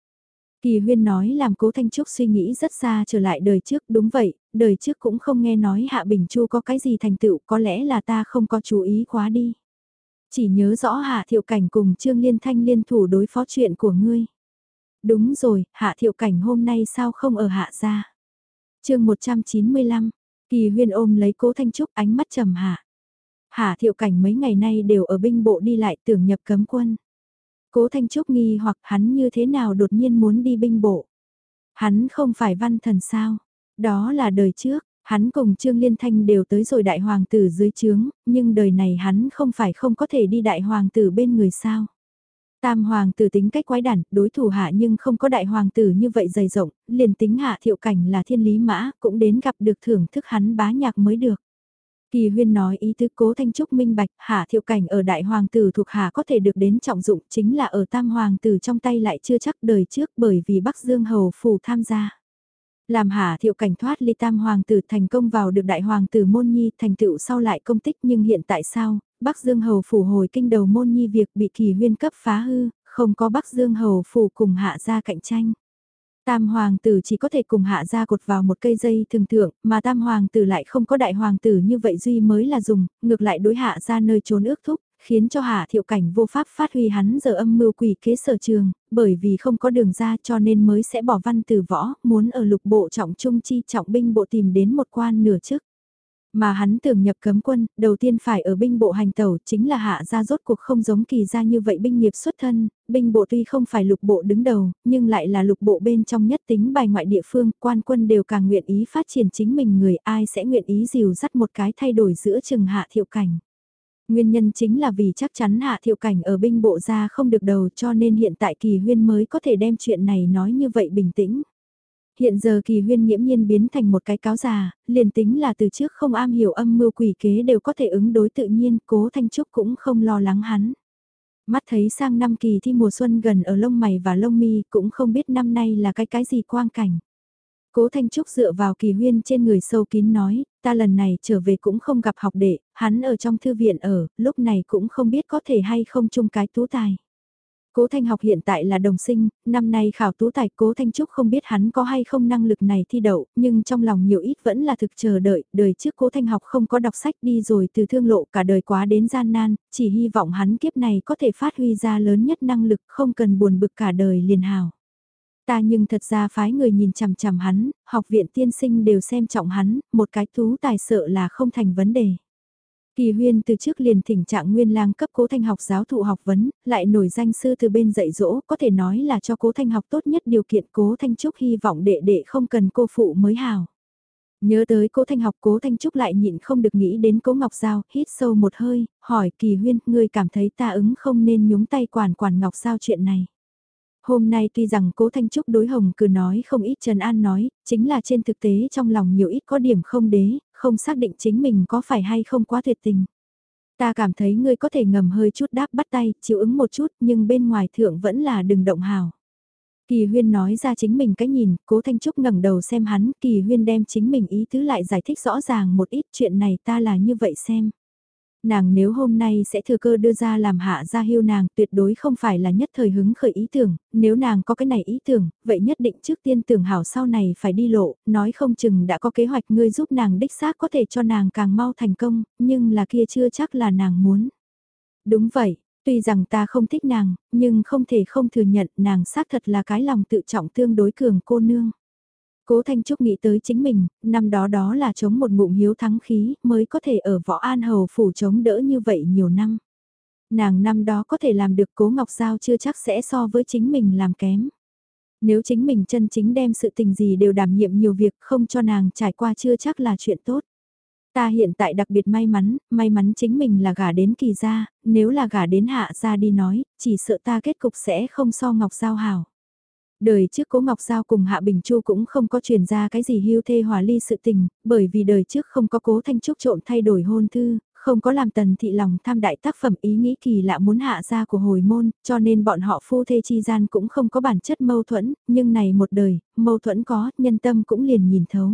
Kỳ huyên nói làm cố Thanh Trúc suy nghĩ rất xa trở lại đời trước, đúng vậy, đời trước cũng không nghe nói Hạ Bình Chu có cái gì thành tựu, có lẽ là ta không có chú ý quá đi. Chỉ nhớ rõ Hạ Thiệu Cảnh cùng Trương Liên Thanh liên thủ đối phó chuyện của ngươi. Đúng rồi, Hạ Thiệu Cảnh hôm nay sao không ở Hạ gia? chương 195, Kỳ huyên ôm lấy cố Thanh Trúc ánh mắt trầm hạ. Hạ thiệu cảnh mấy ngày nay đều ở binh bộ đi lại tưởng nhập cấm quân. Cố Thanh Trúc nghi hoặc hắn như thế nào đột nhiên muốn đi binh bộ. Hắn không phải văn thần sao, đó là đời trước, Hắn cùng Trương Liên Thanh đều tới rồi đại hoàng tử dưới trướng, nhưng đời này hắn không phải không có thể đi đại hoàng tử bên người sao. Tam hoàng tử tính cách quái đản, đối thủ hạ nhưng không có đại hoàng tử như vậy dày rộng, liền tính hạ thiệu cảnh là thiên lý mã, cũng đến gặp được thưởng thức hắn bá nhạc mới được. Kỳ huyên nói ý tứ cố thanh trúc minh bạch, hạ thiệu cảnh ở đại hoàng tử thuộc hạ có thể được đến trọng dụng chính là ở tam hoàng tử trong tay lại chưa chắc đời trước bởi vì Bắc Dương Hầu phù tham gia. Làm hạ thiệu cảnh thoát ly tam hoàng tử thành công vào được đại hoàng tử môn nhi thành tựu sau lại công tích nhưng hiện tại sao, Bắc Dương Hầu Phủ hồi kinh đầu môn nhi việc bị kỳ huyên cấp phá hư, không có Bắc Dương Hầu Phủ cùng hạ gia cạnh tranh. Tam hoàng tử chỉ có thể cùng hạ gia cột vào một cây dây thường thượng, mà tam hoàng tử lại không có đại hoàng tử như vậy duy mới là dùng, ngược lại đối hạ gia nơi trốn ước thúc, khiến cho hạ thiệu cảnh vô pháp phát huy hắn giờ âm mưu quỷ kế sở trường, bởi vì không có đường ra cho nên mới sẽ bỏ văn từ võ, muốn ở lục bộ trọng trung chi trọng binh bộ tìm đến một quan nửa chức. Mà hắn tưởng nhập cấm quân, đầu tiên phải ở binh bộ hành tẩu chính là hạ gia rốt cuộc không giống kỳ gia như vậy binh nghiệp xuất thân, binh bộ tuy không phải lục bộ đứng đầu, nhưng lại là lục bộ bên trong nhất tính bài ngoại địa phương, quan quân đều càng nguyện ý phát triển chính mình người ai sẽ nguyện ý dìu dắt một cái thay đổi giữa chừng hạ thiệu cảnh. Nguyên nhân chính là vì chắc chắn hạ thiệu cảnh ở binh bộ ra không được đầu cho nên hiện tại kỳ huyên mới có thể đem chuyện này nói như vậy bình tĩnh. Hiện giờ kỳ huyên nghiễm nhiên biến thành một cái cáo già, liền tính là từ trước không am hiểu âm mưu quỷ kế đều có thể ứng đối tự nhiên, cố Thanh Trúc cũng không lo lắng hắn. Mắt thấy sang năm kỳ thi mùa xuân gần ở lông mày và lông mi cũng không biết năm nay là cái cái gì quang cảnh. Cố Thanh Trúc dựa vào kỳ huyên trên người sâu kín nói, ta lần này trở về cũng không gặp học đệ, hắn ở trong thư viện ở, lúc này cũng không biết có thể hay không chung cái tú tài. Cố Thanh học hiện tại là đồng sinh, năm nay khảo tú tài Cố Thanh Trúc không biết hắn có hay không năng lực này thi đậu, nhưng trong lòng nhiều ít vẫn là thực chờ đợi, đời trước Cố Thanh học không có đọc sách đi rồi từ thương lộ cả đời quá đến gian nan, chỉ hy vọng hắn kiếp này có thể phát huy ra lớn nhất năng lực không cần buồn bực cả đời liền hào. Ta nhưng thật ra phái người nhìn chằm chằm hắn, học viện tiên sinh đều xem trọng hắn, một cái tú tài sợ là không thành vấn đề. Kỳ huyên từ trước liền thỉnh trạng nguyên lang cấp cố thanh học giáo thụ học vấn, lại nổi danh sư từ bên dạy dỗ, có thể nói là cho cố thanh học tốt nhất điều kiện cố thanh trúc hy vọng đệ đệ không cần cô phụ mới hào. Nhớ tới cố thanh học cố thanh trúc lại nhịn không được nghĩ đến cố ngọc giao, hít sâu một hơi, hỏi kỳ huyên, ngươi cảm thấy ta ứng không nên nhúng tay quản quản ngọc giao chuyện này. Hôm nay tuy rằng cố Thanh Trúc đối Hồng cứ nói không ít Trần An nói, chính là trên thực tế trong lòng nhiều ít có điểm không đế, không xác định chính mình có phải hay không quá tuyệt tình. Ta cảm thấy ngươi có thể ngầm hơi chút đáp bắt tay, chịu ứng một chút nhưng bên ngoài thượng vẫn là đừng động hào. Kỳ huyên nói ra chính mình cái nhìn, cố Thanh Trúc ngẩng đầu xem hắn, kỳ huyên đem chính mình ý tứ lại giải thích rõ ràng một ít chuyện này ta là như vậy xem nàng nếu hôm nay sẽ thừa cơ đưa ra làm hạ gia hiêu nàng tuyệt đối không phải là nhất thời hứng khởi ý tưởng, nếu nàng có cái này ý tưởng, vậy nhất định trước tiên tưởng hảo sau này phải đi lộ, nói không chừng đã có kế hoạch ngươi giúp nàng đích xác có thể cho nàng càng mau thành công, nhưng là kia chưa chắc là nàng muốn. Đúng vậy, tuy rằng ta không thích nàng, nhưng không thể không thừa nhận nàng xác thật là cái lòng tự trọng tương đối cường cô nương. Cố Thanh Trúc nghĩ tới chính mình, năm đó đó là chống một ngụm hiếu thắng khí mới có thể ở võ an hầu phủ chống đỡ như vậy nhiều năm. Nàng năm đó có thể làm được cố ngọc giao chưa chắc sẽ so với chính mình làm kém. Nếu chính mình chân chính đem sự tình gì đều đảm nhiệm nhiều việc không cho nàng trải qua chưa chắc là chuyện tốt. Ta hiện tại đặc biệt may mắn, may mắn chính mình là gả đến kỳ gia, nếu là gả đến hạ gia đi nói, chỉ sợ ta kết cục sẽ không so ngọc giao hảo. Đời trước Cố Ngọc Giao cùng Hạ Bình Chu cũng không có truyền ra cái gì hưu thê hòa ly sự tình, bởi vì đời trước không có Cố Thanh Trúc trộm thay đổi hôn thư, không có làm tần thị lòng tham đại tác phẩm ý nghĩ kỳ lạ muốn hạ ra của hồi môn, cho nên bọn họ phu thê chi gian cũng không có bản chất mâu thuẫn, nhưng này một đời, mâu thuẫn có, nhân tâm cũng liền nhìn thấu.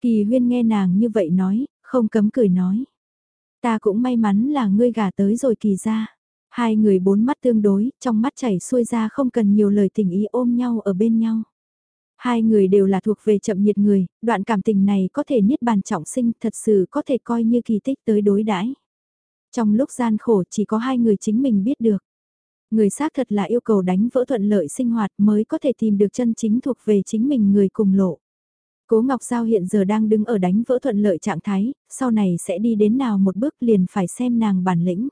Kỳ huyên nghe nàng như vậy nói, không cấm cười nói. Ta cũng may mắn là ngươi gả tới rồi kỳ ra. Hai người bốn mắt tương đối, trong mắt chảy xuôi ra không cần nhiều lời tình ý ôm nhau ở bên nhau. Hai người đều là thuộc về chậm nhiệt người, đoạn cảm tình này có thể niết bàn trọng sinh thật sự có thể coi như kỳ tích tới đối đãi. Trong lúc gian khổ chỉ có hai người chính mình biết được. Người xác thật là yêu cầu đánh vỡ thuận lợi sinh hoạt mới có thể tìm được chân chính thuộc về chính mình người cùng lộ. Cố Ngọc Giao hiện giờ đang đứng ở đánh vỡ thuận lợi trạng thái, sau này sẽ đi đến nào một bước liền phải xem nàng bản lĩnh.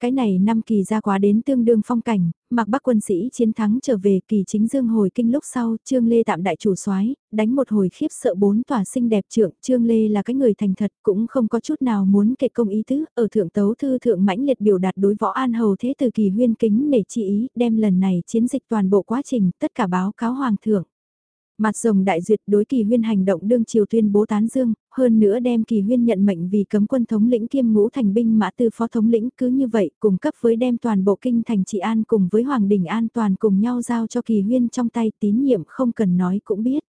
Cái này năm kỳ ra quá đến tương đương phong cảnh, mặc bắc quân sĩ chiến thắng trở về kỳ chính dương hồi kinh lúc sau, Trương Lê tạm đại chủ soái đánh một hồi khiếp sợ bốn tòa sinh đẹp trượng, Trương Lê là cái người thành thật, cũng không có chút nào muốn kệ công ý tứ, ở thượng tấu thư thượng mãnh liệt biểu đạt đối võ an hầu thế từ kỳ huyên kính để chi ý, đem lần này chiến dịch toàn bộ quá trình, tất cả báo cáo hoàng thượng. Mặt rồng đại duyệt đối kỳ huyên hành động đương triều tuyên bố tán dương, hơn nữa đem kỳ huyên nhận mệnh vì cấm quân thống lĩnh kiêm ngũ thành binh mã tư phó thống lĩnh cứ như vậy cùng cấp với đem toàn bộ kinh thành trị an cùng với hoàng đình an toàn cùng nhau giao cho kỳ huyên trong tay tín nhiệm không cần nói cũng biết.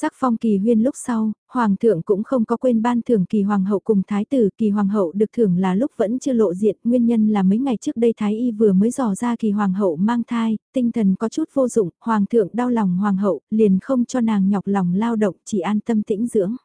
Sắc phong kỳ huyên lúc sau, hoàng thượng cũng không có quên ban thưởng kỳ hoàng hậu cùng thái tử, kỳ hoàng hậu được thưởng là lúc vẫn chưa lộ diện, nguyên nhân là mấy ngày trước đây thái y vừa mới dò ra kỳ hoàng hậu mang thai, tinh thần có chút vô dụng, hoàng thượng đau lòng hoàng hậu, liền không cho nàng nhọc lòng lao động, chỉ an tâm tĩnh dưỡng.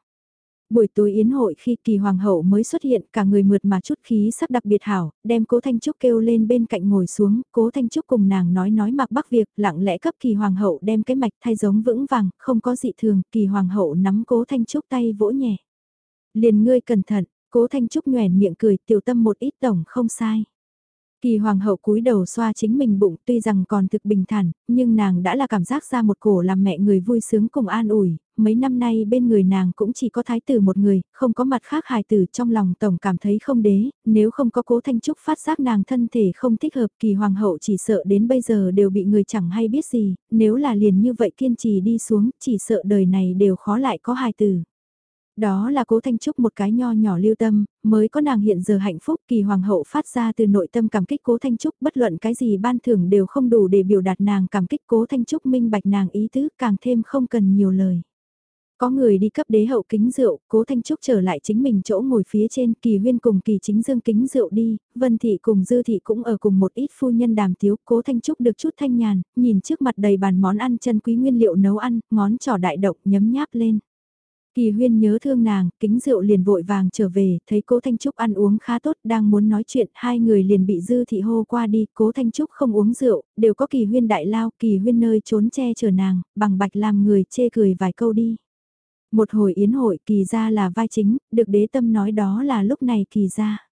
Buổi tối yến hội khi kỳ hoàng hậu mới xuất hiện cả người mượt mà chút khí sắc đặc biệt hảo, đem cố Thanh Trúc kêu lên bên cạnh ngồi xuống, cố Thanh Trúc cùng nàng nói nói mặc bắc việc, lặng lẽ cấp kỳ hoàng hậu đem cái mạch thay giống vững vàng, không có dị thường, kỳ hoàng hậu nắm cố Thanh Trúc tay vỗ nhẹ. Liền ngươi cẩn thận, cố Thanh Trúc nhoèn miệng cười tiểu tâm một ít tổng không sai. Kỳ hoàng hậu cúi đầu xoa chính mình bụng tuy rằng còn thực bình thản, nhưng nàng đã là cảm giác ra một cổ làm mẹ người vui sướng cùng an ủi, mấy năm nay bên người nàng cũng chỉ có thái tử một người, không có mặt khác hài tử trong lòng tổng cảm thấy không đế, nếu không có cố thanh trúc phát giác nàng thân thể không thích hợp kỳ hoàng hậu chỉ sợ đến bây giờ đều bị người chẳng hay biết gì, nếu là liền như vậy kiên trì đi xuống chỉ sợ đời này đều khó lại có hài tử. Đó là cố Thanh Trúc một cái nho nhỏ lưu tâm, mới có nàng hiện giờ hạnh phúc kỳ hoàng hậu phát ra từ nội tâm cảm kích cố Thanh Trúc bất luận cái gì ban thưởng đều không đủ để biểu đạt nàng cảm kích cố Thanh Trúc minh bạch nàng ý tứ càng thêm không cần nhiều lời. Có người đi cấp đế hậu kính rượu, cố Thanh Trúc trở lại chính mình chỗ ngồi phía trên kỳ huyên cùng kỳ chính dương kính rượu đi, vân thị cùng dư thị cũng ở cùng một ít phu nhân đàm tiếu, cố Thanh Trúc được chút thanh nhàn, nhìn trước mặt đầy bàn món ăn chân quý nguyên liệu nấu ăn, ngón trỏ đại độc nhấm nháp lên. Kỳ huyên nhớ thương nàng, kính rượu liền vội vàng trở về, thấy cố Thanh Trúc ăn uống khá tốt, đang muốn nói chuyện, hai người liền bị dư thị hô qua đi, cố Thanh Trúc không uống rượu, đều có kỳ huyên đại lao, kỳ huyên nơi trốn che chở nàng, bằng bạch làm người chê cười vài câu đi. Một hồi yến hội kỳ ra là vai chính, được đế tâm nói đó là lúc này kỳ ra.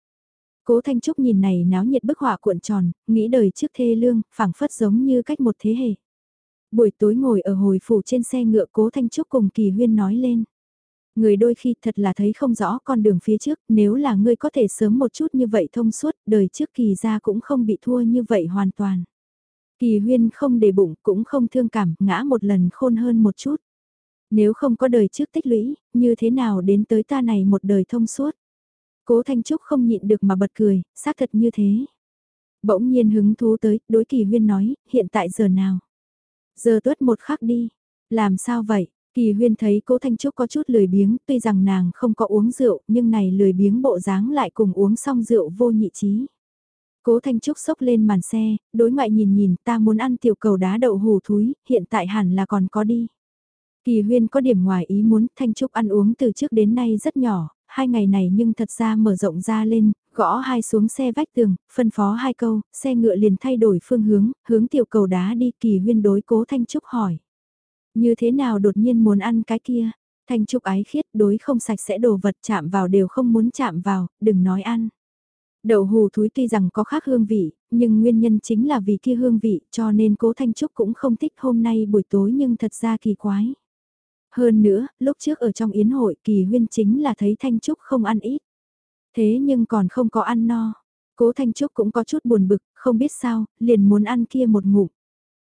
Cố Thanh Trúc nhìn này náo nhiệt bức họa cuộn tròn, nghĩ đời trước thê lương, phảng phất giống như cách một thế hệ. Buổi tối ngồi ở hồi phủ trên xe ngựa Cố Thanh Trúc cùng Kỳ Huyên nói lên. Người đôi khi thật là thấy không rõ con đường phía trước, nếu là ngươi có thể sớm một chút như vậy thông suốt, đời trước kỳ ra cũng không bị thua như vậy hoàn toàn. Kỳ huyên không để bụng, cũng không thương cảm, ngã một lần khôn hơn một chút. Nếu không có đời trước tích lũy, như thế nào đến tới ta này một đời thông suốt. Cố Thanh Trúc không nhịn được mà bật cười, xác thật như thế. Bỗng nhiên hứng thú tới, đối kỳ huyên nói, hiện tại giờ nào? Giờ tuất một khắc đi. Làm sao vậy? Kỳ huyên thấy cố Thanh Trúc có chút lười biếng, tuy rằng nàng không có uống rượu, nhưng này lười biếng bộ dáng lại cùng uống xong rượu vô nhị trí. Cố Thanh Trúc sốc lên màn xe, đối ngoại nhìn nhìn ta muốn ăn tiểu cầu đá đậu hù thúi, hiện tại hẳn là còn có đi. Kỳ huyên có điểm ngoài ý muốn Thanh Trúc ăn uống từ trước đến nay rất nhỏ, hai ngày này nhưng thật ra mở rộng ra lên, gõ hai xuống xe vách tường, phân phó hai câu, xe ngựa liền thay đổi phương hướng, hướng tiểu cầu đá đi kỳ huyên đối cố Thanh Trúc hỏi. Như thế nào đột nhiên muốn ăn cái kia? Thanh Trúc ái khiết đối không sạch sẽ đồ vật chạm vào đều không muốn chạm vào, đừng nói ăn. Đậu hù thúi tuy rằng có khác hương vị, nhưng nguyên nhân chính là vì kia hương vị cho nên cố Thanh Trúc cũng không thích hôm nay buổi tối nhưng thật ra kỳ quái. Hơn nữa, lúc trước ở trong yến hội kỳ huyên chính là thấy Thanh Trúc không ăn ít. Thế nhưng còn không có ăn no. Cố Thanh Trúc cũng có chút buồn bực, không biết sao, liền muốn ăn kia một ngụm.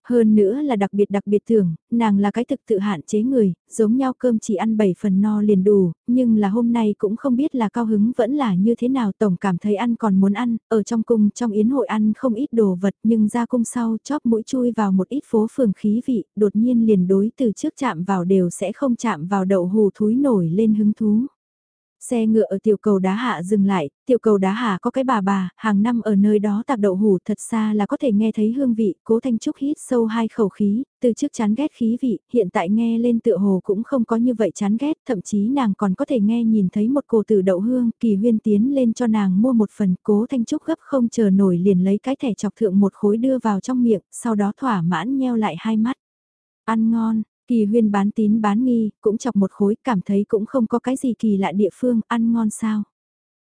Hơn nữa là đặc biệt đặc biệt tưởng, nàng là cái thực tự hạn chế người, giống nhau cơm chỉ ăn 7 phần no liền đủ, nhưng là hôm nay cũng không biết là cao hứng vẫn là như thế nào tổng cảm thấy ăn còn muốn ăn, ở trong cung trong yến hội ăn không ít đồ vật nhưng ra cung sau chóp mũi chui vào một ít phố phường khí vị, đột nhiên liền đối từ trước chạm vào đều sẽ không chạm vào đậu hù thúi nổi lên hứng thú. Xe ngựa ở tiểu cầu đá hạ dừng lại, tiểu cầu đá hạ có cái bà bà, hàng năm ở nơi đó tạc đậu hủ thật xa là có thể nghe thấy hương vị, cố thanh trúc hít sâu hai khẩu khí, từ trước chán ghét khí vị, hiện tại nghe lên tựa hồ cũng không có như vậy chán ghét, thậm chí nàng còn có thể nghe nhìn thấy một cổ tử đậu hương, kỳ huyên tiến lên cho nàng mua một phần, cố thanh trúc gấp không chờ nổi liền lấy cái thẻ chọc thượng một khối đưa vào trong miệng, sau đó thỏa mãn nheo lại hai mắt. Ăn ngon, Kỳ huyên bán tín bán nghi, cũng chọc một khối, cảm thấy cũng không có cái gì kỳ lạ địa phương, ăn ngon sao.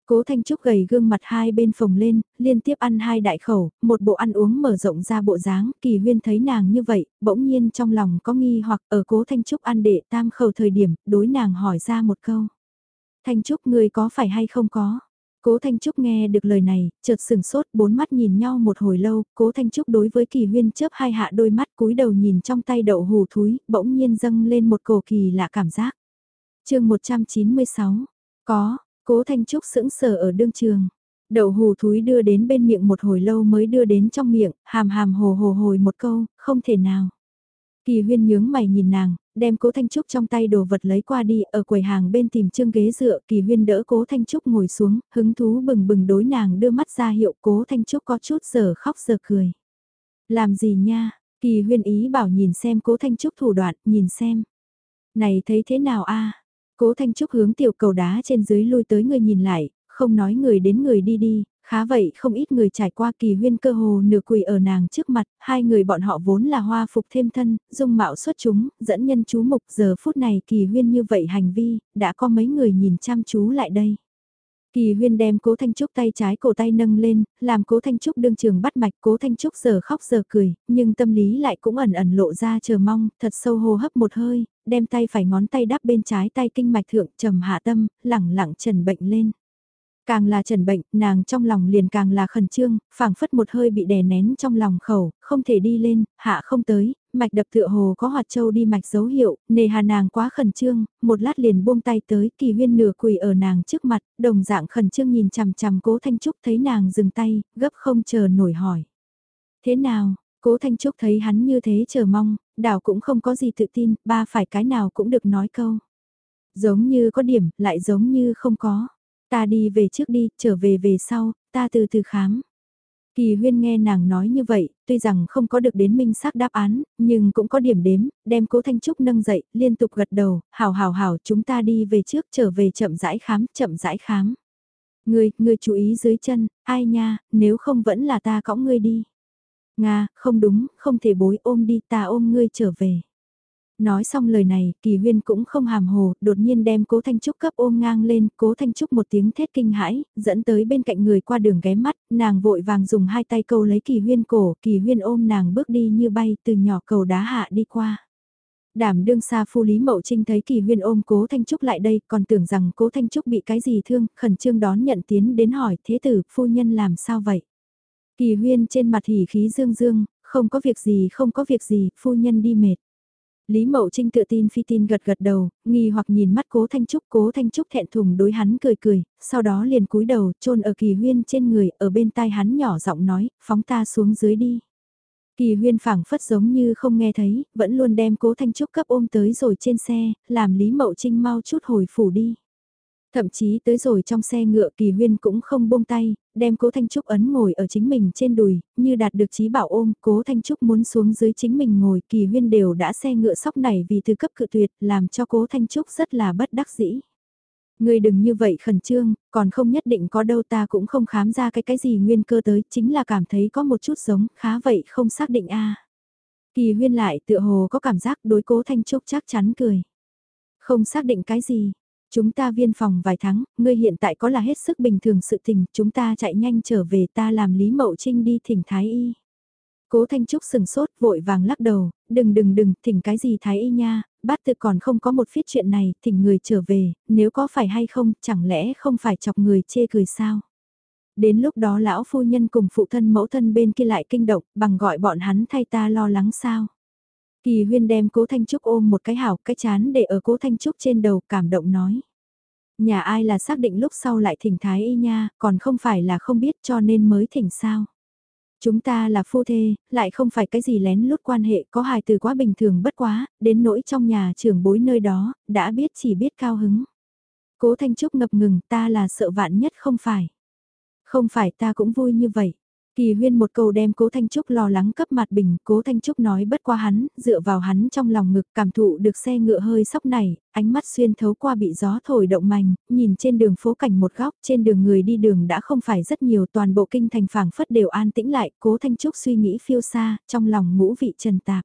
Cố Thanh Trúc gầy gương mặt hai bên phồng lên, liên tiếp ăn hai đại khẩu, một bộ ăn uống mở rộng ra bộ dáng, kỳ huyên thấy nàng như vậy, bỗng nhiên trong lòng có nghi hoặc ở cố Thanh Trúc ăn đệ tam khẩu thời điểm, đối nàng hỏi ra một câu. Thanh Trúc người có phải hay không có? Cố Thanh Trúc nghe được lời này, chợt sừng sốt, bốn mắt nhìn nhau một hồi lâu, Cố Thanh Trúc đối với Kỳ Huyên chớp hai hạ đôi mắt cúi đầu nhìn trong tay đậu hù thúi, bỗng nhiên dâng lên một cổ kỳ lạ cảm giác. chương 196, có, Cố Thanh Trúc sững sờ ở đương trường. Đậu hù thúi đưa đến bên miệng một hồi lâu mới đưa đến trong miệng, hàm hàm hồ hồ hồi một câu, không thể nào. Kỳ huyên nhướng mày nhìn nàng, đem cố Thanh Trúc trong tay đồ vật lấy qua đi, ở quầy hàng bên tìm chương ghế dựa, kỳ huyên đỡ cố Thanh Trúc ngồi xuống, hứng thú bừng bừng đối nàng đưa mắt ra hiệu cố Thanh Trúc có chút giờ khóc giờ cười. Làm gì nha, kỳ huyên ý bảo nhìn xem cố Thanh Trúc thủ đoạn, nhìn xem. Này thấy thế nào a Cố Thanh Trúc hướng tiểu cầu đá trên dưới lui tới người nhìn lại, không nói người đến người đi đi, khá vậy không ít người trải qua kỳ huyên cơ hồ nửa quỳ ở nàng trước mặt, hai người bọn họ vốn là hoa phục thêm thân, dung mạo xuất chúng, dẫn nhân chú mục giờ phút này kỳ huyên như vậy hành vi, đã có mấy người nhìn chăm chú lại đây. Kỳ huyên đem cố Thanh Trúc tay trái cổ tay nâng lên, làm cố Thanh Trúc đương trường bắt mạch cố Thanh Trúc giờ khóc giờ cười, nhưng tâm lý lại cũng ẩn ẩn lộ ra chờ mong, thật sâu hô hấp một hơi, đem tay phải ngón tay đắp bên trái tay kinh mạch thượng trầm hạ tâm, lẳng lặng trần bệnh lên. Càng là trần bệnh, nàng trong lòng liền càng là khẩn trương, phảng phất một hơi bị đè nén trong lòng khẩu, không thể đi lên, hạ không tới, mạch đập tựa hồ có hoạt châu đi mạch dấu hiệu, nề hà nàng quá khẩn trương, một lát liền buông tay tới, kỳ huyên nửa quỳ ở nàng trước mặt, đồng dạng khẩn trương nhìn chằm chằm cố Thanh Trúc thấy nàng dừng tay, gấp không chờ nổi hỏi. Thế nào, cố Thanh Trúc thấy hắn như thế chờ mong, đảo cũng không có gì tự tin, ba phải cái nào cũng được nói câu. Giống như có điểm, lại giống như không có. Ta đi về trước đi, trở về về sau, ta từ từ khám. Kỳ huyên nghe nàng nói như vậy, tuy rằng không có được đến minh xác đáp án, nhưng cũng có điểm đếm, đem cố Thanh Trúc nâng dậy, liên tục gật đầu, hào hào hào chúng ta đi về trước trở về chậm rãi khám, chậm rãi khám. Ngươi, ngươi chú ý dưới chân, ai nha, nếu không vẫn là ta cõng ngươi đi. Nga, không đúng, không thể bối ôm đi ta ôm ngươi trở về. Nói xong lời này, kỳ huyên cũng không hàm hồ, đột nhiên đem cố Thanh Trúc cấp ôm ngang lên, cố Thanh Trúc một tiếng thét kinh hãi, dẫn tới bên cạnh người qua đường ghé mắt, nàng vội vàng dùng hai tay câu lấy kỳ huyên cổ, kỳ huyên ôm nàng bước đi như bay từ nhỏ cầu đá hạ đi qua. Đảm đương xa phu Lý Mậu Trinh thấy kỳ huyên ôm cố Thanh Trúc lại đây, còn tưởng rằng cố Thanh Trúc bị cái gì thương, khẩn trương đón nhận tiến đến hỏi thế tử, phu nhân làm sao vậy? Kỳ huyên trên mặt hỉ khí dương dương, không có việc gì không có việc gì, phu nhân đi mệt. Lý Mậu Trinh tự tin phi tin gật gật đầu, nghi hoặc nhìn mắt cố Thanh Trúc, cố Thanh Trúc thẹn thùng đối hắn cười cười, sau đó liền cúi đầu, chôn ở kỳ huyên trên người, ở bên tai hắn nhỏ giọng nói, phóng ta xuống dưới đi. Kỳ huyên phảng phất giống như không nghe thấy, vẫn luôn đem cố Thanh Trúc cấp ôm tới rồi trên xe, làm Lý Mậu Trinh mau chút hồi phủ đi. Thậm chí tới rồi trong xe ngựa kỳ huyên cũng không buông tay, đem cố Thanh Trúc ấn ngồi ở chính mình trên đùi, như đạt được trí bảo ôm, cố Thanh Trúc muốn xuống dưới chính mình ngồi, kỳ huyên đều đã xe ngựa sóc này vì từ cấp cự tuyệt, làm cho cố Thanh Trúc rất là bất đắc dĩ. Người đừng như vậy khẩn trương, còn không nhất định có đâu ta cũng không khám ra cái cái gì nguyên cơ tới, chính là cảm thấy có một chút giống, khá vậy không xác định a Kỳ huyên lại tựa hồ có cảm giác đối cố Thanh Trúc chắc chắn cười. Không xác định cái gì, Chúng ta viên phòng vài tháng, ngươi hiện tại có là hết sức bình thường sự tình, chúng ta chạy nhanh trở về ta làm Lý Mậu Trinh đi thỉnh Thái Y. Cố Thanh Trúc sừng sốt vội vàng lắc đầu, đừng đừng đừng, thỉnh cái gì Thái Y nha, bát tự còn không có một phiết chuyện này, thỉnh người trở về, nếu có phải hay không, chẳng lẽ không phải chọc người chê cười sao? Đến lúc đó lão phu nhân cùng phụ thân mẫu thân bên kia lại kinh động, bằng gọi bọn hắn thay ta lo lắng sao? Kỳ huyên đem cố Thanh Trúc ôm một cái hảo cái chán để ở cố Thanh Trúc trên đầu cảm động nói. Nhà ai là xác định lúc sau lại thỉnh thái y nha, còn không phải là không biết cho nên mới thỉnh sao. Chúng ta là phu thê, lại không phải cái gì lén lút quan hệ có hài từ quá bình thường bất quá, đến nỗi trong nhà trưởng bối nơi đó, đã biết chỉ biết cao hứng. Cố Thanh Trúc ngập ngừng ta là sợ vạn nhất không phải. Không phải ta cũng vui như vậy. Kỳ huyên một câu đem cố Thanh Trúc lo lắng cấp mặt bình, cố Thanh Trúc nói bất qua hắn, dựa vào hắn trong lòng ngực cảm thụ được xe ngựa hơi sóc này, ánh mắt xuyên thấu qua bị gió thổi động mảnh, nhìn trên đường phố cảnh một góc, trên đường người đi đường đã không phải rất nhiều toàn bộ kinh thành phảng phất đều an tĩnh lại, cố Thanh Trúc suy nghĩ phiêu xa, trong lòng ngũ vị trần tạp.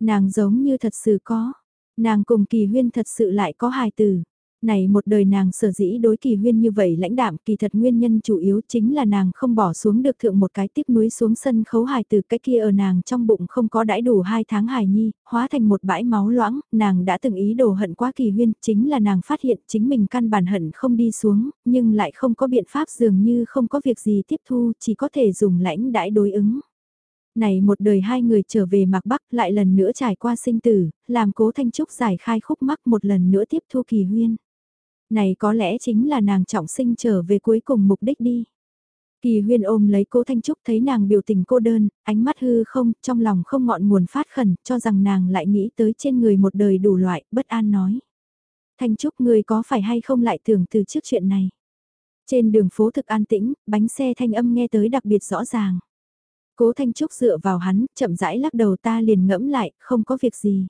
Nàng giống như thật sự có, nàng cùng kỳ huyên thật sự lại có hài tử. Này một đời nàng sở dĩ đối kỳ huyên như vậy lãnh đạm kỳ thật nguyên nhân chủ yếu chính là nàng không bỏ xuống được thượng một cái tiếp núi xuống sân khấu hài từ cái kia ở nàng trong bụng không có đãi đủ hai tháng hài nhi, hóa thành một bãi máu loãng, nàng đã từng ý đồ hận quá kỳ huyên, chính là nàng phát hiện chính mình căn bản hận không đi xuống, nhưng lại không có biện pháp dường như không có việc gì tiếp thu, chỉ có thể dùng lãnh đãi đối ứng này một đời hai người trở về Mạc Bắc lại lần nữa trải qua sinh tử, làm cố Thanh Trúc giải khai khúc mắc một lần nữa tiếp thu kỳ huyên. Này có lẽ chính là nàng trọng sinh trở về cuối cùng mục đích đi. Kỳ huyên ôm lấy cố Thanh Trúc thấy nàng biểu tình cô đơn, ánh mắt hư không, trong lòng không ngọn nguồn phát khẩn, cho rằng nàng lại nghĩ tới trên người một đời đủ loại, bất an nói. Thanh Trúc người có phải hay không lại tưởng từ trước chuyện này. Trên đường phố thực an tĩnh, bánh xe thanh âm nghe tới đặc biệt rõ ràng. Cố Thanh Trúc dựa vào hắn, chậm rãi lắc đầu ta liền ngẫm lại, không có việc gì.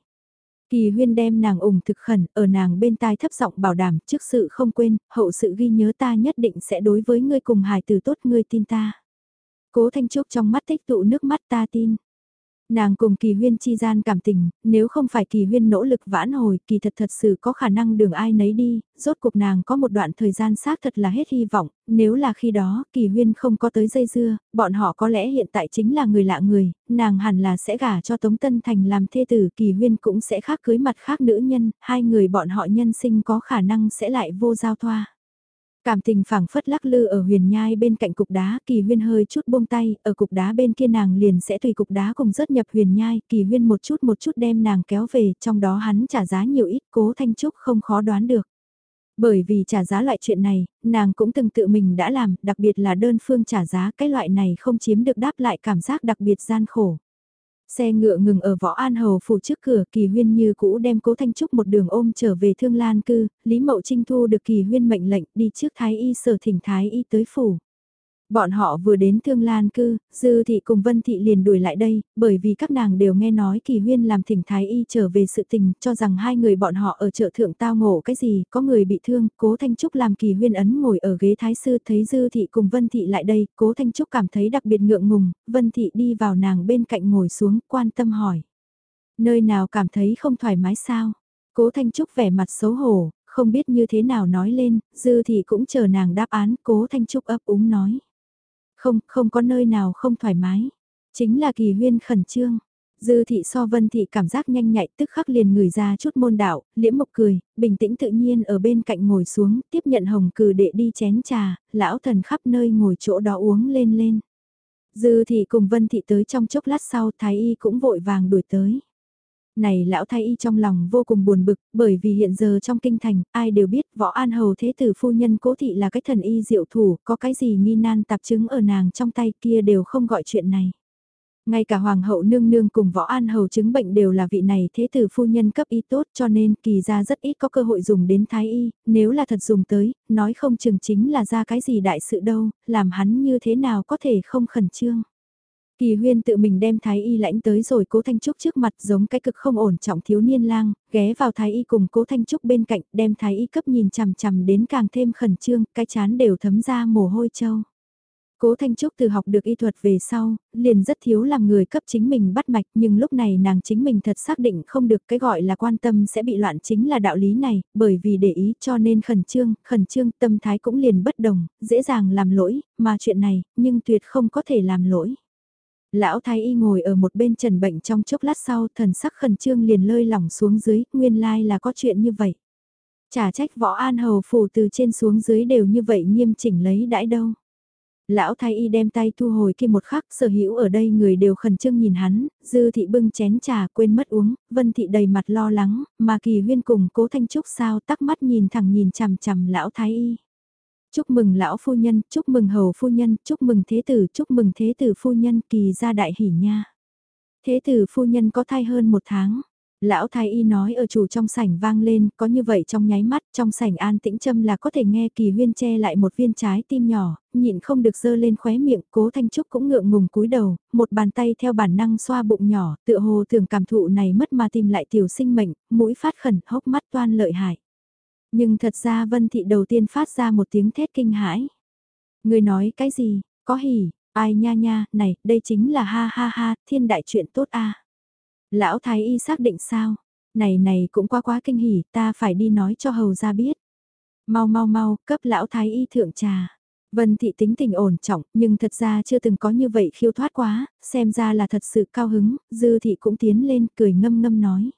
Kỳ huyên đem nàng ủng thực khẩn, ở nàng bên tai thấp giọng bảo đảm, trước sự không quên, hậu sự ghi nhớ ta nhất định sẽ đối với ngươi cùng hài từ tốt ngươi tin ta. Cố Thanh Trúc trong mắt tích tụ nước mắt ta tin. Nàng cùng kỳ huyên chi gian cảm tình, nếu không phải kỳ huyên nỗ lực vãn hồi, kỳ thật thật sự có khả năng đường ai nấy đi, rốt cuộc nàng có một đoạn thời gian xác thật là hết hy vọng, nếu là khi đó, kỳ huyên không có tới dây dưa, bọn họ có lẽ hiện tại chính là người lạ người, nàng hẳn là sẽ gả cho Tống Tân Thành làm thê tử, kỳ huyên cũng sẽ khác cưới mặt khác nữ nhân, hai người bọn họ nhân sinh có khả năng sẽ lại vô giao thoa. Cảm tình phảng phất lắc lư ở huyền nhai bên cạnh cục đá, kỳ huyên hơi chút buông tay, ở cục đá bên kia nàng liền sẽ tùy cục đá cùng rớt nhập huyền nhai, kỳ huyên một chút một chút đem nàng kéo về, trong đó hắn trả giá nhiều ít, cố thanh trúc không khó đoán được. Bởi vì trả giá loại chuyện này, nàng cũng từng tự mình đã làm, đặc biệt là đơn phương trả giá, cái loại này không chiếm được đáp lại cảm giác đặc biệt gian khổ. Xe ngựa ngừng ở võ an hầu phủ trước cửa kỳ huyên như cũ đem cố thanh trúc một đường ôm trở về thương lan cư, Lý Mậu Trinh thu được kỳ huyên mệnh lệnh đi trước thái y sở thỉnh thái y tới phủ. Bọn họ vừa đến Thương Lan Cư, Dư Thị cùng Vân Thị liền đuổi lại đây, bởi vì các nàng đều nghe nói Kỳ Huyên làm thỉnh Thái Y trở về sự tình, cho rằng hai người bọn họ ở chợ thượng tao ngộ cái gì, có người bị thương, Cố Thanh Trúc làm Kỳ Huyên ấn ngồi ở ghế Thái Sư thấy Dư Thị cùng Vân Thị lại đây, Cố Thanh Trúc cảm thấy đặc biệt ngượng ngùng, Vân Thị đi vào nàng bên cạnh ngồi xuống, quan tâm hỏi. Nơi nào cảm thấy không thoải mái sao? Cố Thanh Trúc vẻ mặt xấu hổ, không biết như thế nào nói lên, Dư Thị cũng chờ nàng đáp án, Cố Thanh Trúc ấp úng nói. Không, không có nơi nào không thoải mái. Chính là kỳ huyên khẩn trương. Dư thị so vân thị cảm giác nhanh nhạy tức khắc liền ngửi ra chút môn đạo, liễm mộc cười, bình tĩnh tự nhiên ở bên cạnh ngồi xuống, tiếp nhận hồng cử đệ đi chén trà, lão thần khắp nơi ngồi chỗ đó uống lên lên. Dư thị cùng vân thị tới trong chốc lát sau thái y cũng vội vàng đuổi tới. Này lão thái y trong lòng vô cùng buồn bực, bởi vì hiện giờ trong kinh thành, ai đều biết võ an hầu thế tử phu nhân cố thị là cái thần y diệu thủ, có cái gì nghi nan tạp chứng ở nàng trong tay kia đều không gọi chuyện này. Ngay cả hoàng hậu nương nương cùng võ an hầu chứng bệnh đều là vị này thế tử phu nhân cấp y tốt cho nên kỳ ra rất ít có cơ hội dùng đến thái y, nếu là thật dùng tới, nói không chừng chính là ra cái gì đại sự đâu, làm hắn như thế nào có thể không khẩn trương. Kỳ huyên tự mình đem thái y lãnh tới rồi cố thanh trúc trước mặt giống cái cực không ổn trọng thiếu niên lang, ghé vào thái y cùng cố thanh trúc bên cạnh đem thái y cấp nhìn chằm chằm đến càng thêm khẩn trương, cái chán đều thấm ra mồ hôi trâu. Cố Thanh Trúc từ học được y thuật về sau, liền rất thiếu làm người cấp chính mình bắt mạch nhưng lúc này nàng chính mình thật xác định không được cái gọi là quan tâm sẽ bị loạn chính là đạo lý này, bởi vì để ý cho nên khẩn trương, khẩn trương tâm thái cũng liền bất đồng, dễ dàng làm lỗi, mà chuyện này, nhưng tuyệt không có thể làm lỗi. Lão thái y ngồi ở một bên trần bệnh trong chốc lát sau thần sắc khẩn trương liền lơi lỏng xuống dưới, nguyên lai là có chuyện như vậy. Chả trách võ an hầu phủ từ trên xuống dưới đều như vậy nghiêm chỉnh lấy đãi đâu. Lão thái y đem tay thu hồi kia một khắc sở hữu ở đây người đều khẩn trương nhìn hắn, dư thị bưng chén trà quên mất uống, vân thị đầy mặt lo lắng, mà kỳ huyên cùng cố thanh trúc sao tắc mắt nhìn thẳng nhìn chằm chằm lão thái y. Chúc mừng lão phu nhân, chúc mừng hầu phu nhân, chúc mừng thế tử, chúc mừng thế tử phu nhân kỳ ra đại hỉ nha. Thế tử phu nhân có thai hơn một tháng. Lão thái y nói ở chủ trong sảnh vang lên, có như vậy trong nháy mắt, trong sảnh an tĩnh châm là có thể nghe kỳ huyên che lại một viên trái tim nhỏ, nhịn không được dơ lên khóe miệng, cố thanh trúc cũng ngượng ngùng cúi đầu, một bàn tay theo bản năng xoa bụng nhỏ, tựa hồ tưởng cảm thụ này mất mà tìm lại tiểu sinh mệnh, mũi phát khẩn, hốc mắt toan lợi hại. Nhưng thật ra Vân Thị đầu tiên phát ra một tiếng thét kinh hãi. Người nói cái gì, có hỉ, ai nha nha, này, đây chính là ha ha ha, thiên đại chuyện tốt a. Lão Thái Y xác định sao? Này này cũng quá quá kinh hỉ, ta phải đi nói cho hầu ra biết. Mau mau mau, cấp lão thái y thượng trà. Vân thị tính tình ổn trọng, nhưng thật ra chưa từng có như vậy khiêu thoát quá, xem ra là thật sự cao hứng, dư thị cũng tiến lên, cười ngâm ngâm nói.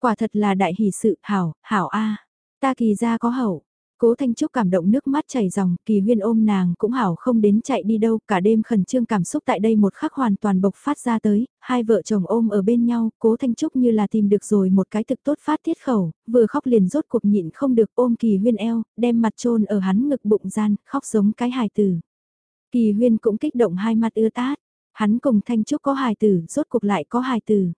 Quả thật là đại hỷ sự, hảo, hảo a ta kỳ ra có hậu, Cố Thanh Trúc cảm động nước mắt chảy ròng, kỳ huyên ôm nàng cũng hảo không đến chạy đi đâu, cả đêm khẩn trương cảm xúc tại đây một khắc hoàn toàn bộc phát ra tới, hai vợ chồng ôm ở bên nhau, cố Thanh Trúc như là tìm được rồi một cái thực tốt phát tiết khẩu, vừa khóc liền rốt cuộc nhịn không được ôm kỳ huyên eo, đem mặt trôn ở hắn ngực bụng gian, khóc giống cái hài tử. Kỳ huyên cũng kích động hai mặt ưa tát, hắn cùng Thanh Trúc có hài tử, rốt cuộc lại có hài tử.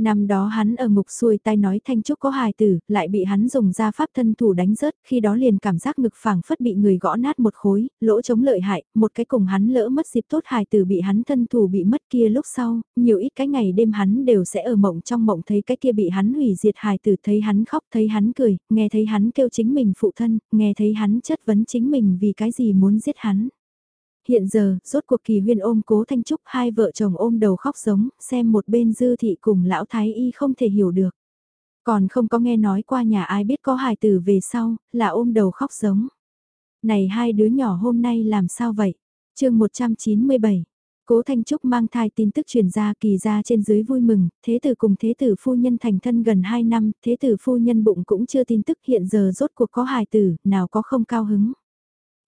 Năm đó hắn ở ngục xuôi tay nói Thanh Trúc có hài tử, lại bị hắn dùng ra pháp thân thủ đánh rớt, khi đó liền cảm giác ngực phẳng phất bị người gõ nát một khối, lỗ chống lợi hại, một cái cùng hắn lỡ mất dịp tốt hài tử bị hắn thân thủ bị mất kia lúc sau, nhiều ít cái ngày đêm hắn đều sẽ ở mộng trong mộng thấy cái kia bị hắn hủy diệt hài tử thấy hắn khóc thấy hắn cười, nghe thấy hắn kêu chính mình phụ thân, nghe thấy hắn chất vấn chính mình vì cái gì muốn giết hắn. Hiện giờ, rốt cuộc kỳ huyên ôm cố Thanh Trúc hai vợ chồng ôm đầu khóc giống, xem một bên dư thị cùng lão thái y không thể hiểu được. Còn không có nghe nói qua nhà ai biết có hài tử về sau, là ôm đầu khóc giống. Này hai đứa nhỏ hôm nay làm sao vậy? chương 197 Cố Thanh Trúc mang thai tin tức truyền ra kỳ ra trên dưới vui mừng, thế tử cùng thế tử phu nhân thành thân gần 2 năm, thế tử phu nhân bụng cũng chưa tin tức hiện giờ rốt cuộc có hài tử, nào có không cao hứng.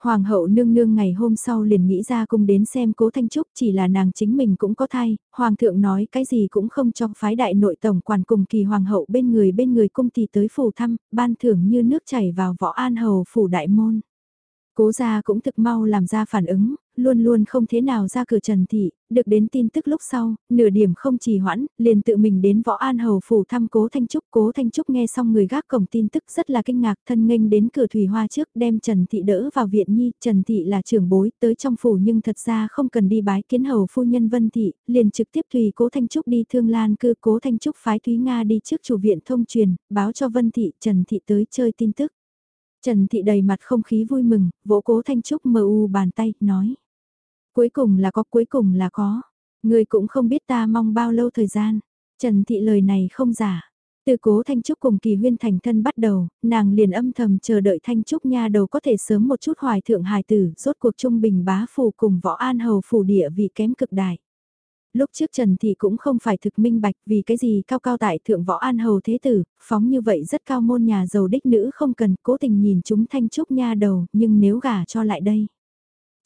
Hoàng hậu nương nương ngày hôm sau liền nghĩ ra cung đến xem cố Thanh Trúc chỉ là nàng chính mình cũng có thai, Hoàng thượng nói cái gì cũng không cho phái đại nội tổng quản cùng kỳ Hoàng hậu bên người bên người cung tỷ tới phủ thăm, ban thưởng như nước chảy vào võ an hầu phủ đại môn. Cố gia cũng thực mau làm ra phản ứng, luôn luôn không thế nào ra cửa Trần Thị, được đến tin tức lúc sau, nửa điểm không trì hoãn, liền tự mình đến Võ An Hầu phủ thăm Cố Thanh Trúc. Cố Thanh Trúc nghe xong người gác cổng tin tức rất là kinh ngạc thân nghênh đến cửa thủy hoa trước đem Trần Thị đỡ vào viện nhi. Trần Thị là trưởng bối tới trong phủ nhưng thật ra không cần đi bái kiến hầu phu nhân Vân Thị, liền trực tiếp tùy Cố Thanh Trúc đi thương lan cư Cố Thanh Trúc phái Thúy Nga đi trước chủ viện thông truyền, báo cho Vân Thị Trần Thị tới chơi tin tức. Trần Thị đầy mặt không khí vui mừng, vỗ cố Thanh Trúc mờ u bàn tay, nói. Cuối cùng là có, cuối cùng là có. Người cũng không biết ta mong bao lâu thời gian. Trần Thị lời này không giả. Từ cố Thanh Trúc cùng kỳ huyên thành thân bắt đầu, nàng liền âm thầm chờ đợi Thanh Trúc nha đầu có thể sớm một chút hoài thượng hài tử, rốt cuộc trung bình bá phù cùng võ an hầu phù địa vị kém cực đại lúc trước Trần Thị cũng không phải thực minh bạch vì cái gì cao cao tại thượng võ an hầu thế tử, phóng như vậy rất cao môn nhà giàu đích nữ không cần cố tình nhìn chúng thanh trúc nha đầu, nhưng nếu gả cho lại đây.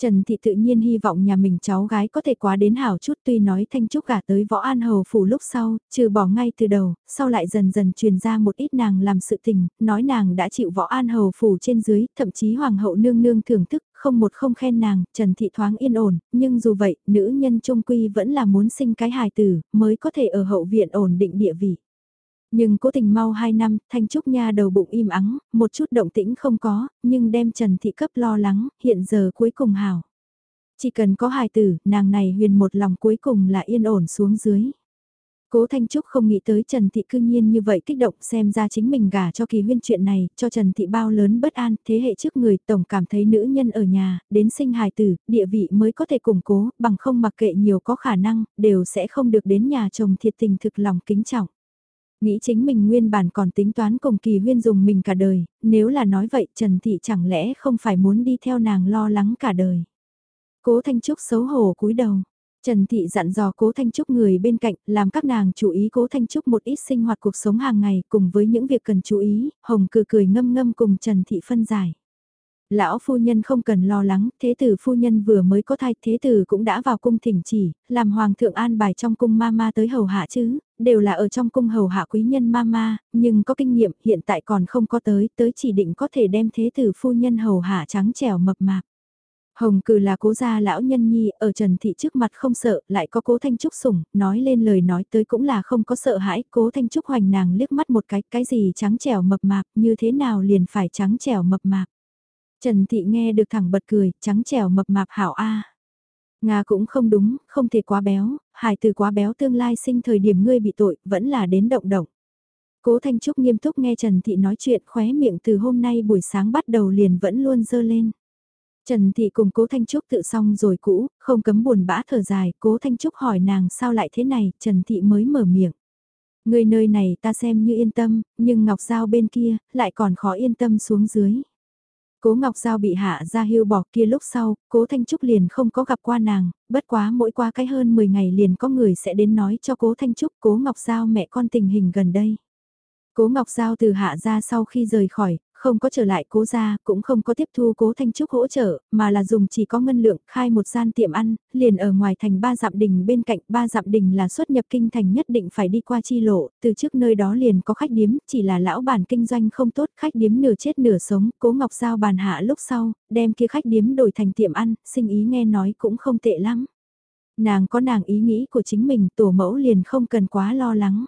Trần Thị tự nhiên hy vọng nhà mình cháu gái có thể quá đến hảo chút tuy nói Thanh Trúc gả tới Võ An Hầu Phủ lúc sau, trừ bỏ ngay từ đầu, sau lại dần dần truyền ra một ít nàng làm sự tình, nói nàng đã chịu Võ An Hầu Phủ trên dưới, thậm chí Hoàng hậu nương nương thưởng thức, không một không khen nàng, Trần Thị thoáng yên ổn, nhưng dù vậy, nữ nhân trung quy vẫn là muốn sinh cái hài tử, mới có thể ở hậu viện ổn định địa vị. Nhưng cố tình mau 2 năm, Thanh Trúc Nha đầu bụng im ắng, một chút động tĩnh không có, nhưng đem Trần Thị cấp lo lắng, hiện giờ cuối cùng hảo. Chỉ cần có hài tử, nàng này huyền một lòng cuối cùng là yên ổn xuống dưới. Cố Thanh Trúc không nghĩ tới Trần Thị cư nhiên như vậy kích động xem ra chính mình gả cho kỳ huyên chuyện này, cho Trần Thị bao lớn bất an, thế hệ trước người tổng cảm thấy nữ nhân ở nhà, đến sinh hài tử, địa vị mới có thể củng cố, bằng không mặc kệ nhiều có khả năng, đều sẽ không được đến nhà chồng thiệt tình thực lòng kính trọng. Nghĩ chính mình nguyên bản còn tính toán cùng kỳ huyên dùng mình cả đời, nếu là nói vậy Trần Thị chẳng lẽ không phải muốn đi theo nàng lo lắng cả đời. Cố Thanh Trúc xấu hổ cúi đầu. Trần Thị dặn dò Cố Thanh Trúc người bên cạnh, làm các nàng chú ý Cố Thanh Trúc một ít sinh hoạt cuộc sống hàng ngày cùng với những việc cần chú ý, Hồng cười cười ngâm ngâm cùng Trần Thị phân giải. Lão phu nhân không cần lo lắng, thế tử phu nhân vừa mới có thai, thế tử cũng đã vào cung thỉnh chỉ, làm hoàng thượng an bài trong cung ma ma tới hầu hạ chứ, đều là ở trong cung hầu hạ quý nhân ma ma, nhưng có kinh nghiệm hiện tại còn không có tới, tới chỉ định có thể đem thế tử phu nhân hầu hạ trắng trẻo mập mạp. Hồng cử là cố gia lão nhân nhi, ở Trần Thị trước mặt không sợ, lại có cố Thanh Trúc sủng, nói lên lời nói tới cũng là không có sợ hãi, cố Thanh Trúc hoành nàng liếc mắt một cái, cái gì trắng trẻo mập mạp, như thế nào liền phải trắng trẻo mập mạp. Trần Thị nghe được thẳng bật cười, trắng trẻo mập mạp hảo A. Nga cũng không đúng, không thể quá béo, hài từ quá béo tương lai sinh thời điểm ngươi bị tội, vẫn là đến động động. Cố Thanh Trúc nghiêm túc nghe Trần Thị nói chuyện khóe miệng từ hôm nay buổi sáng bắt đầu liền vẫn luôn dơ lên. Trần Thị cùng Cố Thanh Trúc tự xong rồi cũ, không cấm buồn bã thở dài, Cố Thanh Trúc hỏi nàng sao lại thế này, Trần Thị mới mở miệng. Người nơi này ta xem như yên tâm, nhưng Ngọc Giao bên kia, lại còn khó yên tâm xuống dưới. Cố Ngọc Giao bị hạ ra hưu bỏ kia lúc sau, cố Thanh Trúc liền không có gặp qua nàng, bất quá mỗi qua cái hơn 10 ngày liền có người sẽ đến nói cho cố Thanh Trúc cố Ngọc Giao mẹ con tình hình gần đây. Cố Ngọc Giao từ hạ ra sau khi rời khỏi, không có trở lại cố gia, cũng không có tiếp thu cố Thanh Trúc hỗ trợ, mà là dùng chỉ có ngân lượng khai một gian tiệm ăn, liền ở ngoài thành ba dặm đình bên cạnh ba dặm đình là xuất nhập kinh thành nhất định phải đi qua chi lộ, từ trước nơi đó liền có khách điếm, chỉ là lão bản kinh doanh không tốt, khách điếm nửa chết nửa sống, cố Ngọc Giao bàn hạ lúc sau, đem kia khách điếm đổi thành tiệm ăn, sinh ý nghe nói cũng không tệ lắm. Nàng có nàng ý nghĩ của chính mình, tổ mẫu liền không cần quá lo lắng.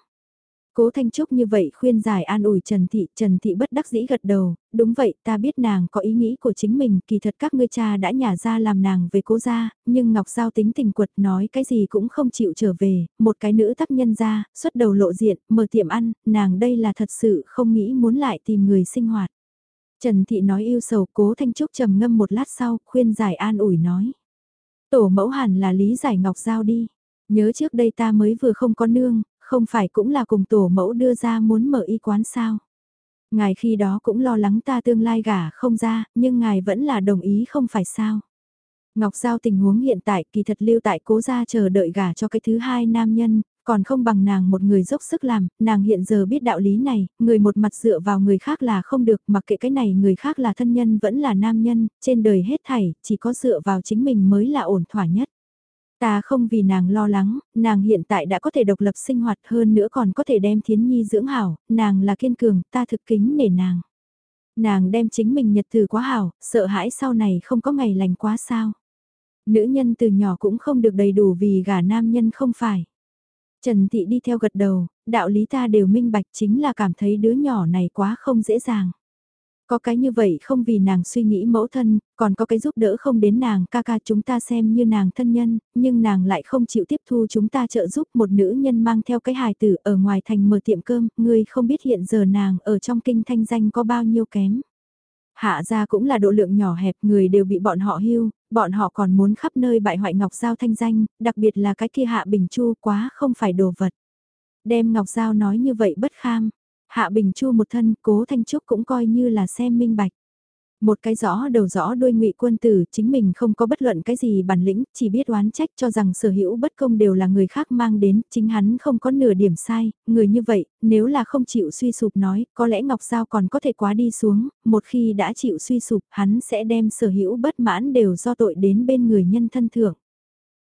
Cố Thanh Trúc như vậy khuyên giải an ủi Trần Thị, Trần Thị bất đắc dĩ gật đầu, đúng vậy ta biết nàng có ý nghĩ của chính mình, kỳ thật các ngươi cha đã nhả ra làm nàng về cố gia, nhưng Ngọc Giao tính tình quật nói cái gì cũng không chịu trở về, một cái nữ tác nhân ra, xuất đầu lộ diện, mở tiệm ăn, nàng đây là thật sự không nghĩ muốn lại tìm người sinh hoạt. Trần Thị nói yêu sầu cố Thanh Trúc trầm ngâm một lát sau, khuyên giải an ủi nói. Tổ mẫu hẳn là lý giải Ngọc Giao đi. Nhớ trước đây ta mới vừa không có nương, không phải cũng là cùng tổ mẫu đưa ra muốn mở y quán sao. Ngài khi đó cũng lo lắng ta tương lai gả không ra, nhưng ngài vẫn là đồng ý không phải sao. Ngọc Giao tình huống hiện tại kỳ thật lưu tại cố gia chờ đợi gả cho cái thứ hai nam nhân, còn không bằng nàng một người dốc sức làm, nàng hiện giờ biết đạo lý này, người một mặt dựa vào người khác là không được, mặc kệ cái này người khác là thân nhân vẫn là nam nhân, trên đời hết thảy, chỉ có dựa vào chính mình mới là ổn thỏa nhất. Ta không vì nàng lo lắng, nàng hiện tại đã có thể độc lập sinh hoạt hơn nữa còn có thể đem thiến nhi dưỡng hảo, nàng là kiên cường, ta thực kính nể nàng. Nàng đem chính mình nhật từ quá hảo, sợ hãi sau này không có ngày lành quá sao. Nữ nhân từ nhỏ cũng không được đầy đủ vì gả nam nhân không phải. Trần Thị đi theo gật đầu, đạo lý ta đều minh bạch chính là cảm thấy đứa nhỏ này quá không dễ dàng. Có cái như vậy không vì nàng suy nghĩ mẫu thân, còn có cái giúp đỡ không đến nàng ca ca chúng ta xem như nàng thân nhân, nhưng nàng lại không chịu tiếp thu chúng ta trợ giúp một nữ nhân mang theo cái hài tử ở ngoài thành mở tiệm cơm, người không biết hiện giờ nàng ở trong kinh thanh danh có bao nhiêu kém. Hạ ra cũng là độ lượng nhỏ hẹp, người đều bị bọn họ hưu, bọn họ còn muốn khắp nơi bại hoại Ngọc Giao thanh danh, đặc biệt là cái kia Hạ Bình Chu quá không phải đồ vật. Đem Ngọc Giao nói như vậy bất kham, Hạ Bình Chu một thân, cố Thanh Trúc cũng coi như là xem minh bạch. Một cái rõ đầu rõ đuôi ngụy quân tử, chính mình không có bất luận cái gì bản lĩnh, chỉ biết oán trách cho rằng sở hữu bất công đều là người khác mang đến, chính hắn không có nửa điểm sai, người như vậy, nếu là không chịu suy sụp nói, có lẽ Ngọc Giao còn có thể quá đi xuống, một khi đã chịu suy sụp, hắn sẽ đem sở hữu bất mãn đều do tội đến bên người nhân thân thưởng.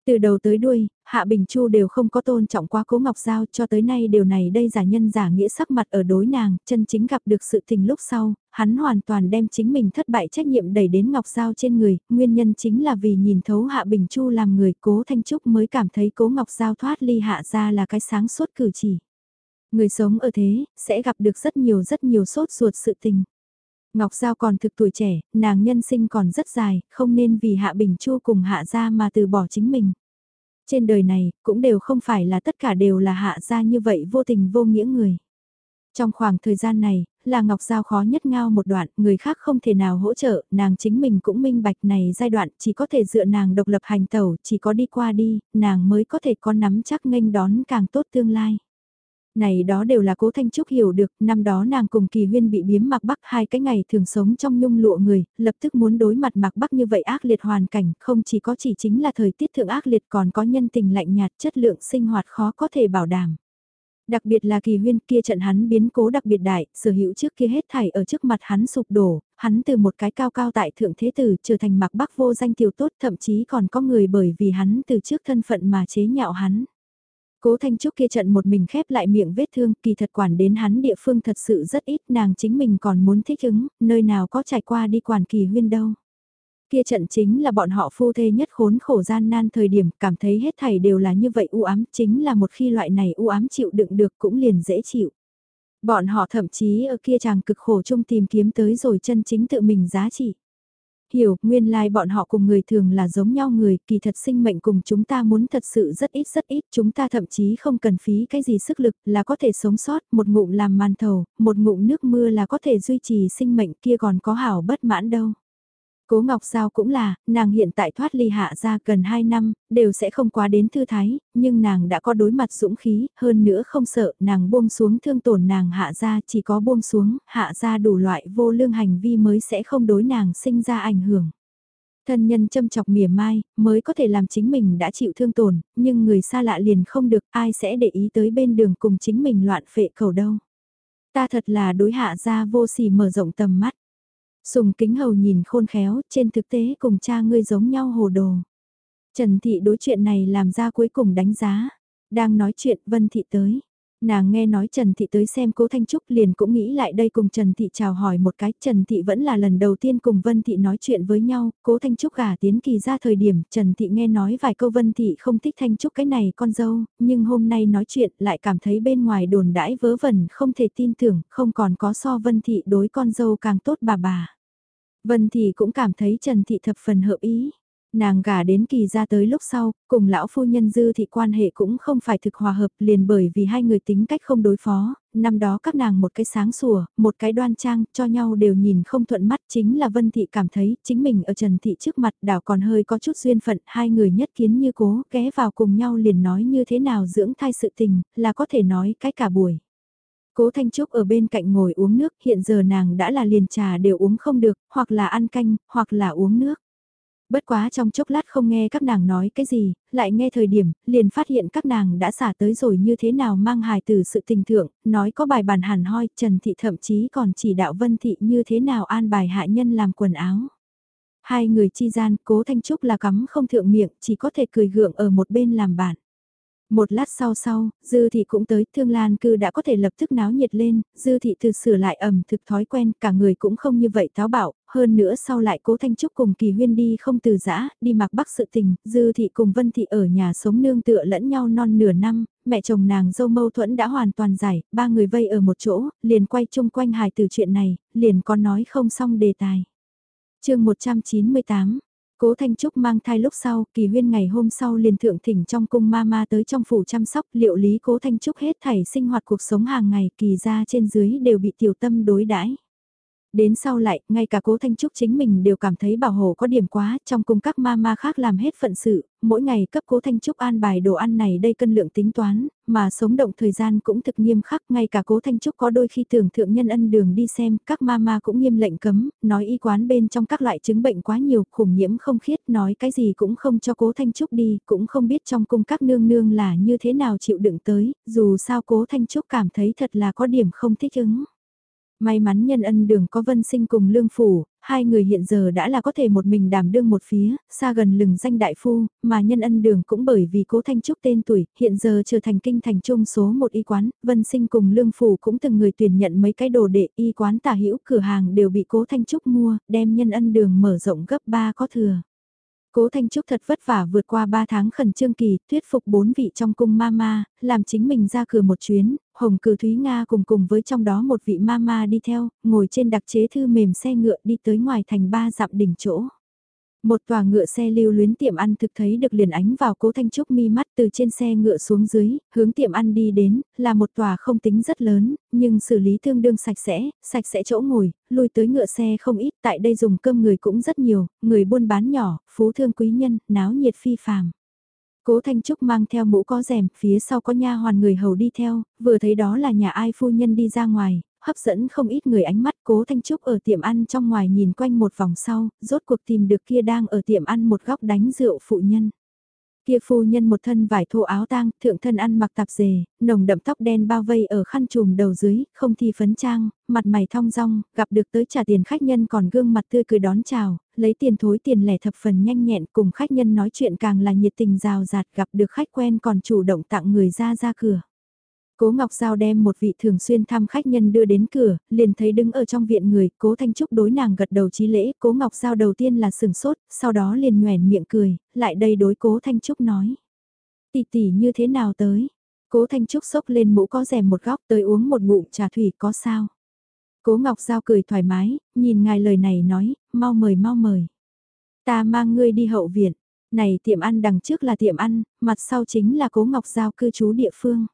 Từ đầu tới đuôi, Hạ Bình Chu đều không có tôn trọng quá cố Ngọc Giao cho tới nay điều này đây giả nhân giả nghĩa sắc mặt ở đối nàng, chân chính gặp được sự tình lúc sau, hắn hoàn toàn đem chính mình thất bại trách nhiệm đẩy đến Ngọc Giao trên người, nguyên nhân chính là vì nhìn thấu Hạ Bình Chu làm người cố Thanh Trúc mới cảm thấy cố Ngọc Giao thoát ly Hạ ra là cái sáng suốt cử chỉ. Người sống ở thế, sẽ gặp được rất nhiều rất nhiều sốt ruột sự tình. Ngọc Giao còn thực tuổi trẻ, nàng nhân sinh còn rất dài, không nên vì Hạ Bình Chu cùng Hạ gia mà từ bỏ chính mình. Trên đời này, cũng đều không phải là tất cả đều là Hạ gia như vậy vô tình vô nghĩa người. Trong khoảng thời gian này, là Ngọc Giao khó nhất ngao một đoạn, người khác không thể nào hỗ trợ, nàng chính mình cũng minh bạch này giai đoạn chỉ có thể dựa nàng độc lập hành tẩu, chỉ có đi qua đi, nàng mới có thể có nắm chắc nghênh đón càng tốt tương lai. Này đó đều là cố Thanh Trúc hiểu được, năm đó nàng cùng kỳ huyên bị biếm mặc bắc hai cái ngày thường sống trong nhung lụa người, lập tức muốn đối mặt mặc bắc như vậy ác liệt hoàn cảnh, không chỉ có chỉ chính là thời tiết thượng ác liệt còn có nhân tình lạnh nhạt chất lượng sinh hoạt khó có thể bảo đảm. Đặc biệt là kỳ huyên kia trận hắn biến cố đặc biệt đại, sở hữu trước kia hết thảy ở trước mặt hắn sụp đổ, hắn từ một cái cao cao tại thượng thế tử trở thành mặc bắc vô danh tiểu tốt thậm chí còn có người bởi vì hắn từ trước thân phận mà chế nhạo hắn. Cố Thanh Trúc kia trận một mình khép lại miệng vết thương, kỳ thật quản đến hắn địa phương thật sự rất ít, nàng chính mình còn muốn thích ứng, nơi nào có trải qua đi quản kỳ huyên đâu. Kia trận chính là bọn họ phu thê nhất khốn khổ gian nan thời điểm, cảm thấy hết thảy đều là như vậy u ám, chính là một khi loại này u ám chịu đựng được cũng liền dễ chịu. Bọn họ thậm chí ở kia chàng cực khổ chung tìm kiếm tới rồi chân chính tự mình giá trị. Hiểu, nguyên lai like bọn họ cùng người thường là giống nhau người, kỳ thật sinh mệnh cùng chúng ta muốn thật sự rất ít rất ít, chúng ta thậm chí không cần phí cái gì sức lực là có thể sống sót, một ngụm làm màn thầu, một ngụm nước mưa là có thể duy trì sinh mệnh kia còn có hảo bất mãn đâu. Cố Ngọc Giao cũng là, nàng hiện tại thoát ly hạ ra gần 2 năm, đều sẽ không quá đến thư thái, nhưng nàng đã có đối mặt dũng khí, hơn nữa không sợ, nàng buông xuống thương tổn nàng hạ ra, chỉ có buông xuống, hạ ra đủ loại vô lương hành vi mới sẽ không đối nàng sinh ra ảnh hưởng. Thân nhân châm chọc mỉa mai, mới có thể làm chính mình đã chịu thương tổn, nhưng người xa lạ liền không được, ai sẽ để ý tới bên đường cùng chính mình loạn phệ cầu đâu. Ta thật là đối hạ ra vô sỉ mở rộng tầm mắt. Sùng kính hầu nhìn khôn khéo, trên thực tế cùng cha ngươi giống nhau hồ đồ. Trần Thị đối chuyện này làm ra cuối cùng đánh giá. Đang nói chuyện Vân Thị tới. Nàng nghe nói Trần Thị tới xem cố Thanh Trúc liền cũng nghĩ lại đây cùng Trần Thị chào hỏi một cái. Trần Thị vẫn là lần đầu tiên cùng Vân Thị nói chuyện với nhau. Cố Thanh Trúc gả tiến kỳ ra thời điểm Trần Thị nghe nói vài câu Vân Thị không thích Thanh Trúc cái này con dâu. Nhưng hôm nay nói chuyện lại cảm thấy bên ngoài đồn đãi vớ vẩn không thể tin tưởng. Không còn có so Vân Thị đối con dâu càng tốt bà bà. Vân Thị cũng cảm thấy Trần Thị thập phần hợp ý. Nàng gả đến kỳ ra tới lúc sau, cùng lão phu nhân dư thị quan hệ cũng không phải thực hòa hợp liền bởi vì hai người tính cách không đối phó, năm đó các nàng một cái sáng sủa, một cái đoan trang, cho nhau đều nhìn không thuận mắt chính là Vân Thị cảm thấy chính mình ở Trần Thị trước mặt đảo còn hơi có chút duyên phận, hai người nhất kiến như cố, ghé vào cùng nhau liền nói như thế nào dưỡng thai sự tình, là có thể nói cái cả buổi. Cố Thanh Trúc ở bên cạnh ngồi uống nước, hiện giờ nàng đã là liền trà đều uống không được, hoặc là ăn canh, hoặc là uống nước. Bất quá trong chốc lát không nghe các nàng nói cái gì, lại nghe thời điểm, liền phát hiện các nàng đã xả tới rồi như thế nào mang hài từ sự tình thượng, nói có bài bản hàn hoi, Trần Thị thậm chí còn chỉ đạo Vân Thị như thế nào an bài hạ nhân làm quần áo. Hai người chi gian, cố Thanh Trúc là cắm không thượng miệng, chỉ có thể cười gượng ở một bên làm bạn. Một lát sau sau, Dư Thị cũng tới, Thương Lan cư đã có thể lập tức náo nhiệt lên, Dư Thị từ sửa lại ẩm thực thói quen, cả người cũng không như vậy táo bạo, hơn nữa sau lại cố Thanh Trúc cùng Kỳ Huyên đi không từ giã, đi mặc bắc sự tình, Dư Thị cùng Vân Thị ở nhà sống nương tựa lẫn nhau non nửa năm, mẹ chồng nàng dâu mâu thuẫn đã hoàn toàn giải, ba người vây ở một chỗ, liền quay chung quanh hài từ chuyện này, liền có nói không xong đề tài. chương 198 Cố Thanh Trúc mang thai lúc sau, kỳ huyên ngày hôm sau liền thượng thỉnh trong cung ma ma tới trong phủ chăm sóc liệu lý Cố Thanh Trúc hết thảy sinh hoạt cuộc sống hàng ngày kỳ ra trên dưới đều bị tiểu tâm đối đãi. Đến sau lại, ngay cả cố Thanh Trúc chính mình đều cảm thấy bảo hộ có điểm quá, trong cùng các ma ma khác làm hết phận sự, mỗi ngày cấp cố Thanh Trúc an bài đồ ăn này đây cân lượng tính toán, mà sống động thời gian cũng thực nghiêm khắc, ngay cả cố Thanh Trúc có đôi khi tưởng thượng nhân ân đường đi xem, các ma ma cũng nghiêm lệnh cấm, nói y quán bên trong các loại chứng bệnh quá nhiều, khủng nhiễm không khiết, nói cái gì cũng không cho cố Thanh Trúc đi, cũng không biết trong cung các nương nương là như thế nào chịu đựng tới, dù sao cố Thanh Trúc cảm thấy thật là có điểm không thích ứng. May mắn nhân ân đường có vân sinh cùng lương phủ, hai người hiện giờ đã là có thể một mình đảm đương một phía, xa gần lừng danh đại phu, mà nhân ân đường cũng bởi vì cố thanh trúc tên tuổi, hiện giờ trở thành kinh thành trung số một y quán, vân sinh cùng lương phủ cũng từng người tuyển nhận mấy cái đồ đệ y quán tả hữu cửa hàng đều bị cố thanh trúc mua, đem nhân ân đường mở rộng gấp ba có thừa. Cố Thanh Trúc thật vất vả vượt qua 3 tháng khẩn trương kỳ, thuyết phục bốn vị trong cung mama, làm chính mình ra cửa một chuyến, Hồng Cử Thúy Nga cùng cùng với trong đó một vị mama đi theo, ngồi trên đặc chế thư mềm xe ngựa đi tới ngoài thành ba dặm đỉnh chỗ. Một tòa ngựa xe lưu luyến tiệm ăn thực thấy được liền ánh vào cố thanh trúc mi mắt từ trên xe ngựa xuống dưới, hướng tiệm ăn đi đến, là một tòa không tính rất lớn, nhưng xử lý tương đương sạch sẽ, sạch sẽ chỗ ngồi, lùi tới ngựa xe không ít, tại đây dùng cơm người cũng rất nhiều, người buôn bán nhỏ, phú thương quý nhân, náo nhiệt phi phàm. Cố Thanh Trúc mang theo mũ có rèm, phía sau có nha hoàn người hầu đi theo, vừa thấy đó là nhà ai phu nhân đi ra ngoài, hấp dẫn không ít người ánh mắt cố Thanh Trúc ở tiệm ăn trong ngoài nhìn quanh một vòng sau, rốt cuộc tìm được kia đang ở tiệm ăn một góc đánh rượu phụ nhân. Kia phu nhân một thân vải thô áo tang, thượng thân ăn mặc tạp dề, nồng đậm tóc đen bao vây ở khăn trùm đầu dưới, không thi phấn trang, mặt mày thong dong, gặp được tới trả tiền khách nhân còn gương mặt tươi cười đón chào, lấy tiền thối tiền lẻ thập phần nhanh nhẹn cùng khách nhân nói chuyện càng là nhiệt tình rào rạt gặp được khách quen còn chủ động tặng người ra ra cửa. Cố Ngọc Giao đem một vị thường xuyên thăm khách nhân đưa đến cửa, liền thấy đứng ở trong viện người, Cố Thanh Trúc đối nàng gật đầu chí lễ, Cố Ngọc Giao đầu tiên là sừng sốt, sau đó liền nhoẻn miệng cười, lại đây đối Cố Thanh Trúc nói. Tỷ tỷ như thế nào tới? Cố Thanh Trúc xốc lên mũ có rèm một góc tới uống một ngụm trà thủy có sao? Cố Ngọc Giao cười thoải mái, nhìn ngài lời này nói, mau mời mau mời. Ta mang ngươi đi hậu viện, này tiệm ăn đằng trước là tiệm ăn, mặt sau chính là Cố Ngọc Giao cư trú địa phương.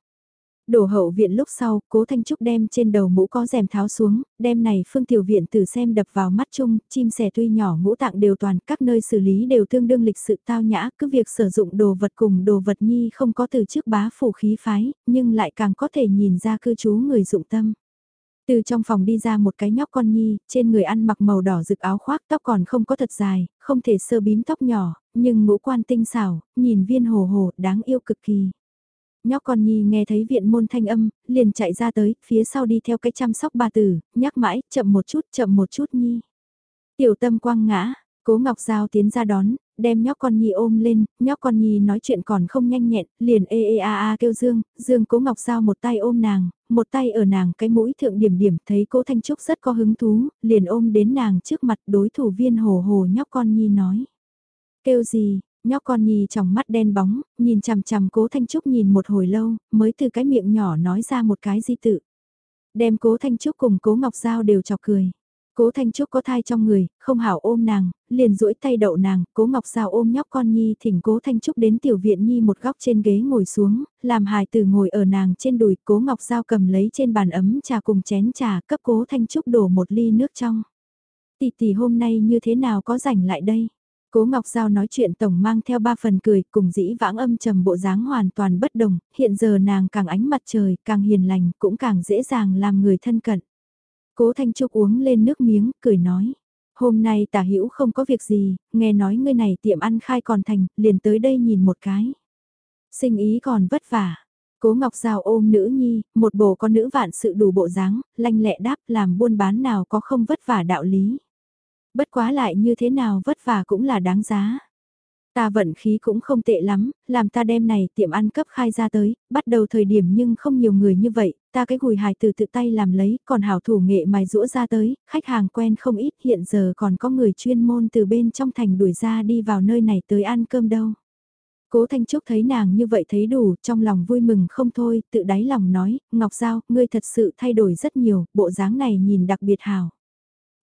Đổ hậu viện lúc sau, cố Thanh Trúc đem trên đầu mũ có rèm tháo xuống, đem này phương tiểu viện từ xem đập vào mắt chung, chim sẻ tuy nhỏ ngũ tạng đều toàn, các nơi xử lý đều tương đương lịch sự tao nhã, cứ việc sử dụng đồ vật cùng đồ vật nhi không có từ trước bá phủ khí phái, nhưng lại càng có thể nhìn ra cư trú người dụng tâm. Từ trong phòng đi ra một cái nhóc con nhi, trên người ăn mặc màu đỏ rực áo khoác tóc còn không có thật dài, không thể sơ bím tóc nhỏ, nhưng ngũ quan tinh xảo, nhìn viên hồ hồ, đáng yêu cực kỳ. Nhóc con nhi nghe thấy viện môn thanh âm, liền chạy ra tới, phía sau đi theo cái chăm sóc bà tử, nhắc mãi, chậm một chút, chậm một chút nhi. Tiểu tâm quang ngã, cố ngọc giao tiến ra đón, đem nhóc con nhi ôm lên, nhóc con nhi nói chuyện còn không nhanh nhẹn, liền ê ê a a kêu Dương, Dương cố ngọc giao một tay ôm nàng, một tay ở nàng cái mũi thượng điểm điểm thấy cố Thanh Trúc rất có hứng thú, liền ôm đến nàng trước mặt đối thủ viên hồ hồ nhóc con nhi nói. Kêu gì, nhóc con nhi trong mắt đen bóng, nhìn chằm chằm cố Thanh Trúc nhìn một hồi lâu, mới từ cái miệng nhỏ nói ra một cái di tự. Đem cố Thanh Trúc cùng cố Ngọc Giao đều chọc cười. Cố Thanh Trúc có thai trong người, không hảo ôm nàng, liền duỗi tay đậu nàng, Cố Ngọc Giao ôm nhóc con Nhi thỉnh Cố Thanh Trúc đến tiểu viện Nhi một góc trên ghế ngồi xuống, làm hài tử ngồi ở nàng trên đùi, Cố Ngọc Giao cầm lấy trên bàn ấm trà cùng chén trà cấp Cố Thanh Trúc đổ một ly nước trong. Tỷ tỷ hôm nay như thế nào có rảnh lại đây? Cố Ngọc Giao nói chuyện tổng mang theo ba phần cười, cùng dĩ vãng âm trầm bộ dáng hoàn toàn bất đồng, hiện giờ nàng càng ánh mặt trời, càng hiền lành, cũng càng dễ dàng làm người thân cận. Cố Thanh Trúc uống lên nước miếng, cười nói. Hôm nay tả hữu không có việc gì, nghe nói ngươi này tiệm ăn khai còn thành, liền tới đây nhìn một cái. Sinh ý còn vất vả. Cố Ngọc Giao ôm nữ nhi, một bộ con nữ vạn sự đủ bộ dáng, lanh lẹ đáp làm buôn bán nào có không vất vả đạo lý. Bất quá lại như thế nào vất vả cũng là đáng giá. Ta vận khí cũng không tệ lắm, làm ta đem này tiệm ăn cấp khai ra tới, bắt đầu thời điểm nhưng không nhiều người như vậy, ta cái gùi hài từ tự tay làm lấy, còn hảo thủ nghệ mài rũa ra tới, khách hàng quen không ít, hiện giờ còn có người chuyên môn từ bên trong thành đuổi ra đi vào nơi này tới ăn cơm đâu. Cố Thanh Trúc thấy nàng như vậy thấy đủ, trong lòng vui mừng không thôi, tự đáy lòng nói, Ngọc Giao, ngươi thật sự thay đổi rất nhiều, bộ dáng này nhìn đặc biệt hảo.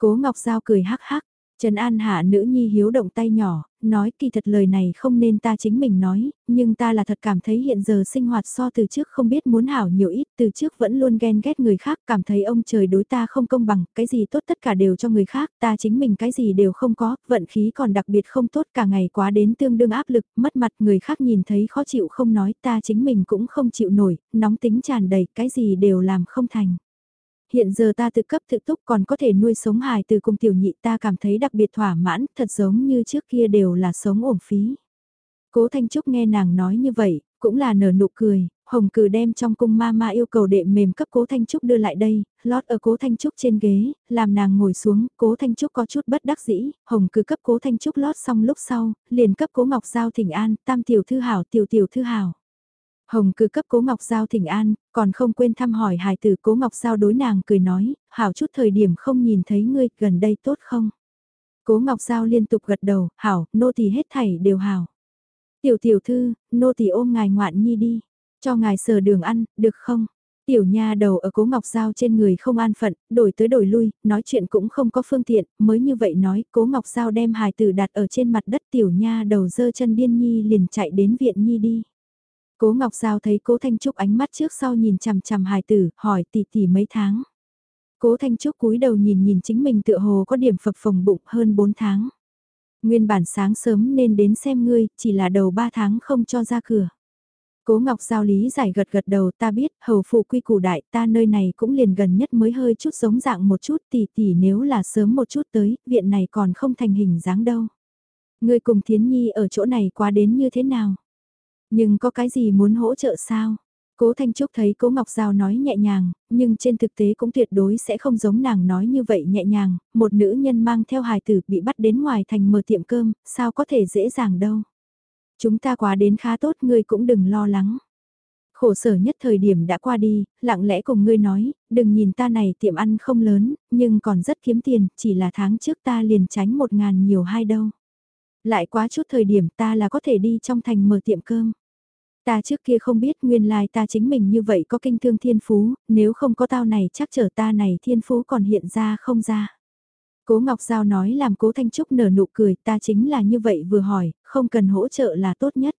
Cố Ngọc Giao cười hắc hắc, Trần An hạ nữ nhi hiếu động tay nhỏ, nói kỳ thật lời này không nên ta chính mình nói, nhưng ta là thật cảm thấy hiện giờ sinh hoạt so từ trước không biết muốn hảo nhiều ít, từ trước vẫn luôn ghen ghét người khác, cảm thấy ông trời đối ta không công bằng, cái gì tốt tất cả đều cho người khác, ta chính mình cái gì đều không có, vận khí còn đặc biệt không tốt cả ngày quá đến tương đương áp lực, mất mặt người khác nhìn thấy khó chịu không nói, ta chính mình cũng không chịu nổi, nóng tính tràn đầy, cái gì đều làm không thành. Hiện giờ ta tự cấp tự túc còn có thể nuôi sống hài từ cùng tiểu nhị ta cảm thấy đặc biệt thỏa mãn, thật giống như trước kia đều là sống ổn phí. Cố Thanh Trúc nghe nàng nói như vậy, cũng là nở nụ cười, Hồng Cử đem trong cung ma ma yêu cầu đệ mềm cấp Cố Thanh Trúc đưa lại đây, lót ở Cố Thanh Trúc trên ghế, làm nàng ngồi xuống, Cố Thanh Trúc có chút bất đắc dĩ, Hồng Cử cấp Cố Thanh Trúc lót xong lúc sau, liền cấp Cố Ngọc Giao thỉnh an, tam tiểu thư hảo tiểu tiểu thư hảo. Hồng cứ cấp Cố Ngọc Giao thỉnh an, còn không quên thăm hỏi hài tử Cố Ngọc Giao đối nàng cười nói, hảo chút thời điểm không nhìn thấy ngươi, gần đây tốt không? Cố Ngọc Giao liên tục gật đầu, hảo, nô tỳ hết thảy đều hảo. Tiểu tiểu thư, nô tỳ ôm ngài ngoạn nhi đi, cho ngài sờ đường ăn, được không? Tiểu nha đầu ở cố ngọc giao trên người không an phận, đổi tới đổi lui, nói chuyện cũng không có phương tiện, mới như vậy nói, cố ngọc giao đem hài tử đặt ở trên mặt đất tiểu nha đầu dơ chân điên nhi liền chạy đến viện nhi đi. Cố Ngọc Giao thấy Cố Thanh Trúc ánh mắt trước sau nhìn chằm chằm hài tử, hỏi tỷ tỷ mấy tháng. Cố Thanh Trúc cúi đầu nhìn nhìn chính mình tựa hồ có điểm phập phồng bụng hơn 4 tháng. Nguyên bản sáng sớm nên đến xem ngươi, chỉ là đầu 3 tháng không cho ra cửa. Cố Ngọc Giao lý giải gật gật đầu ta biết, hầu phụ quy củ đại ta nơi này cũng liền gần nhất mới hơi chút giống dạng một chút tỷ tỷ nếu là sớm một chút tới, viện này còn không thành hình dáng đâu. Ngươi cùng Thiến Nhi ở chỗ này quá đến như thế nào? Nhưng có cái gì muốn hỗ trợ sao? Cố Thanh Trúc thấy Cố Ngọc Giao nói nhẹ nhàng, nhưng trên thực tế cũng tuyệt đối sẽ không giống nàng nói như vậy nhẹ nhàng, một nữ nhân mang theo hài tử bị bắt đến ngoài thành mở tiệm cơm, sao có thể dễ dàng đâu. Chúng ta quá đến khá tốt ngươi cũng đừng lo lắng. Khổ sở nhất thời điểm đã qua đi, lặng lẽ cùng ngươi nói, đừng nhìn ta này tiệm ăn không lớn, nhưng còn rất kiếm tiền, chỉ là tháng trước ta liền tránh một ngàn nhiều hai đâu. Lại quá chút thời điểm ta là có thể đi trong thành mở tiệm cơm. Ta trước kia không biết nguyên lai ta chính mình như vậy có kinh thương thiên phú, nếu không có tao này chắc chở ta này thiên phú còn hiện ra không ra. Cố Ngọc Giao nói làm cố Thanh Trúc nở nụ cười ta chính là như vậy vừa hỏi, không cần hỗ trợ là tốt nhất.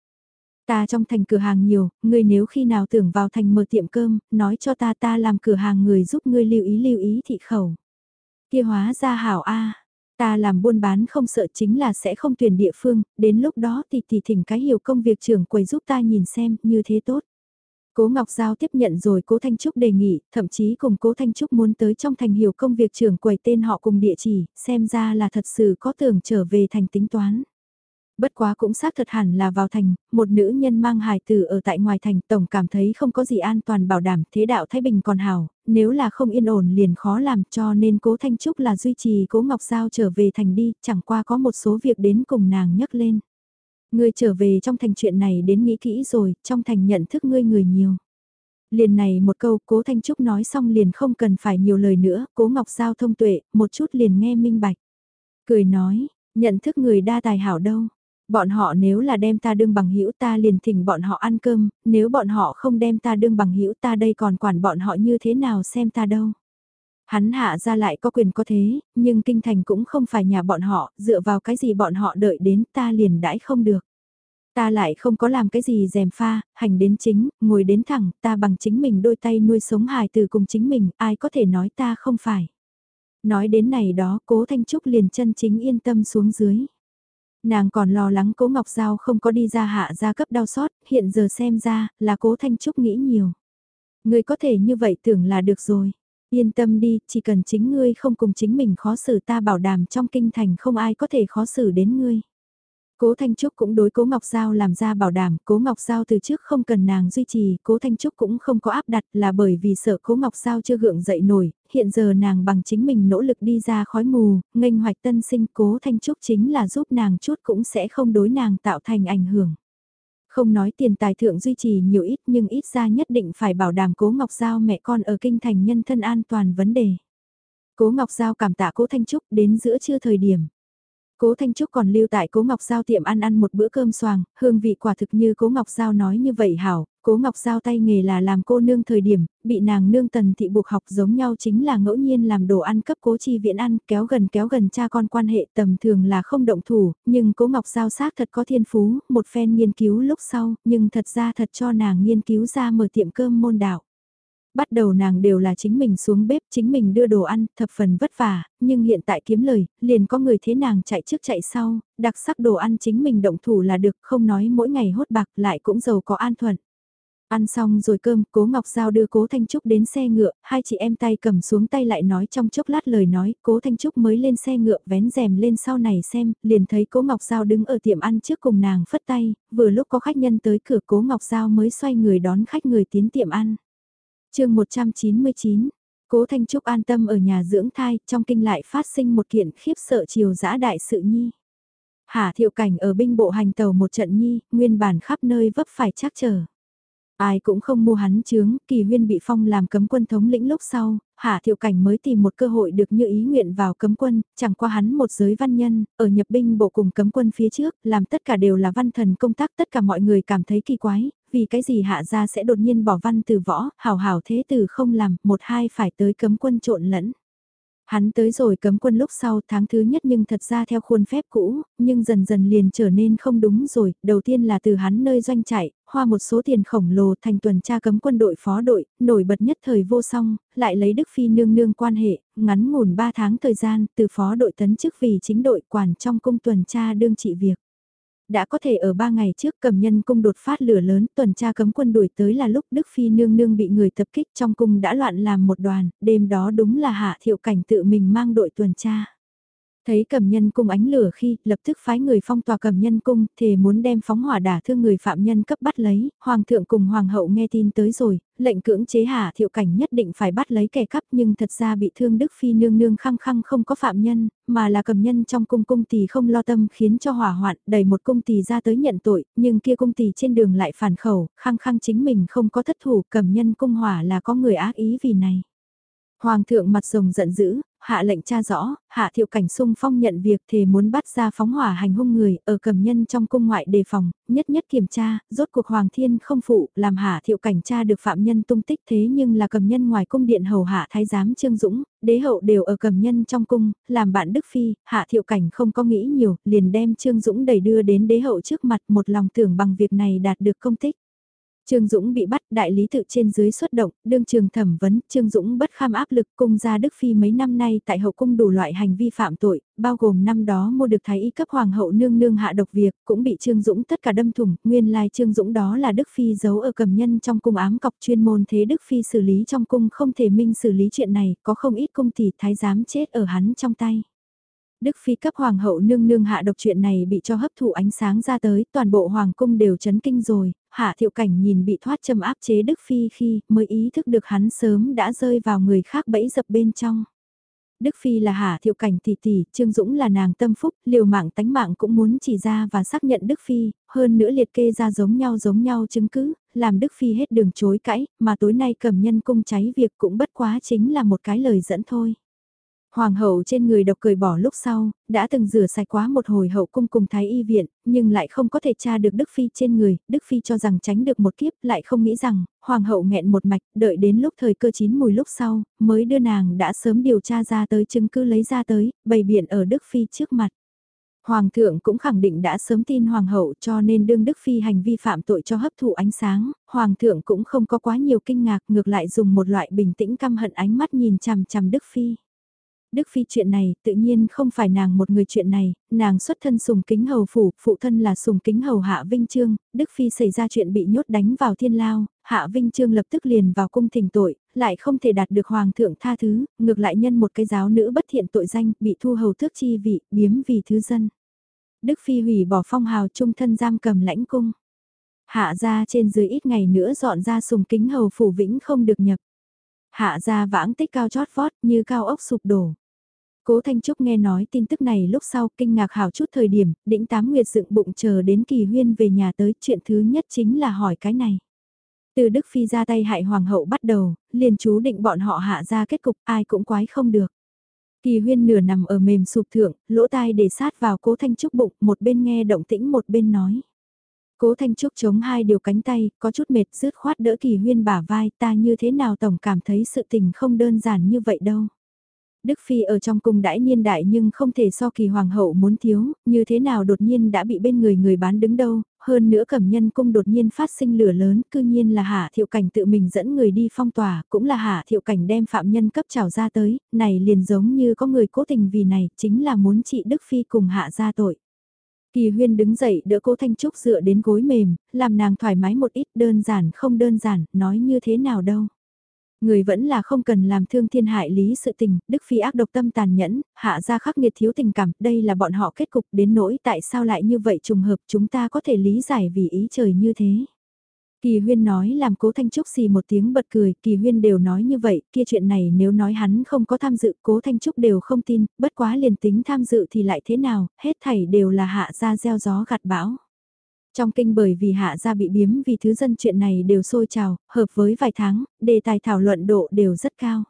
Ta trong thành cửa hàng nhiều, ngươi nếu khi nào tưởng vào thành mở tiệm cơm, nói cho ta ta làm cửa hàng người giúp ngươi lưu ý lưu ý thị khẩu. Kia hóa ra hảo A, ta làm buôn bán không sợ chính là sẽ không tuyển địa phương, đến lúc đó thì thì thỉnh cái hiểu công việc trưởng quầy giúp ta nhìn xem, như thế tốt. Cố Ngọc Giao tiếp nhận rồi Cố Thanh Trúc đề nghị, thậm chí cùng Cố Thanh Trúc muốn tới trong thành hiểu công việc trưởng quầy tên họ cùng địa chỉ, xem ra là thật sự có tưởng trở về thành tính toán. Bất quá cũng xác thật hẳn là vào thành, một nữ nhân mang hài tử ở tại ngoài thành tổng cảm thấy không có gì an toàn bảo đảm thế đạo Thái Bình còn hảo, nếu là không yên ổn liền khó làm cho nên cố Thanh Trúc là duy trì cố Ngọc Giao trở về thành đi, chẳng qua có một số việc đến cùng nàng nhắc lên. Ngươi trở về trong thành chuyện này đến nghĩ kỹ rồi, trong thành nhận thức ngươi người nhiều. Liền này một câu cố Thanh Trúc nói xong liền không cần phải nhiều lời nữa, cố Ngọc Giao thông tuệ, một chút liền nghe minh bạch. Cười nói, nhận thức người đa tài hảo đâu, Bọn họ nếu là đem ta đương bằng hữu ta liền thỉnh bọn họ ăn cơm, nếu bọn họ không đem ta đương bằng hữu ta đây còn quản bọn họ như thế nào xem ta đâu. Hắn hạ ra lại có quyền có thế, nhưng kinh thành cũng không phải nhà bọn họ, dựa vào cái gì bọn họ đợi đến ta liền đãi không được. Ta lại không có làm cái gì dèm pha, hành đến chính, ngồi đến thẳng, ta bằng chính mình đôi tay nuôi sống hài từ cùng chính mình, ai có thể nói ta không phải. Nói đến này đó, cố Thanh Trúc liền chân chính yên tâm xuống dưới. Nàng còn lo lắng cố Ngọc Giao không có đi ra hạ gia cấp đau xót, hiện giờ xem ra là cố Thanh Trúc nghĩ nhiều. Ngươi có thể như vậy tưởng là được rồi. Yên tâm đi, chỉ cần chính ngươi không cùng chính mình khó xử ta bảo đảm trong kinh thành không ai có thể khó xử đến ngươi. Cố Thanh Trúc cũng đối Cố Ngọc Giao làm ra bảo đảm, Cố Ngọc Giao từ trước không cần nàng duy trì, Cố Thanh Trúc cũng không có áp đặt là bởi vì sợ Cố Ngọc Giao chưa gượng dậy nổi, hiện giờ nàng bằng chính mình nỗ lực đi ra khói mù, nghênh hoạch tân sinh Cố Thanh Trúc chính là giúp nàng chút cũng sẽ không đối nàng tạo thành ảnh hưởng. Không nói tiền tài thượng duy trì nhiều ít nhưng ít ra nhất định phải bảo đảm Cố Ngọc Giao mẹ con ở kinh thành nhân thân an toàn vấn đề. Cố Ngọc Giao cảm tạ Cố Thanh Trúc đến giữa trưa thời điểm. Cố Thanh Trúc còn lưu tại Cố Ngọc Giao tiệm ăn ăn một bữa cơm xoàng, hương vị quả thực như Cố Ngọc Giao nói như vậy hảo, Cố Ngọc Giao tay nghề là làm cô nương thời điểm, bị nàng nương tần thị buộc học giống nhau chính là ngẫu nhiên làm đồ ăn cấp Cố Chi Viễn ăn, kéo gần kéo gần cha con quan hệ tầm thường là không động thủ, nhưng Cố Ngọc Giao xác thật có thiên phú, một phen nghiên cứu lúc sau, nhưng thật ra thật cho nàng nghiên cứu ra mở tiệm cơm môn đạo. Bắt đầu nàng đều là chính mình xuống bếp, chính mình đưa đồ ăn, thập phần vất vả, nhưng hiện tại kiếm lời, liền có người thế nàng chạy trước chạy sau, đặc sắc đồ ăn chính mình động thủ là được, không nói mỗi ngày hốt bạc lại cũng giàu có an thuận. Ăn xong rồi cơm, cố Ngọc Giao đưa cố Thanh Trúc đến xe ngựa, hai chị em tay cầm xuống tay lại nói trong chốc lát lời nói, cố Thanh Trúc mới lên xe ngựa vén rèm lên sau này xem, liền thấy cố Ngọc Giao đứng ở tiệm ăn trước cùng nàng phất tay, vừa lúc có khách nhân tới cửa cố Ngọc Giao mới xoay người đón khách người tiến tiệm ăn chương 199, Cố Thanh Trúc an tâm ở nhà dưỡng thai, trong kinh lại phát sinh một kiện khiếp sợ chiều dã đại sự nhi. Hà thiệu cảnh ở binh bộ hành tàu một trận nhi, nguyên bản khắp nơi vấp phải chắc trở Ai cũng không mua hắn chướng, kỳ huyên bị phong làm cấm quân thống lĩnh lúc sau, Hạ Thiệu Cảnh mới tìm một cơ hội được như ý nguyện vào cấm quân, chẳng qua hắn một giới văn nhân, ở nhập binh bộ cùng cấm quân phía trước, làm tất cả đều là văn thần công tác tất cả mọi người cảm thấy kỳ quái, vì cái gì hạ gia sẽ đột nhiên bỏ văn từ võ, hào hào thế từ không làm, một hai phải tới cấm quân trộn lẫn. Hắn tới rồi cấm quân lúc sau tháng thứ nhất nhưng thật ra theo khuôn phép cũ, nhưng dần dần liền trở nên không đúng rồi, đầu tiên là từ hắn nơi doanh chạy, hoa một số tiền khổng lồ thành tuần tra cấm quân đội phó đội, nổi bật nhất thời vô song, lại lấy Đức Phi nương nương quan hệ, ngắn ngủn 3 tháng thời gian, từ phó đội tấn chức vì chính đội quản trong cung tuần tra đương trị việc. Đã có thể ở ba ngày trước cầm nhân cung đột phát lửa lớn tuần tra cấm quân đuổi tới là lúc Đức Phi nương nương bị người tập kích trong cung đã loạn làm một đoàn, đêm đó đúng là hạ thiệu cảnh tự mình mang đội tuần tra. Thấy cầm nhân cung ánh lửa khi, lập tức phái người phong tòa cầm nhân cung, thề muốn đem phóng hỏa đả thương người phạm nhân cấp bắt lấy, hoàng thượng cùng hoàng hậu nghe tin tới rồi, lệnh cưỡng chế hạ thiệu cảnh nhất định phải bắt lấy kẻ cắp nhưng thật ra bị thương Đức Phi nương nương khăng khăng không có phạm nhân, mà là cầm nhân trong cung cung tỳ không lo tâm khiến cho hỏa hoạn, đẩy một cung tỳ ra tới nhận tội, nhưng kia cung tỳ trên đường lại phản khẩu, khăng khăng chính mình không có thất thủ, cầm nhân cung hỏa là có người ác ý vì này. Hoàng thượng mặt rồng giận dữ, hạ lệnh tra rõ, hạ thiệu cảnh sung phong nhận việc thề muốn bắt ra phóng hỏa hành hung người ở cầm nhân trong cung ngoại đề phòng, nhất nhất kiểm tra, rốt cuộc Hoàng Thiên không phụ, làm hạ thiệu cảnh tra được phạm nhân tung tích thế nhưng là cầm nhân ngoài cung điện hầu hạ thái giám Trương Dũng, đế hậu đều ở cầm nhân trong cung, làm bạn Đức Phi, hạ thiệu cảnh không có nghĩ nhiều, liền đem Trương Dũng đẩy đưa đến đế hậu trước mặt một lòng tưởng bằng việc này đạt được công tích. Trương Dũng bị bắt, đại lý tự trên dưới xuất động, đương trường thẩm vấn, Trương Dũng bất kham áp lực cung gia Đức Phi mấy năm nay tại hậu cung đủ loại hành vi phạm tội, bao gồm năm đó mua được thái y cấp hoàng hậu nương nương hạ độc việc, cũng bị Trương Dũng tất cả đâm thủng, nguyên lai Trương Dũng đó là Đức Phi giấu ở cầm nhân trong cung ám cọc chuyên môn thế Đức Phi xử lý trong cung không thể minh xử lý chuyện này, có không ít cung tỷ thái giám chết ở hắn trong tay. Đức Phi cấp hoàng hậu nương nương hạ độc chuyện này bị cho hấp thụ ánh sáng ra tới, toàn bộ hoàng cung đều chấn kinh rồi, hạ thiệu cảnh nhìn bị thoát châm áp chế Đức Phi khi mới ý thức được hắn sớm đã rơi vào người khác bẫy dập bên trong. Đức Phi là hạ thiệu cảnh tỷ tỷ, Trương Dũng là nàng tâm phúc, liều mạng tánh mạng cũng muốn chỉ ra và xác nhận Đức Phi, hơn nữa liệt kê ra giống nhau giống nhau chứng cứ, làm Đức Phi hết đường chối cãi, mà tối nay cầm nhân cung cháy việc cũng bất quá chính là một cái lời dẫn thôi. Hoàng hậu trên người độc cười bỏ lúc sau, đã từng rửa sạch quá một hồi hậu cung cùng thái y viện, nhưng lại không có thể tra được Đức Phi trên người, Đức Phi cho rằng tránh được một kiếp, lại không nghĩ rằng, Hoàng hậu nghẹn một mạch, đợi đến lúc thời cơ chín mùi lúc sau, mới đưa nàng đã sớm điều tra ra tới chứng cứ lấy ra tới, bày biện ở Đức Phi trước mặt. Hoàng thượng cũng khẳng định đã sớm tin Hoàng hậu cho nên đương Đức Phi hành vi phạm tội cho hấp thụ ánh sáng, Hoàng thượng cũng không có quá nhiều kinh ngạc ngược lại dùng một loại bình tĩnh căm hận ánh mắt nhìn chằm chằm Đức Phi. Đức Phi chuyện này tự nhiên không phải nàng một người chuyện này, nàng xuất thân sùng kính hầu phủ, phụ thân là sùng kính hầu Hạ Vinh Trương, Đức Phi xảy ra chuyện bị nhốt đánh vào thiên lao, Hạ Vinh Trương lập tức liền vào cung thỉnh tội, lại không thể đạt được Hoàng thượng tha thứ, ngược lại nhân một cái giáo nữ bất thiện tội danh bị thu hầu tước chi vị, biếm vì thứ dân. Đức Phi hủy bỏ phong hào trung thân giam cầm lãnh cung. Hạ ra trên dưới ít ngày nữa dọn ra sùng kính hầu phủ vĩnh không được nhập. Hạ ra vãng tích cao chót vót như cao ốc sụp đổ. Cố Thanh Trúc nghe nói tin tức này lúc sau kinh ngạc hào chút thời điểm, đĩnh tám nguyệt dựng bụng chờ đến kỳ huyên về nhà tới chuyện thứ nhất chính là hỏi cái này. Từ Đức Phi ra tay hại hoàng hậu bắt đầu, liền chú định bọn họ hạ ra kết cục ai cũng quái không được. Kỳ huyên nửa nằm ở mềm sụp thượng, lỗ tai để sát vào cố Thanh Trúc bụng, một bên nghe động tĩnh một bên nói. Cố Thanh Trúc chống hai điều cánh tay, có chút mệt rứt khoát đỡ kỳ huyên bả vai ta như thế nào tổng cảm thấy sự tình không đơn giản như vậy đâu. Đức Phi ở trong cung đãi niên đại nhưng không thể so kỳ hoàng hậu muốn thiếu, như thế nào đột nhiên đã bị bên người người bán đứng đâu, hơn nữa cẩm nhân cung đột nhiên phát sinh lửa lớn, cư nhiên là hạ thiệu cảnh tự mình dẫn người đi phong tỏa, cũng là hạ thiệu cảnh đem phạm nhân cấp trào ra tới, này liền giống như có người cố tình vì này, chính là muốn trị Đức Phi cùng hạ ra tội. Kỳ huyên đứng dậy đỡ cố Thanh Trúc dựa đến gối mềm, làm nàng thoải mái một ít đơn giản không đơn giản, nói như thế nào đâu. Người vẫn là không cần làm thương thiên hại lý sự tình, Đức Phi ác độc tâm tàn nhẫn, hạ ra khắc nghiệt thiếu tình cảm, đây là bọn họ kết cục đến nỗi tại sao lại như vậy trùng hợp chúng ta có thể lý giải vì ý trời như thế. Kỳ huyên nói làm cố Thanh Trúc xì một tiếng bật cười, kỳ huyên đều nói như vậy, kia chuyện này nếu nói hắn không có tham dự, cố Thanh Trúc đều không tin, bất quá liền tính tham dự thì lại thế nào, hết thảy đều là hạ ra gieo gió gặt bão. Trong kinh bởi vì hạ gia bị biếm vì thứ dân chuyện này đều sôi trào, hợp với vài tháng, đề tài thảo luận độ đều rất cao.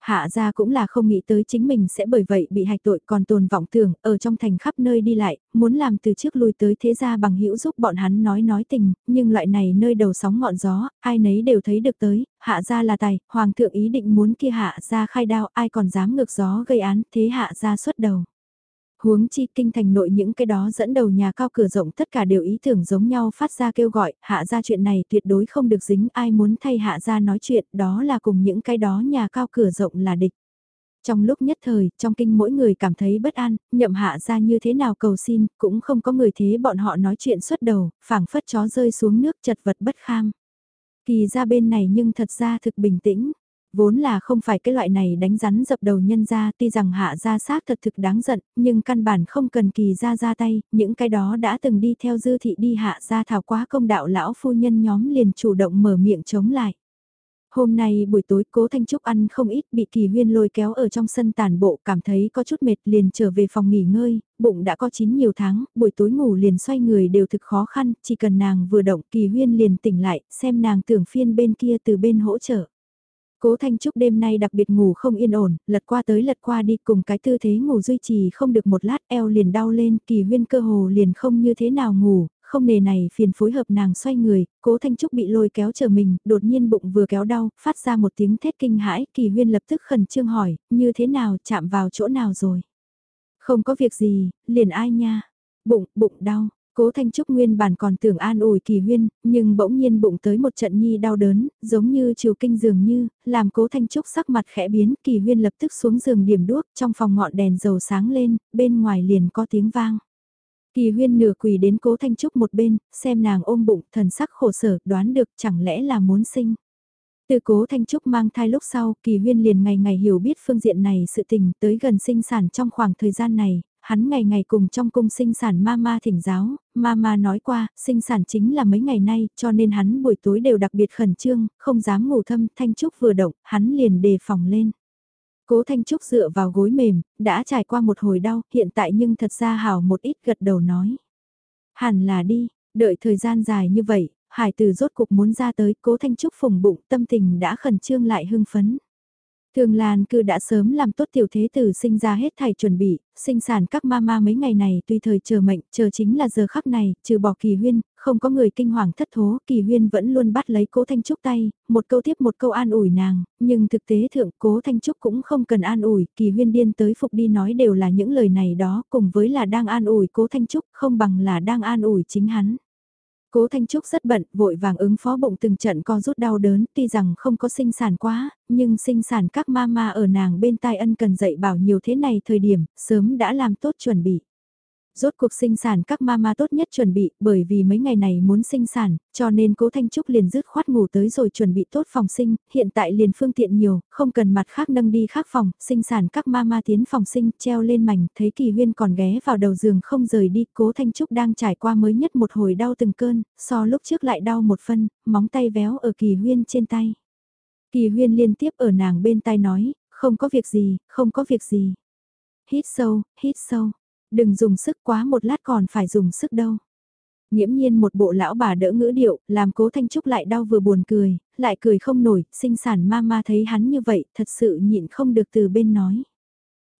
Hạ gia cũng là không nghĩ tới chính mình sẽ bởi vậy bị hạch tội còn tồn vọng tưởng ở trong thành khắp nơi đi lại, muốn làm từ trước lui tới thế gia bằng hữu giúp bọn hắn nói nói tình, nhưng loại này nơi đầu sóng ngọn gió, ai nấy đều thấy được tới, hạ gia là tài, hoàng thượng ý định muốn kia hạ gia khai đao, ai còn dám ngược gió gây án, thế hạ gia xuất đầu. Huống chi kinh thành nội những cái đó dẫn đầu nhà cao cửa rộng tất cả đều ý tưởng giống nhau phát ra kêu gọi, hạ ra chuyện này tuyệt đối không được dính ai muốn thay hạ ra nói chuyện đó là cùng những cái đó nhà cao cửa rộng là địch. Trong lúc nhất thời, trong kinh mỗi người cảm thấy bất an, nhậm hạ ra như thế nào cầu xin, cũng không có người thế bọn họ nói chuyện xuất đầu, phảng phất chó rơi xuống nước chật vật bất kham. Kỳ ra bên này nhưng thật ra thực bình tĩnh, Vốn là không phải cái loại này đánh rắn dập đầu nhân ra tuy rằng hạ ra xác thật thực đáng giận, nhưng căn bản không cần kỳ ra ra tay, những cái đó đã từng đi theo dư thị đi hạ ra thảo quá công đạo lão phu nhân nhóm liền chủ động mở miệng chống lại. Hôm nay buổi tối cố Thanh Trúc ăn không ít bị kỳ huyên lôi kéo ở trong sân tàn bộ cảm thấy có chút mệt liền trở về phòng nghỉ ngơi, bụng đã có chín nhiều tháng, buổi tối ngủ liền xoay người đều thực khó khăn, chỉ cần nàng vừa động kỳ huyên liền tỉnh lại, xem nàng tưởng phiên bên kia từ bên hỗ trợ. Cố Thanh Trúc đêm nay đặc biệt ngủ không yên ổn, lật qua tới lật qua đi cùng cái tư thế ngủ duy trì không được một lát eo liền đau lên, kỳ huyên cơ hồ liền không như thế nào ngủ, không nề này phiền phối hợp nàng xoay người, cố Thanh Trúc bị lôi kéo chờ mình, đột nhiên bụng vừa kéo đau, phát ra một tiếng thét kinh hãi, kỳ huyên lập tức khẩn trương hỏi, như thế nào, chạm vào chỗ nào rồi? Không có việc gì, liền ai nha? Bụng, bụng đau, Cố Thanh Trúc nguyên bản còn tưởng an ủi kỳ huyên, nhưng bỗng nhiên bụng tới một trận nhi đau đớn, giống như chiều kinh dường như, làm cố Thanh Trúc sắc mặt khẽ biến, kỳ huyên lập tức xuống giường điểm đuốc, trong phòng ngọn đèn dầu sáng lên, bên ngoài liền có tiếng vang. Kỳ huyên nửa quỳ đến cố Thanh Trúc một bên, xem nàng ôm bụng, thần sắc khổ sở, đoán được chẳng lẽ là muốn sinh. Từ cố Thanh Trúc mang thai lúc sau, Kỳ Huyên liền ngày ngày hiểu biết phương diện này sự tình tới gần sinh sản trong khoảng thời gian này, hắn ngày ngày cùng trong cung sinh sản mama thỉnh giáo, mama nói qua, sinh sản chính là mấy ngày nay, cho nên hắn buổi tối đều đặc biệt khẩn trương, không dám ngủ thâm, Thanh Trúc vừa động, hắn liền đề phòng lên. Cố Thanh Trúc dựa vào gối mềm, đã trải qua một hồi đau, hiện tại nhưng thật ra hào một ít gật đầu nói. Hẳn là đi, đợi thời gian dài như vậy, hải tử rốt cục muốn ra tới, cố Thanh Trúc phùng bụng, tâm tình đã khẩn trương lại hưng phấn. Thường Lan cư đã sớm làm tốt tiểu thế tử sinh ra hết thảy chuẩn bị, sinh sản các mama mấy ngày này tùy thời chờ mệnh, chờ chính là giờ khắc này, trừ bỏ kỳ huyên, không có người kinh hoàng thất thố, kỳ huyên vẫn luôn bắt lấy cố Thanh Trúc tay, một câu tiếp một câu an ủi nàng, nhưng thực tế thượng cố Thanh Trúc cũng không cần an ủi, kỳ huyên điên tới phục đi nói đều là những lời này đó, cùng với là đang an ủi cố Thanh Trúc, không bằng là đang an ủi chính hắn. Cố Thanh Trúc rất bận, vội vàng ứng phó bụng từng trận co rút đau đớn, tuy rằng không có sinh sản quá, nhưng sinh sản các mama ở nàng bên tai ân cần dạy bảo nhiều thế này thời điểm, sớm đã làm tốt chuẩn bị rốt cuộc sinh sản các mama tốt nhất chuẩn bị, bởi vì mấy ngày này muốn sinh sản, cho nên cố Thanh Trúc liền dứt khoát ngủ tới rồi chuẩn bị tốt phòng sinh, hiện tại liền phương tiện nhiều, không cần mặt khác nâng đi khác phòng, sinh sản các mama tiến phòng sinh, treo lên mảnh, thấy kỳ huyên còn ghé vào đầu giường không rời đi, cố Thanh Trúc đang trải qua mới nhất một hồi đau từng cơn, so lúc trước lại đau một phân, móng tay véo ở kỳ huyên trên tay. Kỳ huyên liên tiếp ở nàng bên tai nói, không có việc gì, không có việc gì. Hít sâu, hít sâu, Đừng dùng sức quá một lát còn phải dùng sức đâu. Nhiễm nhiên một bộ lão bà đỡ ngữ điệu, làm cố Thanh Trúc lại đau vừa buồn cười, lại cười không nổi, sinh sản ma ma thấy hắn như vậy, thật sự nhịn không được từ bên nói.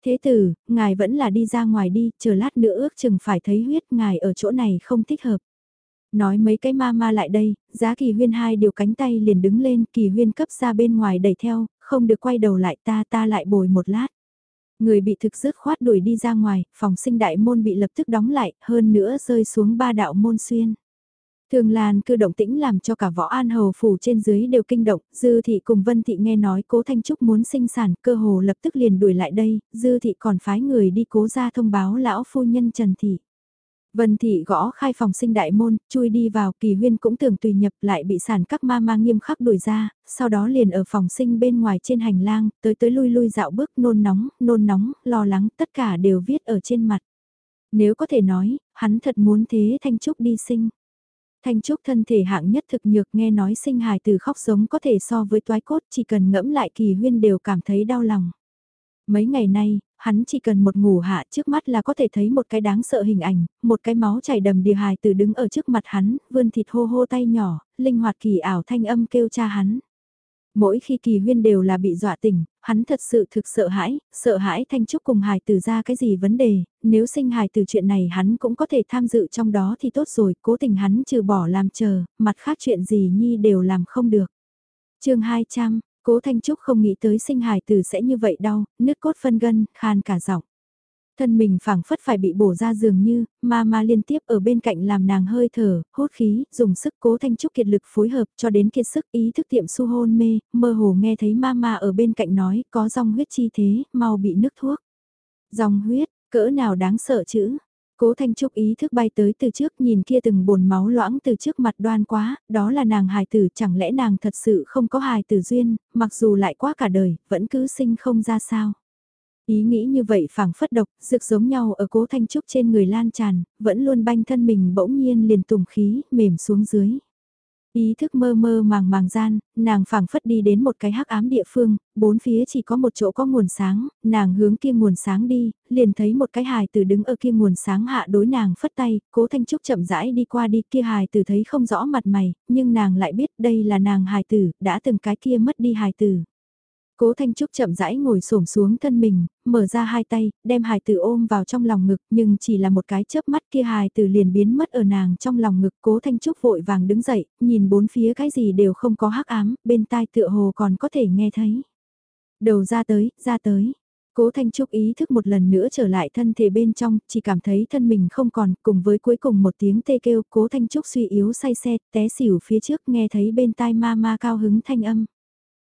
Thế tử, ngài vẫn là đi ra ngoài đi, chờ lát nữa ước chừng phải thấy huyết ngài ở chỗ này không thích hợp. Nói mấy cái ma ma lại đây, giá kỳ huyên hai điều cánh tay liền đứng lên, kỳ huyên cấp ra bên ngoài đẩy theo, không được quay đầu lại ta ta lại bồi một lát. Người bị thực dứt khoát đuổi đi ra ngoài, phòng sinh đại môn bị lập tức đóng lại, hơn nữa rơi xuống ba đạo môn xuyên. Thường Lan cư động tĩnh làm cho cả võ an hầu phủ trên dưới đều kinh động, Dư Thị cùng Vân Thị nghe nói cố Thanh Trúc muốn sinh sản, cơ hồ lập tức liền đuổi lại đây, Dư Thị còn phái người đi cố ra thông báo lão phu nhân Trần Thị. Vân Thị gõ khai phòng sinh đại môn, chui đi vào, kỳ huyên cũng tưởng tùy nhập lại bị sản các ma ma nghiêm khắc đuổi ra, sau đó liền ở phòng sinh bên ngoài trên hành lang, tới tới lui lui dạo bước nôn nóng, nôn nóng, lo lắng, tất cả đều viết ở trên mặt. Nếu có thể nói, hắn thật muốn thế Thanh Trúc đi sinh. Thanh Trúc thân thể hạng nhất thực nhược nghe nói sinh hài từ khóc giống có thể so với toái cốt chỉ cần ngẫm lại kỳ huyên đều cảm thấy đau lòng. Mấy ngày nay, hắn chỉ cần một ngủ hạ trước mắt là có thể thấy một cái đáng sợ hình ảnh, một cái máu chảy đầm đìa hài từ đứng ở trước mặt hắn, vươn thịt hô hô tay nhỏ, linh hoạt kỳ ảo thanh âm kêu cha hắn. Mỗi khi kỳ huyên đều là bị dọa tỉnh, hắn thật sự thực sợ hãi, sợ hãi thanh trúc cùng hài tử ra cái gì vấn đề, nếu sinh hài từ chuyện này hắn cũng có thể tham dự trong đó thì tốt rồi, cố tình hắn trừ bỏ làm chờ, mặt khác chuyện gì nhi đều làm không được. chương 200, Cố Thanh Trúc không nghĩ tới sinh hài tử sẽ như vậy đau, nứt cốt phân gân, khan cả giọng. Thân mình phảng phất phải bị bổ ra dường như, ma ma liên tiếp ở bên cạnh làm nàng hơi thở, hốt khí, dùng sức cố thanh trúc kiệt lực phối hợp cho đến kiệt sức ý thức tiệm su hôn mê, mơ hồ nghe thấy ma ma ở bên cạnh nói có dòng huyết chi thế, mau bị nước thuốc. Dòng huyết, cỡ nào đáng sợ chữ, Cố Thanh Trúc ý thức bay tới từ trước nhìn kia từng bồn máu loãng từ trước mặt đoan quá, đó là nàng hài tử chẳng lẽ nàng thật sự không có hài tử duyên, mặc dù lại quá cả đời, vẫn cứ sinh không ra sao. Ý nghĩ như vậy phảng phất độc, rực giống nhau ở cố Thanh Trúc trên người lan tràn, vẫn luôn banh thân mình bỗng nhiên liền tùng khí, mềm xuống dưới. Ý thức mơ mơ màng màng gian, nàng phảng phất đi đến một cái hắc ám địa phương, bốn phía chỉ có một chỗ có nguồn sáng, nàng hướng kia nguồn sáng đi, liền thấy một cái hài tử đứng ở kia nguồn sáng hạ đối nàng phất tay, cố thanh trúc chậm rãi đi qua đi kia hài tử thấy không rõ mặt mày, nhưng nàng lại biết đây là nàng hài tử, đã từng cái kia mất đi hài tử. Cố Thanh Trúc chậm rãi ngồi xổm xuống thân mình, mở ra hai tay, đem hài tử ôm vào trong lòng ngực, nhưng chỉ là một cái chớp mắt kia hài tử liền biến mất ở nàng trong lòng ngực. Cố Thanh Trúc vội vàng đứng dậy, nhìn bốn phía cái gì đều không có hắc ám, bên tai tựa hồ còn có thể nghe thấy. Đầu ra tới, ra tới. Cố Thanh Trúc ý thức một lần nữa trở lại thân thể bên trong, chỉ cảm thấy thân mình không còn, cùng với cuối cùng một tiếng tê kêu, Cố Thanh Trúc suy yếu say xe, té xỉu phía trước nghe thấy bên tai ma ma cao hứng thanh âm.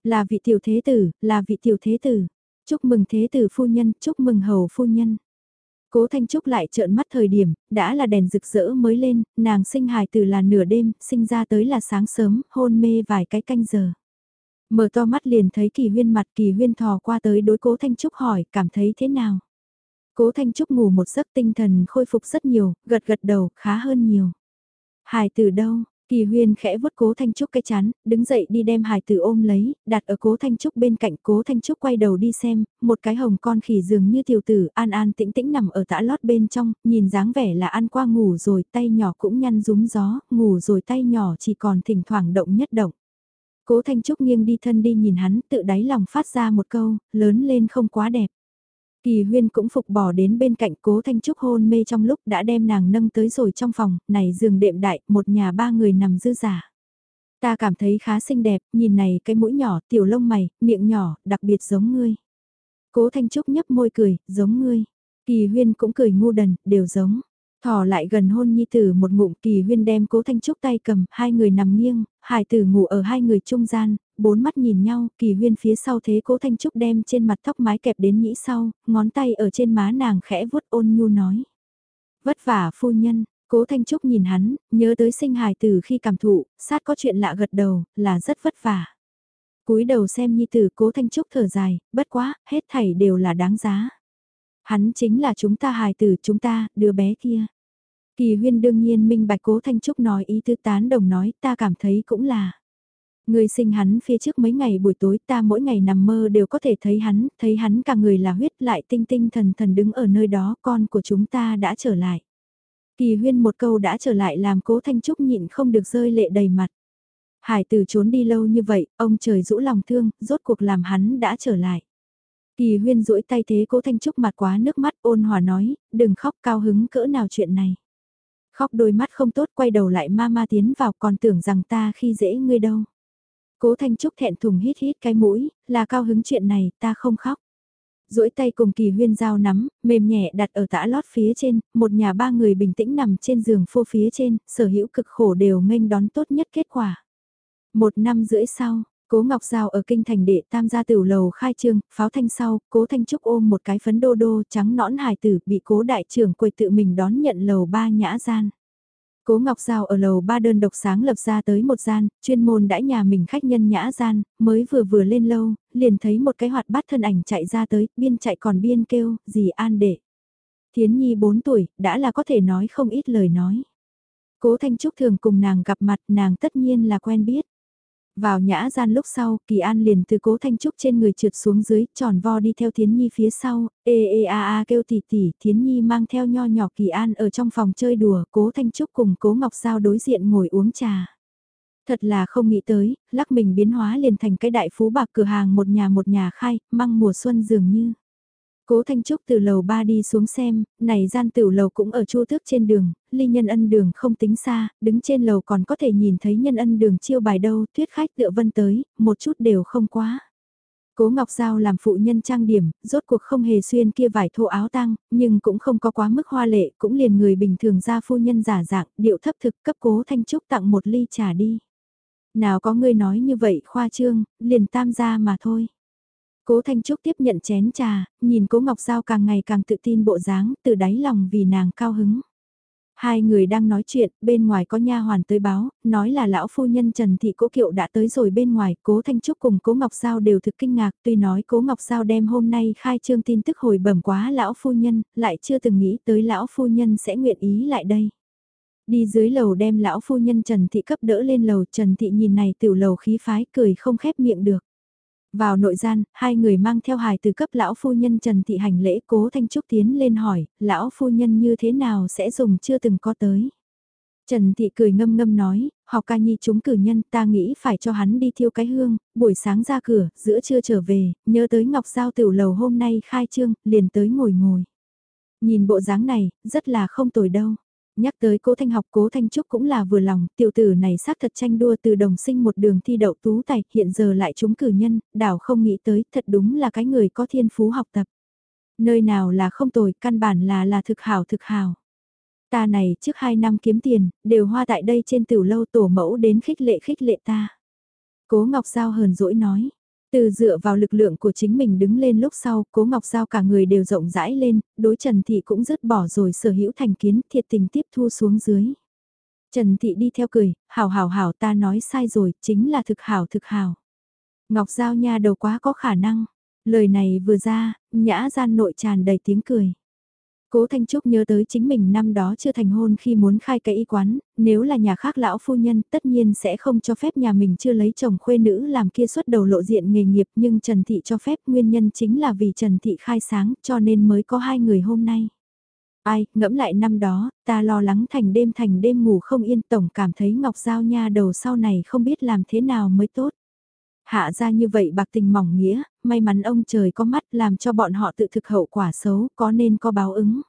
Là vị tiểu thế tử, là vị tiểu thế tử. Chúc mừng thế tử phu nhân, chúc mừng hầu phu nhân. Cố Thanh Trúc lại trợn mắt thời điểm, đã là đèn rực rỡ mới lên, nàng sinh hài tử là nửa đêm, sinh ra tới là sáng sớm, hôn mê vài cái canh giờ. Mở to mắt liền thấy kỳ huyên mặt kỳ huyên thò qua tới đối cố Thanh Trúc hỏi, cảm thấy thế nào? Cố Thanh Trúc ngủ một giấc tinh thần khôi phục rất nhiều, gật gật đầu, khá hơn nhiều. Hài tử đâu, Kỳ huyên khẽ vuốt cố Thanh Trúc cái chán, đứng dậy đi đem hài tử ôm lấy, đặt ở cố Thanh Trúc bên cạnh cố Thanh Trúc quay đầu đi xem, một cái hồng con khỉ dường như tiểu tử an an tĩnh tĩnh nằm ở tã lót bên trong, nhìn dáng vẻ là ăn qua ngủ rồi tay nhỏ cũng nhăn rúm gió, ngủ rồi tay nhỏ chỉ còn thỉnh thoảng động nhất động. Cố Thanh Trúc nghiêng đi thân đi nhìn hắn tự đáy lòng phát ra một câu, lớn lên không quá đẹp. Kỳ huyên cũng phục bỏ đến bên cạnh cố thanh trúc hôn mê trong lúc đã đem nàng nâng tới rồi trong phòng, này giường đệm đại, một nhà ba người nằm dư giả. Ta cảm thấy khá xinh đẹp, nhìn này cái mũi nhỏ, tiểu lông mày, miệng nhỏ, đặc biệt giống ngươi. Cố thanh trúc nhấp môi cười, giống ngươi. Kỳ huyên cũng cười ngu đần, đều giống. Thỏ lại gần hôn nhi tử một ngụm kỳ huyên đem cố thanh trúc tay cầm, hai người nằm nghiêng, hài tử ngủ ở hai người trung gian, bốn mắt nhìn nhau, kỳ huyên phía sau thế cố thanh trúc đem trên mặt tóc mái kẹp đến nhĩ sau, ngón tay ở trên má nàng khẽ vuốt ôn nhu nói. Vất vả phu nhân, cố thanh trúc nhìn hắn, nhớ tới sinh hài tử khi cảm thụ, sát có chuyện lạ gật đầu, là rất vất vả. cúi đầu xem nhi tử cố thanh trúc thở dài, bất quá, hết thảy đều là đáng giá. Hắn chính là chúng ta hài tử chúng ta, đứa bé kia. Kỳ huyên đương nhiên minh bạch cố Thanh Trúc nói ý tứ tán đồng nói ta cảm thấy cũng là. Người sinh hắn phía trước mấy ngày buổi tối ta mỗi ngày nằm mơ đều có thể thấy hắn, thấy hắn cả người là huyết lại tinh tinh thần thần đứng ở nơi đó con của chúng ta đã trở lại. Kỳ huyên một câu đã trở lại làm cố Thanh Trúc nhịn không được rơi lệ đầy mặt. Hải tử trốn đi lâu như vậy, ông trời rũ lòng thương, rốt cuộc làm hắn đã trở lại. Kỳ huyên duỗi tay thế cố Thanh Trúc mặt quá nước mắt ôn hòa nói, đừng khóc cao hứng cỡ nào chuyện này. Khóc đôi mắt không tốt quay đầu lại ma ma tiến vào còn tưởng rằng ta khi dễ ngươi đâu. Cố Thanh Trúc thẹn thùng hít hít cái mũi, là cao hứng chuyện này ta không khóc. duỗi tay cùng kỳ huyên dao nắm, mềm nhẹ đặt ở tã lót phía trên, một nhà ba người bình tĩnh nằm trên giường phô phía trên, sở hữu cực khổ đều nghênh đón tốt nhất kết quả. Một năm rưỡi sau, Cố Ngọc Giao ở kinh thành đệ tam gia tiểu lầu khai trương, pháo thanh sau, Cố Thanh Trúc ôm một cái phấn đô đô trắng nõn hài tử bị Cố đại trưởng quầy tự mình đón nhận lầu ba nhã gian. Cố Ngọc Giao ở lầu ba đơn độc sáng lập ra tới một gian, chuyên môn đãi nhà mình khách nhân nhã gian, mới vừa vừa lên lâu, liền thấy một cái hoạt bát thân ảnh chạy ra tới, biên chạy còn biên kêu, gì an đệ. Thiến Nhi 4 tuổi, đã là có thể nói không ít lời nói. Cố Thanh Trúc thường cùng nàng gặp mặt, nàng tất nhiên là quen biết. Vào nhã gian lúc sau, Kỳ An liền từ cố Thanh Trúc trên người trượt xuống dưới, tròn vo đi theo Thiến Nhi phía sau, ê ê a a kêu tỉ tỉ, Thiến Nhi mang theo nho nhỏ Kỳ An ở trong phòng chơi đùa, cố Thanh Trúc cùng cố Ngọc sao đối diện ngồi uống trà. Thật là không nghĩ tới, lắc mình biến hóa liền thành cái đại phú bạc cửa hàng một nhà một nhà khai, măng mùa xuân dường như. Cố Thanh Trúc từ lầu ba đi xuống xem, này gian tiểu lầu cũng ở chu tước trên đường, ly nhân ân đường không tính xa, đứng trên lầu còn có thể nhìn thấy nhân ân đường chiêu bài đâu, tuyết khách tựa vân tới, một chút đều không quá. Cố Ngọc Giao làm phụ nhân trang điểm, rốt cuộc không hề xuyên kia vải thô áo tăng, nhưng cũng không có quá mức hoa lệ, cũng liền người bình thường ra phu nhân giả dạng, điệu thấp thực cấp Cố Thanh Trúc tặng một ly trà đi. Nào có người nói như vậy khoa trương, liền tam gia mà thôi. Cố Thanh Trúc tiếp nhận chén trà, nhìn Cố Ngọc Giao càng ngày càng tự tin bộ dáng, từ đáy lòng vì nàng cao hứng. Hai người đang nói chuyện, bên ngoài có nha hoàn tới báo, nói là lão phu nhân Trần Thị Cố Kiệu đã tới rồi bên ngoài, Cố Thanh Trúc cùng Cố Ngọc Giao đều thực kinh ngạc, tuy nói Cố Ngọc Giao đem hôm nay khai trương tin tức hồi bẩm quá lão phu nhân, lại chưa từng nghĩ tới lão phu nhân sẽ nguyện ý lại đây. Đi dưới lầu đem lão phu nhân Trần Thị cấp đỡ lên lầu, Trần Thị nhìn này tiểu lầu khí phái cười không khép miệng được. Vào nội gian, hai người mang theo hài từ cấp lão phu nhân Trần Thị hành lễ cố Thanh Trúc tiến lên hỏi, lão phu nhân như thế nào sẽ dùng chưa từng có tới. Trần Thị cười ngâm ngâm nói, Học ca nhi chúng cử nhân ta nghĩ phải cho hắn đi thiêu cái hương, buổi sáng ra cửa, giữa trưa trở về, nhớ tới Ngọc Giao tiểu lầu hôm nay khai trương, liền tới ngồi ngồi. Nhìn bộ dáng này, rất là không tồi đâu. Nhắc tới cố thanh học cố thanh trúc cũng là vừa lòng, tiểu tử này xác thật tranh đua từ đồng sinh một đường thi đậu tú tài, hiện giờ lại trúng cử nhân, đảo không nghĩ tới, thật đúng là cái người có thiên phú học tập. Nơi nào là không tồi, căn bản là là thực hảo thực hảo. Ta này trước hai năm kiếm tiền, đều hoa tại đây trên tiểu lâu tổ mẫu đến khích lệ khích lệ ta. Cố Ngọc Giao hờn dỗi nói. Từ dựa vào lực lượng của chính mình đứng lên lúc sau, Cố Ngọc Giao cả người đều rộng rãi lên, đối Trần Thị cũng dứt bỏ rồi sở hữu thành kiến thiệt tình tiếp thu xuống dưới. Trần Thị đi theo cười, hảo hảo hảo ta nói sai rồi, chính là thực hảo thực hảo. Ngọc Giao nha đầu quá có khả năng. Lời này vừa ra, nhã gian nội tràn đầy tiếng cười. Cố Thanh Trúc nhớ tới chính mình năm đó chưa thành hôn khi muốn khai cái y quán, nếu là nhà khác lão phu nhân tất nhiên sẽ không cho phép nhà mình chưa lấy chồng khuê nữ làm kia xuất đầu lộ diện nghề nghiệp nhưng Trần Thị cho phép nguyên nhân chính là vì Trần Thị khai sáng cho nên mới có hai người hôm nay. Ai, ngẫm lại năm đó, ta lo lắng thành đêm thành đêm ngủ không yên tổng cảm thấy Ngọc Giao nha đầu sau này không biết làm thế nào mới tốt. Hạ ra như vậy bạc tình mỏng nghĩa, may mắn ông trời có mắt làm cho bọn họ tự thực hậu quả xấu, có nên có báo ứng.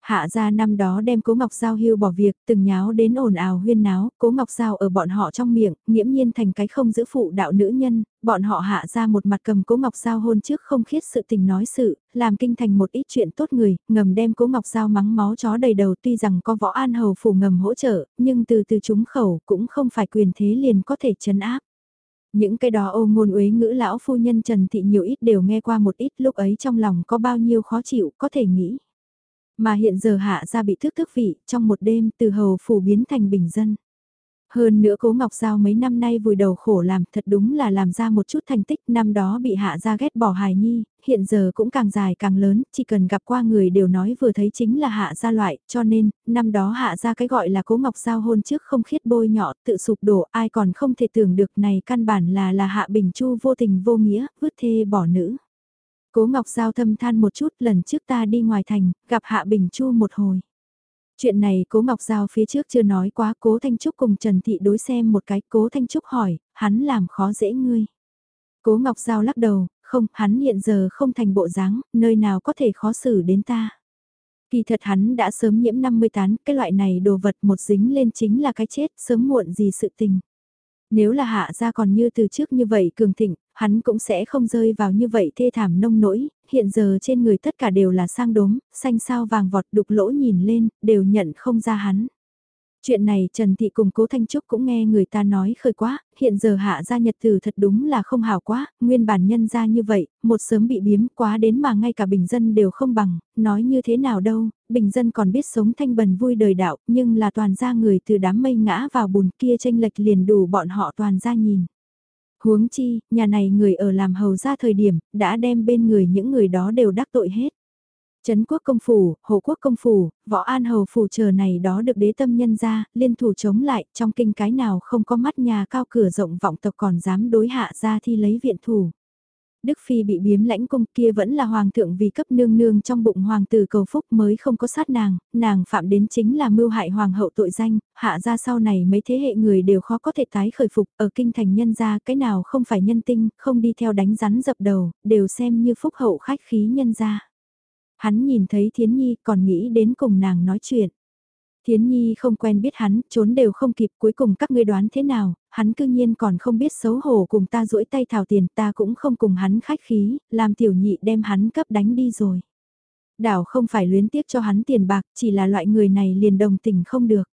Hạ ra năm đó đem Cố Ngọc Giao hưu bỏ việc, từng nháo đến ồn ào huyên náo, Cố Ngọc Giao ở bọn họ trong miệng, nghiễm nhiên thành cái không giữ phụ đạo nữ nhân, bọn họ hạ ra một mặt cầm Cố Ngọc Giao hôn trước không khiết sự tình nói sự, làm kinh thành một ít chuyện tốt người, ngầm đem Cố Ngọc Giao mắng máu chó đầy đầu tuy rằng có võ an hầu phủ ngầm hỗ trợ, nhưng từ từ chúng khẩu cũng không phải quyền thế liền có thể chấn áp. Những cái đó ô ngôn uế ngữ lão phu nhân Trần Thị nhiều ít đều nghe qua một ít, lúc ấy trong lòng có bao nhiêu khó chịu, có thể nghĩ. Mà hiện giờ hạ ra bị thức thức vị, trong một đêm từ hầu phủ biến thành bình dân. Hơn nữa cố Ngọc Giao mấy năm nay vùi đầu khổ làm thật đúng là làm ra một chút thành tích năm đó bị hạ ra ghét bỏ hài nhi, hiện giờ cũng càng dài càng lớn, chỉ cần gặp qua người đều nói vừa thấy chính là hạ ra loại, cho nên, năm đó hạ ra cái gọi là cố Ngọc Giao hôn trước không khiết bôi nhọ tự sụp đổ ai còn không thể tưởng được này căn bản là là hạ bình chu vô tình vô nghĩa, vứt thê bỏ nữ. Cố Ngọc Giao thâm than một chút lần trước ta đi ngoài thành, gặp hạ bình chu một hồi. Chuyện này cố Ngọc Giao phía trước chưa nói quá cố Thanh Trúc cùng Trần Thị đối xem một cái cố Thanh Trúc hỏi, hắn làm khó dễ ngươi. Cố Ngọc Giao lắc đầu, không, hắn hiện giờ không thành bộ dáng, nơi nào có thể khó xử đến ta. Kỳ thật hắn đã sớm nhiễm 58, cái loại này đồ vật một dính lên chính là cái chết, sớm muộn gì sự tình. Nếu là hạ gia còn như từ trước như vậy cường thịnh, hắn cũng sẽ không rơi vào như vậy thê thảm nông nỗi, hiện giờ trên người tất cả đều là sang đốm, xanh sao vàng vọt đục lỗ nhìn lên, đều nhận không ra hắn. Chuyện này Trần Thị cùng Cố Thanh Trúc cũng nghe người ta nói khơi quá, hiện giờ hạ gia nhật tử thật đúng là không hảo quá, nguyên bản nhân ra như vậy, một sớm bị biếm quá đến mà ngay cả bình dân đều không bằng, nói như thế nào đâu, bình dân còn biết sống thanh bần vui đời đạo, nhưng là toàn gia người từ đám mây ngã vào bùn kia tranh lệch liền đủ bọn họ toàn gia nhìn. Huống chi, nhà này người ở làm hầu ra thời điểm, đã đem bên người những người đó đều đắc tội hết. Trấn quốc công phủ, hộ quốc công phủ, võ an hầu phủ chờ này đó được đế tâm nhân ra, liên thủ chống lại, trong kinh cái nào không có mắt nhà cao cửa rộng vọng tộc còn dám đối hạ ra thi lấy viện thủ. Đức Phi bị biếm lãnh cung kia vẫn là hoàng thượng vì cấp nương nương trong bụng hoàng tử cầu phúc mới không có sát nàng, nàng phạm đến chính là mưu hại hoàng hậu tội danh, hạ ra sau này mấy thế hệ người đều khó có thể tái khởi phục, ở kinh thành nhân gia cái nào không phải nhân tinh, không đi theo đánh rắn dập đầu, đều xem như phúc hậu khách khí nhân gia. Hắn nhìn thấy Thiến Nhi còn nghĩ đến cùng nàng nói chuyện. Thiến Nhi không quen biết hắn, trốn đều không kịp cuối cùng các ngươi đoán thế nào, hắn cư nhiên còn không biết xấu hổ cùng ta duỗi tay thảo tiền ta cũng không cùng hắn khách khí, làm tiểu nhị đem hắn cấp đánh đi rồi. Đảo không phải luyến tiếc cho hắn tiền bạc, chỉ là loại người này liền đồng tình không được.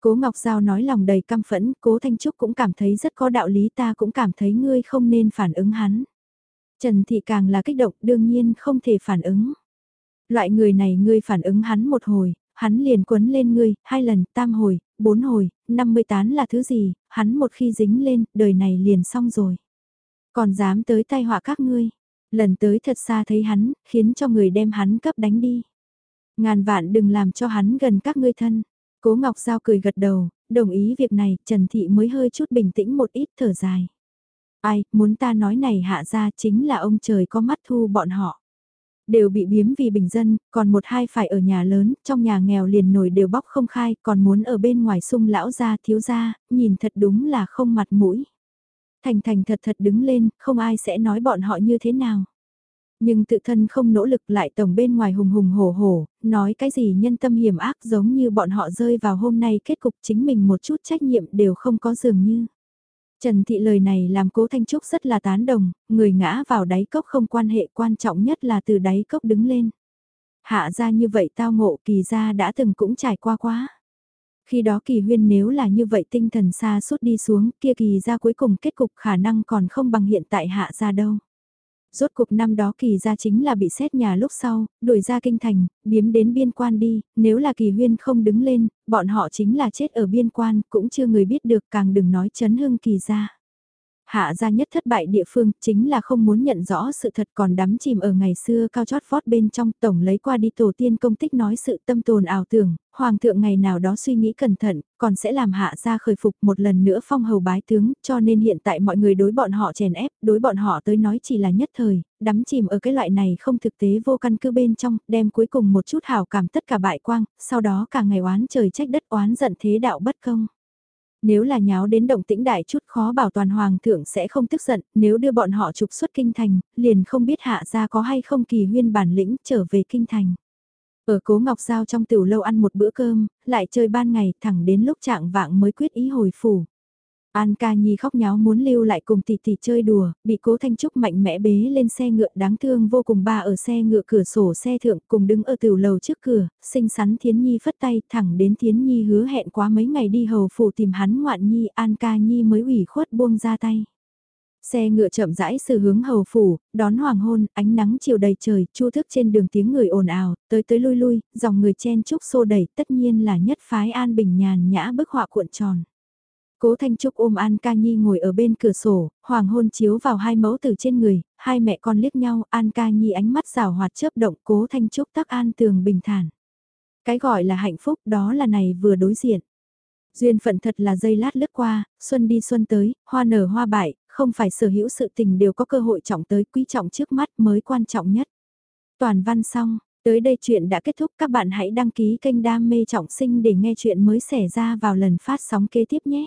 Cố Ngọc Giao nói lòng đầy căm phẫn, Cố Thanh Trúc cũng cảm thấy rất có đạo lý ta cũng cảm thấy ngươi không nên phản ứng hắn. Trần Thị càng là kích động đương nhiên không thể phản ứng. Loại người này ngươi phản ứng hắn một hồi, hắn liền quấn lên ngươi, hai lần, tam hồi, bốn hồi, năm mươi tán là thứ gì, hắn một khi dính lên, đời này liền xong rồi. Còn dám tới tai họa các ngươi, lần tới thật xa thấy hắn, khiến cho người đem hắn cấp đánh đi. Ngàn vạn đừng làm cho hắn gần các ngươi thân. Cố Ngọc Giao cười gật đầu, đồng ý việc này, Trần Thị mới hơi chút bình tĩnh một ít thở dài. Ai, muốn ta nói này hạ ra chính là ông trời có mắt thu bọn họ. Đều bị biếm vì bình dân, còn một hai phải ở nhà lớn, trong nhà nghèo liền nổi đều bóc không khai, còn muốn ở bên ngoài sung lão gia thiếu gia, nhìn thật đúng là không mặt mũi. Thành thành thật thật đứng lên, không ai sẽ nói bọn họ như thế nào. Nhưng tự thân không nỗ lực lại tổng bên ngoài hùng hùng hổ hổ, nói cái gì nhân tâm hiểm ác giống như bọn họ rơi vào hôm nay kết cục chính mình một chút trách nhiệm đều không có dường như. Trần Thị lời này làm cố Thanh Trúc rất là tán đồng, người ngã vào đáy cốc không quan hệ quan trọng nhất là từ đáy cốc đứng lên. Hạ ra như vậy tao ngộ kỳ ra đã từng cũng trải qua quá. Khi đó kỳ huyên nếu là như vậy tinh thần xa suốt đi xuống kia kỳ ra cuối cùng kết cục khả năng còn không bằng hiện tại hạ ra đâu. Rốt cuộc năm đó kỳ ra chính là bị xét nhà lúc sau, đuổi ra kinh thành, biếm đến biên quan đi, nếu là kỳ huyên không đứng lên, bọn họ chính là chết ở biên quan, cũng chưa người biết được càng đừng nói chấn hưng kỳ ra. Hạ gia nhất thất bại địa phương chính là không muốn nhận rõ sự thật còn đắm chìm ở ngày xưa cao chót vót bên trong tổng lấy qua đi tổ tiên công tích nói sự tâm tồn ảo tưởng, hoàng thượng ngày nào đó suy nghĩ cẩn thận, còn sẽ làm hạ gia khởi phục một lần nữa phong hầu bái tướng, cho nên hiện tại mọi người đối bọn họ chèn ép, đối bọn họ tới nói chỉ là nhất thời, đắm chìm ở cái loại này không thực tế vô căn cứ bên trong, đem cuối cùng một chút hảo cảm tất cả bại quang, sau đó cả ngày oán trời trách đất oán giận thế đạo bất công. Nếu là nháo đến động tĩnh đại chút khó bảo toàn hoàng thượng sẽ không tức giận, nếu đưa bọn họ trục xuất kinh thành, liền không biết hạ ra có hay không kỳ huyên bản lĩnh trở về kinh thành. Ở cố ngọc giao trong tiểu lâu ăn một bữa cơm, lại chơi ban ngày thẳng đến lúc trạng vạng mới quyết ý hồi phủ. An ca nhi khóc nháo muốn lưu lại cùng tỷ tỷ chơi đùa, bị cố thanh trúc mạnh mẽ bế lên xe ngựa đáng thương vô cùng ba ở xe ngựa cửa sổ xe thượng cùng đứng ở tiểu lầu trước cửa, xinh xắn thiến nhi phất tay thẳng đến thiến nhi hứa hẹn quá mấy ngày đi hầu phủ tìm hắn ngoạn nhi an ca nhi mới ủy khuất buông ra tay. Xe ngựa chậm rãi sự hướng hầu phủ, đón hoàng hôn, ánh nắng chiều đầy trời, chu thức trên đường tiếng người ồn ào, tới tới lui lui, dòng người chen chúc xô đẩy, tất nhiên là nhất phái an bình nhàn nhã bức họa cuộn tròn. Cố Thanh Trúc ôm An Ca Nhi ngồi ở bên cửa sổ, hoàng hôn chiếu vào hai mẫu tử trên người, hai mẹ con liếc nhau, An Ca Nhi ánh mắt rào hoạt chớp động Cố Thanh Trúc tắc an tường bình thản. Cái gọi là hạnh phúc đó là này vừa đối diện. Duyên phận thật là dây lát lướt qua, xuân đi xuân tới, hoa nở hoa bại, không phải sở hữu sự tình đều có cơ hội trọng tới quý trọng trước mắt mới quan trọng nhất. Toàn văn xong, tới đây chuyện đã kết thúc các bạn hãy đăng ký kênh Đam mê trọng sinh để nghe chuyện mới xảy ra vào lần phát sóng kế tiếp nhé.